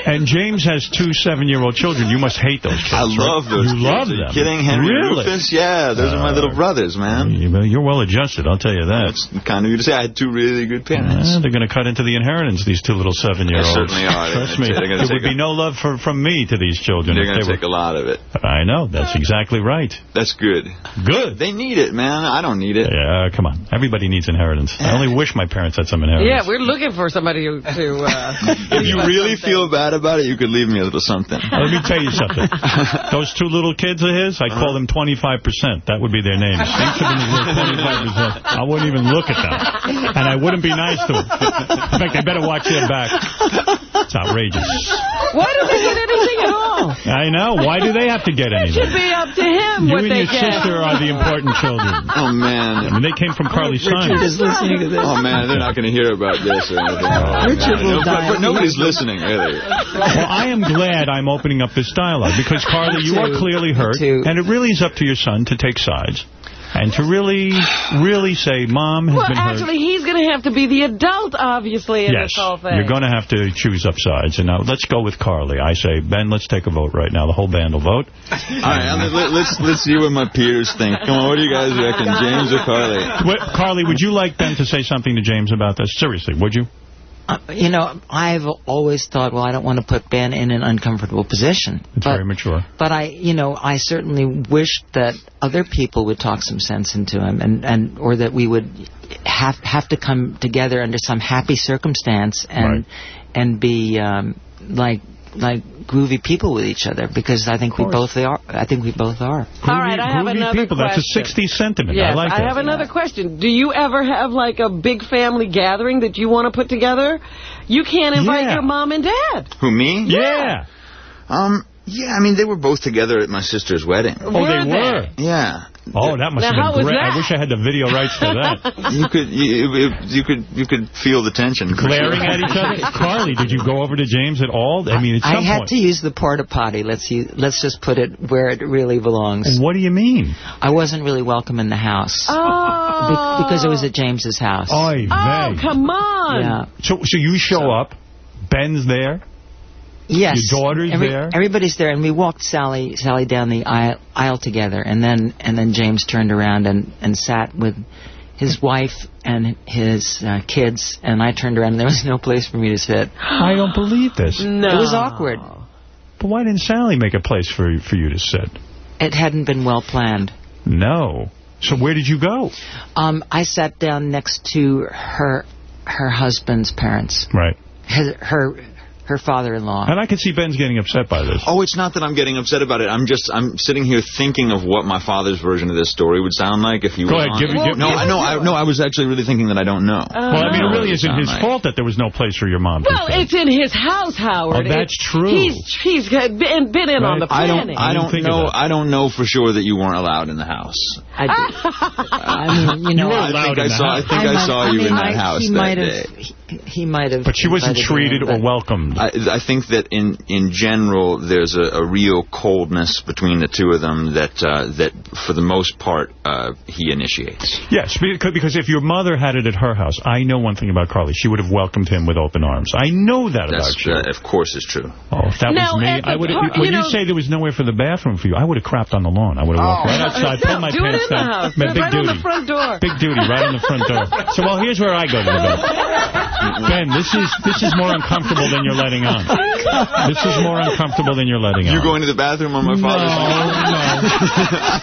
S1: and James has two seven-year-old children. You must hate those kids.
S56: I love
S1: right?
S56: those
S1: You
S56: kids.
S1: love
S56: Are you
S1: them.
S56: kidding? Henry
S1: really?
S56: Rufus? Yeah, those are my
S1: Uh,
S56: little brothers, man.
S1: You- You're well adjusted, I'll tell you that.
S56: That's kind of you to say. I had two really good parents.
S1: Eh, they're going to cut into the inheritance, these two little seven-year-olds.
S56: They certainly are. They're
S1: Trust me.
S56: ta-
S1: There would be no love for, from me to these children.
S56: They're
S1: if
S56: going
S1: they
S56: to
S1: were-
S56: take a lot of it.
S1: I know. That's exactly right.
S56: That's good.
S1: Good.
S56: They need it, man. I don't need it.
S1: Yeah, come on. Everybody needs inheritance. I only wish my parents had some inheritance.
S3: Yeah, we're looking for somebody to... to uh,
S56: If you really feel bad about it, you could leave me a little something.
S1: Let me tell you something. Those two little kids of his, I call them 25 25%. That would be their names. Each of them is worth 25%. I wouldn't even look at them. And I wouldn't be nice to them. In fact, they better watch their back. It's outrageous.
S3: Why do they get anything at all?
S1: I know. Why do they have to get anything?
S3: It should be up to him
S1: You
S3: what
S1: and your
S3: get.
S1: sister are the important children.
S56: Oh, man.
S1: I mean, they came from Carly Simon.
S56: Oh, man, they're not going to hear about this or anything. Oh,
S1: Richard
S56: man.
S1: will
S56: No,
S1: die.
S56: But, but nobody's listening, really.
S1: Well, I am glad I'm opening up this dialogue because, Carly, you are clearly hurt, and it really is up to your son to take sides and to really, really say, Mom has
S3: Well,
S1: been hurt.
S3: actually, he's going to have to be the adult, obviously, in
S1: Yes,
S3: this whole thing.
S1: you're going to have to choose up sides. And now let's go with Carly. I say, Ben, let's take a vote right now. The whole band will vote.
S56: All right, let, let, let's let's see what my peers think. Come on, what do you guys reckon, James or Carly?
S1: What, Carly, would you like Ben to say something to James about this? Seriously, would you?
S55: Uh, you know, I've always thought, well, I don't want to put Ben in an uncomfortable position.
S1: It's
S55: but,
S1: very mature.
S55: But I, you know, I certainly wish that other people would talk some sense into him, and, and or that we would have have to come together under some happy circumstance and and be um, like like groovy people with each other because I think we both they are. I think we both are.
S3: All right, I have another
S1: people.
S3: question.
S1: That's a 60 sentiment.
S3: Yes,
S1: I like that.
S3: have another question. Do you ever have, like, a big family gathering that you want to put together? You can't invite
S56: Yeah.
S3: your mom and dad.
S56: Who, me?
S1: Yeah.
S56: Um, yeah, I mean, they were both together at my sister's wedding.
S1: Oh, they Were were? they?
S56: Yeah.
S1: Oh, that must
S56: Now,
S1: have been great. I wish I had the video rights to that.
S56: You could you, you could you could feel the tension.
S1: Glaring
S56: sure.
S1: at each other. Carly, did you go over to James at all? I mean, at
S55: I had
S1: point.
S55: to use the porta potty. Let's use, let's just put it where it really belongs.
S1: And what do you mean?
S55: I wasn't really welcome in the house
S3: Oh.
S55: Be- because it was at James's house.
S1: Oy
S3: Oh,
S1: vey.
S3: come on.
S55: Yeah.
S1: So, so you show up. Ben's there.
S55: Yes.
S1: Your daughter's
S55: Every-
S1: there?
S55: Everybody's there, and we walked Sally Sally down the aisle, aisle together, and then and then James turned around and and sat with his wife and his uh, kids, and I turned around, and there was no place for me to sit.
S1: I don't believe this.
S55: No. It was awkward.
S1: But why didn't Sally make a place for for you to sit?
S55: It hadn't been well planned.
S1: No. So where did you go?
S55: Um, I sat down next to her her husband's parents.
S1: Right.
S55: His, her her father-in-law.
S1: And I can see Ben's getting upset by this.
S56: Oh, it's not that I'm getting upset about it. I'm just I'm sitting here thinking of what my father's version of this story would sound like if he
S1: Go
S56: was
S1: ahead,
S56: on
S1: give
S56: it.
S1: it- give-
S56: no,
S1: give
S56: I
S1: it
S56: know,
S1: to
S56: I, no, I was actually really thinking that I don't know.
S1: well, I mean, it really
S56: What
S1: isn't his
S56: like.
S1: fault that there was no place for your mom
S3: Well, it's in his house, Howard.
S1: Oh, that's
S3: It-
S1: true.
S3: He's he's been, been in on the
S56: I don't. I don't
S1: think
S56: know. I don't know for sure that you weren't allowed in the house.
S55: I, I mean, you know,
S56: I think I saw. I think I,
S55: might-
S56: saw
S55: I
S56: you
S55: mean,
S56: in that
S55: I-
S56: house that day.
S55: he, he might have.
S1: But she wasn't treated
S55: in,
S1: or welcomed.
S56: I, I think that in in general, there's a, a real coldness between the two of them that uh, that for the most part uh, he initiates.
S1: Yes, because because if your mother had it at her house, I know one thing about Carly. She would have welcomed him with open arms. I know that
S56: That's
S1: about you.
S56: uh, of course is true.
S1: Oh, if that
S3: Now,
S1: was me, I would. When
S3: you
S1: you, say there was nowhere for the bathroom for you, I would have crapped on the lawn. I would have walked right outside, pulled my
S3: Oh. Do it
S1: pants
S3: in the
S1: down.
S3: house.
S1: Man, big
S3: right
S1: duty.
S3: on the front door.
S1: Big duty, right on the front door. So, well, here's where I go to the bathroom. Ben, this is this is more uncomfortable than you're letting on. This is more uncomfortable than you're letting on.
S56: You're going to the bathroom on my father's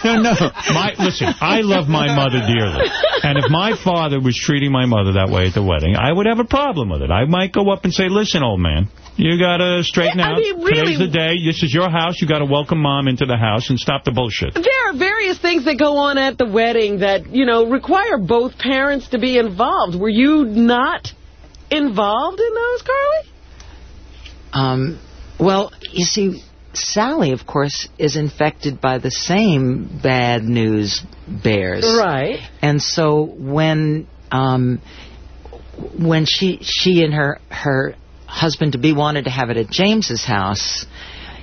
S1: no, no, no. My, listen, I love my mother dearly. And if my father was treating my mother that way at the wedding, I would have a problem with it. I might go up and say, listen, old man, you got to straighten
S3: Yeah, I
S1: out.
S3: mean, really-
S1: Today's the day. This is your house. You got to welcome mom into the house and stop the bullshit.
S3: There are various things that go on at the wedding that, you know, require both parents to be involved. Were you not involved in those, Carly?
S55: Um, well, you see, Sally, of course, is infected by the same bad news bears.
S3: Right.
S55: And so when um, when she she and her her husband to be wanted to have it at James's house,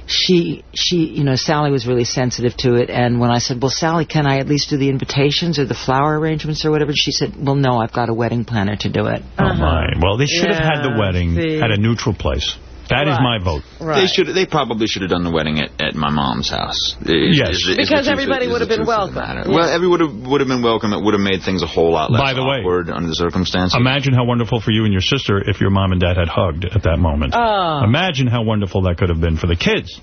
S55: she she you know Sally was really sensitive to it. And when I said, "Well, Sally, can I at least do the invitations or the flower arrangements or whatever?" She said, "Well, no, I've got a wedding planner to do it."
S1: Oh, my. Uh-huh. Well, they should have had the wedding
S55: see.
S1: at a neutral place. That is
S56: Right.
S1: my vote.
S56: They should. They probably should have done the wedding at, at my mom's house. Is-
S1: Yes.
S56: is is
S3: Because
S56: truth
S3: everybody would have been
S56: truth of the
S3: welcome.
S56: matter. Well, every would have would have been welcome. It would have made things a whole lot less
S1: By the way,
S56: awkward under the circumstances.
S1: Imagine how wonderful for you and your sister if your mom and dad had hugged at that moment.
S56: Oh.
S1: Imagine how wonderful that could have been for the kids.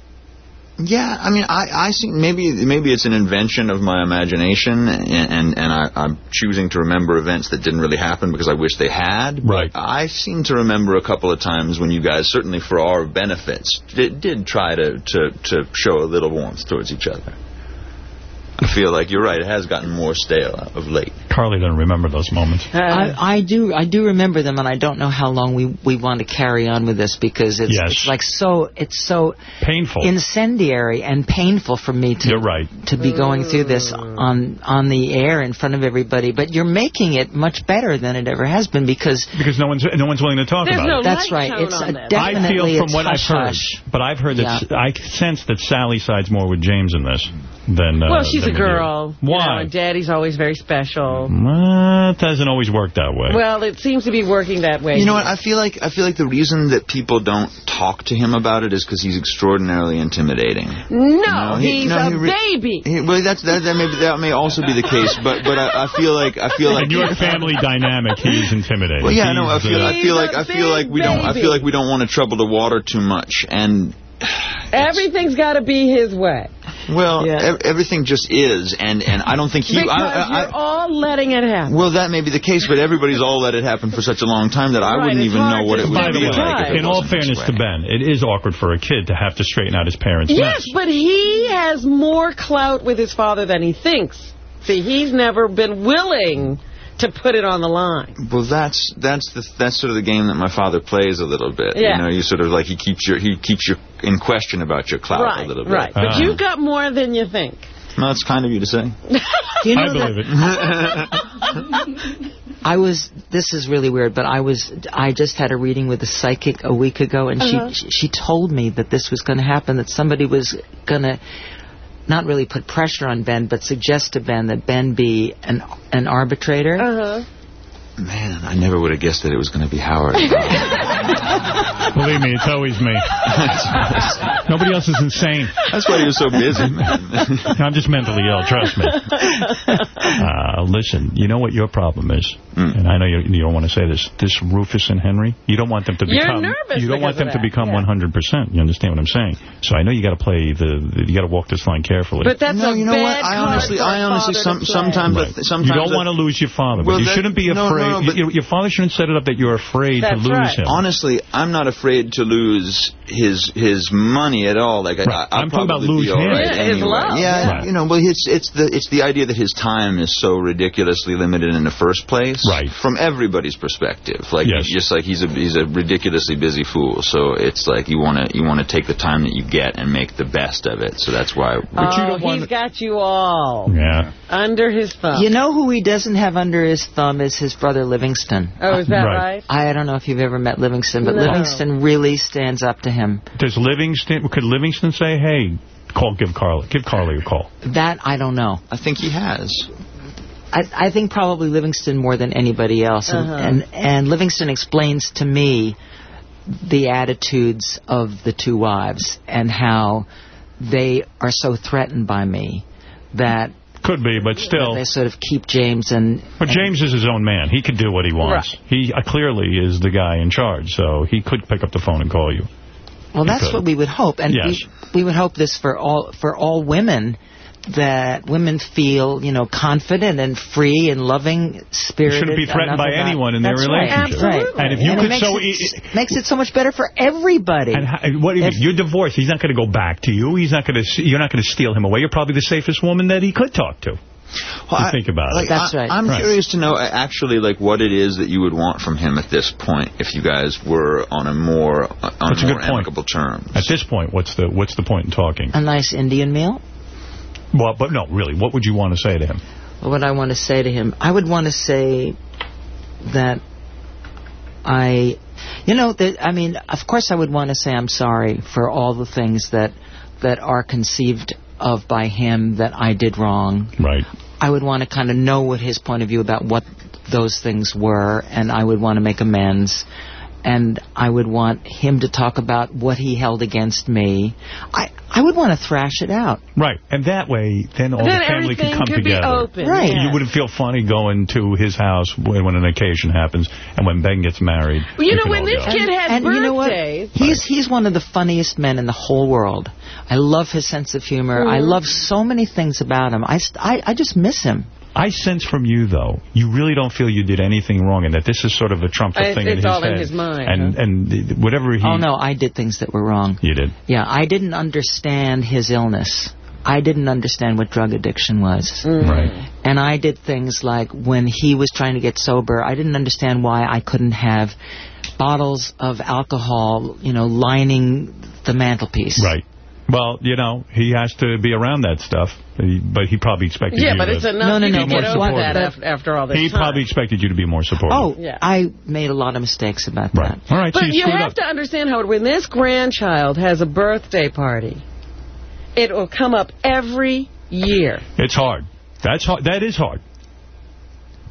S56: Yeah, I mean, I, I see. Maybe, maybe it's an invention of my imagination, and and, and I, I'm choosing to remember events that didn't really happen because I wish they had. Right. I seem to remember a couple of times when you guys, certainly for our benefits, did, did try to, to to show a little warmth towards each other. I feel like you're right. It has gotten more stale of late.
S1: Carly doesn't remember those moments.
S55: I, I do I do remember them, and I don't know how long we, we want to carry on with this because it's,
S1: Yes.
S55: it's like so it's so
S1: Painful.
S55: incendiary and painful for me to
S1: You're right.
S55: to be going through this on on the air in front of everybody. But you're making it much better than it ever has been because
S1: Because no one's no one's willing to talk
S55: There's
S1: about
S55: no
S1: it.
S55: That's right. tone It's, on uh, this.
S1: I feel from
S55: it's
S1: what I've heard,
S55: hush-hush.
S1: but I've heard that I sense that Sally sides more with James in this than. Uh,
S3: well, she's a
S1: than with you.
S3: girl. you know,
S1: Why?
S3: and Daddy's always very special.
S1: Well, it doesn't always work that way.
S3: Well, it seems to be working that way.
S56: You know what? I feel like I feel like the reason that people don't talk to him about it is because he's extraordinarily intimidating.
S3: No,
S56: he-
S3: he's
S56: no,
S3: a
S56: he
S3: baby.
S56: He- well, that's that. That may that may also be the case, but but I, I feel like I feel like
S1: in your family dynamic, he's intimidating.
S56: Well, yeah, no, I feel I feel like I feel like we don't I feel like we don't want to trouble the water too much, and
S3: Everything's got to be his way.
S56: well, ev- everything just is, and and I don't think he.
S3: because
S56: I, I,
S3: you're all letting it happen.
S56: well, that may be the case, but everybody's all let it happen for such a long time that I
S3: Right,
S56: wouldn't even know what it would
S1: By
S56: be
S1: way,
S56: like. it
S1: in all fairness to Ben, it is awkward for a kid to have to straighten out his parents'
S3: Yes,
S1: mess.
S3: but he has more clout with his father than he thinks. See, he's never been willing to put it on the line.
S56: Well, that's that's the that's sort of the game that my father plays a little bit.
S3: Yeah.
S56: You know, you sort of like he keeps your he keeps you in question about your clout
S3: right,
S56: a little bit.
S3: right. But
S56: Uh,
S3: you've got more than you think.
S56: no, that's kind of you to say.
S55: You know
S1: I believe
S56: it.
S55: I was. This is really weird, but I was. I just had a reading with a psychic a week ago, and
S3: Uh-huh.
S55: she she told me that this was going to happen. That somebody was going to not really put pressure on Ben, but suggest to Ben that Ben be an an arbitrator.
S3: Uh-huh.
S56: Man, I never would have guessed that it was going to be Howard.
S1: Believe me, it's always me. Nobody else is insane.
S56: That's why you're so busy, man.
S1: I'm just mentally ill, trust me. Uh, listen, you know what your problem is?
S56: Hmm.
S1: And I know you, you don't want to say this. This Rufus and Henry, you don't want them to
S3: You're
S1: become...
S3: nervous
S1: You don't want them to become
S3: yeah.
S1: 100%. You understand what I'm saying? So I know you got to play the... the you got to walk this line carefully.
S3: But that's
S56: No,
S3: a
S56: you know
S3: bad
S56: what? I
S3: card
S56: honestly- I honestly
S3: father
S56: some- sometimes I
S1: Right.
S56: th- sometimes
S1: you don't want to lose your father,
S56: Well,
S1: but you
S56: that-
S1: shouldn't be
S56: afraid. no,
S1: afraid.
S56: no, but-
S1: your, your father shouldn't set it up that you're afraid to
S3: That's
S1: lose
S3: right.
S1: him.
S56: Honestly, I'm not afraid to lose his his money at all. Like
S1: Right.
S56: I, I'll
S1: I'm talking about
S56: probably
S1: lose him.
S56: right
S3: Yeah, his
S56: anyway.
S3: love,
S56: Yeah,
S1: yeah.
S56: you know, but it's it's the it's the idea that his time is so ridiculously limited in the first place.
S1: Right.
S56: From everybody's perspective, like
S1: Yes.
S56: just like he's a he's a ridiculously busy fool. So it's like you want to you want to take the time that you get and make the best of it. So that's why.
S1: Oh, but you
S3: oh,
S1: don't want-
S3: he's got you all
S1: Yeah.
S3: under his thumb.
S55: You know who he doesn't have under his thumb is his brother Livingston.
S3: oh, is that
S1: Right.
S3: right?
S55: I don't know if you've ever met Livingston, but
S3: No.
S55: Livingston really stands up to him.
S1: Does Livingston... Could Livingston say, hey, call, give Carly, give Carly a call?
S55: That I don't know.
S56: I think he has.
S55: I, I think probably Livingston more than anybody else, and,
S3: Uh-huh.
S55: and and Livingston explains to me the attitudes of the two wives and how they are so threatened by me that
S1: Could be, but still...
S55: they sort of keep James and
S1: But James is his own man. He could do what he wants. He uh, clearly is the guy in charge, so he could pick up the phone and call you.
S55: well, that's
S1: could.
S55: what we would hope, and
S1: Yes.
S55: we we would hope this for all for all women. That women feel, you know, confident and free and loving spirited.
S1: shouldn't be threatened by anyone in their
S55: That's right.
S1: relationship.
S55: Absolutely.
S1: And if you
S55: it
S1: could
S55: makes
S1: so
S55: it,
S1: e-
S55: makes it so much better for everybody.
S1: And how, what do you
S55: If-
S1: mean? You're divorced. He's not going to go back to you. He's not going to. You're not going to steal him away. You're probably the safest woman that he could talk to.
S56: Well, I,
S1: think about
S56: like,
S1: it.
S55: That's right.
S56: I, am
S1: Right.
S56: curious to know uh, actually like what it is that you would want from him at this point if you guys were on a more on
S1: That's a
S56: more
S1: good point.
S56: amicable terms.
S1: At this point, what's the what's the point in talking?
S55: a nice Indian meal.
S1: Well, but no, really, what would you want to say to him?
S55: What I want to say to him, I would want to say that I, you know, that I mean, of course, I would want to say I'm sorry for all the things that that are conceived of by him that I did wrong.
S1: Right.
S55: I would want to kind of know what his point of view about what those things were, and I would want to make amends. And I would want him to talk about what he held against me. I I would want to thrash it out.
S1: Right. And that way, then all
S3: Then
S1: the family can
S3: everything
S1: come
S3: could be
S1: together.
S3: open,
S55: Right.
S3: yeah.
S1: You wouldn't feel funny going to his house when, when an occasion happens, and when Ben gets married.
S3: Well, you know, when this
S1: go.
S3: kid has
S55: and you know what?
S3: birthdays...
S55: He's he's one of the funniest men in the whole world. I love his sense of humor. I
S3: Mhm.
S55: love so many things about him. I, I I just miss him.
S1: I sense from you, though, you really don't feel you did anything wrong, and that this is sort of a trumped up
S3: It's-
S1: thing in
S3: it's
S1: his
S3: all in his mind,
S1: And
S3: huh?
S1: and whatever he.
S55: Oh no, I did things that were wrong.
S1: You did.
S55: Yeah, I didn't understand his illness. I didn't understand what drug addiction was. Mm.
S1: Right.
S55: And I did things like when he was trying to get sober, I didn't understand why I couldn't have bottles of alcohol, you know, lining the mantelpiece.
S1: Right. Well, you know, he has to be around that stuff, but he probably expected
S3: Yeah,
S1: you
S3: but
S1: to
S3: it's enough
S55: No, no,
S3: you
S55: no,
S3: can get
S55: more
S3: over that
S55: supportive.
S3: after, after all this
S1: He
S3: time.
S1: probably expected you to be more supportive.
S55: Oh,
S3: Yeah.
S55: I made a lot of mistakes about that.
S1: All right, so
S3: But
S1: you
S3: you have
S1: up.
S3: to understand, Howard, when this grandchild has a birthday party, it will come up every year.
S1: It's hard. That's hard. That is hard.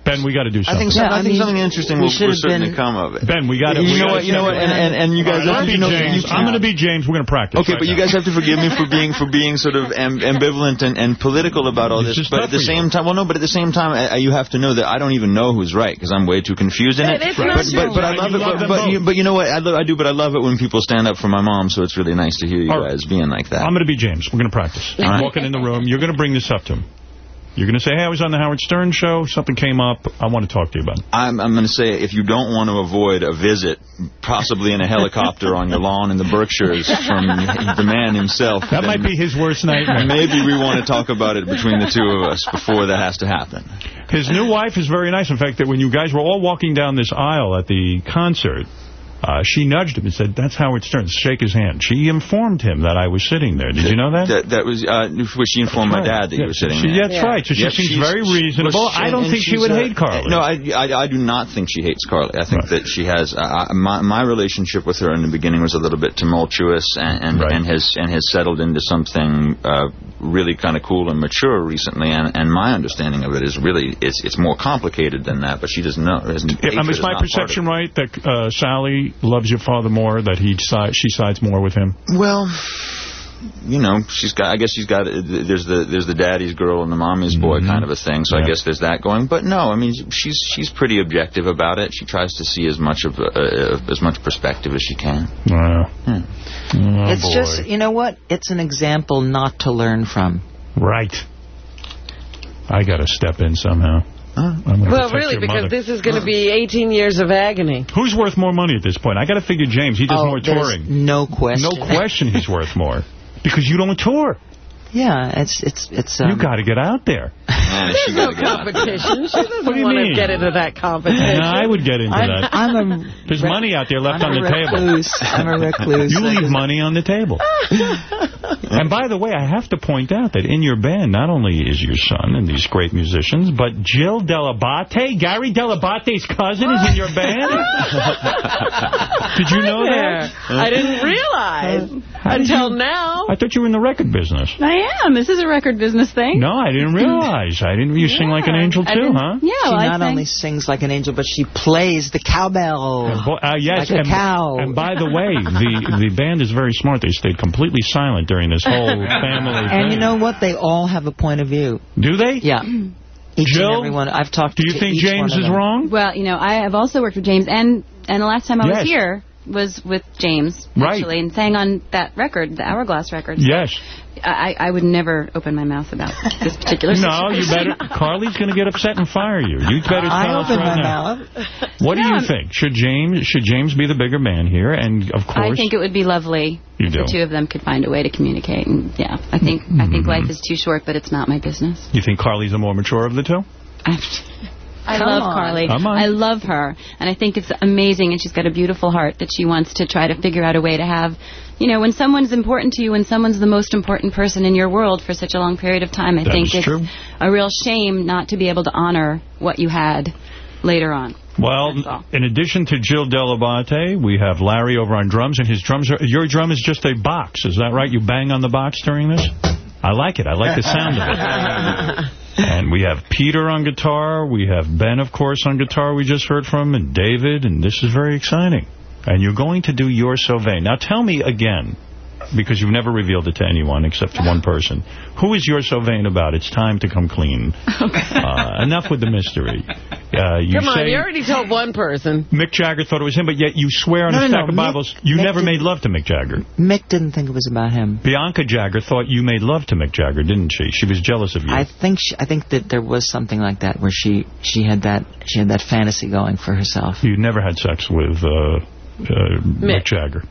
S1: Ben, we got to do
S56: I
S1: something.
S56: think, so, I think something interesting will, will certainly
S55: been-
S56: come of it.
S1: Ben, we got to.
S56: You know what? You know what? And and, and you guys,
S1: All
S56: have,
S1: right, I'll be
S56: you know,
S1: James.
S56: you-
S1: I'm going to be James. We're going to practice.
S56: Okay,
S1: right
S56: but you guys have to forgive me for being for being sort of am, ambivalent and, and political about all
S1: It's
S56: this. But at the
S1: for you.
S56: same time, well, no, but at the same time, I, I- you have to know that I don't even know who's right because I'm way too confused in
S3: And
S56: it.
S3: it's not
S56: but,
S3: your
S56: but, but I
S3: right.
S56: love
S1: You
S56: it.
S1: love
S56: But, but, you, but you know what? I, lo- I do. But I love it when people stand up for my mom. So it's really nice to hear you guys being like that.
S1: I'm going to be James. We're going to practice.
S56: All right.
S1: Walking in the room, you're going to bring this up to him. You're going to say, hey, I was on the Howard Stern show. Something came up. I want to talk to you about it.
S56: I'm, I'm going to say if you don't want to avoid a visit, possibly in a helicopter on your lawn in the Berkshires from the man himself,
S1: That might be his worst nightmare.
S56: Maybe we want to talk about it between the two of us before that has to happen.
S1: His new wife is very nice. In fact, that when you guys were all walking down this aisle at the concert, uh, she nudged him and said, that's Howard Stern. Shake his hand. She informed him that I was sitting there. Did you know that?
S56: That, that was, uh, which she informed my dad that you
S1: Yeah,
S56: were sitting
S1: she-
S56: there.
S1: That's right. So she
S56: Yep,
S1: seems very reasonable.
S56: well,
S1: I don't think she would
S56: uh,
S1: hate Carly.
S56: No, I, I, I do not think she hates Carly. I think that she has, uh, my, my relationship with her in the beginning was a little bit tumultuous and, and, and has and has settled into something uh, really kind of cool and mature recently. And, and my understanding of it is really, it's, it's more complicated than that, but she doesn't know. Isn't,
S1: If, um, is my perception right that uh, Sally loves your father more, that he si she sides more with him?
S56: Well, you know, she's got. I guess she's got. There's the there's the daddy's girl and the mommy's boy mm-hmm. kind of a thing. So I guess there's that going. But no, I mean, she's she's pretty objective about it. She tries to see as much of uh, uh as much perspective as she can.
S1: Wow. Hmm.
S56: Oh,
S55: it's just, you know what? It's an example not to learn from.
S1: Right. I got to step in somehow. I'm
S3: Well, really, because
S1: mother.
S3: this is going to be 18 years of agony.
S1: Who's worth more money at this point? I got to figure James. He does
S55: Oh,
S1: more
S55: there's
S1: touring.
S55: No question.
S1: No question he's worth more. Because you don't tour.
S55: Yeah, it's it's it's. Um,
S1: you got to get out there.
S3: There's no competition. She doesn't
S1: What do you
S3: want
S1: mean?
S3: to get into that competition.
S1: No, I would get into
S55: I'm,
S1: that.
S55: I'm a
S1: There's money out there left
S55: I'm
S1: on
S55: a
S1: the table.
S55: recluse. I'm a recluse.
S1: You leave money on the table. and by the way, I have to point out that in your band, not only is your son and these great musicians, but Jill Dell'Abate, Gary Dell'Abate's cousin, is in your band. Did you know that?
S3: I didn't realize until now.
S1: I thought you were in the record business.
S57: I am. This is a record business thing.
S1: No, I didn't realize. I didn't. You sing like an angel too, huh?
S57: Yeah,
S55: she
S57: well,
S55: not only sings like an angel, but she plays the cowbell.
S1: Bo- uh, yes,
S55: like a
S1: and,
S55: cow.
S1: and by the way, the the band is very smart. They stayed completely silent during this whole family
S55: and
S1: thing.
S55: you know what? They all have a point of view.
S1: Do they?
S55: Yeah. Each
S1: Jill,
S55: and every one. I've talked
S1: Do you
S55: to
S1: think James is wrong?
S57: Well, you know, I have also worked with James, and and the last time I
S1: Yes.
S57: was here was with James,
S1: Right.
S57: actually, and sang on that record, the Hourglass record. So
S1: Yes.
S57: I, I would never open my mouth about this particular
S1: No, you better. Carly's going to get upset and fire you. You better tell
S55: I
S1: us
S55: open
S1: right
S55: my
S1: now.
S55: mouth.
S1: What do you
S57: I'm-
S1: think? Should James should James be the bigger man here? And of course,
S57: I think it would be lovely
S1: You
S57: if
S1: do.
S57: the two of them could find a way to communicate. And yeah, I think I think
S1: Mm-hmm.
S57: life is too short, but it's not my business.
S1: you think Carly's the more mature of the two.
S57: I
S55: Come
S57: love
S55: on.
S57: Carly.
S1: Come on.
S57: I love her, and I think it's amazing. And she's got a beautiful heart that she wants to try to figure out a way to have. You know, when someone's important to you, when someone's the most important person in your world for such a long period of time, I
S1: That
S57: think it's
S1: true.
S57: a real shame not to be able to honor what you had later on.
S1: Well, in addition to Jill Dell'Abate, we have Larry over on drums, and his drums are. Your drum is just a box, is that right? You bang on the box during this. I like it. I like the sound of it. And we have Peter on guitar. We have Ben, of course, on guitar. We just heard from, and David, and this is very exciting. And you're going to do You're So Vain. Now, tell me again, because you've never revealed it to anyone except to one person. Who is Your vain about? It's time to come clean. Uh, enough with the mystery. Uh, you
S3: Come on,
S1: say
S3: you already told one person.
S1: Mick Jagger thought it was him, but yet you swear on
S55: No,
S1: a stack
S55: no,
S1: of
S55: Mick-
S1: Bibles you
S55: Mick
S1: never made love to Mick Jagger.
S55: Mick didn't think it was about him.
S1: Bianca Jagger thought you made love to Mick Jagger, didn't she? She was jealous of you.
S55: I think she, I think that there was something like that where she she had that she had that fantasy going for herself.
S1: You never had sex with uh, uh, Mick. Jagger.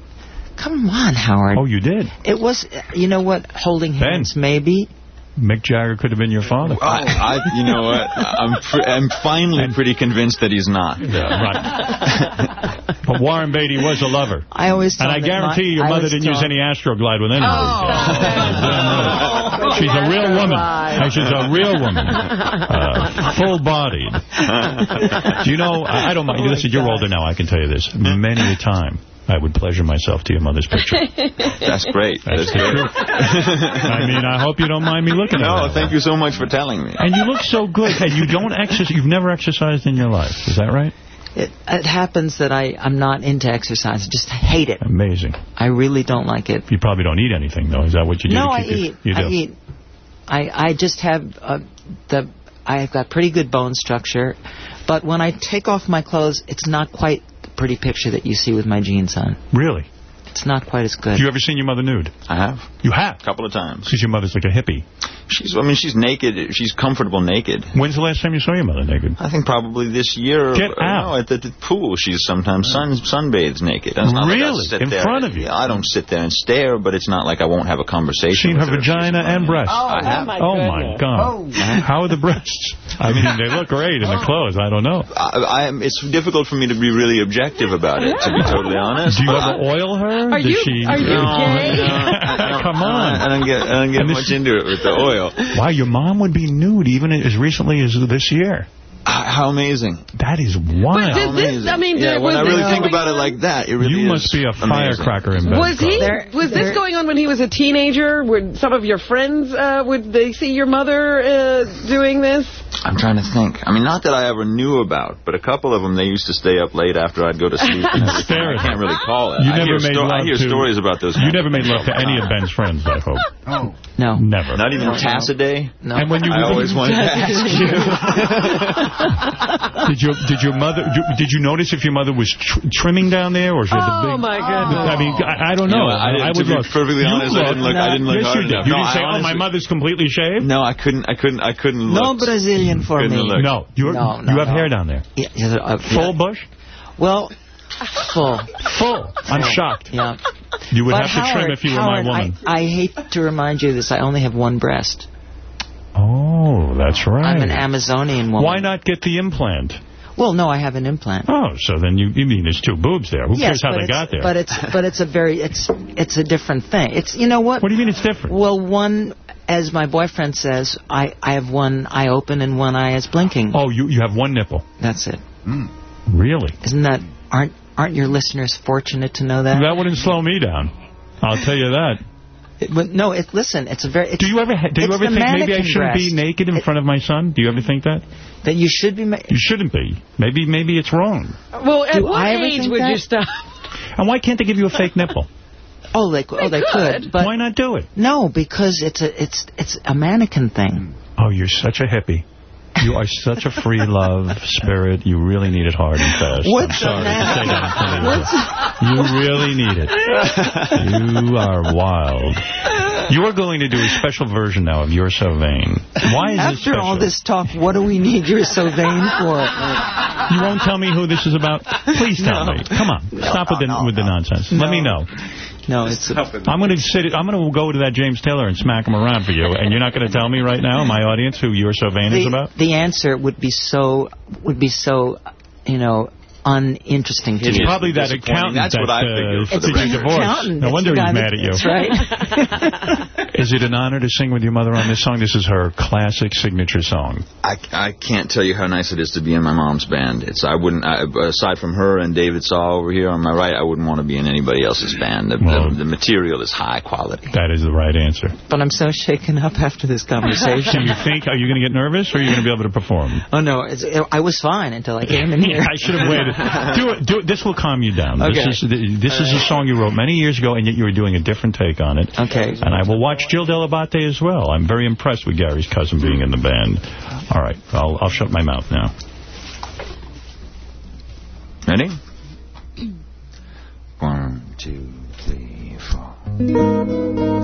S55: Come on, Howard.
S1: Oh, you did?
S55: It was, you know what, holding hands, maybe.
S1: Mick Jagger could have been your father.
S56: I, I, you know what? I'm I'm finally pretty convinced that he's not.
S1: Yeah, right. but Warren Beatty was a lover.
S55: I always thought
S1: And I guarantee
S55: my-
S1: your mother didn't use any Astroglide with anybody.
S55: Oh.
S1: She's a real woman. She's a real woman. Uh, full-bodied. Do you know, I I don't mind. Listen, you're older now, I can tell you this. Many a time, I would pleasure myself to your mother's picture.
S56: That's great.
S1: That's
S56: That's great.
S1: I mean, I hope you don't mind me looking at
S56: No,
S1: that.
S56: thank you so much for telling me.
S1: And you look so good. And you don't exercise. You've never exercised in your life. Is that right?
S55: It, it happens that I, I'm not into exercise. I just hate it.
S1: Amazing.
S55: I really don't like it.
S1: You probably don't eat anything, though. Is that what you do?
S55: no, I
S1: keep your-
S55: eat.
S1: You do.
S55: I eat. I, I just have uh, the I've got pretty good bone structure, but when I take off my clothes, it's not quite the pretty picture that you see with my jeans on.
S1: Really?
S55: It's not quite as good.
S1: Have you ever seen your mother nude?
S56: I have.
S1: You have?
S56: A couple of times.
S1: Because your mother's like a hippie.
S56: She's, I mean, she's naked. She's comfortable naked.
S1: When's the last time you saw your mother naked?
S56: I think probably this year.
S1: Get out.
S56: No, at the, the pool, she's sometimes sun sunbathes naked. It's not like I
S1: Really?
S56: sit
S1: In
S56: there-
S1: front of you?
S56: I don't sit there and stare, but it's not like I won't have a conversation.
S1: Seen her
S56: with
S1: vagina and breasts.
S56: Oh, I have.
S1: Oh, my God. Oh. How are the breasts? I mean, they look great in the oh. clothes. I don't know.
S56: I, I it's difficult for me to be really objective about it, to be totally honest.
S1: Do you ever
S56: I-
S1: oil her?
S56: Are
S1: Does
S56: you-
S1: she,
S56: are you No, gay? no, I don't-
S1: Come on.
S56: I don't get, I don't get
S1: And this-
S56: much into it with the oil.
S1: Wow, your mom would be nude even as recently as this year.
S56: How amazing.
S1: That is wild.
S56: How amazing.
S3: I mean,
S56: yeah, when
S3: was
S56: I really think
S3: going
S56: about it like that, it really
S1: You
S56: is
S1: must be a
S56: amazing.
S1: firecracker in bed.
S3: Was he? was this going on when he was a teenager? Would some of your friends uh, would they see your mother uh, doing this?
S56: I'm trying to think. I mean, not that I ever knew about, but a couple of them, they used to stay up late after I'd go to sleep.
S1: Stare
S56: I can't really call it.
S1: You
S56: I
S1: never
S56: hear
S1: made
S56: sto-
S1: love
S56: I hear
S1: to-
S56: stories about those.
S1: You never made love to any of Ben's friends, I hope.
S56: Oh.
S55: No.
S1: Never.
S56: Not even Tassaday?
S55: No.
S1: And when you
S56: I always wanted to ask you.
S1: did your did your mother did you notice if your mother was tr trimming down there or she had the
S3: Oh
S1: big?
S3: my goodness!
S1: I mean, I, I don't know.
S56: know, I didn't-
S1: I
S56: to
S1: would
S56: be
S1: look.
S56: perfectly
S1: You
S56: honest, I didn't look- I didn't look
S1: yes,
S56: hard
S1: you did.
S56: enough.
S1: You
S56: No,
S1: didn't
S56: I
S1: say, "Oh, my mother's completely shaved."
S56: No, I couldn't. I couldn't. I couldn't look.
S55: No Brazilian for
S56: Couldn't
S55: me.
S56: look.
S1: No, you
S55: No, no,
S1: you have
S55: no.
S1: hair down there.
S55: Yeah, yeah, uh,
S1: Full
S55: yeah.
S1: bush.
S55: Well, full.
S1: Full. I'm
S55: Full.
S1: shocked.
S55: Yeah.
S1: You would
S55: But
S1: have to trim if you were my woman.
S55: I, I hate to remind you this. I only have one breast.
S1: Oh, that's right.
S55: I'm an Amazonian woman.
S1: Why not get the implant?
S55: Well, no, I have an implant.
S1: Oh, so then you, you mean there's two boobs there. Who
S55: yes,
S1: cares how they got there?
S55: But it's but it's a very it's it's a different thing. It's you know what?
S1: What do you mean it's different?
S55: Well, one as my boyfriend says, I I have one eye open and one eye is blinking.
S1: oh, you, you have one nipple.
S55: That's it. Hmm.
S1: Really?
S55: Isn't that aren't aren't your listeners fortunate to know that?
S1: That wouldn't slow me down. I'll tell you that.
S55: It, but no, it listen, it's a very. It's,
S1: Do you ever do you ever think maybe I shouldn't be naked in front of my son? Do you ever think that?
S55: That you should be. Ma-
S1: You shouldn't be. Maybe maybe it's wrong.
S3: Well, at
S55: Do
S3: what
S55: I ever
S3: age
S55: think
S3: would
S55: that?
S3: you stop?
S1: And why can't they give you a fake nipple?
S55: Oh, oh, they, oh, they could, but
S1: why not do it?
S55: no, because it's a it's it's a mannequin thing.
S1: Oh, you're such a hippie. You are such a free love spirit. You really need it hard and fast.
S55: What's
S1: I'm sorry to say that. in front of you. You really need it. You are wild. You are going to do a special version now of You're So Vain. Why is this
S55: After all this talk, what do we need You're so vain for?
S1: You won't tell me who this is about? Please tell
S55: No.
S1: me. Come on. Stop with the
S55: no,
S1: with the nonsense. Let me know.
S55: No, it's
S1: I'm going to sit. I'm going to go to that James Taylor and smack him around for you, and you're not going to tell me right now, my audience, who You're So Vain is about.
S55: the answer would be so would be so you know uninteresting to
S1: It's
S55: you.
S1: probably that
S56: disappointing.
S1: accountant
S56: That's
S1: that
S56: what I
S1: uh,
S56: figured for
S1: did
S56: the
S1: your divorce.
S55: Accountant,
S1: No wonder he's mad at you.
S55: That's right.
S1: Is it an honor to sing with your mother on this song? This is her classic signature song.
S56: I, I can't tell you how nice it is to be in my mom's band. It's I wouldn't I, aside from her and David Saw over here on my right, I wouldn't want to be in anybody else's band. The,
S1: Well-
S56: the, the material is high quality.
S1: That is the right answer.
S55: But I'm so shaken up after this
S1: Do
S55: conversation.
S1: you think, are you going to get nervous, or are you going to be able to perform?
S55: oh no, it's, I was fine until I came in here.
S1: I should have waited. Do it. Do it. This will calm you down.
S55: Okay.
S1: This is this is a song you wrote many years ago, and yet you were doing a different take on it.
S55: Okay.
S1: And I will watch Jill Dell'Abate as well. I'm very impressed with Gary's cousin being in the band. All right, I'll I'll shut my mouth now.
S56: Ready? One, two, three, four.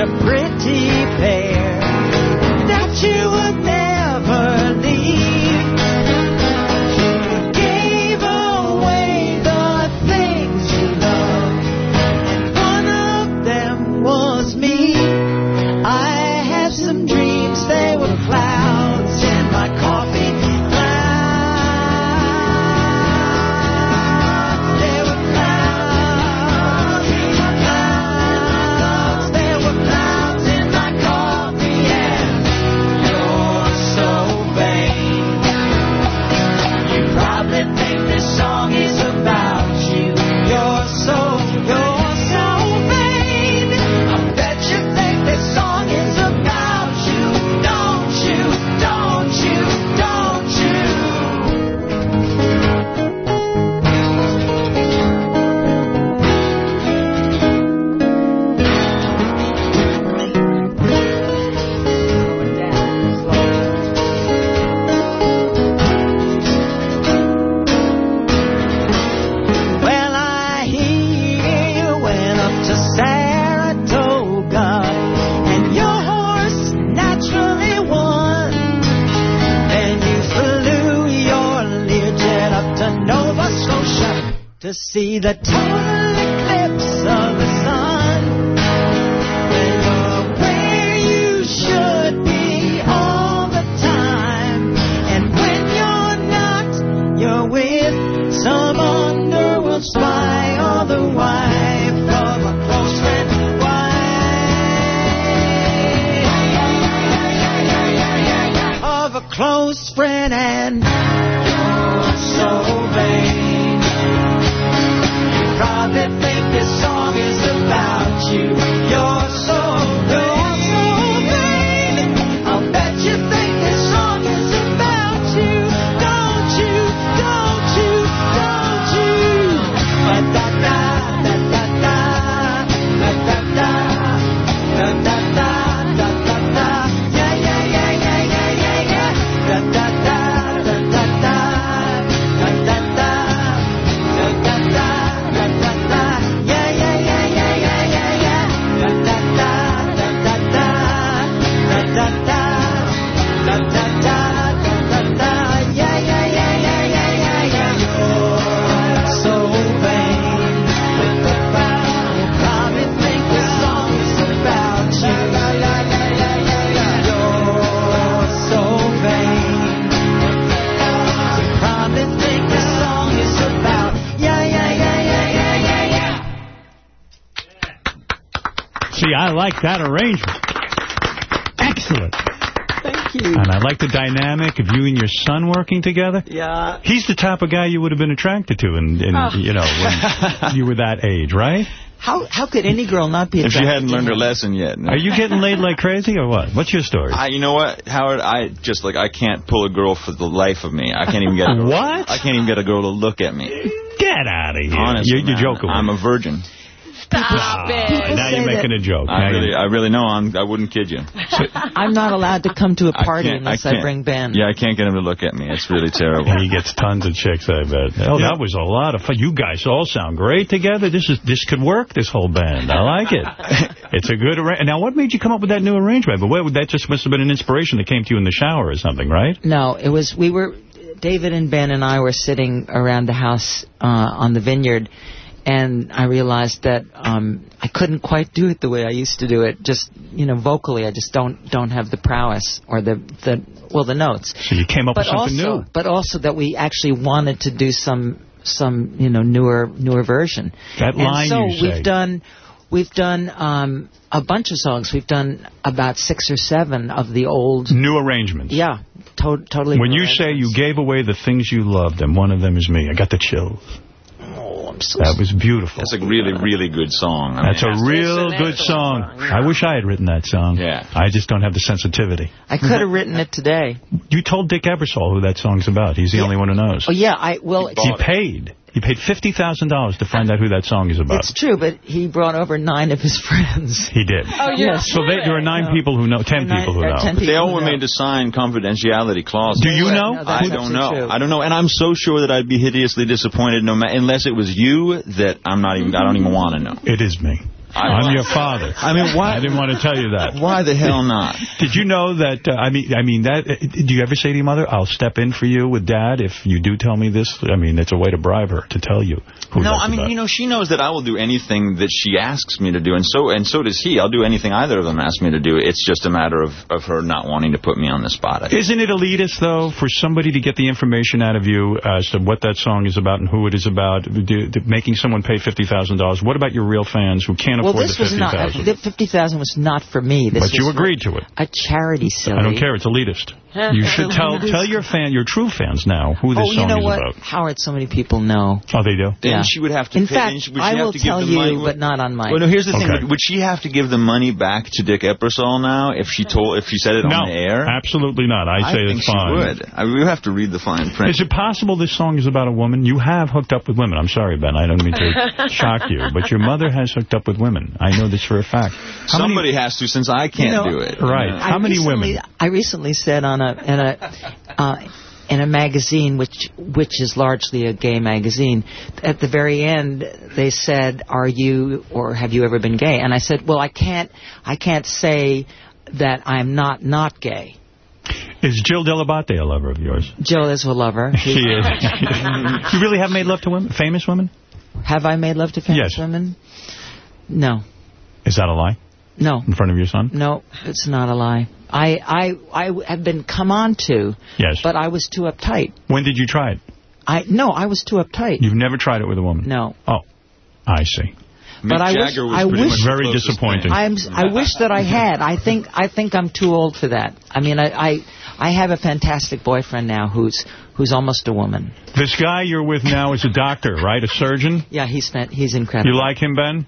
S55: worship, praise. Like that arrangement. Excellent.
S1: Thank you.
S55: And I like the dynamic of you and your son working together.
S1: Yeah.
S55: He's the type of guy you would have been attracted to, in, in
S1: Oh.
S55: you know, when you were that age, right?
S58: How how could any girl not be
S56: If she hadn't learned her lesson yet. no.
S55: Are you getting laid like crazy or what? What's your story?
S56: I, you know what, Howard? I just like I can't pull a girl for the life of me. I can't even get a girl,
S55: What?
S56: I can't even get a girl to look at me.
S55: Get out of here.
S56: Honestly,
S55: you're, you're
S56: man,
S55: joking.
S56: I'm a virgin.
S1: Stop it.
S55: now you're making a joke.
S56: I really, I really know. I'm. I wouldn't kid you.
S58: I'm not allowed to come to a party
S56: can't-
S58: unless I,
S56: can't-
S58: bring Ben.
S56: Yeah, I can't get him to look at me. It's really terrible.
S55: He gets tons of chicks, I bet. Oh, that was a lot of fun. You guys all sound great together. This is this could work, this whole band. I like it. It's a good arrangement. Now, what made you come up with that new arrangement? But what, that just must have been an inspiration that came to you in the shower or something, right?
S58: No, it was we were David and Ben and I were sitting around the house uh, on the vineyard,
S55: and I realized that um, I couldn't quite do it the way I used to do it. Just you know, vocally, I just don't don't have the prowess or the the well the notes.
S1: So you came up
S55: but
S1: with something
S55: also,
S1: new.
S55: But also that we actually wanted to do some some you know newer newer version.
S1: That
S55: and
S1: line
S55: so
S1: you say.
S55: we've done we've done um, a bunch of songs. We've done about six or seven of the old
S1: New arrangements.
S55: yeah, to- totally.
S1: When you say you gave away the things you loved, and one of them is me, I got the chills.
S55: Oh, I'm so
S1: That was beautiful.
S56: That's a really, really good song. I
S1: That's
S56: mean,
S1: a real good song. I wish I had written that song.
S56: Yeah.
S1: I just don't have the sensitivity.
S55: I could have written it today.
S1: You told Dick Ebersol who that song's about. He's the only one who knows.
S55: Oh yeah, I well.
S1: He paid. He paid $50,000 to find out who that song is about.
S55: It's true, but he brought over nine of his friends.
S1: He did.
S55: Oh, yes.
S1: So they, there are nine people who know, ten people who know.
S55: 10
S56: But they all
S55: people
S56: were made to sign confidentiality clauses.
S1: Do you know?
S55: No,
S56: I don't know.
S55: true.
S56: I don't know, and I'm so sure that I'd be hideously disappointed, no matter unless it was you. That I'm not even. I don't even mm-hmm. want to know.
S1: It is me. I'm your father.
S56: I mean, why?
S1: I didn't want to tell you that.
S56: Why the hell not?
S1: Did you know that? Uh, I mean, I mean that. Uh, do you ever say to your mother, "I'll step in for you with Dad if you do tell me this"? I mean, it's a way to bribe her to tell you. Who
S56: No, I mean,
S1: about.
S56: you know, she knows that I will do anything that she asks me to do, and so and so does he. I'll do anything either of them ask me to do. It's just a matter of, of her not wanting to put me on the spot.
S1: Isn't it elitist, though, for somebody to get the information out of you as to what that song is about and who it is about, do, do- making someone pay $50,000? What about your real fans who can't
S55: Well,
S1: afford
S55: this
S1: the
S55: was not.
S1: 50000
S55: The fifty thousand was not for me. This
S1: But you agreed to it.
S55: A charity, silly.
S1: I don't care. It's elitist. You should tell tell your fan, your true fans now, who this
S55: oh,
S1: song
S55: you know
S1: is
S55: what,
S1: about.
S55: Howard? So many people know.
S1: Oh, they do?
S56: Then
S55: Yeah.
S56: she would have to
S55: In
S56: pay.
S55: fact,
S56: she- would she
S55: I
S56: have
S55: will
S56: to
S55: tell you,
S56: money,
S55: but not on my.
S56: Well, no. Here's the thing: would, would she have to give the money back to Dick Ebersol now if she told if she said it
S1: No,
S56: on the air?
S1: absolutely not. I say I
S56: think
S1: it's
S56: she
S1: fine.
S56: would. I mean, we have to read the fine print.
S1: Is it possible this song is about a woman? You have hooked up with women. I'm sorry, Ben. I don't mean to shock you, but your mother has hooked up with women. I know this for a fact. How many-
S56: Somebody has to, since I can't
S55: You know,
S56: do it.
S1: Right.
S55: I
S1: How many
S55: recently-
S1: women?
S55: I recently said on a in a uh, in a magazine which which is largely a gay magazine. At the very end, they said, "Are you or have you ever been gay?" And I said, "Well, I can't I can't say that I'm not not gay."
S1: Is Jill Dell'Abate a lover of yours?
S55: Jill is a lover.
S1: She is. you really have made love to women? Famous women?
S55: Have I made love to famous
S1: Yes.
S55: women? No,
S1: Is that a lie?
S55: No,
S1: In front of your son?
S55: no. It's not a lie. I I I have been come on to,
S1: Yes.
S55: but I was too uptight.
S1: When did you try it?
S55: I no, I was too uptight.
S1: You've never tried it with a woman?
S55: No.
S1: Oh, I see.
S55: But I wish, I wish
S1: Very disappointing.
S55: I'm, I wish that I had. I think I think I'm too old for that. I mean, I, I I have a fantastic boyfriend now who's who's almost a woman.
S1: This guy you're with now is a doctor, right? A surgeon?
S55: Yeah, he's fan- he's incredible.
S1: You like him, Ben?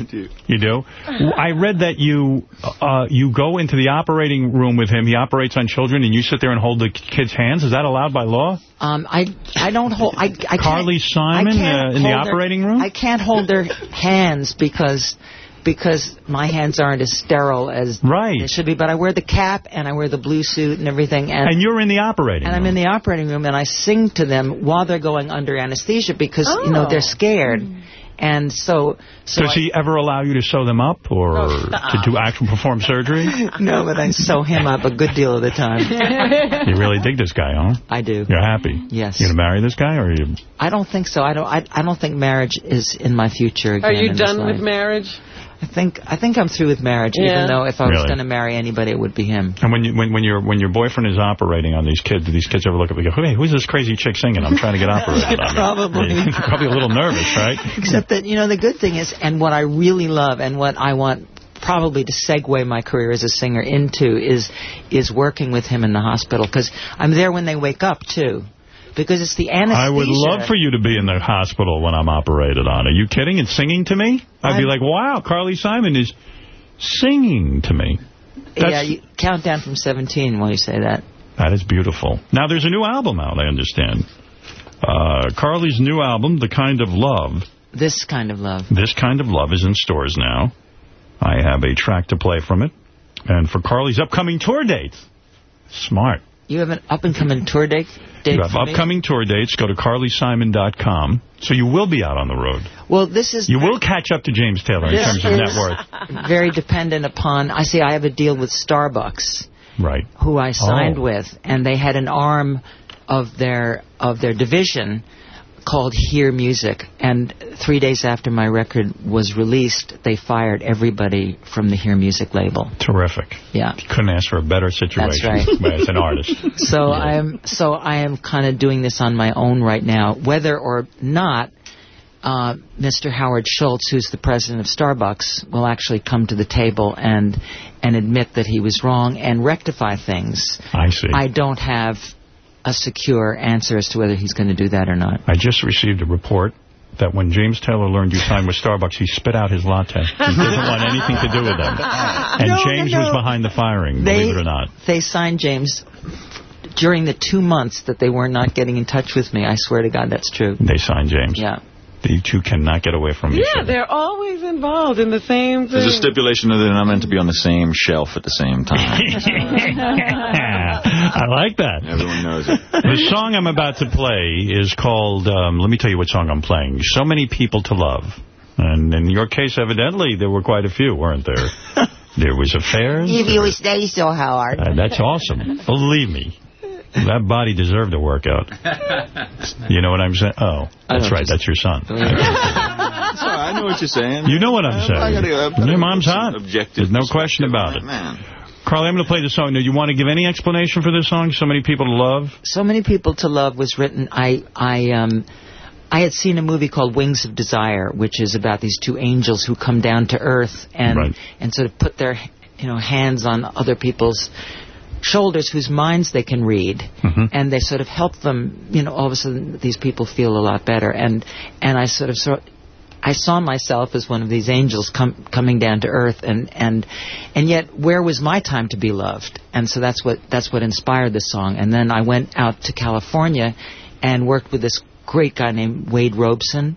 S56: I do.
S1: You do? I read that you uh, you go into the operating room with him. He operates on children, and you sit there and hold the kid's hands. Is that allowed by law?
S55: Um, I I don't hold. I, I
S1: Carly
S55: can't,
S1: Simon,
S55: I can't
S1: uh, in the
S55: hold their-
S1: operating room?
S55: I can't hold their hands because because my hands aren't as sterile as
S1: right.
S55: they should be. But I wear the cap and I wear the blue suit and everything. And,
S1: And you're in the operating
S55: and I'm in the operating room and I sing to them while they're going under anesthesia because you know
S1: Oh.
S55: they're scared. And so, so
S1: Does
S55: I-
S1: he ever allow you to sew them up or
S55: Oh,
S1: to do actual perform surgery?
S55: no, but I sew him up a good deal of the time.
S1: You really dig this guy, huh?
S55: I do.
S1: You're happy?
S55: Yes.
S1: You gonna marry this guy, or are you?
S55: I don't think so. I don't. I, I don't think marriage is in my future. Again
S3: Are you done with marriage?
S55: I think I think I'm through with marriage.
S3: Yeah.
S55: Even though if I was
S1: Really?
S55: going to marry anybody, it would be him.
S1: And when you, when when your when your boyfriend is operating on these kids, do these kids ever look up and go, "Hey, who's this crazy chick singing? I'm trying to get operated on."
S55: Probably.
S1: You're probably a little nervous, right?
S55: Except that you know the good thing is, and what I really love, and what I want probably to segue my career as a singer into is is working with him in the hospital because I'm there when they wake up too, because it's the anesthesia.
S1: I would love for you to be in the hospital when I'm operated on. Are you kidding? And singing to me? I'd be
S55: I'm-
S1: like, wow, Carly Simon is singing to me.
S55: Yeah, you count down from 17 while you say that.
S1: That is beautiful. Now, there's a new album out, I understand. Uh, Carly's new album, The Kind of Love,
S55: This kind of love.
S1: This Kind of Love is in stores now. I have a track to play from it. And for Carly's upcoming tour dates, smart.
S55: You have an up and coming tour date. Date
S1: You have
S55: for me?
S1: upcoming tour dates. Go to carlysimon.com. So you will be out on the road.
S55: Well, this is
S1: You will catch up to James Taylor in terms of net worth.
S55: very dependent upon. I see. I have a deal with Starbucks,
S1: Right.
S55: who I signed
S1: Oh.
S55: with, and they had an arm of their of their division called Hear Music, and three days after my record was released, they fired everybody from the Hear Music label.
S1: Terrific.
S55: Yeah.
S1: Couldn't ask for a better situation
S55: right.
S1: as an artist.
S55: So I am so I am kind of doing this on my own right now, whether or not uh, Mr. Howard Schultz, who's the president of Starbucks, will actually come to the table and and admit that he was wrong and rectify things.
S1: I see.
S55: I don't have a secure answer as to whether he's going to do that or not.
S1: I just received a report that when James Taylor learned you signed with Starbucks, he spit out his latte. He doesn't want anything to do with them. And
S55: No, no,
S1: James was behind the firing,
S55: They-
S1: believe it or not.
S55: They signed James during the two months that they were not getting in touch with me. I swear to God, that's true.
S1: They signed James.
S55: Yeah.
S1: You two cannot get away from each
S3: Yeah,
S1: other.
S3: they're always involved in the same thing.
S56: There's a stipulation that they're not meant to be on the same shelf at the same time.
S1: I like that.
S56: Everyone knows it.
S1: The song I'm about to play is called, um, let me tell you what song I'm playing, So Many People to Love. And in your case, evidently, there were quite a few, weren't there? There was affairs.
S55: If you stay so hard.
S1: Uh, that's awesome. Believe me. That body deserved a workout. You know what I'm saying? Oh, that's right. That's your son.
S56: Sorry, I know what you're saying.
S1: You know what I'm
S56: I
S1: saying.
S56: gotta- I've gotta
S1: Your mom's hot. There's no question about it. Carly, I'm going to play the song. Now, you want to give any explanation for this song? So many people to love?
S55: So many people to love was written. I I um I had seen a movie called Wings of Desire, which is about these two angels who come down to earth and and sort of put their you know hands on other people's shoulders whose minds they can read mm-hmm. and they sort of help them you know all of a sudden these people feel a lot better and and I sort of sort I saw myself as one of these angels com- coming down to earth, and and and yet where was my time to be loved? And so that's what that's what inspired this song. And then I went out to California and worked with this great guy named Wade Robson,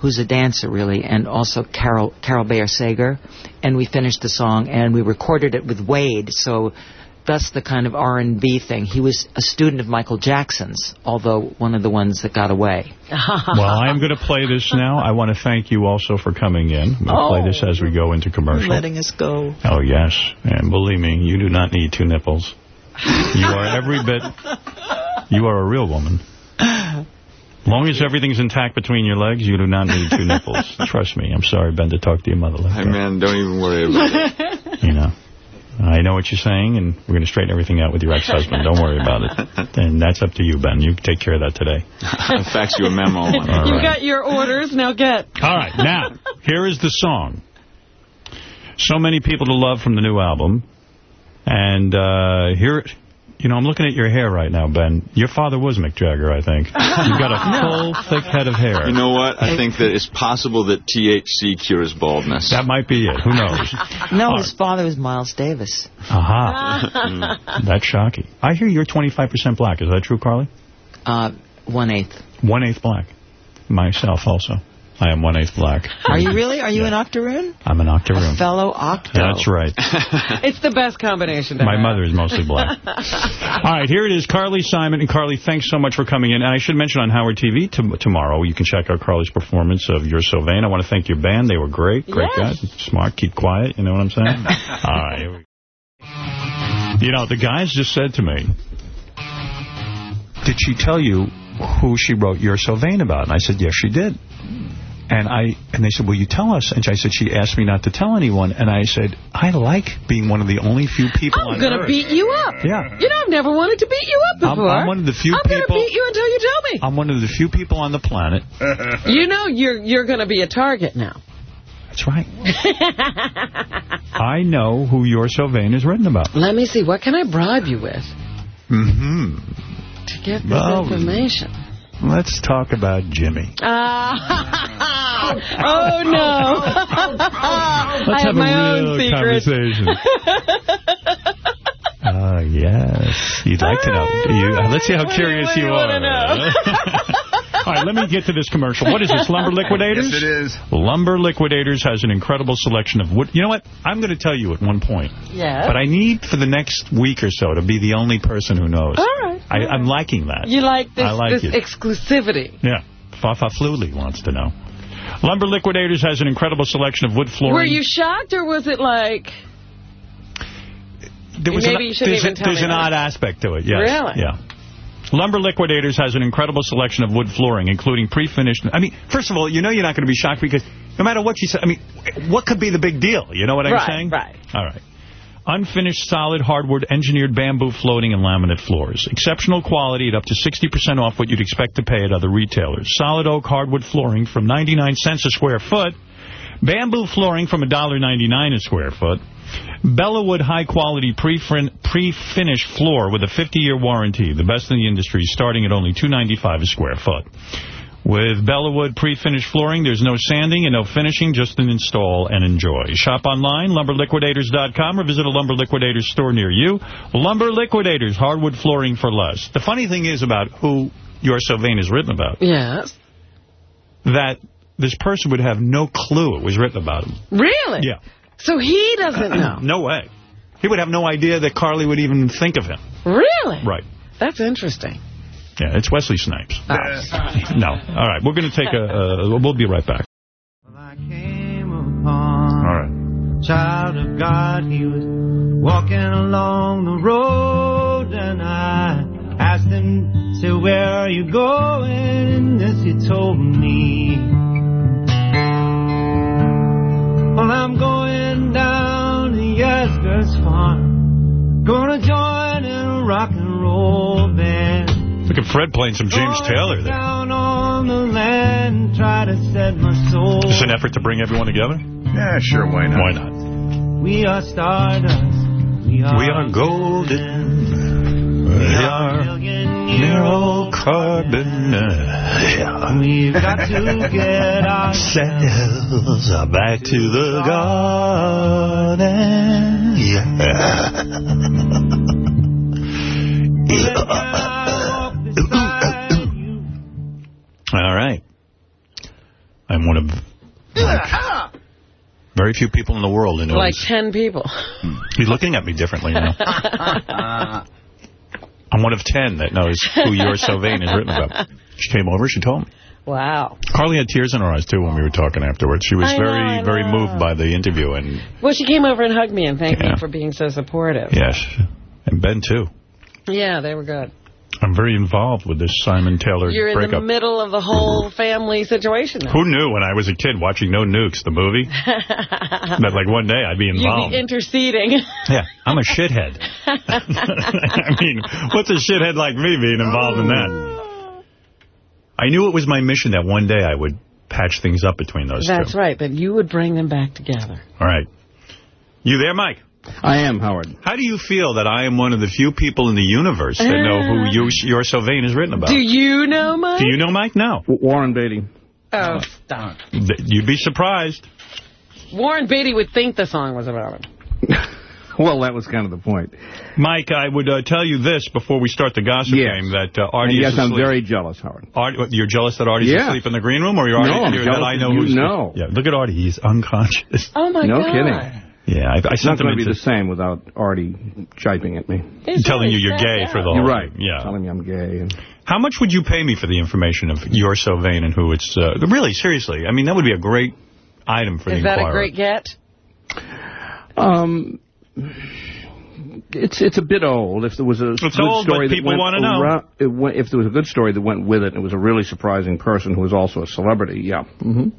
S55: who's a dancer really, and also Carol Carol Bayer Sager. And we finished the song and we recorded it with Wade. So that's the kind of R&B thing. He was a student of Michael Jackson's, although one of the ones that got away.
S1: well, I'm going to play this now. I want to thank you also for coming in. We'll
S55: Oh.
S1: play this as we go into commercial.
S55: letting us go.
S1: Oh, yes. And believe me, you do not need two nipples. You are every bit... You are a real woman. long as everything's intact between your legs, you do not need two nipples. Trust me. I'm sorry, Ben, to talk to your mother like
S56: Hey,
S1: that.
S56: man, don't even worry about it.
S1: You know. I know what you're saying, and we're going to straighten everything out with your ex-husband. Don't worry about it. And that's up to you, Ben. You take care of that today.
S56: I'll fax you a memo. on
S3: you
S1: right.
S3: got your orders, now get.
S1: All right, now, here is the song. So Many People to Love from the new album. And uh, here, you know, I'm looking at your hair right now, Ben. Your father was Mick Jagger, I think. You've got a full, thick head of hair.
S56: You know what? I think that it's possible that THC cures baldness.
S1: That might be it. Who knows?
S55: No, his father was Miles Davis.
S1: Aha. That's shocking. I hear you're 25% black. Is that true, Carly?
S55: Uh, one eighth.
S1: One-eighth black. Myself also. I am one-eighth black.
S55: Are you really? Are you an octoroon?
S1: I'm an octoroon.
S55: Fellow octo.
S1: That's right.
S3: It's the best combination to
S1: My
S3: have.
S1: mother is mostly black. All right, here it is, Carly Simon. And Carly, thanks so much for coming in. And I should mention on Howard TV t tomorrow, you can check out Carly's performance of You're So Vain. I want to thank your band. They were great. Great
S3: Yes.
S1: guys. Smart. Keep quiet. You know what I'm saying? All right. Here we go. You know, the guys just said to me, did she tell you who she wrote You're So Vain about? And I said, yes, she did. And I and they said, will you tell us? And I said, she asked me not to tell anyone. And I said, I like being one of the only few people
S3: I'm going to beat you up.
S1: Yeah.
S3: You know, I've never wanted to beat you up
S1: I'm-
S3: before.
S1: I'm one of the few
S3: I'm going to
S1: people-
S3: beat you until you tell me.
S1: I'm one of the few people on the planet.
S3: You know you're you're going to be a target now.
S1: That's right. I know who You're So Vain is written about.
S3: Let me see. What can I bribe you with
S1: Mm-hmm.
S3: to get this
S1: Well,
S3: information?
S1: Let's talk about Jimmy.
S3: Ah. oh, no. I
S1: Let's
S3: have
S1: have,
S3: my
S1: a
S3: own secret.
S1: conversation. Ah, yes. You'd like to know. You, uh, let's see how
S3: What do you-
S1: curious
S3: what do
S1: you
S3: you
S1: are.
S3: wanna know?
S1: All right, let me get to this commercial. What is this, Lumber Liquidators?
S56: Yes, it is.
S1: Lumber Liquidators has an incredible selection of wood. You know what? I'm going to tell you at one point.
S3: Yes.
S1: But I need for the next week or so to be the only person who knows.
S3: All right.
S1: I, I'm liking that.
S3: You like this,
S1: I like
S3: this exclusivity.
S1: Yeah. Fafa Fluley wants to know. Lumber Liquidators has an incredible selection of wood flooring.
S3: Were you shocked or was it like...
S1: There was
S3: Maybe
S1: an,
S3: you shouldn't
S1: there's,
S3: even
S1: a-
S3: tell
S1: there's
S3: me
S1: an
S3: that.
S1: odd aspect to it, yes.
S3: Really?
S1: Yeah. Lumber Liquidators has an incredible selection of wood flooring, including pre-finished... I mean, first of all, you know you're not going to be shocked because no matter what you say, I mean, what could be the big deal? You know what I'm
S3: right,
S1: saying?
S3: Right,
S1: All right. Unfinished solid hardwood engineered bamboo floating and laminate floors. Exceptional quality at up to 60% off what you'd expect to pay at other retailers. Solid oak hardwood flooring from 99 cents a square foot. Bamboo flooring from $1.99 a square foot. Bellawood high-quality pre-finished floor with a 50-year warranty. The best in the industry, starting at only $2.95 a square foot. With Bellawood pre-finished flooring, there's no sanding and no finishing, just an install and enjoy. Shop online, lumberliquidators.com, or visit a Lumber Liquidators store near you. Lumber Liquidators, hardwood flooring for less. The funny thing is about who You're So Vain is written about,
S3: Yes.
S1: that this person would have no clue it was written about him.
S3: Really?
S1: Yeah.
S3: So he doesn't know.
S1: no way. He would have no idea that Carly would even think of him.
S3: Really?
S1: Right.
S3: That's interesting.
S1: Yeah, it's Wesley Snipes. No. All right, we're going to take a... Uh, we'll be right back. All right.
S59: Child of God, he was walking along the road, and I asked him, "Say, where are you going?" And this he told me. Well, I'm going down to Yasgur's farm, gonna join in a rock and roll band.
S1: Look at Fred playing some James Taylor there.
S59: Down on the land, try to set my soul.
S1: Just an effort to bring everyone together?
S59: Yeah, sure, why not?
S1: Why not?
S59: We are stardust. We are,
S1: We are golden. We are mineral carbon.
S59: We've got to get
S1: ourselves back to the garden. All right. I'm one of like, very few people in the world who knows.
S3: Like 10 people. Hmm.
S1: He's looking at me differently now. I'm one of 10 that knows who your So Vain is written about. She came over, she told me.
S3: Wow.
S1: Carly had tears in her eyes, too, when we were talking afterwards. She was
S3: I
S1: very,
S3: I
S1: very
S3: know.
S1: moved by the interview. And
S3: Well, she came over and hugged me and thanked
S1: Yeah.
S3: me for being so supportive.
S1: yes, and Ben, too.
S3: Yeah, they were good.
S1: I'm very involved with this Simon Taylor
S3: You're in the middle of the whole mm-hmm. family situation.
S1: Who knew when I was a kid watching No Nukes, the movie, that like one day I'd be involved.
S3: You'd be interceding.
S1: Yeah, I'm a shithead. I mean, what's a shithead like me being involved in that? Oh. I knew it was my mission that one day I would patch things up between those
S3: That's
S1: two.
S3: right, but you would bring them back together.
S1: All right. You there, Mike?
S60: I am, Howard.
S1: How do you feel that I am one of the few people in the universe that know who you, You're So Vain is written about?
S3: Do you know Mike?
S1: Do you know Mike? No.
S60: Warren Beatty.
S3: Oh, stop.
S1: You'd be surprised.
S3: Warren Beatty would think the song was about him.
S60: Well, that was kind of the point.
S1: Mike, I would uh, tell you this before we start the gossip
S60: Yes.
S1: game, that uh, Artie
S60: And
S1: is
S60: yes, I'm very jealous, Howard.
S1: Artie, you're jealous that Artie's
S60: Yeah.
S1: asleep in the green room, or you're
S60: No,
S1: Artie,
S60: I'm
S1: you're-
S60: jealous
S1: that I know
S60: you
S1: who's
S60: know.
S1: Yeah, look at Artie. He's unconscious.
S3: Oh, my god.
S60: no
S3: God.
S60: kidding.
S1: Yeah, I, I
S60: It's
S1: sent
S60: not going
S1: him
S60: to be the same without Artie jiping at me.
S3: He's
S1: telling you you're gay
S3: now.
S1: for the whole
S60: You're right.
S1: Yeah.
S60: Telling me I'm gay. And
S1: How much would you pay me for the information of You're So Vain and who it's... Uh, really, seriously. I mean, that would be a great item for
S3: Is
S1: the
S3: that a great get?
S60: Um, it's it's a bit old. If there was a
S1: It's
S60: good
S1: old, but
S60: story that went
S1: know.
S60: around- it went, if there was a good story that went with it, and it was a really surprising person who was also a celebrity. Yeah. Mm -hmm.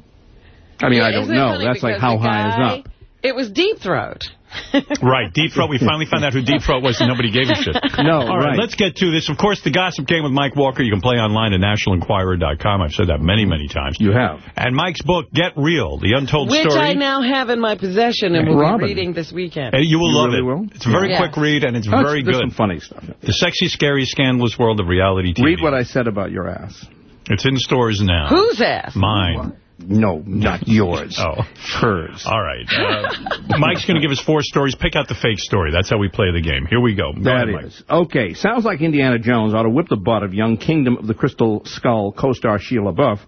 S60: I mean,
S3: Yeah,
S60: I don't know.
S3: funny
S60: That's like how high
S3: guy-
S60: is up.
S3: It was Deep Throat.
S1: Right, Deep Throat. We finally found out who Deep Throat was and nobody gave a shit.
S60: No,
S1: All right,
S60: right.
S1: let's get to this. Of course, the Gossip Game with Mike Walker, you can play online at nationalenquirer.com. I've said that many, many times.
S60: You have.
S1: And Mike's book, Get Real, The Untold
S3: Which
S1: Story.
S3: Which I now have in my possession and will
S60: Robin.
S3: be reading this weekend.
S1: Uh, You will
S60: You
S1: love
S60: really
S1: it.
S60: will?
S1: It's a very
S3: Yeah.
S1: quick read, and it's
S60: Oh,
S1: very
S60: there's
S1: good.
S60: some funny stuff.
S1: The sexy, scary, scandalous world of reality TV.
S60: Read what I said about your ass.
S1: It's in stores now.
S3: Whose ass?
S1: Mine.
S60: No, not yours.
S1: Oh.
S60: Hers.
S1: All right. Uh, Mike's going to give us four stories. Pick out the fake story. That's how we play the game. Here we go. Go
S60: That
S1: ahead,
S60: is. Okay, sounds like Indiana Jones ought to whip the butt of young Kingdom of the Crystal Skull co-star Shia LaBeouf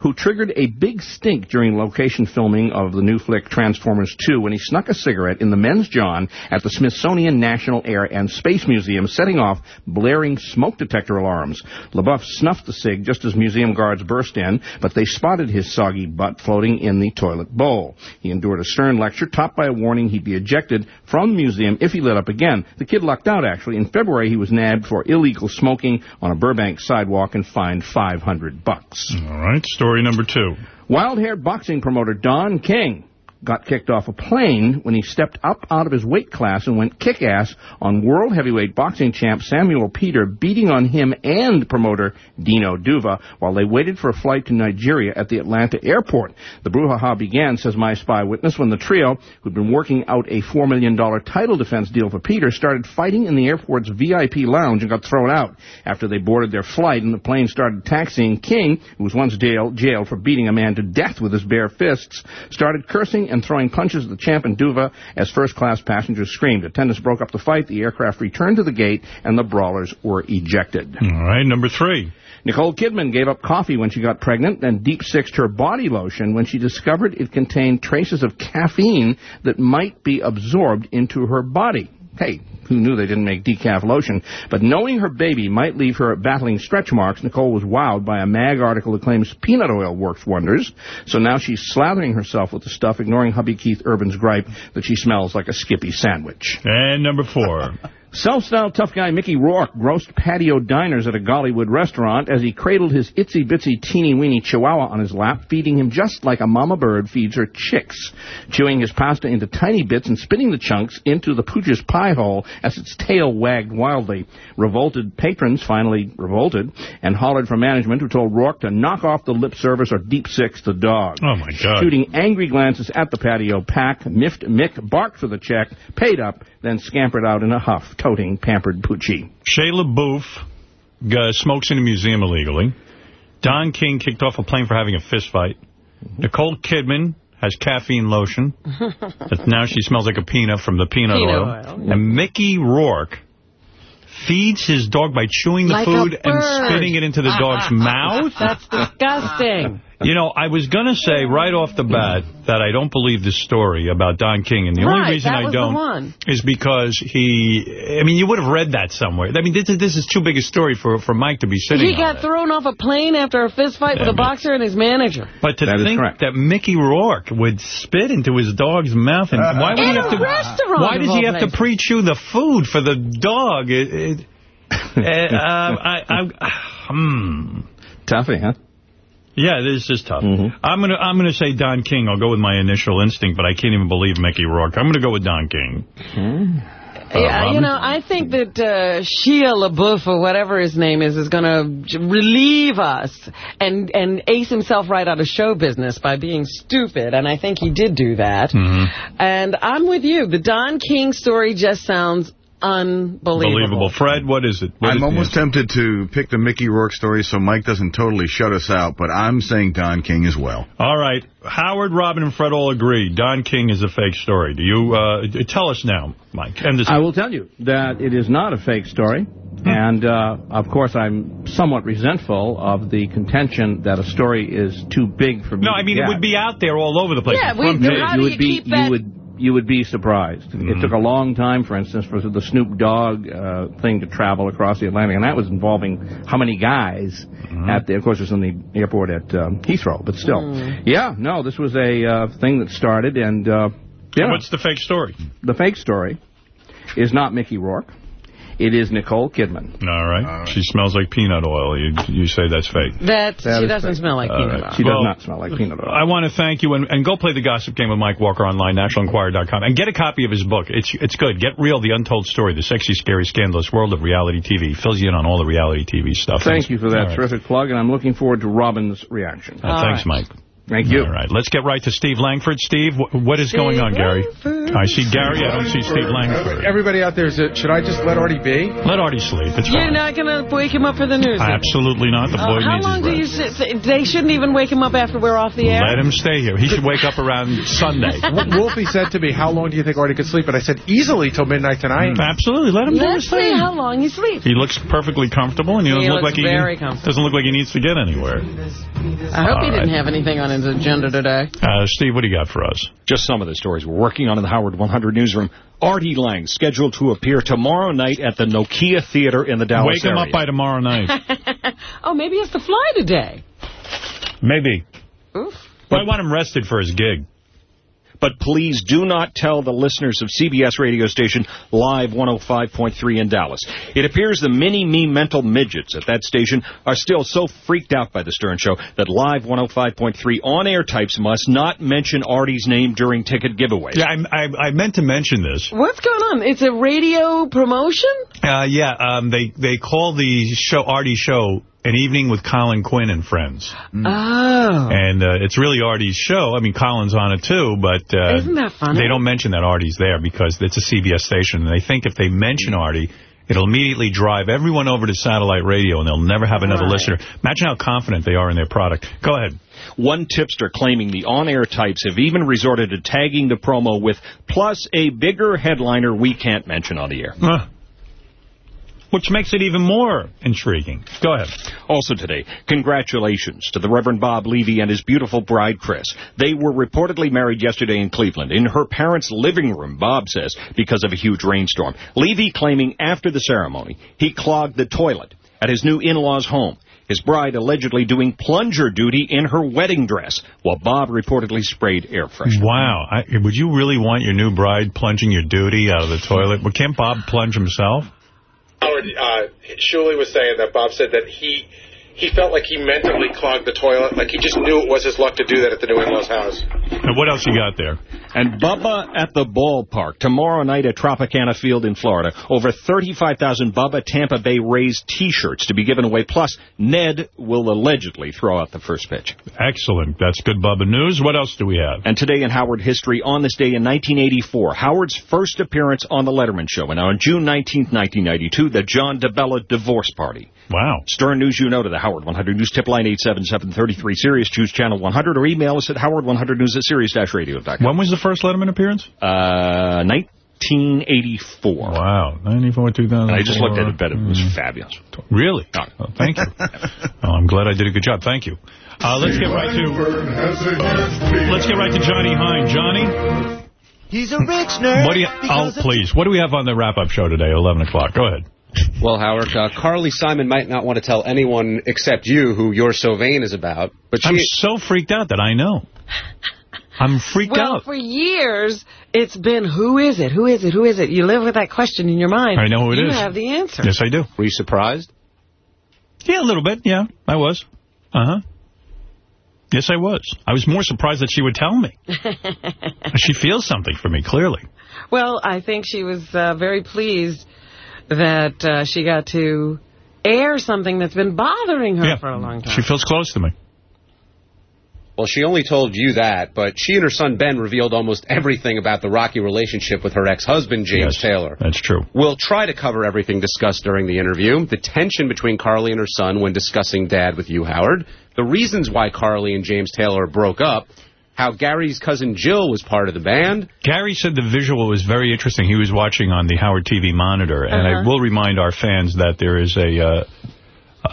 S60: who triggered a big stink during location filming of the new flick Transformers 2 when he snuck a cigarette in the men's john at the Smithsonian National Air and Space Museum, setting off blaring smoke detector alarms. LaBeouf snuffed the cig just as museum guards burst in, but they spotted his soggy butt floating in the toilet bowl. He endured a stern lecture, topped by a warning he'd be ejected from the museum if he lit up again. The kid lucked out, actually. In February, he was nabbed for illegal smoking on a Burbank sidewalk and fined 500 bucks.
S1: All right, story number two.
S60: Wild-haired boxing promoter Don King got kicked off a plane when he stepped up out of his weight class and went kick-ass on world heavyweight boxing champ Samuel Peter, beating on him and promoter Dino Duva while they waited for a flight to Nigeria at the Atlanta airport. The brouhaha began, says my spy witness, when the trio, who'd been working out a $4 million title defense deal for Peter, started fighting in the airport's VIP lounge and got thrown out. After they boarded their flight and the plane started taxiing, King, who was once jail, jailed for beating a man to death with his bare fists, started cursing and throwing punches at the champ and Duva as first-class passengers screamed. Attendants broke up the fight, the aircraft returned to the gate, and the brawlers were ejected.
S1: All right, number three.
S60: Nicole Kidman gave up coffee when she got pregnant and deep-sixed her body lotion when she discovered it contained traces of caffeine that might be absorbed into her body. Hey, who knew they didn't make decaf lotion? But knowing her baby might leave her battling stretch marks, Nicole was wowed by a mag article that claims peanut oil works wonders. So now she's slathering herself with the stuff, ignoring hubby Keith Urban's gripe that she smells like a Skippy sandwich.
S1: And number four.
S60: Self-styled tough guy Mickey Rourke grossed patio diners at a Hollywood restaurant as he cradled his itsy-bitsy teeny-weeny chihuahua on his lap, feeding him just like a mama bird feeds her chicks, chewing his pasta into tiny bits and spitting the chunks into the pooch's pie hole as its tail wagged wildly. Revolted patrons finally revolted and hollered for management who told Rourke to knock off the lip service or deep six the dog.
S1: Oh, my God.
S60: Shooting angry glances at the patio pack, miffed Mick barked for the check, paid up, then scampered out in a huff, toting pampered Poochie.
S1: Shia LaBeouf uh, smokes in a museum illegally. Don King kicked off a plane for having a fist fight. Nicole Kidman has caffeine lotion. But now she smells like a peanut from the peanut,
S3: Peanut
S1: oil.
S3: oil.
S1: And Mickey Rourke feeds his dog by chewing the
S3: Like
S1: food and spitting it into the dog's mouth.
S3: That's disgusting.
S1: You know, I was going to say right off the bat that I don't believe this story about Don King, and the
S3: Right,
S1: only reason I don't is because he, I mean, you would have read that somewhere. I mean, this, is- this is too big a story for, for Mike to be sitting
S3: He
S1: on.
S3: got thrown off a plane after a fist fight with a boxer and his manager.
S1: But to
S60: That is
S1: think that Mickey Rourke would spit into his dog's mouth, and why would
S3: In
S1: he have
S3: a
S1: to?
S3: restaurant,
S1: Why does he have to pre-chew the food for the dog? It, it, uh, I, I, hmm.
S60: Toughy, huh?
S1: Yeah, this is tough. I'm gonna I'm gonna say Don King. I'll go with my initial instinct, but I can't even believe Mickey Rourke. I'm gonna go with Don King.
S3: Yeah,
S1: Uh, Robin?
S3: you know, I think that uh, Shia LaBeouf, or whatever his name is, is going to relieve us and and ace himself right out of show business by being stupid, and I think he did do that.
S1: Mm-hmm.
S3: And I'm with you. The Don King story just sounds unbelievable.
S1: Believable. Fred, what is it? What is
S61: I'm
S1: the
S61: almost tempted to pick the Mickey Rourke story so Mike doesn't totally shut us out, but I'm saying Don King as well.
S1: All right. Howard, Robin, and Fred all agree. Don King is a fake story. Do you uh, tell us now, Mike? And this
S60: I will tell you that it is not a fake story. And, uh, of course, I'm somewhat resentful of the contention that a story is too big for me
S1: No, I
S60: to
S1: mean,
S60: get.
S1: it would be out there all over the place.
S3: Yeah, we-
S1: front
S3: how
S1: page.
S3: do
S60: would
S3: you
S60: be,
S3: keep that-
S60: You would, you would be surprised.
S1: Mm-hmm.
S60: It took a long time, for instance, for the Snoop Dogg uh, thing to travel across the Atlantic, and that was involving how many guys
S1: Mm-hmm.
S60: at the, of course, it was in the airport at um, Heathrow, but still.
S3: Mm.
S60: Yeah, no, this was a uh, thing that started, and, uh, yeah.
S1: What's the fake story?
S60: The fake story is not Mickey Rourke. It is Nicole Kidman.
S1: All right. She smells like peanut oil. You you say that's fake.
S3: That,
S60: That
S3: she doesn't
S60: fake.
S3: smell like
S1: All
S3: peanut
S1: right.
S3: oil.
S60: She
S1: Well,
S60: does not smell like peanut oil.
S1: I want to thank you, and, and go play the gossip game with Mike Walker online, nationalenquirer.com, and get a copy of his book. It's it's good. Get Real, The Untold Story, The Sexy, Scary, Scandalous World of Reality TV. Fills you in on all the reality TV stuff.
S60: Thank you for that
S1: All right.
S60: terrific plug, and I'm looking forward to Robin's reaction.
S1: Uh, thanks, Mike.
S60: Thank you.
S1: All right, let's get right to Steve Langford. Steve, wh- what is going on, Gary? I see Gary. I don't see Steve Langford.
S38: Everybody out there, is it, should I just let Artie be?
S1: Let Artie sleep. It's
S3: You're
S1: fine.
S3: not going to wake him up for the news.
S1: Absolutely not. The boy
S3: Uh,
S1: boy
S3: how long do you
S1: rest.
S3: sit? They shouldn't even wake him up after we're off the air.
S1: Let him stay here. He should wake up around Sunday.
S38: Wolfie said to me, how long do you think Artie could sleep? And I said, easily till midnight tonight.
S1: Absolutely. Let him do
S3: Let's
S1: his
S3: see how long he sleeps.
S1: He looks perfectly comfortable, and he,
S3: He
S1: doesn't look
S3: looks
S1: like he
S3: comfortable.
S1: doesn't look like he needs to get anywhere.
S3: I hope
S1: All
S3: he didn't have anything on his agenda today.
S1: Uh, Steve, what do you got for us?
S62: Just some of the stories we're working on in the Howard 100 newsroom. Artie Lange scheduled to appear tomorrow night at the Nokia Theater in the Dallas
S1: Wake him up by tomorrow night.
S3: Oh, maybe he has to fly today.
S1: Maybe.
S3: Oof.
S1: But I want him rested for his gig.
S62: But please do not tell the listeners of CBS radio station Live 105.3 in Dallas. It appears the mini-me mental midgets at that station are still so freaked out by the Stern Show that Live 105.3 on-air types must not mention Artie's name during ticket giveaways.
S1: Yeah, I, I, I meant to mention this.
S3: What's going on? It's a radio promotion?
S1: Uh, yeah, um, they, they call the show, Artie show, An Evening with Colin Quinn and Friends.
S3: Mm. Oh.
S1: And uh, it's really Artie's show. I mean, Colin's on it too, but uh,
S3: Isn't that funny?
S1: they don't mention that Artie's there because it's a CBS station. And they think if they mention Artie, it'll immediately drive everyone over to satellite radio and they'll never have another
S62: Right.
S1: listener. Imagine how confident they are in their product. Go ahead.
S62: One tipster claiming the on-air types have even resorted to tagging the promo with plus a bigger headliner we can't mention on the air.
S1: Huh. Which makes it even more intriguing. Go ahead.
S62: Also today, congratulations to the Reverend Bob Levy and his beautiful bride, Chris. They were reportedly married yesterday in Cleveland, in her parents' living room, Bob says, because of a huge rainstorm. Levy claiming after the ceremony, he clogged the toilet at his new in-laws' home. His bride allegedly doing plunger duty in her wedding dress, while Bob reportedly sprayed air freshener.
S1: Wow. I, would you really want your new bride plunging your duty out of the toilet? Well, can't Bob plunge himself?
S38: Howard, uh, Shuli was saying that Bob said that he he felt like he mentally clogged the toilet, like he just knew it was his luck to do that at the new in-laws house.
S1: And what else you got there?
S62: And Bubba at the ballpark tomorrow night at Tropicana Field in Florida. Over 35,000 Bubba Tampa Bay Rays T-shirts to be given away. Plus, Ned will allegedly throw out the first pitch.
S1: Excellent. That's good Bubba news. What else do we have?
S62: And today in Howard history, on this day in 1984, Howard's first appearance on The Letterman Show. And on June 19, 1992, the John DeBella divorce party.
S1: Wow.
S62: Stern News, you know, to the Howard 100 News tip line 877-33 Sirius. Choose channel 100 or email us at howard100news at sirius-radio.com.
S1: When was the first Letterman appearance?
S62: Uh, 1984.
S1: Wow. 94, 2000.
S62: I just looked at it, bet it was fabulous.
S1: Really? Oh, thank you. oh, I'm glad I did a good job. Thank you. Uh, let's get right to let's get right to Johnny Hein. Johnny,
S59: He's a rich nerd.
S1: what do you? Oh, please. What do we have on the wrap-up show today? 11 o'clock. Go ahead.
S63: Well, Howard, uh, Carly Simon might not want to tell anyone except you who You're So Vain is about, but she...
S1: I'm so freaked out that I know. I'm freaked
S3: well,
S1: out.
S3: for years, it's been, who is it? Who is it? Who is it? You live with that question in your mind.
S1: I know who it
S3: you
S1: is.
S3: You have the answer.
S1: Yes, I do.
S63: Were you surprised?
S1: Yeah, a little bit. Yeah, I was. Uh-huh. Yes, I was. I was more surprised that she would tell me. she feels something for me, clearly.
S3: Well, I think she was uh, very pleased that uh, she got to air something that's been bothering her
S1: Yeah.
S3: for a long time.
S1: She feels close to me.
S63: Well, she only told you that, but she and her son Ben revealed almost everything about the rocky relationship with her ex-husband, James
S1: Yes,
S63: Taylor.
S1: That's true.
S63: We'll try to cover everything discussed during the interview, the tension between Carly and her son when discussing Dad with you, Howard, the reasons why Carly and James Taylor broke up, how Gary's cousin Jill was part of the band.
S1: Gary said the visual was very interesting. He was watching on the Howard TV monitor, and I
S63: Uh-huh.
S1: will remind our fans that there is a uh,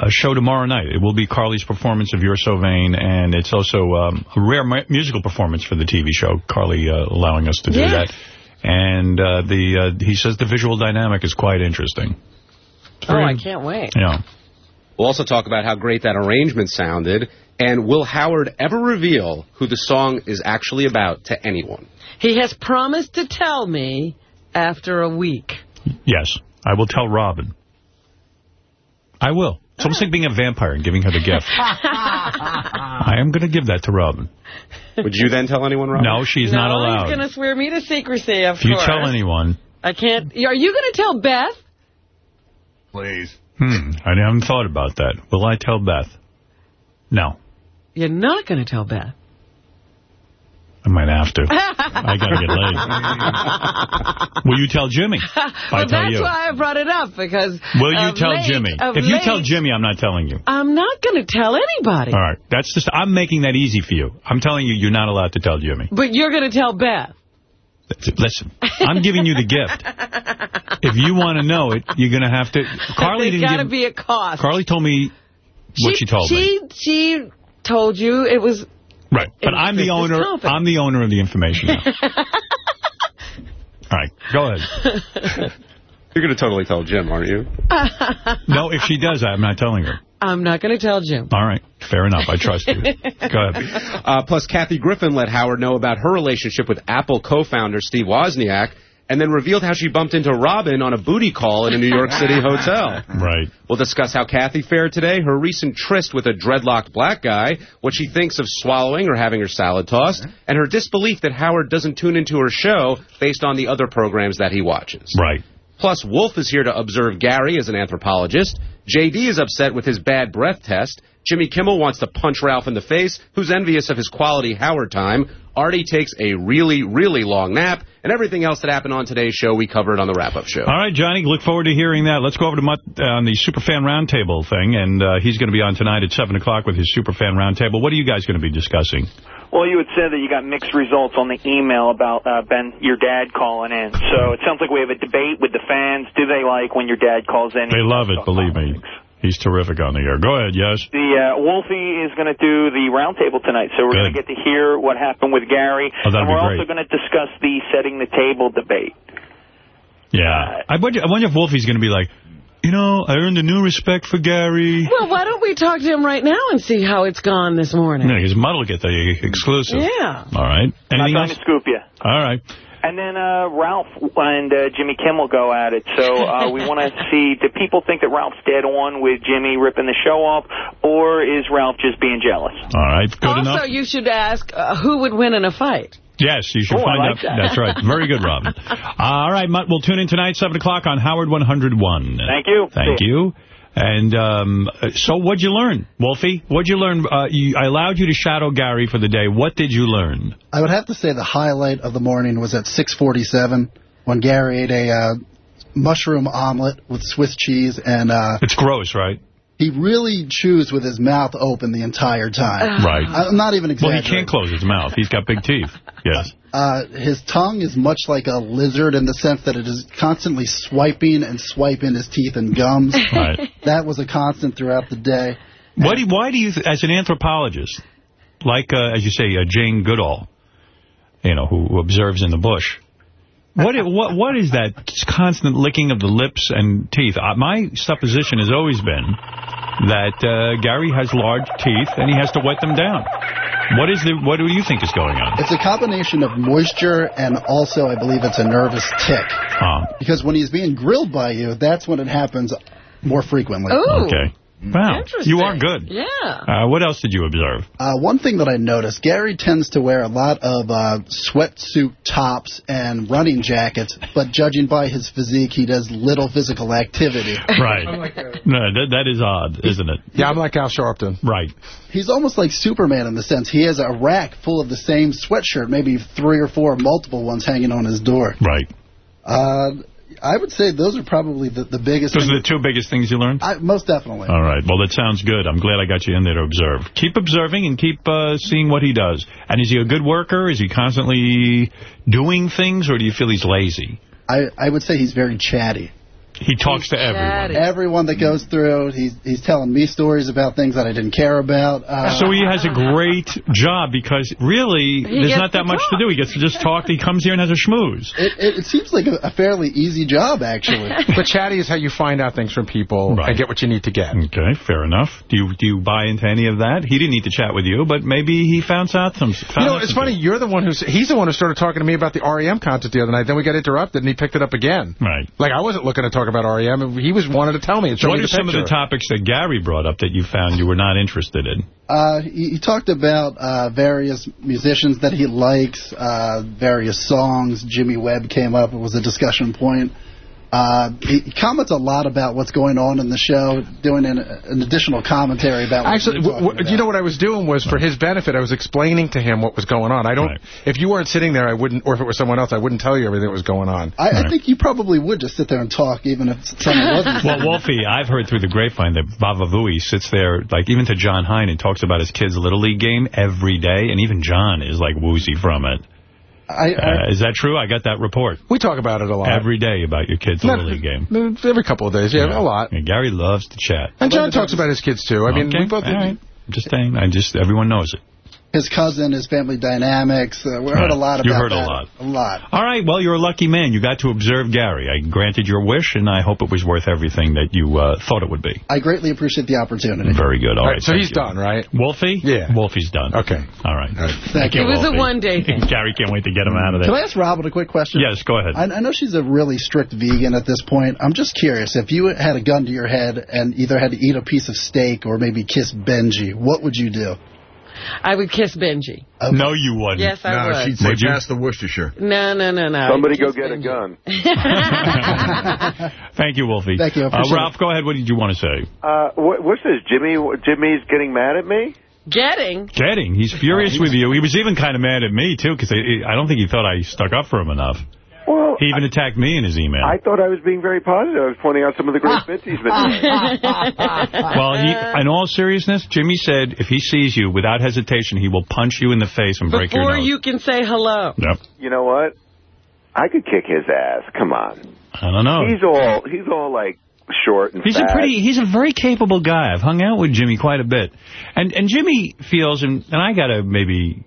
S1: a show tomorrow night. It will be Carly's performance of You're So Vain, and it's also um, a rare mu musical performance for the TV show, Carly uh, allowing us to do
S3: Yes.
S1: that. And uh, the uh, he says the visual dynamic is quite interesting.
S3: oh, I can't wait.
S1: Yeah.
S63: We'll also talk about how great that arrangement sounded, and will Howard ever reveal who the song is actually about to anyone?
S3: He has promised to tell me after a week.
S1: Yes, I will tell Robin. I will. It's almost like being a vampire and giving her the gift. I am going to give that to Robin.
S63: Would you then tell anyone, Robin?
S1: No, she's not
S3: No,
S1: allowed.
S3: he's going to swear me to secrecy, of
S1: If you tell anyone,
S3: I can't. Are you going to tell Beth?
S61: Please.
S1: hmm, I haven't thought about that. Will I tell Beth? No,
S3: You're not going to tell Beth.
S1: I might have to. I got to get laid. Will you tell Jimmy?
S3: Well,
S1: tell
S3: that's
S1: you.
S3: why I brought it up, because
S1: Will you tell
S3: late-
S1: Jimmy? If you tell Jimmy, I'm not telling you.
S3: I'm not going to tell anybody.
S1: All right. That's just, I'm making that easy for you. I'm telling you, you're not allowed to tell Jimmy.
S3: But you're going to tell Beth.
S1: Listen, I'm giving you the gift. If you want to know it, you're going to have to. Carly
S3: There's
S1: didn't
S3: got to be a cost.
S1: Carly told me what she, told me.
S3: she, She told you it was...
S1: Right, but I'm the
S3: Business
S1: owner.
S3: confidence.
S1: I'm the owner of the information now. All right, go ahead.
S63: You're going to totally tell Jim, aren't you?
S1: No, if she does, I'm not telling her.
S3: I'm not going to tell Jim.
S1: All right, fair enough. I trust you. Go ahead.
S63: Uh, plus, Kathy Griffin let Howard know about her relationship with Apple co-founder Steve Wozniak, and then revealed how she bumped into Robin on a booty call in a New York City hotel.
S1: Right.
S63: We'll discuss how Kathy fared today, her recent tryst with a dreadlocked black guy, what she thinks of swallowing or having her salad tossed, and her disbelief that Howard doesn't tune into her show based on the other programs that he watches.
S1: Right.
S63: Plus, Wolf is here to observe Gary as an anthropologist. JD is upset with his bad breath test. Jimmy Kimmel wants to punch Ralph in the face, who's envious of his quality Howard time. Artie takes a really, really long nap. And everything else that happened on today's show, we covered on the wrap-up show.
S1: All right, Johnny, look forward to hearing that. Let's go over to Mutt uh, on the Superfan Roundtable thing, and uh, he's going to be on tonight at 7 o'clock with his Superfan Roundtable. What are you guys going to be discussing?
S64: Well, you had said that you got mixed results on the email about uh, Ben, your dad calling in. So it sounds like we have a debate with the fans. Do they like when your dad calls in?
S1: They love it, believe me. He's terrific on the air. Go ahead, yes.
S64: The uh, Wolfie is going to do the roundtable tonight, so we're going to get to hear what happened with Gary,
S1: Oh, that'd
S64: and
S1: be
S64: we're
S1: great.
S64: also going to discuss the setting the table debate.
S1: Yeah. I wonder, I wonder if Wolfie's going to be like, you know, I earned a new respect for Gary.
S3: Well, why don't we talk to him right now and see how it's gone this morning?
S1: Yeah, because Mutt will get the exclusive.
S3: Yeah.
S1: All right. Anything
S64: Not trying
S1: else?
S64: to scoop you.
S1: All right.
S64: And then uh, Ralph and uh, Jimmy Kimmel go at it. So uh, we want to see, do people think that Ralph's dead on with Jimmy ripping the show off, or is Ralph just being jealous?
S1: All right. Good
S3: also,
S1: enough.
S3: you should ask uh, who would win in a fight.
S1: Yes, you should
S3: Oh,
S1: find
S3: like
S1: out.
S3: that.
S1: That's right. Very good, Robin. All right, Mutt, we'll tune in tonight, 7 o'clock on Howard 101.
S64: Thank you.
S1: Thank you. And um, so what'd you learn, Wolfie? What'd you learn? Uh, you, I allowed you to shadow Gary for the day. What did you learn?
S9: I would have to say the highlight of the morning was at 6:47 when Gary ate a uh, mushroom omelet with Swiss cheese, and uh,
S1: It's gross, right?
S9: He really chews with his mouth open the entire time.
S1: Right.
S9: I'm not even exaggerating.
S1: Well, he can't close his mouth. He's got big teeth. Yes.
S9: Uh, his tongue is much like a lizard in the sense that it is constantly swiping and swiping his teeth and gums.
S1: Right.
S9: That was a constant throughout the day.
S1: What do, why do you, as an anthropologist, like, uh, as you say, uh, Jane Goodall, you know, who, who observes in the bush, what, i- what what is that constant licking of the lips and teeth? Uh, my supposition has always been that uh, Gary has large teeth and he has to wet them down. What is the? What do you think is going on?
S9: It's a combination of moisture and also, I believe, it's a nervous tic.
S1: Ah.
S9: Because when he's being grilled by you, that's when it happens more frequently.
S1: Okay. Wow. You are good.
S3: Yeah.
S1: Uh, what else did you observe?
S9: Uh, one thing that I noticed, Gary tends to wear a lot of uh, sweatsuit tops and running jackets, but judging by his physique, he does little physical activity.
S1: Right. No, that, that is odd, isn't it?
S11: Yeah, I'm like Al Sharpton.
S1: Right.
S9: He's almost like Superman in the sense he has a rack full of the same sweatshirt, maybe three or four multiple ones hanging on his door.
S1: Right.
S9: Uh, I would say those are probably the, the biggest.
S1: Those are the two biggest things you learned?
S9: I, most definitely.
S1: All right. Well, that sounds good. I'm glad I got you in there to observe. Keep observing and keep uh, seeing what he does. And is he a good worker? Is he constantly doing things, or do you feel he's lazy?
S9: I, I would say he's very chatty.
S1: He talks to everyone.
S9: Everyone that goes through, he's he's telling me stories about things that I didn't care about. Uh,
S1: So he has a great job because really
S9: He
S1: there's not that
S9: to
S1: much to do. He gets to just talk. He comes here and has a schmooze.
S9: It, it, it seems like a, a fairly easy job, actually.
S11: but chatty is how you find out things from people and get what you need to get.
S1: Okay, fair enough. Do you do you buy into any of that? He didn't need to chat with you, but maybe he found out some. Found
S11: You know, it's
S1: some
S11: funny. You're the one who's he's the one who started talking to me about the REM concert the other night. Then we got interrupted, and he picked it up again.
S1: Right.
S11: Like I wasn't looking to talk about REM. He was wanted to tell me
S1: What
S11: me
S1: are
S11: the
S1: some of the topics that Gary brought up that you found you were not interested in?
S9: Uh, he, he talked about uh, various musicians that he likes, uh, various songs. Jimmy Webb came up. It was a discussion point. Uh, he, he comments a lot about what's going on in the show, doing an, an additional commentary about. What
S11: Actually,
S9: we're
S11: w- w- you know what I was doing was for his benefit. I was explaining to him what was going on. I don't. If you weren't sitting there, I wouldn't. Or if it was someone else, I wouldn't tell you everything that was going on.
S9: I, I think you probably would just sit there and talk, even if someone wasn't.
S1: Well, Wolfie, I've heard through the grapevine that Baba Booey sits there, like even to Jon Hein, and talks about his kid's Little League game every day, and even Jon is like woozy from it.
S9: I,
S1: uh, is that true? I got that report.
S11: We talk about it a lot.
S1: Every day about your kid's
S11: Not-
S1: Little League game.
S11: Every couple of days, yeah, a lot.
S1: And Gary loves to chat.
S11: And Jon talks about his kids too. I mean, we both.
S1: all right. I'm just saying. I just everyone knows it.
S65: His cousin, his family dynamics. Uh, we heard a lot about
S1: You heard a lot.
S65: A lot.
S1: All right, well, you're a lucky man. You got to observe Gary. I granted your wish, and I hope it was worth everything that you uh, thought it would be.
S65: I greatly appreciate the opportunity.
S1: Very good. All right.
S66: so he's
S1: you.
S66: done, right?
S1: Wolfie? Yeah. Wolfie's done. Okay. All right.
S65: Thank you.
S3: It was a one-day thing.
S1: Gary can't wait to get him out of there.
S65: Can I ask Robin a quick question?
S1: Yes, go ahead.
S65: I, I know she's a really strict vegan at this point. I'm just curious, if you had a gun to your head and either had to eat a piece of steak or maybe kiss Benji, what would you do?
S3: I would kiss Benji.
S1: No, you wouldn't.
S3: Yes, I
S61: no,
S3: would.
S61: she'd say
S1: Would
S61: pass the Worcestershire.
S3: No, no, no, no.
S67: Somebody go
S3: Kiss
S67: get a gun.
S1: Thank you, Wolfie.
S65: Thank you,
S1: Uh,
S65: appreciate
S1: Ralph, go ahead. What did you want to say?
S67: Uh, what, what's this? Jimmy? Jimmy's getting mad at me?
S3: Getting.
S1: Getting. He's furious with you. He was even kind of mad at me, too, because I, I don't think he thought I stuck up for him enough.
S67: Well,
S1: He even attacked me in his email.
S67: I thought I was being very positive. I was pointing out some of the great bits he's been doing.
S1: well, he, in all seriousness, Jimmy said if he sees you, without hesitation, he will punch you in the face and break your nose.
S3: Before you can say hello.
S1: Yep.
S67: You know what? I could kick his ass. Come on.
S1: I don't know.
S67: He's all he's all like short and
S1: He's
S67: fat.
S1: a pretty, he's a very capable guy. I've hung out with Jimmy quite a bit. And and Jimmy feels, and, and I got to maybe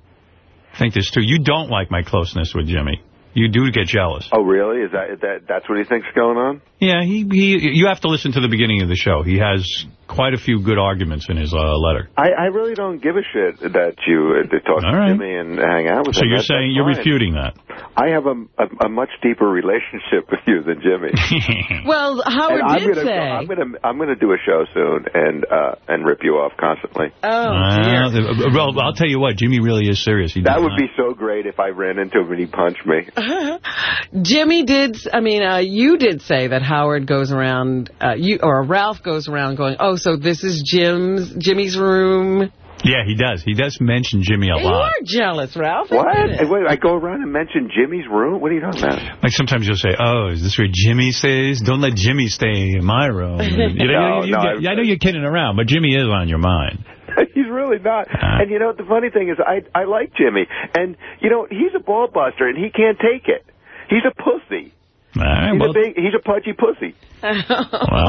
S1: think this too, you don't like my closeness with Jimmy. You do get jealous.
S67: Oh, really? Is that is that that's what he thinks going on?
S1: Yeah, he, he you have to listen to the beginning of the show. He has quite a few good arguments in his uh, letter.
S67: I, I really don't give a shit that you uh, talk
S1: All
S67: to
S1: right.
S67: Jimmy and hang out with
S1: So
S67: him.
S1: you're
S67: That-
S1: saying you're
S67: fine.
S1: refuting that.
S67: I have a, a a much deeper relationship with you than Jimmy.
S3: Well, Howard
S67: and I'm
S3: did
S67: gonna,
S3: say.
S67: I'm gonna I'm gonna do a show soon and uh and rip you off constantly.
S3: Oh,
S1: Uh, well, I'll tell you what, Jimmy really is serious. He
S67: That would
S1: not-
S67: be so great if I ran into him and he punched me.
S3: Jimmy did, I mean, uh, you did say that Howard goes around, uh, you or Ralph goes around going, oh, so this is Jim's, Jimmy's room.
S1: Yeah, he does. He does mention Jimmy a
S3: You
S1: lot.
S3: You are jealous, Ralph.
S67: What?
S3: Admit it.
S67: And wait, I go around and mention Jimmy's room? What are you talking about?
S1: Like sometimes you'll say, "Oh, is this where Jimmy stays? Don't let Jimmy stay in my room." You know,
S67: No,
S1: you,
S67: no,
S1: get- I know you're kidding around, but Jimmy is on your mind.
S67: He's really not.
S1: Uh.
S67: And you know, what the funny thing is, I I like Jimmy, and you know, he's a ball buster, and he can't take it. He's a pussy.
S1: Right,
S67: He's
S1: well,
S67: a big. He's a pudgy pussy.
S1: well,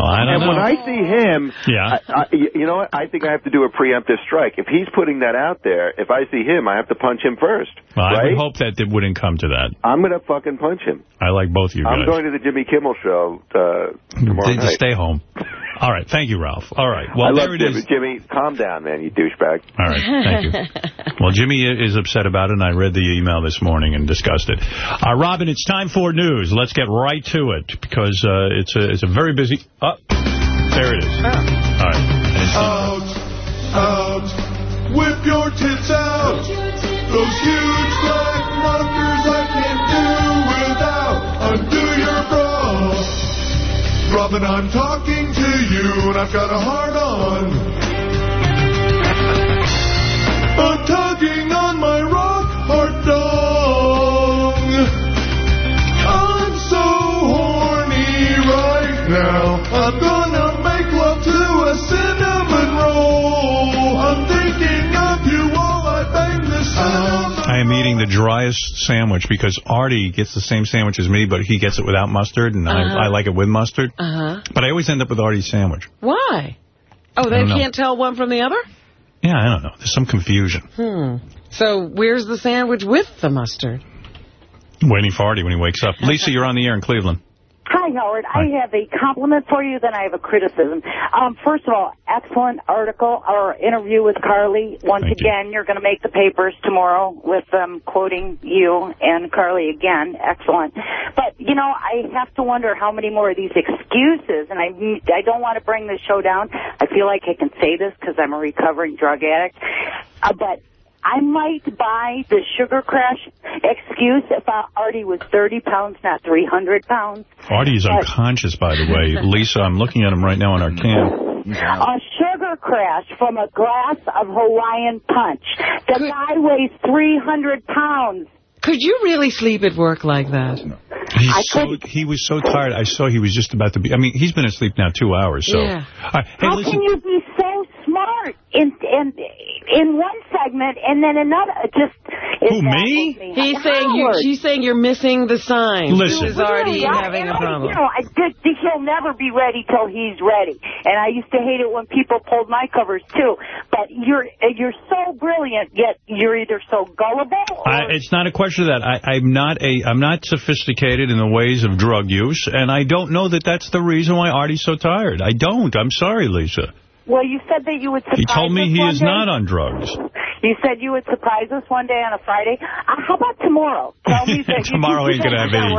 S1: I don't
S67: and
S1: know.
S67: when I see him,
S1: Yeah.
S67: I, I, you know what? I think I have to do a preemptive strike. If he's putting that out there, if I see him, I have to punch him first.
S1: Well, I would hope that it wouldn't come to that.
S67: I'm gonna fucking punch him.
S1: I like both of you guys.
S67: I'm going to the Jimmy Kimmel show uh, tomorrow night.
S1: Stay home. All right. Thank you, Ralph. All right. Well,
S67: I love
S1: there it
S67: Jimmy.
S1: is.
S67: Jimmy, calm down, man, you douchebag.
S1: All right. Thank you. Well, Jimmy is upset about it, and I read the email this morning and discussed it. Uh, Robin, it's time for news. Let's get right to it because uh, it's a it's a very busy. Oh, there it is. All right. It's,
S59: Out, out, whip your tits out. Those huge black markers I can't do without. Undo your bra. Robin, I'm talking to you, and I've got a heart on. A tugging on
S1: am eating the driest sandwich because Artie gets the same sandwich as me, but he gets it without mustard, and
S3: Uh-huh.
S1: I, I like it with mustard.
S3: Uh-huh.
S1: But I always end up with Artie's sandwich.
S3: Why? Oh, they can't tell one from the other?
S1: Yeah, I don't know. There's some confusion.
S3: Hmm. So where's the sandwich with the mustard?
S1: Waiting for Artie when he wakes up. Lisa, you're on the air in Cleveland.
S68: Hi, Howard. I have a compliment for you, then I have a criticism. Um, first of all, excellent article or interview with Carly. Once
S1: Thank
S68: again, you're going to make the papers tomorrow with them quoting you and Carly again. Excellent. But, you know, I have to wonder how many more of these excuses, and I, I don't want to bring the show down. I feel like I can say this because I'm a recovering drug addict. Uh, but I might buy the sugar crash excuse if I already was 30 pounds, not 300 pounds.
S1: Artie is unconscious, by the way. Lisa, I'm looking at him right now on our cam.
S68: A sugar crash from a glass of Hawaiian punch. The guy weighs 300 pounds.
S3: Could you really sleep at work like that?
S1: He's so, he was so tired. I saw he was just about to be. I mean, he's been asleep now two hours. So,
S68: Yeah.
S1: All right, hey,
S68: How
S1: listen.
S68: can you be so smart in in in one segment and then another? Just Is
S1: Who, me?
S68: baffles
S3: He's
S68: Howard.
S3: saying you, she's saying you're missing the signs.
S1: Listen.
S3: This already
S68: Really, I-
S3: having a
S68: and I-
S3: problem.
S68: You know, I did, he'll never be ready till he's ready. And I used to hate it when people pulled my covers too. But you're you're so brilliant, yet you're either so gullible.
S1: I, it's not a question of that. I, I'm not a. I'm not sophisticated in the ways of drug use, and I don't know that that's the reason why Artie's so tired. I don't. I'm sorry, Lisa.
S68: Well, you said that you would surprise
S1: He told me he is
S68: day.
S1: not on drugs.
S68: You said you would surprise us one day on a Friday. Uh, how about tomorrow? Tell me that
S1: Tomorrow
S68: you
S1: ain't going to have any.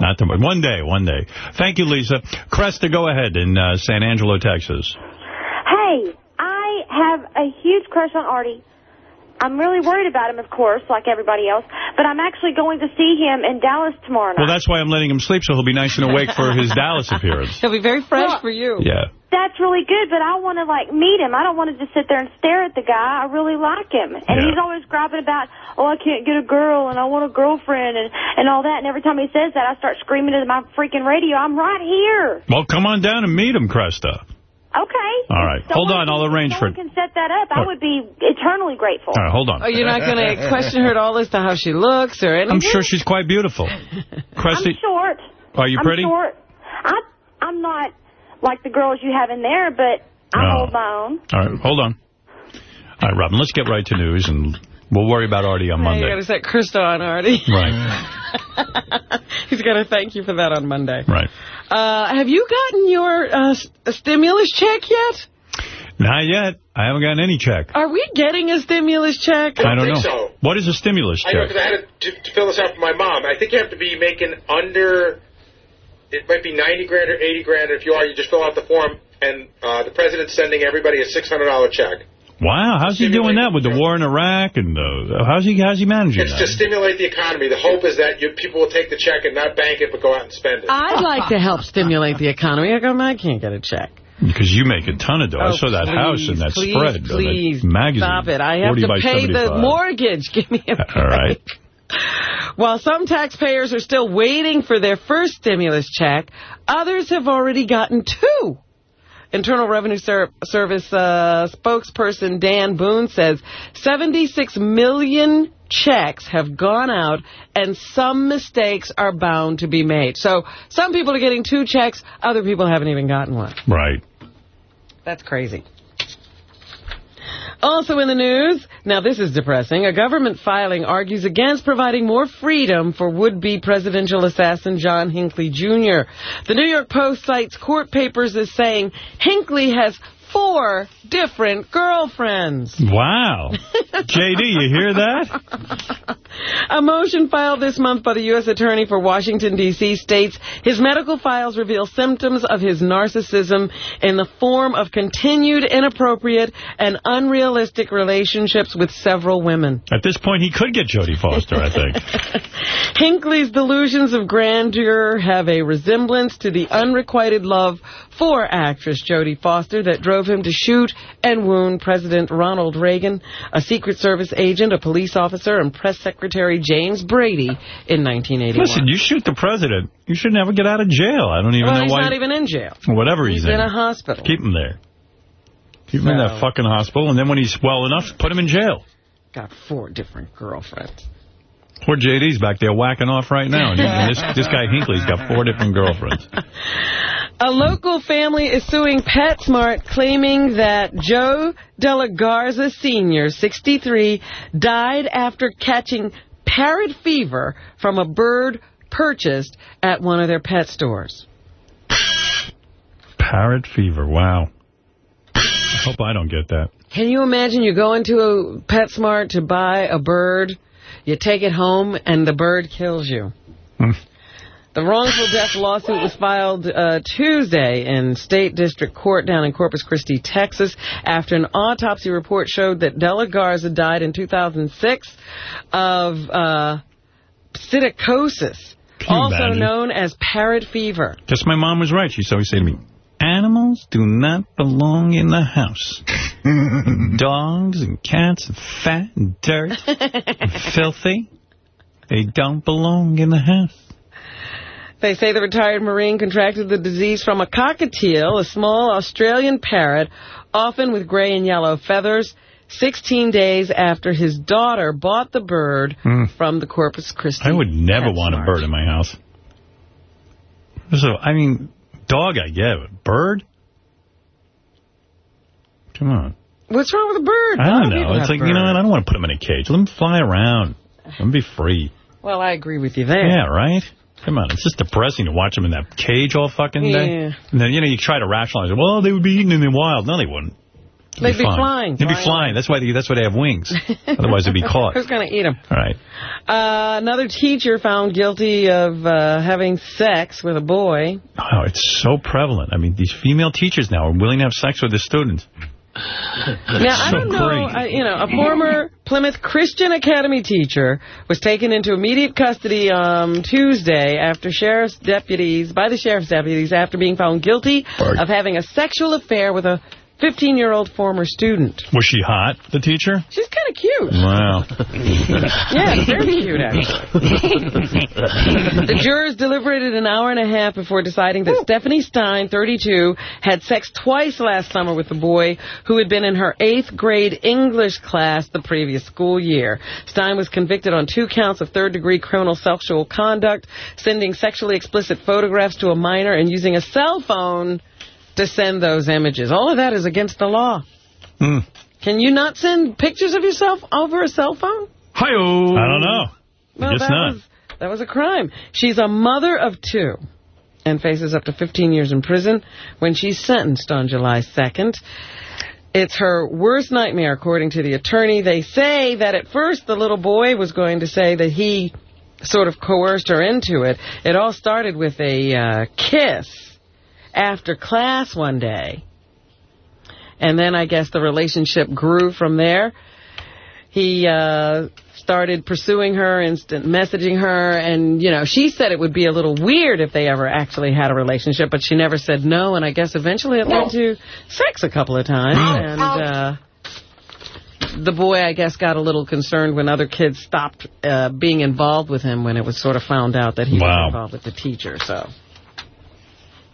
S1: Not tomorrow. One day, one day. Thank you, Lisa. Cresta, go ahead in uh, San Angelo, Texas.
S66: Hey, I have a huge crush on Artie. I'm really worried about him, of course, like everybody else, but I'm actually going to see him in Dallas tomorrow night.
S1: Well, that's why I'm letting him sleep, so he'll be nice and awake for his Dallas appearance.
S3: He'll be very fresh for you.
S1: Yeah.
S66: That's really good, but I want to, like, meet him. I don't want to just sit there and stare at the guy. I really like him. And
S1: Yeah.
S66: he's always grabbing about, oh, I can't get a girl, and I want a girlfriend, and, and all that. And every time he says that, I start screaming into my freaking radio, I'm right here.
S1: Well, come on down and meet him, Cresta.
S66: Okay.
S1: All right. Hold on. I'll arrange for
S66: Someone
S1: it.
S66: can set that up. I would be eternally grateful.
S1: All right, hold on.
S3: Oh, you're not going to question her at all as to how she looks or anything?
S1: I'm sure she's quite beautiful. Cresta,
S66: I'm short.
S1: are you
S66: I'm
S1: pretty?
S66: short. I, I'm not like the girls you have in there, but I
S1: No.
S66: hold my own.
S1: All right, hold on. All right, Robin, let's get right to news, and we'll worry about Artie on
S3: You
S1: Monday.
S3: got to set Krista on Artie.
S1: Right,
S3: He's got to thank you for that on Monday.
S1: right.
S3: Uh, have you gotten your uh, s- stimulus check yet?
S1: Not yet. I haven't gotten any check.
S3: Are we getting a stimulus check?
S1: I don't know.
S38: think so.
S1: What is a stimulus
S38: I know
S1: check?
S38: because I had to, to fill this out for my mom. I think you have to be making under, it might be 90 grand or 80 grand. If you are, you just fill out the form, and uh, the president's sending everybody a $600 check.
S1: Wow, how's he doing that with the war in Iraq? And uh, how's he how's he managing
S38: It's
S1: that?
S38: to stimulate the economy. The hope is that you, people will take the check and not bank it, but go out and spend it.
S3: I'd like to help stimulate the economy. I go, I can't get a check?
S1: Because you make a ton of dough. I
S3: Oh,
S1: saw that
S3: please,
S1: house in that
S3: please,
S1: spread. on that
S3: Please,
S1: magazine.
S3: stop it. I have to
S1: by
S3: pay the mortgage. Give me a break.
S1: All right.
S3: While some taxpayers are still waiting for their first stimulus check, others have already gotten two. Internal Revenue Ser Service uh, spokesperson Dan Boone says 76 million checks have gone out and some mistakes are bound to be made. So some people are getting two checks, other people haven't even gotten one.
S1: Right.
S3: That's crazy. Also in the news, now this is depressing, a government filing argues against providing more freedom for would-be presidential assassin John Hinckley Jr. The New York Post cites court papers as saying Hinckley has four different girlfriends.
S1: Wow. JD, you hear that?
S3: A motion filed this month by the U.S. Attorney for Washington, D.C. states his medical files reveal symptoms of his narcissism in the form of continued inappropriate and unrealistic relationships with several women.
S1: At this point, he could get Jodie Foster, I think.
S3: Hinckley's delusions of grandeur have a resemblance to the unrequited love for actress Jodie Foster that drove him to shoot and wound President Ronald Reagan, a Secret Service agent, a police officer, and Press Secretary James Brady in 1981.
S1: Listen, you shoot the president, you should never get out of jail. I don't even
S3: well,
S1: know
S3: he's
S1: why.
S3: not even in jail.
S1: Whatever
S3: He's
S1: he's,
S3: in a hospital.
S1: Keep him there. Keep him in that fucking hospital, and then when he's well enough, put him in jail.
S3: Got four different girlfriends.
S1: Poor JD's back there whacking off right now. This, this guy Hinckley's got four different girlfriends.
S3: A local family is suing PetSmart, claiming that Joe De La Garza Sr., 63, died after catching parrot fever from a bird purchased at one of their pet stores.
S1: Parrot fever, wow. I hope I don't get that.
S3: Can you imagine you go into a PetSmart to buy a bird, you take it home, and the bird kills you?
S1: Hmm.
S3: The wrongful death lawsuit was filed uh, Tuesday in State District Court down in Corpus Christi, Texas, after an autopsy report showed that De La Garza died in 2006 of uh, psittacosis, also
S1: imagine?
S3: known as parrot fever.
S1: Guess my mom was right. She used to always say to me, animals do not belong in the house. Dogs and cats and fat and dirt and filthy. They don't belong in the house.
S3: They say the retired Marine contracted the disease from a cockatiel, a small Australian parrot, often with gray and yellow feathers. 16 days after his daughter bought the bird
S1: Hmm.
S3: from the Corpus Christi.
S1: I would never want a bird in my house. So, I mean, dog I get, but bird? Come on.
S3: What's wrong with a bird?
S1: I don't know. It's
S3: have
S1: like, you know
S3: birds.
S1: what? I don't want to put them in a cage. Let them fly around. Let them be free.
S3: Well, I agree with you there.
S1: Yeah, right? Come on. It's just depressing to watch them in that cage all fucking day.
S3: Yeah.
S1: And then, you know, you try to rationalize it. Well, they would be eaten in the wild. No, they wouldn't.
S3: They'd be
S1: fine.
S3: flying.
S1: They'd be flying. That's why they, that's why they have wings. Otherwise, they'd be caught.
S3: Who's going to eat them?
S1: All right.
S3: Uh, another teacher found guilty of uh, having sex with a boy.
S1: Oh, it's so prevalent. I mean, these female teachers now are willing to have sex with their students.
S3: Now, I don't know. I, you know, a former Plymouth Christian Academy teacher was taken into immediate custody um, Tuesday after sheriff's deputies, by the sheriff's deputies, after being found guilty of having a sexual affair with a 15-year-old former student.
S1: Was she hot, the teacher?
S3: She's kind of cute.
S1: Wow.
S3: Yeah, very cute, actually. the jurors deliberated an hour and a half before deciding that Stephanie Stein, 32, had sex twice last summer with the boy who had been in her eighth grade English class the previous school year. Stein was convicted on two counts of third-degree criminal sexual conduct, sending sexually explicit photographs to a minor and using a cell phone to send those images. All of that is against the law.
S1: Hmm.
S3: Can you not send pictures of yourself over a cell phone?
S1: Hi-oh. I don't know.
S3: Well,
S1: I guess
S3: that
S1: not.
S3: was that was a crime. She's a mother of two and faces up to 15 years in prison when she's sentenced on July 2nd. It's her worst nightmare, according to the attorney. They say that at first the little boy was going to say that he sort of coerced her into it. It all started with a uh, kiss after class one day. And then I guess the relationship grew from there. He uh, started pursuing her, instant messaging her, and, you know, she said it would be a little weird if they ever actually had a relationship, but she never said no, and I guess eventually it led to sex a couple of times, and uh, the boy, I guess, got a little concerned when other kids stopped uh, being involved with him when it was sort of found out that he
S1: Wow.
S3: was involved with the teacher, so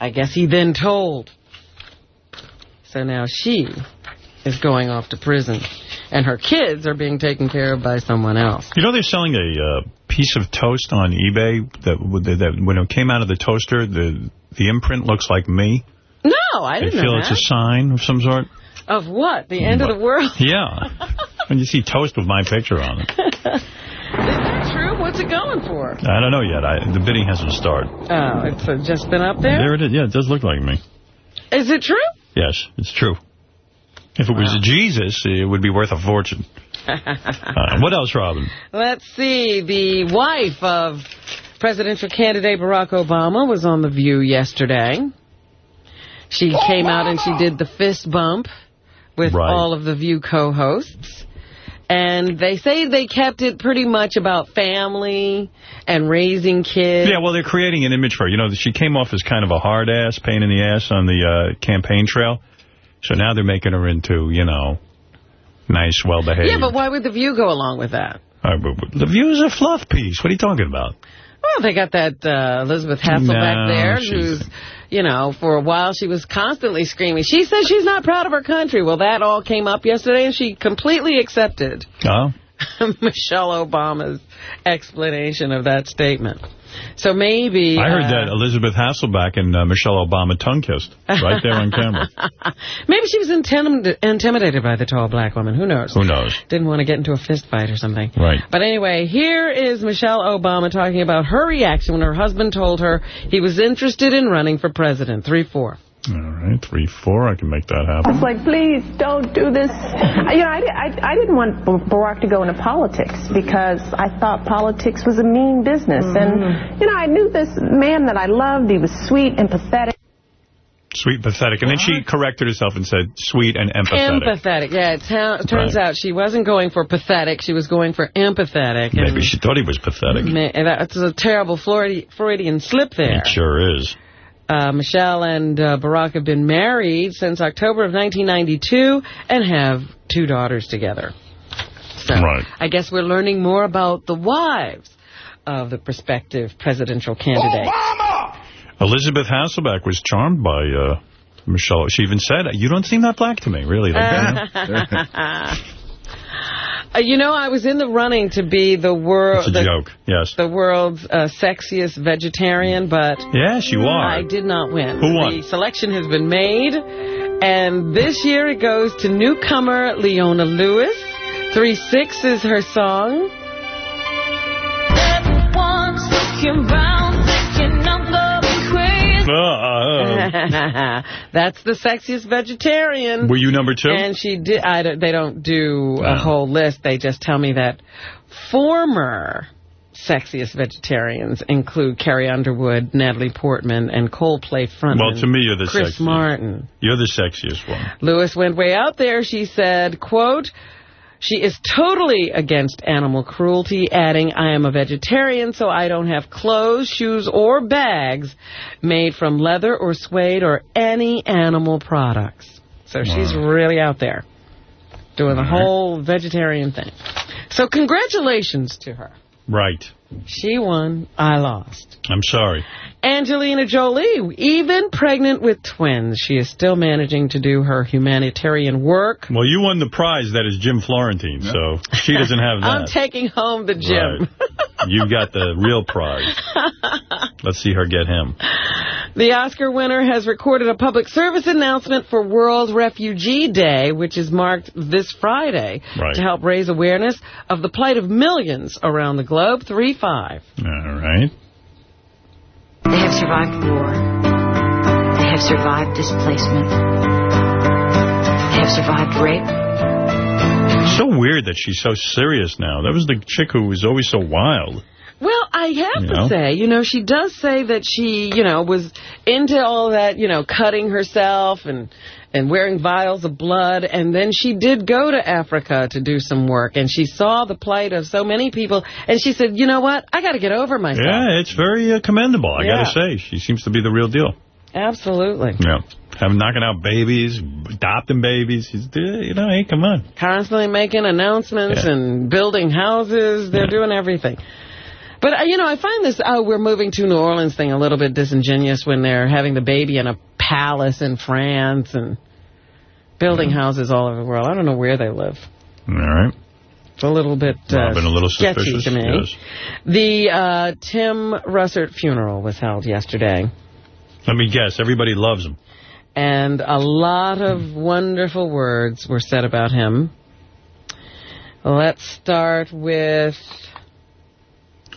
S3: I guess he then told. So now she is going off to prison, and her kids are being taken care of by someone else.
S1: You know they're selling a uh, piece of toast on eBay that, that when it came out of the toaster, the the imprint looks like me.
S3: No, I didn't
S1: feel
S3: know
S1: it's a sign of some sort.
S3: Of what? The end of the world?
S1: Yeah. when you see toast with my picture on it.
S3: Is that true? What's it going for?
S1: I don't know yet. I, the bidding hasn't started.
S3: Oh, it's uh, just been up there?
S1: There it is. Yeah, it does look like me.
S3: Is it true?
S1: Yes, it's true. If it was Jesus, it would be worth a fortune. Uh, what else, Robin?
S3: Let's see. The wife of presidential candidate Barack Obama was on The View yesterday. She came out and she did the fist bump with
S1: Right.
S3: all of The View co-hosts. And they say they kept it pretty much about family and raising kids.
S1: Yeah, well, they're creating an image for her. You know, she came off as kind of a hard ass, pain in the ass on the uh, campaign trail. So now they're making her into, you know, nice, well-behaved.
S3: Yeah, but why would The View go along with that?
S1: Uh, the view is a fluff piece. What are you talking about?
S3: Well, they got that uh, Elisabeth Hasselbeck
S1: No,
S3: there, who's, you know, for a while she was constantly screaming. She says she's not proud of her country. Well, that all came up yesterday, and she completely accepted
S1: Oh?
S3: Michelle Obama's explanation of that statement. So maybe...
S1: I heard
S3: uh,
S1: that Elisabeth Hasselbeck and uh, Michelle Obama tongue-kissed right there on camera.
S3: Maybe she was intim intimidated by the tall black woman. Who knows?
S1: Who knows?
S3: Didn't want to get into a fist fight or something.
S1: Right.
S3: But anyway, here is Michelle Obama talking about her reaction when her husband told her he was interested in running for president. 3-4.
S1: All right, 3-4. I can make that happen.
S69: I was like, please don't do this. You know, I, I, I didn't want Barack to go into politics because I thought politics was a mean business. Mm-hmm. And, you know, I knew this man that I loved. He was sweet and pathetic.
S1: Sweet, pathetic. And then she corrected herself and said sweet and empathetic.
S3: Empathetic. Yeah, it, turns
S1: Right.
S3: out she wasn't going for pathetic. She was going for empathetic. And
S1: Maybe she thought he was pathetic.
S3: ma- that's a terrible Freudian, Freudian slip there.
S1: It sure is.
S3: Uh, Michelle and uh, Barack have been married since October of 1992 and have two daughters together. So
S1: Right.
S3: I guess we're learning more about the wives of the prospective presidential candidate.
S1: Elisabeth Hasselbeck was charmed by uh, Michelle. She even said, you don't seem that black to me, really. Like, you know?
S3: Uh, you know, I was in the running to be the world.
S1: It's a joke, yes.
S3: The world's uh, sexiest vegetarian, but
S1: Yes, you are.
S3: I did not win.
S1: Who won?
S3: The selection has been made, and this year it goes to newcomer Leona Lewis. Three Six is her song. That's the sexiest vegetarian.
S1: Were you number two?
S3: And she did. I don't, they don't do a
S1: uh-huh.
S3: whole list. They just tell me that former sexiest vegetarians include Carrie Underwood, Natalie Portman, and Coldplay frontman
S1: well, to me, you're the
S3: Chris
S1: sexiest.
S3: Martin.
S1: You're the sexiest one.
S3: Lewis went way out there. She said, quote, she is totally against animal cruelty, adding, I am a vegetarian, so I don't have clothes, shoes, or bags made from leather or suede or any animal products. So she's really out there doing the whole vegetarian thing. So congratulations to her.
S1: Right.
S3: She won, I lost.
S1: I'm sorry.
S3: Angelina Jolie, even pregnant with twins, she is still managing to do her humanitarian work.
S1: Well, you won the prize that is Jim Florentine, so she doesn't have that.
S3: I'm taking home the gym.
S1: you got the real prize. Let's see her get him.
S3: The Oscar winner has recorded a public service announcement for World Refugee Day, which is marked this Friday,
S1: Right.
S3: to help raise awareness of the plight of millions around the globe. 3-5.
S1: All right.
S70: They have survived war. They have survived displacement. They have survived rape.
S1: So weird that she's so serious now. That was the chick who was always so wild.
S3: Well, I have
S1: You
S3: to
S1: know?
S3: say, you know, she does say that she, you know, was into all that, you know, cutting herself and and wearing vials of blood, and then she did go to Africa to do some work, and she saw the plight of so many people, and she said, you know what, I got to get over myself.
S1: Yeah, it's very uh, commendable, I
S3: Yeah.
S1: got to say. She seems to be the real deal.
S3: Absolutely.
S1: Yeah. Having knocking out babies, adopting babies. She's, uh, you know, hey, come on.
S3: Constantly making announcements
S1: Yeah.
S3: and building houses. They're doing everything. But, uh, you know, I find this, oh, we're moving to New Orleans thing a little bit disingenuous when they're having the baby in a palace in France and building houses all over the world. I don't know where they live.
S1: All right.
S3: It's a little bit uh,
S1: Robin, a little
S3: sketchy
S1: suspicious.
S3: to me.
S1: Yes.
S3: The uh, Tim Russert funeral was held yesterday.
S1: Let me guess. Everybody loves him.
S3: and a lot of wonderful words were said about him. Let's start with,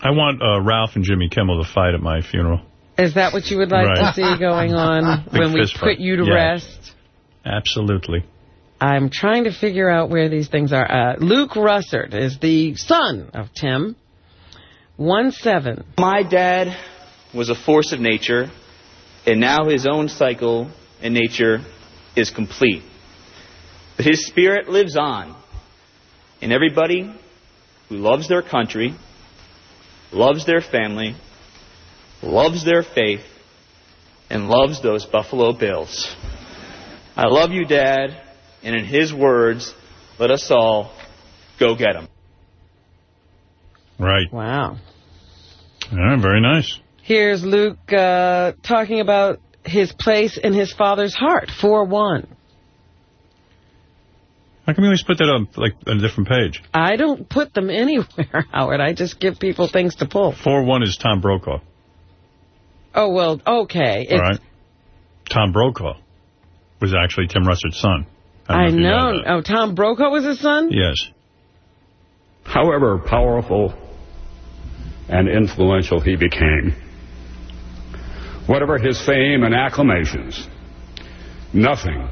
S1: I want uh, Ralph and Jimmy Kimmel to fight at my funeral.
S3: is that what you would like
S1: Right.
S3: to see going on
S1: Big
S3: when we put
S1: fight.
S3: you to
S1: Yeah.
S3: rest?
S1: Absolutely.
S3: I'm trying to figure out where these things are. Uh, Luke Russert is the son of Tim. 1-7.
S71: My dad was a force of nature, and now his own cycle in nature is complete. But his spirit lives on, and everybody who loves their country, loves their family, loves their faith, and loves those Buffalo Bills. I love you, Dad, and in his words, let us all go get 'em.
S1: Right.
S3: Wow.
S1: Yeah, very nice.
S3: Here's Luke uh, talking about his place in his father's heart. 4-1.
S1: How come you always put that on like on a different page?
S3: I don't put them anywhere, Howard. I just give people things to pull.
S1: 4-1 is Tom Brokaw.
S3: Oh, well, okay.
S1: All
S3: It's,
S1: right. Tom Brokaw was actually Tim Russert's son. I, don't
S3: I
S1: if you
S3: know. Oh, Tom Brokaw was his son?
S1: Yes.
S72: However powerful and influential he became, whatever his fame and acclamations, nothing,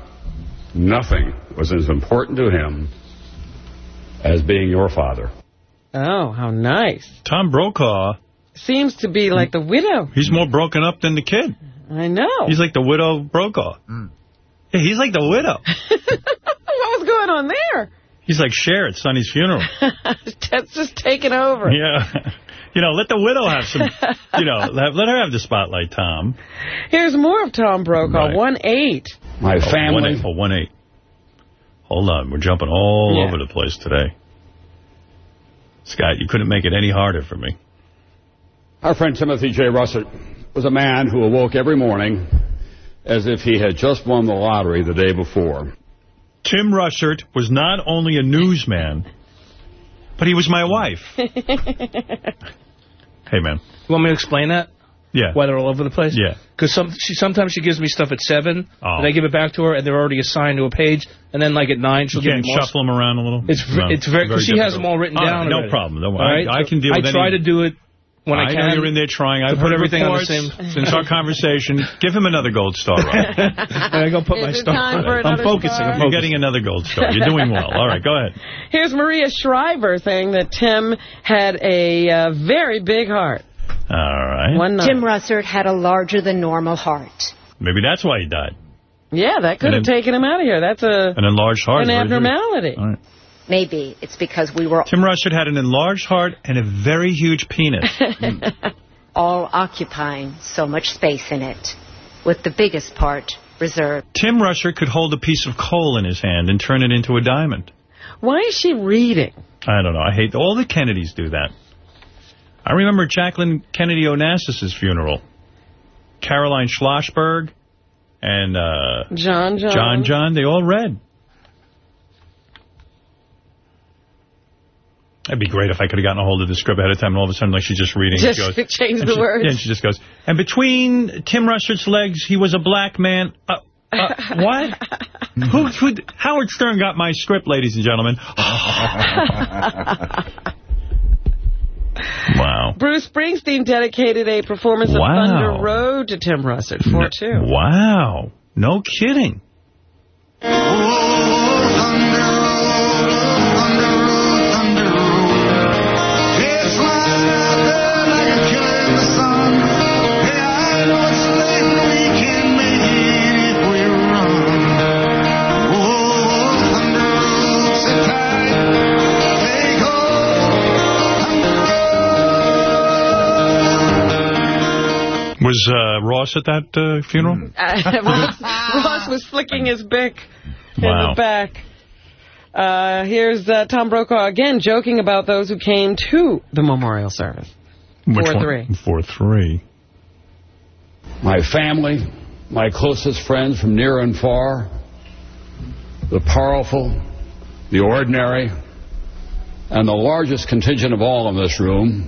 S72: nothing was as important to him as being your father.
S3: Oh, how nice.
S1: Tom Brokaw,
S3: Seems to be like the widow.
S1: he's more broken up than the kid.
S3: I know.
S1: He's like the widow Brokaw. Mm. Yeah, he's like the widow.
S3: what was going on there?
S1: He's like Cher at Sonny's funeral.
S3: Ted's just taking over.
S1: Yeah. You know, let the widow have some, you know, let, let her have the spotlight, Tom.
S3: Here's more of Tom Brokaw.
S1: Right.
S3: 1-8.
S72: My
S1: Oh,
S72: family.
S1: one eight. Oh, one eight. Hold on. We're jumping all
S3: Yeah.
S1: over the place today. Scott, you couldn't make it any harder for me.
S72: Our friend Timothy J. Russert was a man who awoke every morning as if he had just won the lottery the day before.
S1: Tim Russert was not only a newsman, But he was my wife. Hey, man.
S73: You want me to explain that?
S1: Yeah.
S73: Why they're all over the place?
S1: Yeah.
S73: Because some, she, sometimes she gives me stuff at 7,
S1: Oh.
S73: and I give it back to her, and they're already assigned to a page, and then, like, at 9, she'll
S1: You
S73: give me more.
S1: shuffle them around a little?
S73: It's,
S1: No,
S73: it's very, because she has them all written
S1: All
S73: down
S1: right, no
S73: already.
S1: problem. No,
S73: All
S1: I-
S73: right?
S1: I can deal
S73: I
S1: with
S73: try
S1: any-
S73: to do it when I,
S1: I
S73: can.
S1: know you're in there trying. I've
S73: put
S1: heard
S73: everything on the same-
S1: since our conversation. Give him another gold star, Rob.
S73: I go put my
S3: Is it
S73: star
S3: time for
S73: I'm focusing.
S3: star?
S73: I'm
S1: You're
S73: focusing.
S1: getting another gold star. You're doing well. All right, go ahead.
S3: Here's Maria Shriver saying that Tim had a uh, very big heart.
S1: All right.
S3: One night.
S74: Tim Russert had a larger than normal heart.
S1: Maybe that's why he died.
S3: Yeah, that could
S1: And
S3: have taken him out of here. That's a
S1: An enlarged heart.
S3: an
S1: is what it is.
S3: abnormality.
S1: All right.
S74: Maybe it's because we were
S1: Tim Russert had an enlarged heart and a very huge penis.
S74: all occupying so much space in it, with the biggest part reserved.
S1: Tim Russert could hold a piece of coal in his hand and turn it into a diamond.
S3: Why is she reading?
S1: I don't know. I hate all the Kennedys do that. I remember Jacqueline Kennedy Onassis' funeral. Caroline Schlossberg and uh,
S3: John John.
S1: John John, they all read. That'd be great if I could have gotten a hold of the script ahead of time and all of a sudden, like, she's just reading.
S3: Just
S1: goes,
S3: change the
S1: she-
S3: words.
S1: Yeah, and she just goes, and between Tim Russert's legs, he was a black man. Uh, uh, what? who, who, Howard Stern got my script, ladies and gentlemen. wow.
S3: Bruce Springsteen dedicated a performance of Thunder Road to Tim Russert, 4-2.
S1: Wow. No kidding. Was uh, Ross at that uh, funeral?
S3: Uh, Ross, Ross was flicking his Bic in the back. Uh, here's uh, Tom Brokaw again joking about those who came to the memorial service.
S72: Which
S3: Four three.
S1: 4-3.
S72: My family, my closest friends from near and far, the powerful, the ordinary, and the largest contingent of all in this room,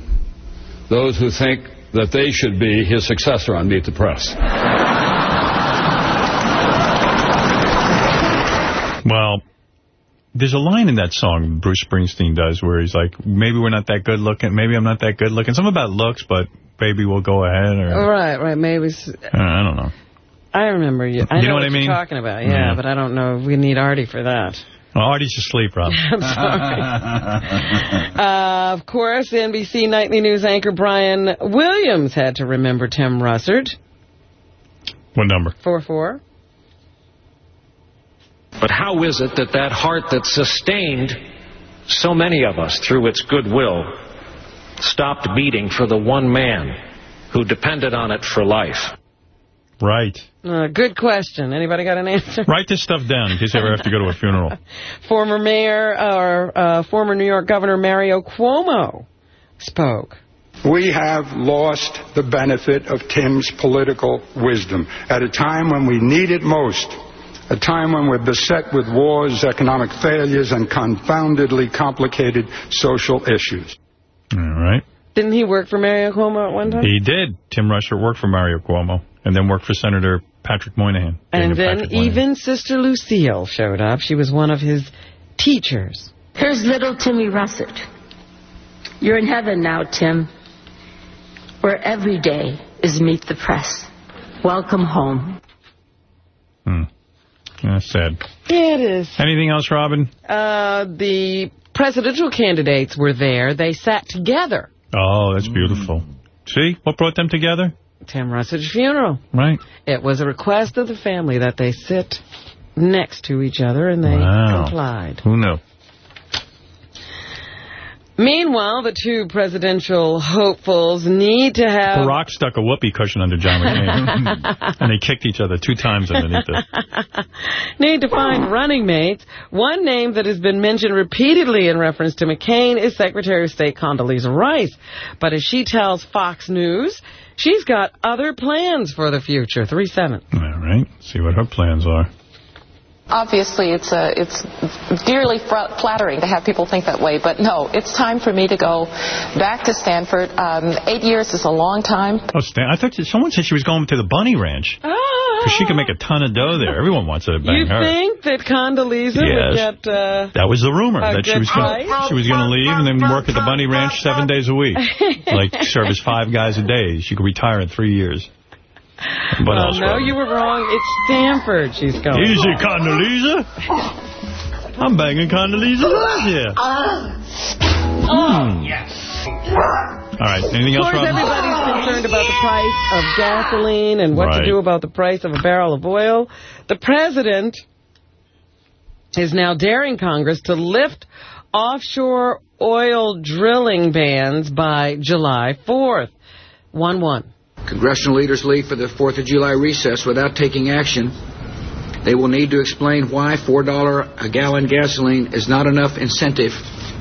S72: those who think that they should be his successor on Meet the Press.
S1: Well, there's a line in that song Bruce Springsteen does where he's like, maybe we're not that good looking, maybe I'm not that good looking. Something about looks, but baby, we'll go ahead. Or
S3: Right, right. Maybe
S1: Uh, I don't know.
S3: I remember you. I
S1: You
S3: know,
S1: know what I
S3: you're
S1: mean?
S3: talking about. Yeah,
S1: Yeah.
S3: but I don't know. We need Artie for that.
S1: Well, Artie's asleep, Rob.
S3: I'm sorry. uh, of course, NBC Nightly News anchor Brian Williams had to remember Tim Russert.
S1: What number?
S3: 4-4.
S75: But how is it that that heart that sustained so many of us through its goodwill stopped beating for the one man who depended on it for life?
S1: Right.
S3: Uh, good question. Anybody got an answer?
S1: Write this stuff down in case you ever have to go to a funeral.
S3: Former mayor or uh, former New York Governor Mario Cuomo spoke.
S76: We have lost the benefit of Tim's political wisdom at a time when we need it most, a time when we're beset with wars, economic failures, and confoundedly complicated social issues.
S1: All right.
S3: Didn't he work for Mario Cuomo at one time?
S1: He did. Tim Russert worked for Mario Cuomo and then worked for Senator Patrick Moynihan.
S3: And
S1: Daniel
S3: then
S1: Moynihan.
S3: even Sister Lucille showed up. She was one of his teachers.
S77: Here's little Timmy Russert. You're in heaven now, Tim, where every day is Meet the Press. Welcome home.
S1: Hmm. That's sad.
S3: It is.
S1: Anything else, Robin?
S3: Uh, the presidential candidates were there. They sat together.
S1: Oh, that's beautiful. See? What brought them together?
S3: Tim Russert's funeral.
S1: Right.
S3: It was a request of the family that they sit next to each other, and they
S1: Wow.
S3: complied.
S1: Who knew?
S3: Meanwhile, the two presidential hopefuls need to have...
S1: Barack stuck a whoopee cushion under John McCain. and they kicked each other two times underneath it.
S3: need to find running mates. One name that has been mentioned repeatedly in reference to McCain is Secretary of State Condoleezza Rice. But as she tells Fox News, she's got other plans for the future. 3-7.
S1: All right. See what her plans are.
S78: Obviously it's a, it's dearly fr- flattering to have people think that way, but no, it's time for me to go back to Stanford. Um, eight years is a long time.
S1: Oh, Stan, I thought someone said she was going to the Bunny Ranch. Because she can make a ton of dough there. Everyone wants to bang
S3: You
S1: her.
S3: think that Condoleezza would
S1: Yes.
S3: get... Uh,
S1: That was the rumor, that she was gonna,
S3: price?
S1: she was going to leave and then work at the Bunny Ranch seven days a week. like, service five guys a day. She could retire in three years. What
S3: oh,
S1: else,
S3: no,
S1: Robin?
S3: you were wrong. It's Stanford she's going.
S1: Easy, Condoleezza. I'm banging Condoleezza right here. Hmm. All right, anything
S3: Of
S1: else,
S3: course,
S1: Robin?
S3: everybody's concerned about the price of gasoline and what
S1: Right.
S3: to do about the price of a barrel of oil. The president is now daring Congress to lift offshore oil drilling bans by July 4th. 1-1.
S79: Congressional leaders leave for the 4th of July recess without taking action. They will need to explain why $4 a gallon gasoline is not enough incentive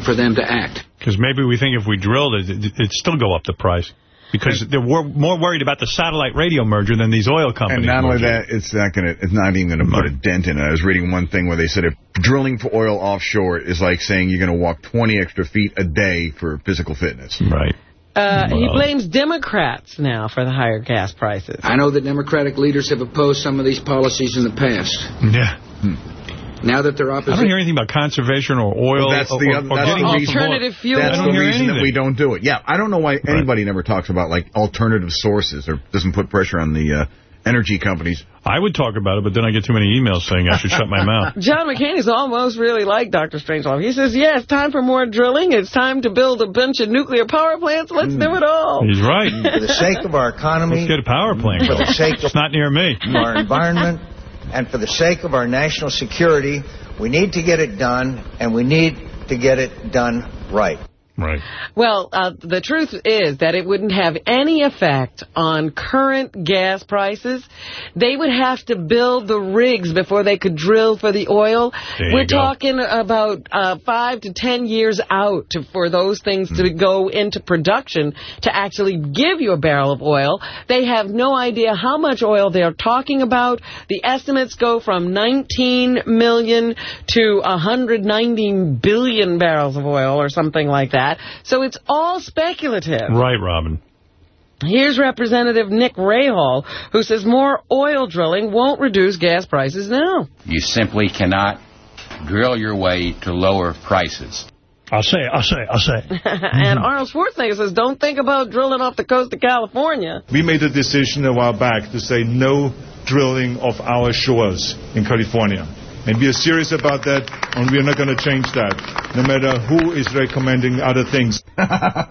S79: for them to act.
S1: Because maybe we think if we drilled it, it- it'd still go up the price. Because they're wor- more worried about the satellite radio merger than these oil companies.
S61: And not only
S1: merging.
S61: that, it's not going to, it's not even going to put a dent in it. I was reading one thing where they said if drilling for oil offshore is like saying you're going to walk 20 extra feet a day for physical fitness.
S1: Right.
S3: Uh, he blames Democrats now for the higher gas prices.
S79: I know that Democratic leaders have opposed some of these policies in the past.
S1: Yeah.
S79: Now that they're
S1: I don't hear anything about conservation or oil.
S61: Well, that's
S1: or,
S61: the,
S1: or,
S61: other,
S1: or
S61: that's
S1: getting
S61: the
S1: rid of
S61: reason,
S3: Alternative fuels.
S61: That's the
S1: don't
S61: reason that we don't do it. Yeah, I don't know why anybody never talks about like alternative sources or doesn't put pressure on the uh, energy companies.
S1: I would talk about it, but then I get too many emails saying I should shut my mouth.
S3: John McCain is almost really like Dr. Strangelove. He says, yes, time for more drilling. It's time to build a bunch of nuclear power plants. Let's do it all.
S1: He's right.
S80: For the sake of our economy,
S1: Let's get a power plant
S80: for the
S1: going.
S80: sake
S1: It's not near me.
S80: of our environment, and for the sake of our national security, we need to get it done, and we need to get it done right.
S1: Right.
S3: Well, uh, the truth is that it wouldn't have any effect on current gas prices. They would have to build the rigs before they could drill for the oil.
S1: There
S3: We're talking about uh, five to ten years out to, for those things
S1: Hmm.
S3: to go into production to actually give you a barrel of oil. They have no idea how much oil they're talking about. The estimates go from 19 million to 190 billion barrels of oil or something like that. So it's all speculative.
S1: Right, Robin.
S3: Here's Representative Nick Rahall, who says more oil drilling won't reduce gas prices now.
S81: You simply cannot drill your way to lower prices.
S43: I'll say, I'll say, I'll say.
S3: and mm-hmm. Arnold Schwarzenegger says, don't think about drilling off the coast of California.
S82: We made a decision a while back to say no drilling of our shores in California. And we are serious about that, and we are not going to change that, no matter who is recommending other things.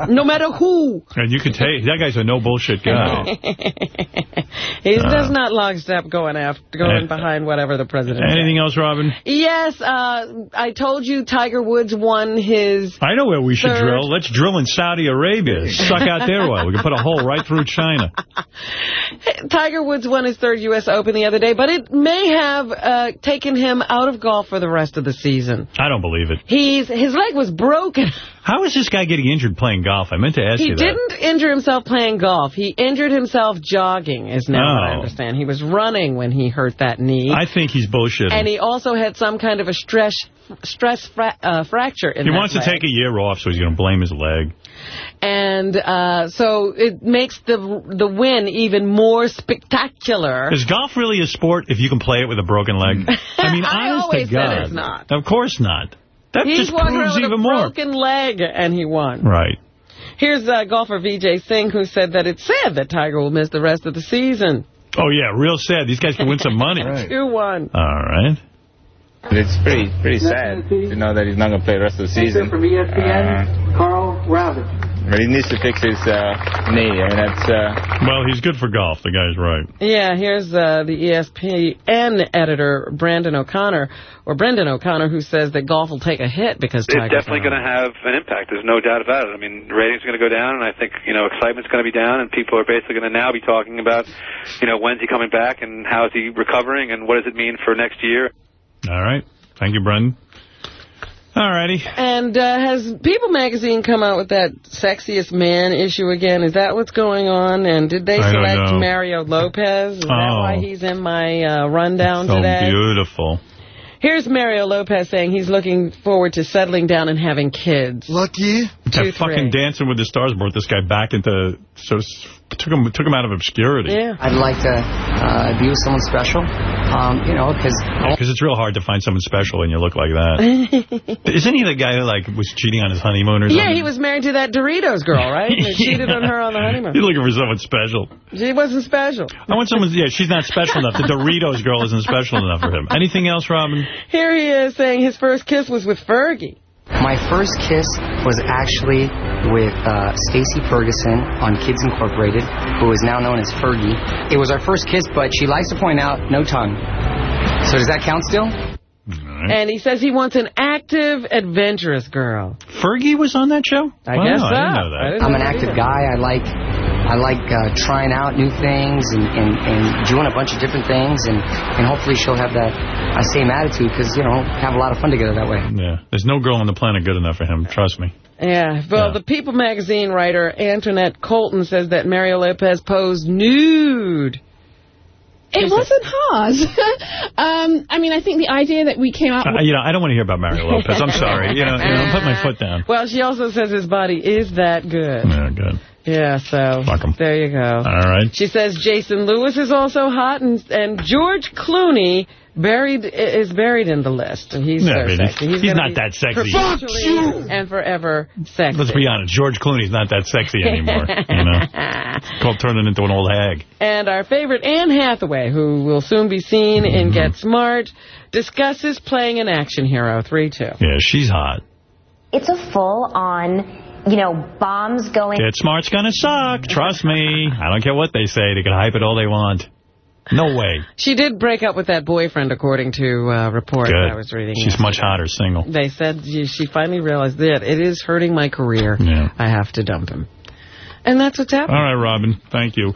S3: no matter who.
S1: And you can tell that guy's a no bullshit guy.
S3: He
S1: Uh,
S3: does not lockstep going after, going
S1: uh,
S3: behind whatever the president says.
S1: Anything else, Robin?
S3: Yes, uh, I told you Tiger Woods won his...
S1: I know where we should
S3: Third.
S1: drill. Let's drill in Saudi Arabia. Suck out their oil. We can put a hole right through China.
S3: Tiger Woods won his third U.S. Open the other day, but it may have uh, taken him out of golf for the rest of the season.
S1: I don't believe it.
S3: He's His leg was broken.
S1: How is this guy getting injured playing golf? I meant to ask
S3: He
S1: you that.
S3: He didn't injure himself playing golf. He injured himself jogging, is now what I
S1: Oh.
S3: understand. He was running when he hurt that knee.
S1: I think he's bullshitting.
S3: and he also had some kind of a stress stress fra uh, fracture in
S1: he wants to take a year off, so he's going to blame his leg.
S3: And uh, so it makes the the win even more spectacular.
S1: Is golf really a sport if you can play it with a broken leg? I mean,
S3: I
S1: honest
S3: always
S1: to
S3: said it's not.
S1: Of course not. That
S3: He's
S1: just
S3: walking
S1: proves
S3: around with
S1: even
S3: a
S1: more.
S3: broken leg, and he won.
S1: Right.
S3: Here's uh, golfer Vijay Singh, who said that it's sad that Tiger will miss the rest of the season.
S1: Oh, yeah, real sad. These guys can win some money.
S3: 2-1.
S1: All right.
S83: It's pretty pretty sad to know that he's not going to play the rest of the season.
S59: From ESPN, Karl Ravech.
S83: But he needs to fix his uh, knee. I mean, that's. Uh,
S1: Well, he's good for golf. The guy's right.
S3: Yeah, here's uh, the ESPN editor, Brandon O'Connor, or Brendan O'Connor, who says that golf will take a hit because
S84: It's definitely going to have an impact. There's no doubt about it. I mean, ratings are going to go down, and I think you know excitement's going to be down, and people are basically going to now be talking about, you know, when's he coming back, and how is he recovering, and what does it mean for next year.
S1: All right. Thank you, Brendan. All righty.
S3: And uh, has People Magazine come out with that sexiest man issue again? Is that what's going on? And did they
S1: I
S3: select. Mario Lopez? Is that
S1: Oh.
S3: why he's in my uh, rundown
S1: So
S3: today?
S1: beautiful.
S3: Here's Mario Lopez saying he's looking forward to settling down and having kids.
S85: Lucky.
S1: That fucking Dancing with the Stars brought this guy back into, so took him took him out of obscurity.
S3: Yeah.
S86: I'd like to uh, be with someone special, um, you know, because...
S1: Because it's real hard to find someone special when you look like that. Isn't he the guy who like was cheating on his honeymoon or something?
S3: Yeah, he was married to that Doritos girl, right? And he cheated on her on the honeymoon.
S1: He's looking for someone special.
S3: She wasn't special.
S1: I want someone, yeah, she's not special enough. The Doritos girl isn't special enough for him. Anything else, Robin?
S3: Here he is saying his first kiss was with Fergie.
S86: My first kiss was actually with uh, Stacy Ferguson on Kids Incorporated, who is now known as Fergie. It was our first kiss, but she likes to point out no tongue. So does that count still?
S3: And he says he wants an active, adventurous girl.
S1: Fergie was on that show?
S3: I
S1: Wow,
S3: guess so.
S1: I didn't know that.
S3: I didn't
S86: I'm
S3: know
S86: an active
S3: either.
S86: guy. I like I like uh, trying out new things and, and, and doing a bunch of different things, and, and hopefully she'll have that uh, same attitude because, you know, have a lot of fun together that way.
S1: Yeah, there's no girl on the planet good enough for him. Trust me.
S3: Yeah, well, the People magazine writer Antoinette Colton says that Mario Lopez posed nude.
S87: It wasn't hard. um, I mean, I think the idea that we came up
S1: I,
S87: with...
S1: you know, I don't want to hear about Mario Lopez. I'm sorry. You know, you know, put my foot down.
S3: Well, she also says his body is that good.
S1: Yeah, good.
S3: Yeah, so there you go.
S1: All right.
S3: She says Jason Lewis is also hot, and and George Clooney buried is buried in the list, and he's
S1: Yeah,
S3: so sexy.
S1: He's
S3: gonna
S1: not
S3: be
S1: that sexy.
S3: perpetually And forever sexy.
S1: Let's be honest. George Clooney's not that sexy anymore. you know, it's called turning into an old hag.
S3: And our favorite Anne Hathaway, who will soon be seen in mm-hmm. Get Smart, discusses playing an action hero. 3-2.
S1: Yeah, she's hot.
S88: It's a full-on, you know, bombs going...
S1: Get Smart's gonna suck. Trust me. I don't care what they say. They can hype it all they want. No way.
S3: She did break up with that boyfriend, according to uh, reports
S1: Good.
S3: I was reading.
S1: She's much hotter single.
S3: They said she she finally realized that it is hurting my career.
S1: Yeah.
S3: I have to dump him. And that's what's happening.
S1: All right, Robin. Thank you.